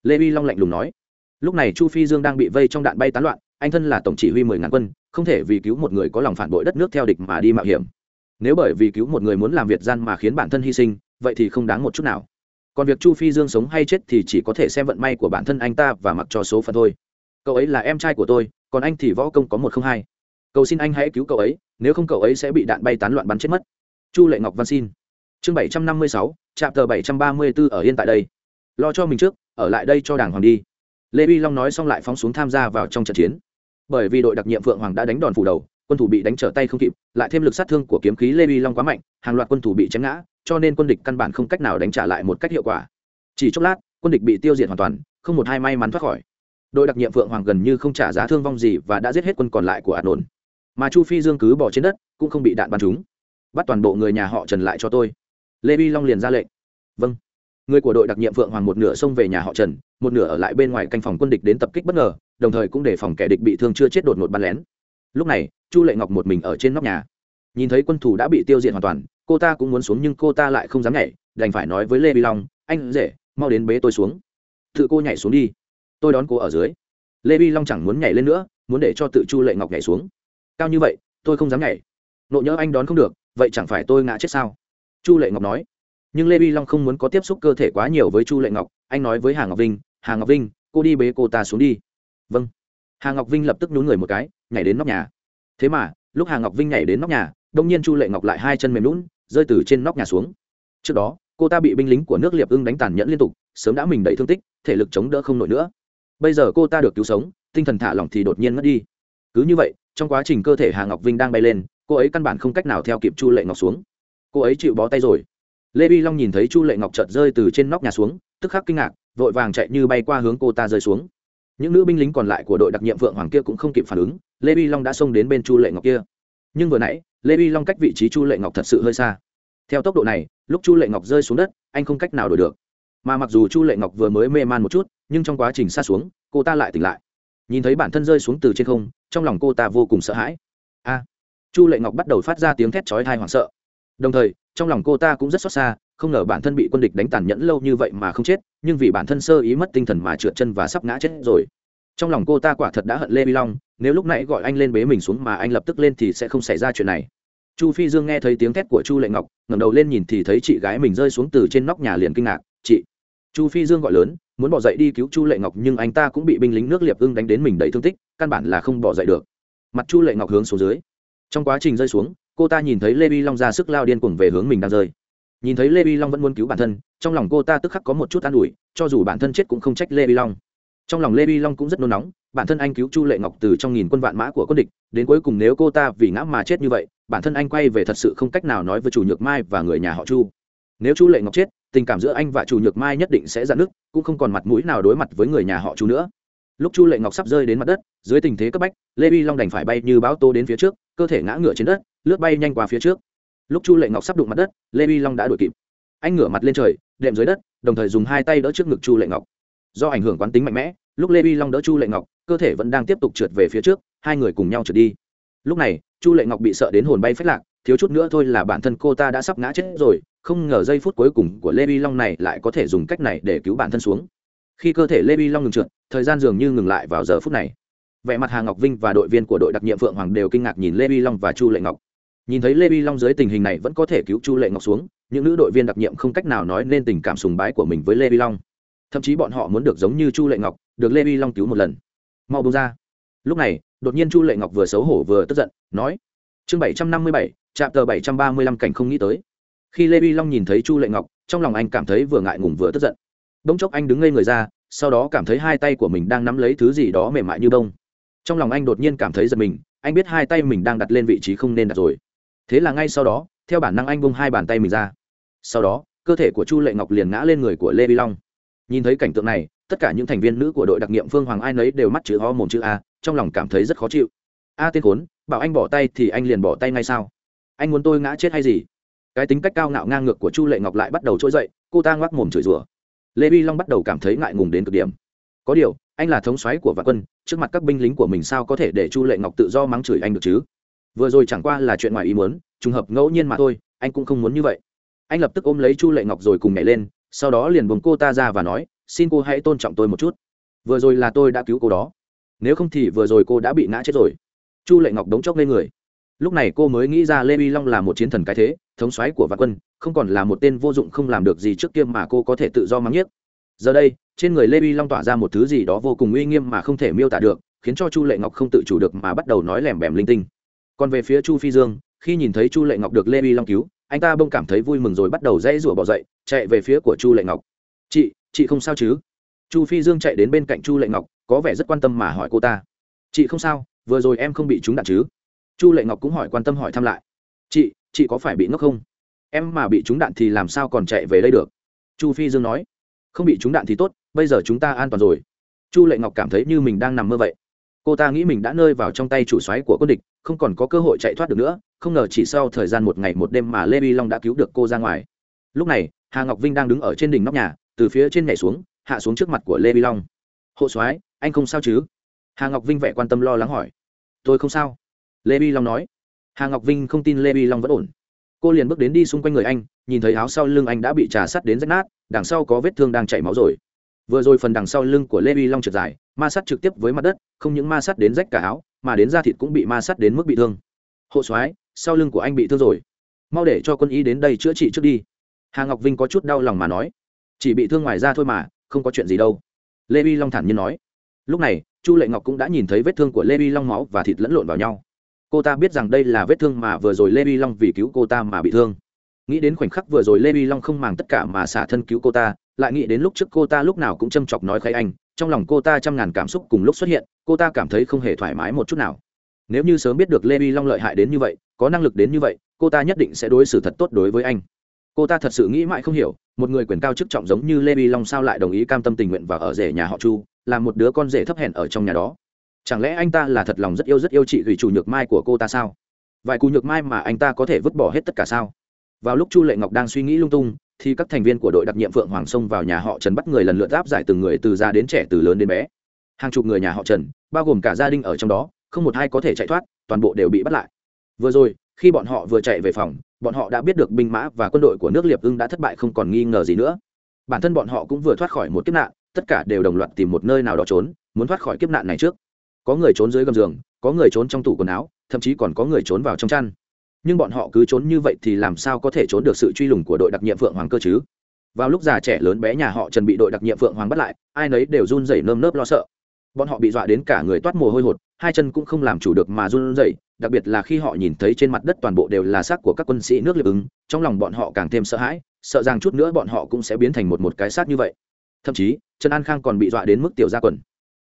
Lê bi long lạnh lùng nói. Lúc này chu phi dương đang bị vây trong đạn bay tán loạn anh thân là tổng chỉ huy mười ngàn quân, không thể vì cứu một người có lòng phản bội đất nước theo địch mà đi mạo hiểm. Nếu bởi vì cứu một người muốn làm việt gian mà khiến bản thân hy sinh, vậy thì không đáng một chút nào. Còn việc chu phi dương sống hay chết thì chỉ có thể xem vận may của bản thân anh ta và mặc cho số phận thôi. Cậu ấy là em trai của tôi, còn anh thì võ công có một không hai. Cầu xin anh hãy cứu cậu ấy, nếu không cậu ấy sẽ bị đạn bay tán loạn bắn chết mất. Chu lệ ngọc văn xin. Chương bảy trăm năm mươi sáu trạm tờ bảy trăm ba mươi b ố ở yên tại đây. Lo cho mình trước, ở lại đây cho đàng hoàng đi lê vi long nói xong lại phóng xuống tham gia vào trong trận chiến. Bởi vì đội đặc nhiệm phượng hoàng đã đánh đòn phủ đầu, quân thủ bị đánh trở tay không kịp, lại thêm lực sát thương của kiếm khí lê vi long quá mạnh, hàng loạt quân thủ bị chém ngã, cho nên quân địch căn bản không cách nào đánh trả lại một cách hiệu quả. Chỉ chốc lát, quân địch bị tiêu diệt hoàn toàn, không một hai may mắn thoát khỏi. Đội đặc nhiệm phượng hoàng gần như không trả giá thương vong gì và đã giết hết quân còn lại của ả nổn. Mà chu phi dương cứ bỏ trên đất, cũng không bị đạn bắn trúng. Bắt toàn bộ người nhà họ trần lại cho tôi. Lê vi long liền ra lệnh. Vâng người của đội đặc nhiệm phượng hoàng một nửa xông về nhà họ trần, một nửa ở lại bên ngoài canh phòng quân địch đến tập kích bất ngờ, đồng thời cũng để phòng kẻ địch bị thương chưa chết đột ngột bắn lén. Lúc này, chu lệ ngọc một mình ở trên nóc nhà. Nhìn thấy quân thủ đã bị tiêu diệt hoàn toàn, cô ta cũng muốn xuống nhưng cô ta lại không dám nhảy, đành phải nói với lê vi long, anh rể, mau đến bế tôi xuống. Tự cô nhảy xuống đi. Tôi đón cô ở dưới. Lê vi long chẳng muốn nhảy lên nữa, muốn để cho tự chu lệ ngọc nhảy xuống. Cao như vậy, tôi không dám nhảy. Nộ nhớ anh đón không được, vậy chẳng phải tôi ngã chết sao? Chu lệ ngọc nói nhưng lê vi long không muốn có tiếp xúc cơ thể quá nhiều với chu lệ ngọc anh nói với hà ngọc vinh hà ngọc vinh cô đi bế cô ta xuống đi vâng hà ngọc vinh lập tức nhún người một cái nhảy đến nóc nhà thế mà lúc hà ngọc vinh nhảy đến nóc nhà đông nhiên chu lệ ngọc lại hai chân mềm lún rơi từ trên nóc nhà xuống trước đó cô ta bị binh lính của nước liệp ưng đánh tàn nhẫn liên tục sớm đã mình đầy thương tích thể lực chống đỡ không nổi nữa bây giờ cô ta được cứu sống tinh thần thả lỏng thì đột nhiên mất đi cứ như vậy trong quá trình cơ thể hà ngọc vinh đang bay lên cô ấy căn bản không cách nào theo kịp chu lệ ngọc xuống cô ấy chịu bó tay rồi lê vi long nhìn thấy chu lệ ngọc chợt rơi từ trên nóc nhà xuống, tức khắc kinh ngạc, vội vàng chạy như bay qua hướng cô ta rơi xuống. Những nữ binh lính còn lại của đội đặc nhiệm vượng hoàng kia cũng không kịp phản ứng, lê vi long đã xông đến bên chu lệ ngọc kia. Nhưng vừa nãy, lê vi long cách vị trí chu lệ ngọc thật sự hơi xa. Theo tốc độ này, lúc chu lệ ngọc rơi xuống đất, anh không cách nào đổi được. Mà mặc dù chu lệ ngọc vừa mới mê man một chút, nhưng trong quá trình xa xuống, cô ta lại tỉnh lại. Nhìn thấy bản thân rơi xuống từ trên không, trong lòng cô ta vô cùng sợ hãi. A! Chu lệ ngọc bắt đầu phát ra tiếng thét chói thai hoảng sợ. Đồng thời trong lòng cô ta cũng rất xót xa, không ngờ bản thân bị quân địch đánh tàn nhẫn lâu như vậy mà không chết, nhưng vì bản thân sơ ý mất tinh thần mà trượt chân và sắp ngã chết rồi. Trong lòng cô ta quả thật đã hận lê vi long, nếu lúc nãy gọi anh lên bế mình xuống mà anh lập tức lên thì sẽ không xảy ra chuyện này. Chu phi dương nghe thấy tiếng thét của chu lệ ngọc, ngẩng đầu lên nhìn thì thấy chị gái mình rơi xuống từ trên nóc nhà liền kinh ngạc, chị. Chu phi dương gọi lớn, muốn bỏ dậy đi cứu chu lệ ngọc nhưng anh ta cũng bị binh lính nước liệp ưng đánh đến mình đầy thương tích, căn bản là không bỏ dậy được. Mặt chu lệ ngọc hướng xuống dưới. Trong quá trình rơi xuống cô ta nhìn thấy lê vi long ra sức lao điên cuồng về hướng mình đang rơi. Nhìn thấy lê vi long vẫn muốn cứu bản thân, trong lòng cô ta tức khắc có một chút an ủi, cho dù bản thân chết cũng không trách lê vi long. Trong lòng lê vi long cũng rất nôn nóng, bản thân anh cứu chu lệ ngọc từ trong nghìn quân vạn mã của quân địch, đến cuối cùng nếu cô ta vì ngã mà chết như vậy, bản thân anh quay về thật sự không cách nào nói với chủ nhược mai và người nhà họ chu. Nếu chu lệ ngọc chết, tình cảm giữa anh và chủ nhược mai nhất định sẽ dạn nứt, cũng không còn mặt mũi nào đối mặt với người nhà họ chu nữa. Lúc chu lệ ngọc sắp rơi đến mặt đất, dưới tình thế cấp bách, lê vi long đành phải bay như báo tô đến phía trước, cơ thể ngã ngựa trên đất lướt bay nhanh qua phía trước. Lúc chu lệ ngọc sắp đụng mặt đất, lê vi long đã đuổi kịp. Anh ngửa mặt lên trời, đệm dưới đất, đồng thời dùng hai tay đỡ trước ngực chu lệ ngọc. Do ảnh hưởng quán tính mạnh mẽ, lúc lê vi long đỡ chu lệ ngọc, cơ thể vẫn đang tiếp tục trượt về phía trước, hai người cùng nhau trượt đi. Lúc này, chu lệ ngọc bị sợ đến hồn bay phách lạc, thiếu chút nữa thôi là bản thân cô ta đã sắp ngã chết rồi, không ngờ giây phút cuối cùng của lê vi long này lại có thể dùng cách này để cứu bản thân xuống. Khi cơ thể lê vi long ngừng trượt, thời gian dường như ngừng lại vào giờ phút này. Vẻ mặt hà ngọc vinh và đội viên của đội đặc nhiệm phượng hoàng đều kinh ngạc nhìn lê vi long và chu lệ ngọc nhìn thấy lê vi long dưới tình hình này vẫn có thể cứu chu lệ ngọc xuống, những nữ đội viên đặc nhiệm không cách nào nói nên tình cảm sùng bái của mình với lê vi long. Thậm chí bọn họ muốn được giống như chu lệ ngọc, được lê vi long cứu một lần. Mau bông ra. Lúc này, đột nhiên chu lệ ngọc vừa xấu hổ vừa tức giận, nói, chương bảy trăm năm mươi bảy trạm tờ bảy trăm ba mươi lăm cảnh không nghĩ tới. Khi lê vi long nhìn thấy chu lệ ngọc, trong lòng anh cảm thấy vừa ngại ngùng vừa tức giận. Bỗng chốc anh đứng ngây người ra, sau đó cảm thấy hai tay của mình đang nắm lấy thứ gì đó mềm mại như bông. Trong lòng anh đột nhiên cảm thấy giật mình, anh biết hai tay mình đang đặt lên vị trí không nên đặt rồi thế là ngay sau đó, theo bản năng anh bung hai bàn tay mình ra. Sau đó, cơ thể của chu lệ ngọc liền ngã lên người của lê vi long. Nhìn thấy cảnh tượng này, tất cả những thành viên nữ của đội đặc nhiệm phương hoàng ai nấy đều mắt chữ ho mồm chữ a, trong lòng cảm thấy rất khó chịu. A tên khốn, bảo anh bỏ tay thì anh liền bỏ tay ngay sao? Anh muốn tôi ngã chết hay gì? Cái tính cách cao ngạo ngang ngược của chu lệ ngọc lại bắt đầu trỗi dậy, cô ta ngoác mồm chửi rủa. Lê vi long bắt đầu cảm thấy ngại ngùng đến cực điểm. Có điều, anh là thống soái của vạn quân, trước mặt các binh lính của mình sao có thể để chu lệ ngọc tự do mắng chửi anh được chứ? Vừa rồi chẳng qua là chuyện ngoài ý muốn, trùng hợp ngẫu nhiên mà thôi, anh cũng không muốn như vậy. Anh lập tức ôm lấy chu lệ ngọc rồi cùng nhảy lên, sau đó liền buồng cô ta ra và nói, xin cô hãy tôn trọng tôi một chút. Vừa rồi là tôi đã cứu cô đó. Nếu không thì vừa rồi cô đã bị ngã chết rồi. Chu lệ ngọc đống chốc lên người. Lúc này cô mới nghĩ ra lê vi long là một chiến thần cái thế, thống soái của vạn quân, không còn là một tên vô dụng không làm được gì trước kia mà cô có thể tự do mắng nhiếc. Giờ đây, trên người lê vi long tỏa ra một thứ gì đó vô cùng uy nghiêm mà không thể miêu tả được, khiến cho chu lệ ngọc không tự chủ được mà bắt đầu nói lẻm bẻm linh tinh còn về phía chu phi dương, khi nhìn thấy chu lệ ngọc được lê vi long cứu, anh ta bông cảm thấy vui mừng rồi bắt đầu dãy rủa bỏ dậy, chạy về phía của chu lệ ngọc. Chị chị không sao chứ? Chu phi dương chạy đến bên cạnh chu lệ ngọc, có vẻ rất quan tâm mà hỏi cô ta. Chị không sao, vừa rồi em không bị trúng đạn chứ? Chu lệ ngọc cũng hỏi quan tâm hỏi thăm lại. Chị chị có phải bị ngốc không? Em mà bị trúng đạn thì làm sao còn chạy về đây được? Chu phi dương nói. Không bị trúng đạn thì tốt, bây giờ chúng ta an toàn rồi. Chu lệ ngọc cảm thấy như mình đang nằm mơ vậy cô ta nghĩ mình đã nơi vào trong tay chủ xoáy của quân địch, không còn có cơ hội chạy thoát được nữa, không ngờ chỉ sau thời gian một ngày một đêm mà lê vi long đã cứu được cô ra ngoài. Lúc này, hà ngọc vinh đang đứng ở trên đỉnh nóc nhà, từ phía trên nhảy xuống, hạ xuống trước mặt của lê vi long. Hộ soái, anh không sao chứ? Hà ngọc vinh vẻ quan tâm lo lắng hỏi. Tôi không sao, lê vi long nói. Hà ngọc vinh không tin lê vi long vẫn ổn. Cô liền bước đến đi xung quanh người anh, nhìn thấy áo sau lưng anh đã bị trà sắt đến rách nát, đằng sau có vết thương đang chảy máu rồi. Vừa rồi phần đằng sau lưng của lê vi long trượt dài, ma sát trực tiếp với mặt đất không những ma sát đến rách cả áo, mà đến da thịt cũng bị ma sát đến mức bị thương. Hộ soái, sau lưng của anh bị thương rồi. Mau để cho quân y đến đây chữa trị trước đi. Hà ngọc vinh có chút đau lòng mà nói. Chỉ bị thương ngoài ra thôi mà, không có chuyện gì đâu. Lê vi long thản nhiên nói. Lúc này, chu lệ ngọc cũng đã nhìn thấy vết thương của lê vi long máu và thịt lẫn lộn vào nhau. Cô ta biết rằng đây là vết thương mà vừa rồi lê vi long vì cứu cô ta mà bị thương. Nghĩ đến khoảnh khắc vừa rồi lê vi long không màng tất cả mà xả thân cứu cô ta, lại nghĩ đến lúc trước cô ta lúc nào cũng châm chọc nói khay anh trong lòng cô ta trăm ngàn cảm xúc cùng lúc xuất hiện, cô ta cảm thấy không hề thoải mái một chút nào. Nếu như sớm biết được lê vi long lợi hại đến như vậy, có năng lực đến như vậy, cô ta nhất định sẽ đối xử thật tốt đối với anh. Cô ta thật sự nghĩ mãi không hiểu, một người quyền cao chức trọng giống như lê vi long sao lại đồng ý cam tâm tình nguyện và ở rể nhà họ chu, là một đứa con rể thấp hèn ở trong nhà đó. Chẳng lẽ anh ta là thật lòng rất yêu rất yêu chị gửi chủ nhược mai của cô ta sao? Vài cù nhược mai mà anh ta có thể vứt bỏ hết tất cả sao? Vào lúc chu lệ ngọc đang suy nghĩ lung tung, thì các thành viên của đội đặc nhiệm phượng hoàng xông vào nhà họ trần bắt người lần lượt áp giải từng người từ già đến trẻ, từ lớn đến bé. Hàng chục người nhà họ trần, bao gồm cả gia đình ở trong đó, không một ai có thể chạy thoát, toàn bộ đều bị bắt lại. Vừa rồi, khi bọn họ vừa chạy về phòng, bọn họ đã biết được binh mã và quân đội của nước liệp ưng đã thất bại không còn nghi ngờ gì nữa. Bản thân bọn họ cũng vừa thoát khỏi một kiếp nạn, tất cả đều đồng loạt tìm một nơi nào đó trốn, muốn thoát khỏi kiếp nạn này trước. Có người trốn dưới gầm giường, có người trốn trong tủ quần áo, thậm chí còn có người trốn vào trong chăn nhưng bọn họ cứ trốn như vậy thì làm sao có thể trốn được sự truy lùng của đội đặc nhiệm phượng hoàng cơ chứ? Vào lúc già trẻ lớn bé nhà họ trần bị đội đặc nhiệm phượng hoàng bắt lại, ai nấy đều run rẩy nơm nớp lo sợ. Bọn họ bị dọa đến cả người toát mồ hôi hột, hai chân cũng không làm chủ được mà run rẩy, đặc biệt là khi họ nhìn thấy trên mặt đất toàn bộ đều là xác của các quân sĩ nước liệp ứng, trong lòng bọn họ càng thêm sợ hãi, sợ rằng chút nữa bọn họ cũng sẽ biến thành một một cái xác như vậy. Thậm chí, trần an khang còn bị dọa đến mức tiểu ra quần.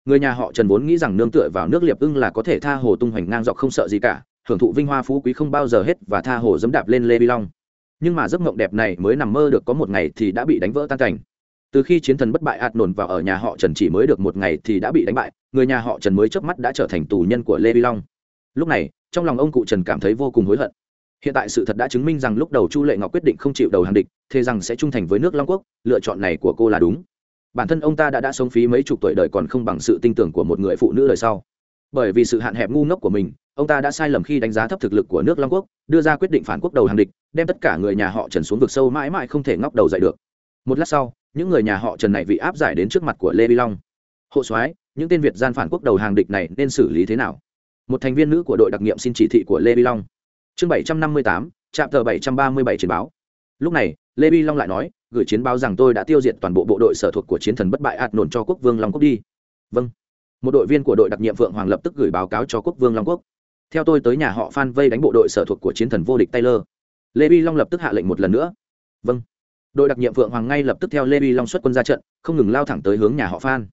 Người nhà họ trần vốn nghĩ rằng nương tựa vào nước liệp ưng là có thể tha hồ tung hoành ngang dọc không sợ gì cả hưởng thụ vinh hoa phú quý không bao giờ hết và tha hồ dẫm đạp lên lê vi long. Nhưng mà giấc mộng đẹp này mới nằm mơ được có một ngày thì đã bị đánh vỡ tan cảnh. Từ khi chiến thần bất bại ạt nổn vào ở nhà họ trần chỉ mới được một ngày thì đã bị đánh bại, người nhà họ trần mới chớp mắt đã trở thành tù nhân của lê vi long. Lúc này, trong lòng ông cụ trần cảm thấy vô cùng hối hận. Hiện tại sự thật đã chứng minh rằng lúc đầu chu lệ ngọc quyết định không chịu đầu hàng địch thế rằng sẽ trung thành với nước long quốc, lựa chọn này của cô là đúng. Bản thân ông ta đã đã sống phí mấy chục tuổi đời còn không bằng sự tin tưởng của một người phụ nữ đời sau. Bởi vì sự hạn hẹp ngu ngốc của mình ông ta đã sai lầm khi đánh giá thấp thực lực của nước long quốc, đưa ra quyết định phản quốc đầu hàng địch, đem tất cả người nhà họ trần xuống vực sâu mãi mãi không thể ngóc đầu dậy được. Một lát sau, những người nhà họ trần này bị áp giải đến trước mặt của lê vi long. Hộ soái, những tên việt gian phản quốc đầu hàng địch này nên xử lý thế nào? Một thành viên nữ của đội đặc nhiệm xin chỉ thị của lê vi long. Chương bảy trăm năm mươi tám, trạm tờ bảy trăm ba mươi bảy chiến báo. Lúc này, lê vi long lại nói, gửi chiến báo rằng tôi đã tiêu diệt toàn bộ bộ đội sở thuộc của chiến thần bất bại ạt nổn cho quốc vương long quốc đi. Vâng. Một đội viên của đội đặc nhiệm phượng hoàng lập tức gửi báo cáo cho quốc vương long quốc theo tôi tới nhà họ phan vây đánh bộ đội sở thuộc của chiến thần vô địch taylor. Lê vi long lập tức hạ lệnh một lần nữa. Vâng. Đội đặc nhiệm phượng hoàng ngay lập tức theo lê vi long xuất quân ra trận, không ngừng lao thẳng tới hướng nhà họ phan.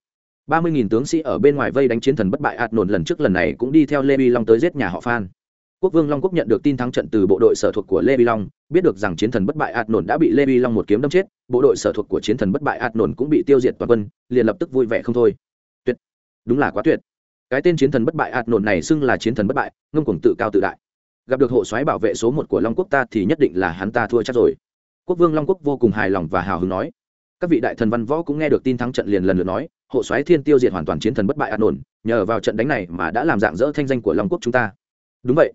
Ba mươi nghìn tướng sĩ ở bên ngoài vây đánh chiến thần bất bại ạt nổn lần trước lần này cũng đi theo lê vi long tới giết nhà họ phan. Quốc vương long quốc nhận được tin thắng trận từ bộ đội sở thuộc của lê vi long, biết được rằng chiến thần bất bại ạt nổn đã bị lê vi long một kiếm đâm chết, bộ đội sở thuộc của chiến thần bất bại ạt nổn cũng bị tiêu diệt toàn quân, liền lập tức vui vẻ không thôi. Tuyệt. Đúng là quá tuyệt cái tên chiến thần bất bại ạt nổn này xưng là chiến thần bất bại, ngông cuồng tự cao tự đại. Gặp được hộ soái bảo vệ số một của long quốc ta thì nhất định là hắn ta thua chắc rồi. Quốc vương long quốc vô cùng hài lòng và hào hứng nói. Các vị đại thần văn võ cũng nghe được tin thắng trận liền lần lượt nói, hộ soái thiên tiêu diệt hoàn toàn chiến thần bất bại an ổn nhờ vào trận đánh này mà đã làm dạng dỡ thanh danh của long quốc chúng ta. Đúng vậy.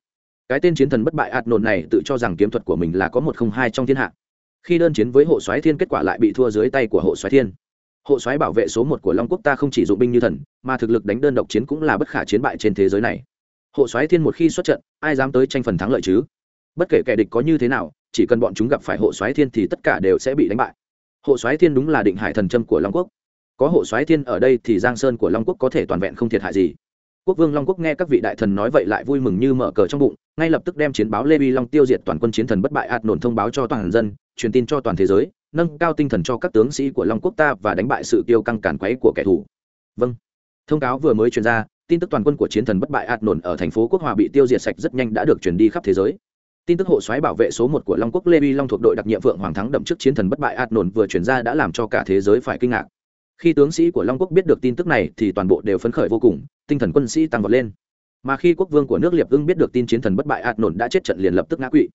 Cái tên chiến thần bất bại ạt nổn này tự cho rằng kiếm thuật của mình là có một không hai trong thiên hạ. Khi đơn chiến với hộ soái thiên kết quả lại bị thua dưới tay của hộ soái thiên hộ soái bảo vệ số một của long quốc ta không chỉ dụng binh như thần, mà thực lực đánh đơn độc chiến cũng là bất khả chiến bại trên thế giới này. Hộ soái thiên một khi xuất trận, ai dám tới tranh phần thắng lợi chứ? Bất kể kẻ địch có như thế nào, chỉ cần bọn chúng gặp phải hộ soái thiên thì tất cả đều sẽ bị đánh bại. Hộ soái thiên đúng là định hải thần trâm của long quốc. Có hộ soái thiên ở đây thì giang sơn của long quốc có thể toàn vẹn không thiệt hại gì. Quốc vương long quốc nghe các vị đại thần nói vậy lại vui mừng như mở cờ trong bụng, ngay lập tức đem chiến báo lê bi long tiêu diệt toàn quân chiến thần bất bại ạt nổn thông báo cho toàn dân, truyền tin cho toàn thế giới nâng cao tinh thần cho các tướng sĩ của long quốc ta và đánh bại sự tiêu căng cản quấy của kẻ thù. Vâng. Thông cáo vừa mới truyền ra, tin tức toàn quân của chiến thần bất bại ạt nổn ở thành phố quốc hòa bị tiêu diệt sạch rất nhanh đã được truyền đi khắp thế giới. Tin tức hộ xoáy bảo vệ số một của long quốc lê vi long thuộc đội đặc nhiệm vượng hoàng thắng đậm trước chiến thần bất bại ạt nổn vừa truyền ra đã làm cho cả thế giới phải kinh ngạc. Khi tướng sĩ của long quốc biết được tin tức này thì toàn bộ đều phấn khởi vô cùng, tinh thần quân sĩ tăng vọt lên. Mà khi quốc vương của nước liệp ưng biết được tin chiến thần bất bại ạt nổn đã chết trận liền lập tức ngã quỵ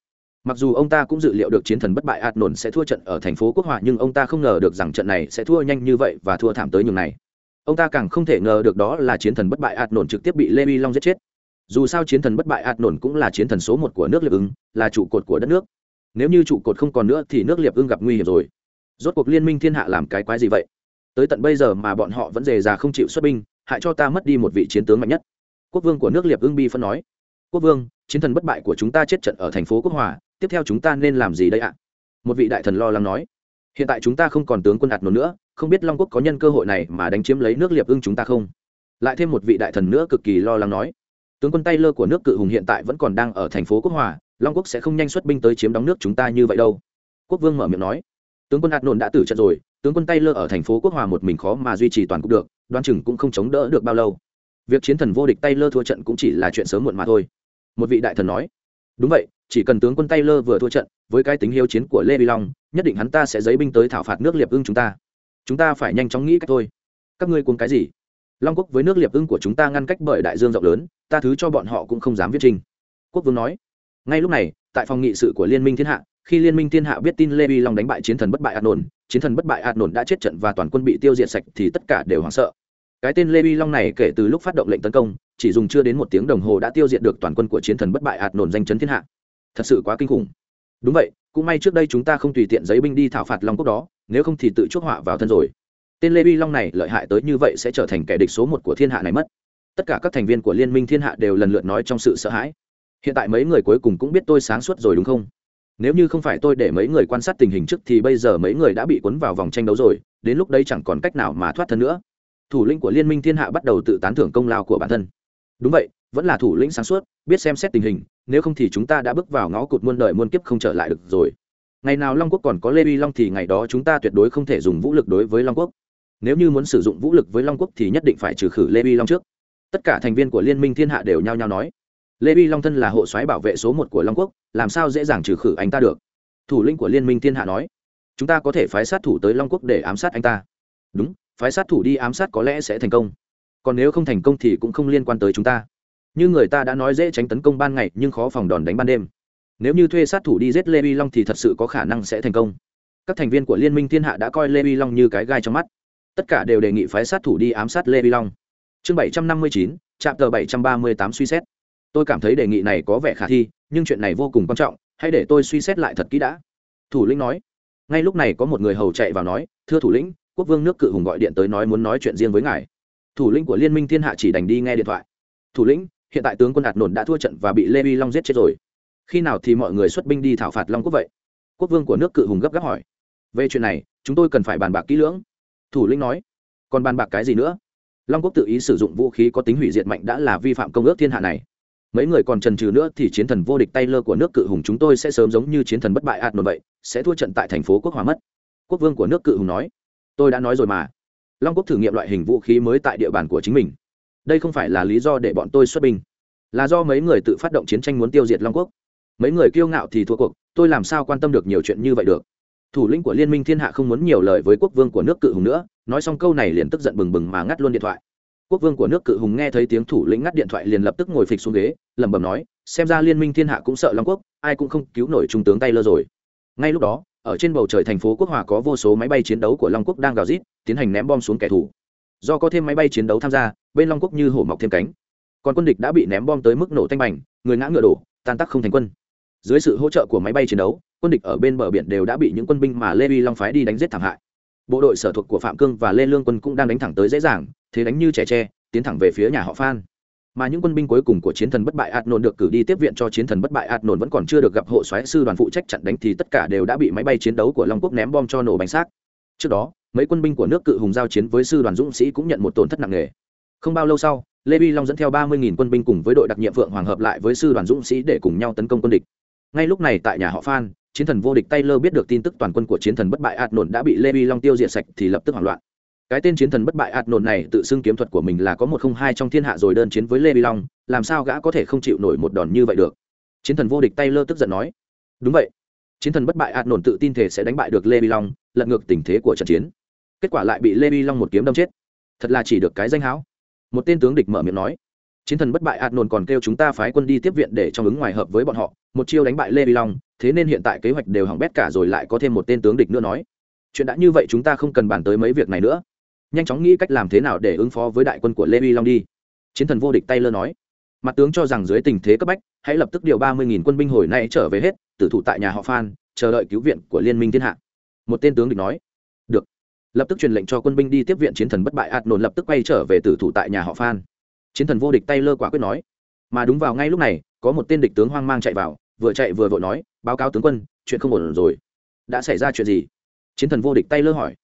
mặc dù ông ta cũng dự liệu được chiến thần bất bại ạt nổn sẽ thua trận ở thành phố quốc hòa nhưng ông ta không ngờ được rằng trận này sẽ thua nhanh như vậy và thua thảm tới nhường này. Ông ta càng không thể ngờ được đó là chiến thần bất bại ạt nổn trực tiếp bị lê vi long giết chết. Dù sao chiến thần bất bại ạt nổn cũng là chiến thần số một của nước liệp ưng, là trụ cột của đất nước. Nếu như trụ cột không còn nữa thì nước liệp ưng gặp nguy hiểm rồi. Rốt cuộc liên minh thiên hạ làm cái quái gì vậy? Tới tận bây giờ mà bọn họ vẫn dề già không chịu xuất binh, hại cho ta mất đi một vị chiến tướng mạnh nhất. Quốc vương của nước liệp ưng bi phân nói. Quốc vương, chiến thần bất bại của chúng ta chết trận ở thành phố quốc hòa tiếp theo chúng ta nên làm gì đây ạ? Một vị đại thần lo lắng nói. Hiện tại chúng ta không còn tướng quân đạt nổ nữa, không biết long quốc có nhân cơ hội này mà đánh chiếm lấy nước liệp ưng chúng ta không? Lại thêm một vị đại thần nữa cực kỳ lo lắng nói. Tướng quân tay lơ của nước cự hùng hiện tại vẫn còn đang ở thành phố quốc hòa, long quốc sẽ không nhanh xuất binh tới chiếm đóng nước chúng ta như vậy đâu. Quốc vương mở miệng nói. Tướng quân hạt nổn đã tử trận rồi, tướng quân tay lơ ở thành phố quốc hòa một mình khó mà duy trì toàn cục được đoan chừng cũng không chống đỡ được bao lâu. Việc chiến thần vô địch tay lơ thua trận cũng chỉ là chuyện sớm muộn mà thôi. Một vị đại thần nói đúng vậy, chỉ cần tướng quân tay lơ vừa thua trận, với cái tính hiếu chiến của lê vi long, nhất định hắn ta sẽ giấy binh tới thảo phạt nước liệp ưng chúng ta. Chúng ta phải nhanh chóng nghĩ cách thôi. Các ngươi cuốn cái gì? Long quốc với nước liệp ưng của chúng ta ngăn cách bởi đại dương rộng lớn, ta thứ cho bọn họ cũng không dám viết trình. Quốc vương nói. Ngay lúc này, tại phòng nghị sự của liên minh thiên hạ, khi liên minh thiên hạ biết tin lê vi long đánh bại chiến thần bất bại ạt nổn chiến thần bất bại ạt nổn đã chết trận và toàn quân bị tiêu diệt sạch thì tất cả đều hoảng sợ cái tên lê vi long này kể từ lúc phát động lệnh tấn công, chỉ dùng chưa đến một tiếng đồng hồ đã tiêu diệt được toàn quân của chiến thần bất bại hạt nổn danh chấn thiên hạ. Thật sự quá kinh khủng. Đúng vậy, cũng may trước đây chúng ta không tùy tiện giấy binh đi thảo phạt long quốc đó, nếu không thì tự chuốc họa vào thân rồi. Tên lê vi long này lợi hại tới như vậy sẽ trở thành kẻ địch số một của thiên hạ này mất. Tất cả các thành viên của liên minh thiên hạ đều lần lượt nói trong sự sợ hãi. Hiện tại mấy người cuối cùng cũng biết tôi sáng suốt rồi đúng không? Nếu như không phải tôi để mấy người quan sát tình hình trước thì bây giờ mấy người đã bị cuốn vào vòng tranh đấu rồi, đến lúc đấy chẳng còn cách nào mà thoát thân nữa thủ lĩnh của liên minh thiên hạ bắt đầu tự tán thưởng công lao của bản thân. Đúng vậy, vẫn là thủ lĩnh sáng suốt, biết xem xét tình hình, nếu không thì chúng ta đã bước vào ngõ cụt muôn đời muôn kiếp không trở lại được rồi. Ngày nào long quốc còn có lê uy long thì ngày đó chúng ta tuyệt đối không thể dùng vũ lực đối với long quốc. Nếu như muốn sử dụng vũ lực với long quốc thì nhất định phải trừ khử lê uy long trước. Tất cả thành viên của liên minh thiên hạ đều nhao nhao nói, lê uy long thân là hộ soái bảo vệ số một của long quốc, làm sao dễ dàng trừ khử anh ta được? Thủ lĩnh của liên minh thiên hạ nói, chúng ta có thể phái sát thủ tới long quốc để ám sát anh ta. Đúng phái sát thủ đi ám sát có lẽ sẽ thành công. Còn nếu không thành công thì cũng không liên quan tới chúng ta. Như người ta đã nói dễ tránh tấn công ban ngày, nhưng khó phòng đòn đánh ban đêm. Nếu như thuê sát thủ đi giết lê uy long thì thật sự có khả năng sẽ thành công. Các thành viên của liên minh thiên hạ đã coi lê uy long như cái gai trong mắt. Tất cả đều đề nghị phái sát thủ đi ám sát lê uy long. Chương bảy trăm năm mươi chín trạm tờ bảy trăm ba mươi tám suy xét. Tôi cảm thấy đề nghị này có vẻ khả thi, nhưng chuyện này vô cùng quan trọng, hãy để tôi suy xét lại thật kỹ đã. Thủ lĩnh nói. Ngay lúc này có một người hầu chạy vào nói, thưa thủ lĩnh quốc vương nước cự hùng gọi điện tới nói muốn nói chuyện riêng với ngài. Thủ lĩnh của liên minh thiên hạ chỉ đành đi nghe điện thoại. Thủ lĩnh, hiện tại tướng quân đạt nổn đã thua trận và bị lê vi long giết chết rồi. Khi nào thì mọi người xuất binh đi thảo phạt long quốc vậy? Quốc vương của nước cự hùng gấp gáp hỏi. Về chuyện này, chúng tôi cần phải bàn bạc kỹ lưỡng. Thủ lĩnh nói. Còn bàn bạc cái gì nữa? Long quốc tự ý sử dụng vũ khí có tính hủy diệt mạnh đã là vi phạm công ước thiên hạ này. Mấy người còn trần trừ nữa thì chiến thần vô địch tay lơ của nước cự hùng chúng tôi sẽ sớm giống như chiến thần bất bại ạt nộp vậy, sẽ thua trận tại thành phố quốc hòa mất. Quốc vương của nước cự hùng nói tôi đã nói rồi mà. Long quốc thử nghiệm loại hình vũ khí mới tại địa bàn của chính mình. Đây không phải là lý do để bọn tôi xuất binh, là do mấy người tự phát động chiến tranh muốn tiêu diệt long quốc. Mấy người kiêu ngạo thì thua cuộc, tôi làm sao quan tâm được nhiều chuyện như vậy được? Thủ lĩnh của liên minh thiên hạ không muốn nhiều lời với quốc vương của nước cự hùng nữa, nói xong câu này liền tức giận bừng bừng mà ngắt luôn điện thoại. Quốc vương của nước cự hùng nghe thấy tiếng thủ lĩnh ngắt điện thoại liền lập tức ngồi phịch xuống ghế, lẩm bẩm nói, xem ra liên minh thiên hạ cũng sợ long quốc, ai cũng không cứu nổi trung tướng tay lơ rồi. Ngay lúc đó ở trên bầu trời thành phố quốc hòa có vô số máy bay chiến đấu của long quốc đang gào rít, tiến hành ném bom xuống kẻ thù. Do có thêm máy bay chiến đấu tham gia, bên long quốc như hổ mọc thêm cánh. Còn quân địch đã bị ném bom tới mức nổ tanh bành, người ngã ngựa đổ, tan tác không thành quân. Dưới sự hỗ trợ của máy bay chiến đấu, quân địch ở bên bờ biển đều đã bị những quân binh mà lê vi long phái đi đánh giết thảm hại. Bộ đội sở thuộc của phạm cương và lê lương quân cũng đang đánh thẳng tới dễ dàng, thế đánh như trẻ tre, tiến thẳng về phía nhà họ phan mà những quân binh cuối cùng của chiến thần bất bại ạt nôn được cử đi tiếp viện cho chiến thần bất bại ạt nôn vẫn còn chưa được gặp hộ soái sư đoàn phụ trách chặn đánh thì tất cả đều đã bị máy bay chiến đấu của long quốc ném bom cho nổ bánh xác. Trước đó, mấy quân binh của nước cự hùng giao chiến với sư đoàn dũng sĩ cũng nhận một tổn thất nặng nề. Không bao lâu sau, lê bi long dẫn theo ba mươi quân binh cùng với đội đặc nhiệm vượng hoàng hợp lại với sư đoàn dũng sĩ để cùng nhau tấn công quân địch. Ngay lúc này tại nhà họ phan, chiến thần vô địch taylor biết được tin tức toàn quân của chiến thần bất bại ạt đã bị lê bi long tiêu diệt sạch thì lập tức hoảng loạn cái tên chiến thần bất bại ạt nổn này tự xưng kiếm thuật của mình là có một không hai trong thiên hạ rồi đơn chiến với lê vi long, làm sao gã có thể không chịu nổi một đòn như vậy được? Chiến thần vô địch taylor tức giận nói. Đúng vậy. Chiến thần bất bại ạt nổn tự tin thể sẽ đánh bại được lê vi long, lật ngược tình thế của trận chiến. Kết quả lại bị lê vi long một kiếm đâm chết. Thật là chỉ được cái danh hão một tên tướng địch mở miệng nói. Chiến thần bất bại ạt nổn còn kêu chúng ta phái quân đi tiếp viện để trong ứng ngoài hợp với bọn họ, một chiêu đánh bại lê vi long, thế nên hiện tại kế hoạch đều hỏng bét cả rồi lại có thêm một tên tướng địch nữa nói. Chuyện đã như vậy chúng ta không cần bàn tới mấy việc này nữa nhanh chóng nghĩ cách làm thế nào để ứng phó với đại quân của lê uy long đi. Chiến thần vô địch tay lơ nói. Mặt tướng cho rằng dưới tình thế cấp bách, hãy lập tức điều ba mươi quân binh hồi nay trở về hết, tử thủ tại nhà họ phan, chờ đợi cứu viện của liên minh thiên hạ. Một tên tướng địch nói. Được. Lập tức truyền lệnh cho quân binh đi tiếp viện chiến thần bất bại ạt nồn lập tức quay trở về tử thủ tại nhà họ phan. Chiến thần vô địch tay lơ quả quyết nói. Mà đúng vào ngay lúc này, có một tên địch tướng hoang mang chạy vào, vừa chạy vừa vội nói, báo cáo tướng quân, chuyện không ổn rồi. Đã xảy ra chuyện gì? Chiến thần vô địch tay lơ hỏi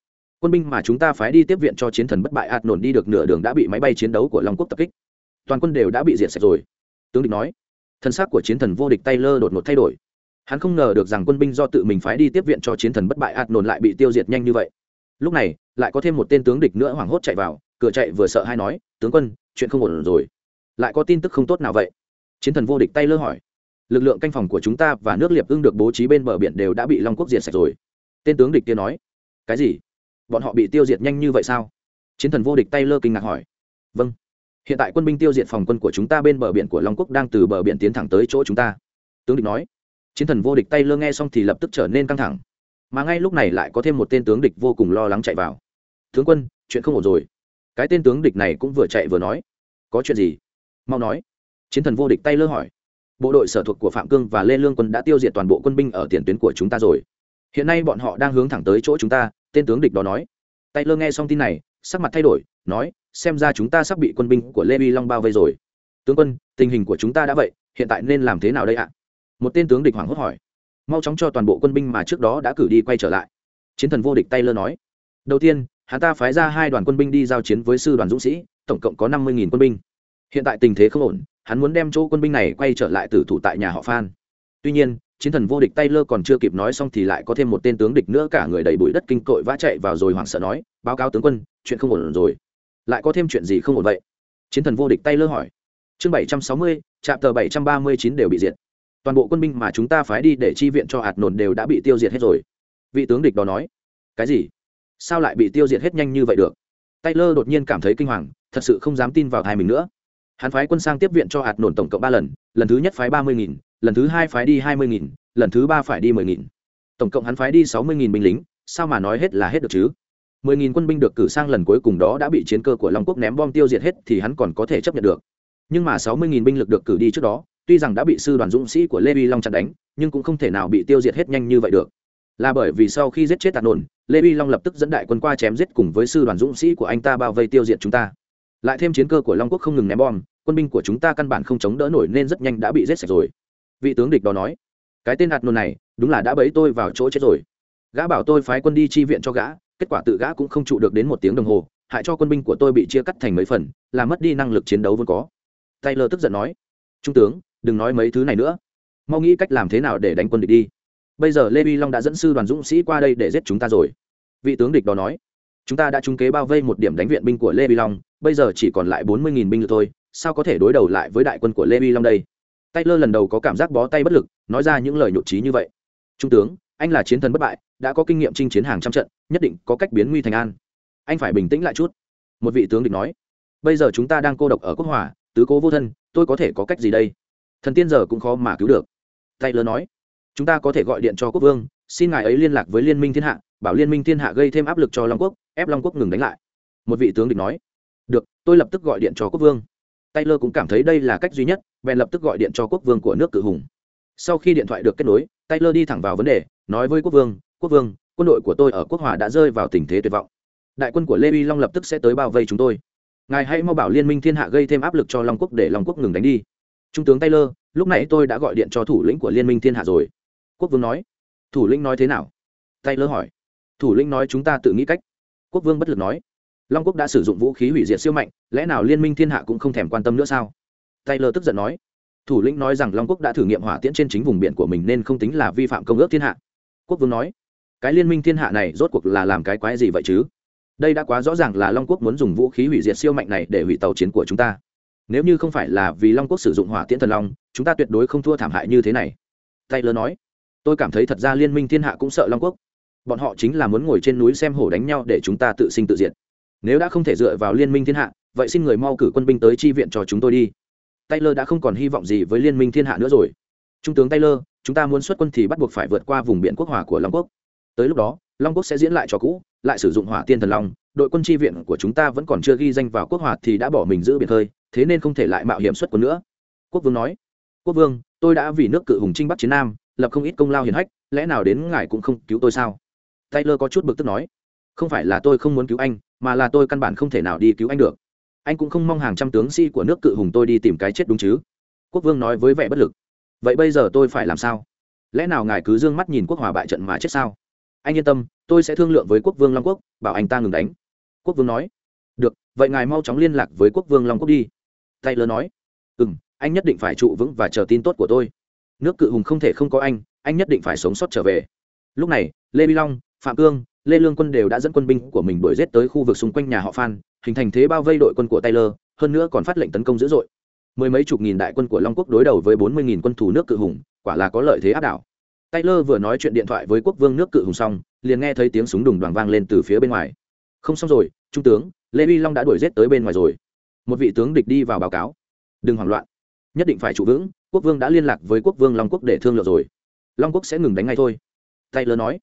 quân binh mà chúng ta phái đi tiếp viện cho chiến thần bất bại ạt nổn đi được nửa đường đã bị máy bay chiến đấu của long quốc tập kích. Toàn quân đều đã bị diệt sạch rồi. Tướng địch nói. Thân xác của chiến thần vô địch Taylor đột ngột thay đổi. Hắn không ngờ được rằng quân binh do tự mình phái đi tiếp viện cho chiến thần bất bại ạt nổn lại bị tiêu diệt nhanh như vậy. Lúc này, lại có thêm một tên tướng địch nữa hoảng hốt chạy vào, cửa chạy vừa sợ hay nói, tướng quân, chuyện không ổn rồi. Lại có tin tức không tốt nào vậy? Chiến thần vô địch Taylor hỏi. Lực lượng canh phòng của chúng ta và nước liệp ưng được bố trí bên bờ biển đều đã bị long quốc diệt sạch rồi. Tên tướng địch kia nói. Cái gì? Bọn họ bị tiêu diệt nhanh như vậy sao? Chiến thần vô địch tay lơ kinh ngạc hỏi. Vâng. Hiện tại quân binh tiêu diệt phòng quân của chúng ta bên bờ biển của long quốc đang từ bờ biển tiến thẳng tới chỗ chúng ta. Tướng địch nói. Chiến thần vô địch tay lơ nghe xong thì lập tức trở nên căng thẳng. Mà ngay lúc này lại có thêm một tên tướng địch vô cùng lo lắng chạy vào. Tướng quân, chuyện không ổn rồi. Cái tên tướng địch này cũng vừa chạy vừa nói. Có chuyện gì? Mau nói. Chiến thần vô địch tay lơ hỏi. Bộ đội sở thuộc của phạm cương và lê lương quân đã tiêu diệt toàn bộ quân binh ở tiền tuyến của chúng ta rồi. Hiện nay bọn họ đang hướng thẳng tới chỗ chúng ta tên tướng địch đó nói. Tay lơ nghe xong tin này, sắc mặt thay đổi, nói, xem ra chúng ta sắp bị quân binh của lê vi long bao vây rồi. Tướng quân, tình hình của chúng ta đã vậy, hiện tại nên làm thế nào đây ạ? Một tên tướng địch hoảng hốt hỏi. Mau chóng cho toàn bộ quân binh mà trước đó đã cử đi quay trở lại. Chiến thần vô địch tay lơ nói. Đầu tiên, hắn ta phái ra hai đoàn quân binh đi giao chiến với sư đoàn dũng sĩ, tổng cộng có năm mươi quân binh. Hiện tại tình thế không ổn, hắn muốn đem chỗ quân binh này quay trở lại tử thủ tại nhà họ phan. Tuy nhiên chiến thần vô địch tay lơ còn chưa kịp nói xong thì lại có thêm một tên tướng địch nữa cả người đầy bụi đất kinh cội vã chạy vào rồi hoảng sợ nói, báo cáo tướng quân, chuyện không ổn rồi. Lại có thêm chuyện gì không ổn vậy? Chiến thần vô địch tay lơ hỏi. Chương bảy trăm sáu mươi, trạm tờ bảy trăm ba mươi chín đều bị diệt. Toàn bộ quân binh mà chúng ta phái đi để chi viện cho hạt nổn đều đã bị tiêu diệt hết rồi. Vị tướng địch đó nói. Cái gì? Sao lại bị tiêu diệt hết nhanh như vậy được? Taylor đột nhiên cảm thấy kinh hoàng, thật sự không dám tin vào hai mình nữa. Hắn phái quân sang tiếp viện cho hạt nổn tổng cộng ba lần lần thứ nhất phái ba mươi nghìn lần thứ hai phái đi hai mươi nghìn, lần thứ ba phải đi mười nghìn. Tổng cộng hắn phái đi sáu mươi nghìn binh lính, sao mà nói hết là hết được chứ? mười nghìn quân binh được cử sang lần cuối cùng đó đã bị chiến cơ của long quốc ném bom tiêu diệt hết thì hắn còn có thể chấp nhận được. Nhưng mà sáu mươi nghìn binh lực được cử đi trước đó, tuy rằng đã bị sư đoàn dũng sĩ của lê vi long chặn đánh, nhưng cũng không thể nào bị tiêu diệt hết nhanh như vậy được. Là bởi vì sau khi giết chết tàn nổn lê vi long lập tức dẫn đại quân qua chém giết cùng với sư đoàn dũng sĩ của anh ta bao vây tiêu diệt chúng ta. Lại thêm chiến cơ của long quốc không ngừng ném bom, quân binh của chúng ta căn bản không chống đỡ nổi nên rất nhanh đã bị giết sạch rồi vị tướng địch đó nói, cái tên hạt nôn này, đúng là đã bấy tôi vào chỗ chết rồi. Gã bảo tôi phái quân đi chi viện cho gã, kết quả tự gã cũng không trụ được đến một tiếng đồng hồ, hại cho quân binh của tôi bị chia cắt thành mấy phần, làm mất đi năng lực chiến đấu vốn có. Taylor tức giận nói, trung tướng, đừng nói mấy thứ này nữa. Mau nghĩ cách làm thế nào để đánh quân địch đi. Bây giờ lê vi long đã dẫn sư đoàn dũng sĩ qua đây để giết chúng ta rồi. Vị tướng địch đó nói, chúng ta đã trúng kế bao vây một điểm đánh viện binh của lê vi long, bây giờ chỉ còn lại bốn mươi nghìn binh nữa thôi, sao có thể đối đầu lại với đại quân của lê vi long đây? Taylor lần đầu có cảm giác bó tay bất lực, nói ra những lời nhụt chí như vậy. Trung tướng, anh là chiến thần bất bại, đã có kinh nghiệm chinh chiến hàng trăm trận, nhất định có cách biến nguy thành an. Anh phải bình tĩnh lại chút. Một vị tướng địch nói. Bây giờ chúng ta đang cô độc ở quốc hòa, tứ cố vô thân, tôi có thể có cách gì đây? Thần tiên giờ cũng khó mà cứu được. Taylor nói. Chúng ta có thể gọi điện cho quốc vương, xin ngài ấy liên lạc với liên minh thiên hạ, bảo liên minh thiên hạ gây thêm áp lực cho long quốc, ép long quốc ngừng đánh lại. Một vị tướng địch nói. Được, tôi lập tức gọi điện cho quốc vương taylor cũng cảm thấy đây là cách duy nhất, bèn lập tức gọi điện cho quốc vương của nước cự hùng. Sau khi điện thoại được kết nối, taylor đi thẳng vào vấn đề, nói với quốc vương quốc vương, quân đội của tôi ở quốc hòa đã rơi vào tình thế tuyệt vọng. Đại quân của lê long lập tức sẽ tới bao vây chúng tôi. Ngài hãy mau bảo liên minh thiên hạ gây thêm áp lực cho long quốc để long quốc ngừng đánh đi. Trung tướng taylor, lúc nãy tôi đã gọi điện cho thủ lĩnh của liên minh thiên hạ rồi. Quốc vương nói, thủ lĩnh nói thế nào? Taylor hỏi, thủ lĩnh nói chúng ta tự nghĩ cách. Quốc vương bất lực nói long quốc đã sử dụng vũ khí hủy diệt siêu mạnh, lẽ nào liên minh thiên hạ cũng không thèm quan tâm nữa sao? Taylor tức giận nói. Thủ lĩnh nói rằng long quốc đã thử nghiệm hỏa tiễn trên chính vùng biển của mình nên không tính là vi phạm công ước thiên hạ. Quốc vương nói, cái liên minh thiên hạ này rốt cuộc là làm cái quái gì vậy chứ? Đây đã quá rõ ràng là long quốc muốn dùng vũ khí hủy diệt siêu mạnh này để hủy tàu chiến của chúng ta. Nếu như không phải là vì long quốc sử dụng hỏa tiễn thần long, chúng ta tuyệt đối không thua thảm hại như thế này. Taylor nói, tôi cảm thấy thật ra liên minh thiên hạ cũng sợ long quốc. Bọn họ chính là muốn ngồi trên núi xem hổ đánh nhau để chúng ta tự sinh tự diệt nếu đã không thể dựa vào liên minh thiên hạ, vậy xin người mau cử quân binh tới chi viện cho chúng tôi đi. Taylor đã không còn hy vọng gì với liên minh thiên hạ nữa rồi. Trung tướng taylor, chúng ta muốn xuất quân thì bắt buộc phải vượt qua vùng biển quốc hòa của long quốc. Tới lúc đó, long quốc sẽ diễn lại cho cũ, lại sử dụng hỏa tiên thần long, đội quân chi viện của chúng ta vẫn còn chưa ghi danh vào quốc hòa thì đã bỏ mình giữ biển khơi, thế nên không thể lại mạo hiểm xuất quân nữa. Quốc vương nói, quốc vương, tôi đã vì nước cự hùng trinh bắc chiến nam, lập không ít công lao hiển hách, lẽ nào đến ngài cũng không cứu tôi sao? Taylor có chút bực tức nói không phải là tôi không muốn cứu anh, mà là tôi căn bản không thể nào đi cứu anh được. Anh cũng không mong hàng trăm tướng sĩ của nước cự hùng tôi đi tìm cái chết đúng chứ? Quốc vương nói với vẻ bất lực. Vậy bây giờ tôi phải làm sao? Lẽ nào ngài cứ d ư ơ n g mắt nhìn quốc hòa bại trận mà chết sao? Anh yên tâm, tôi sẽ thương lượng với quốc vương long quốc, bảo anh ta ngừng đánh. Quốc vương nói. Được, vậy ngài mau chóng liên lạc với quốc vương long quốc đi. Tay lơ nói. Ừ m anh nhất định phải trụ vững và chờ tin tốt của tôi. Nước cự hùng không thể không có anh anh nhất định phải sống sót trở về. Lúc này, lê bi long, phạm cương lê lương quân đều đã dẫn quân binh của mình đuổi rết tới khu vực xung quanh nhà họ phan, hình thành thế bao vây đội quân của taylor, hơn nữa còn phát lệnh tấn công dữ dội. Mười mấy chục nghìn đại quân của long quốc đối đầu với bốn mươi nghìn quân thủ nước cự hùng, quả là có lợi thế áp đảo. Taylor vừa nói chuyện điện thoại với quốc vương nước cự hùng xong, liền nghe thấy tiếng súng đùng đoàn vang lên từ phía bên ngoài. Không xong rồi, trung tướng, lê vi long đã đuổi giết tới bên ngoài rồi. Một vị tướng địch đi vào báo cáo. Đừng hoảng loạn. Nhất định phải trụ vững, quốc vương đã liên lạc với quốc vương long quốc để thương lượng rồi. Long quốc sẽ ngừng đánh ngay thôi. Taylor nói.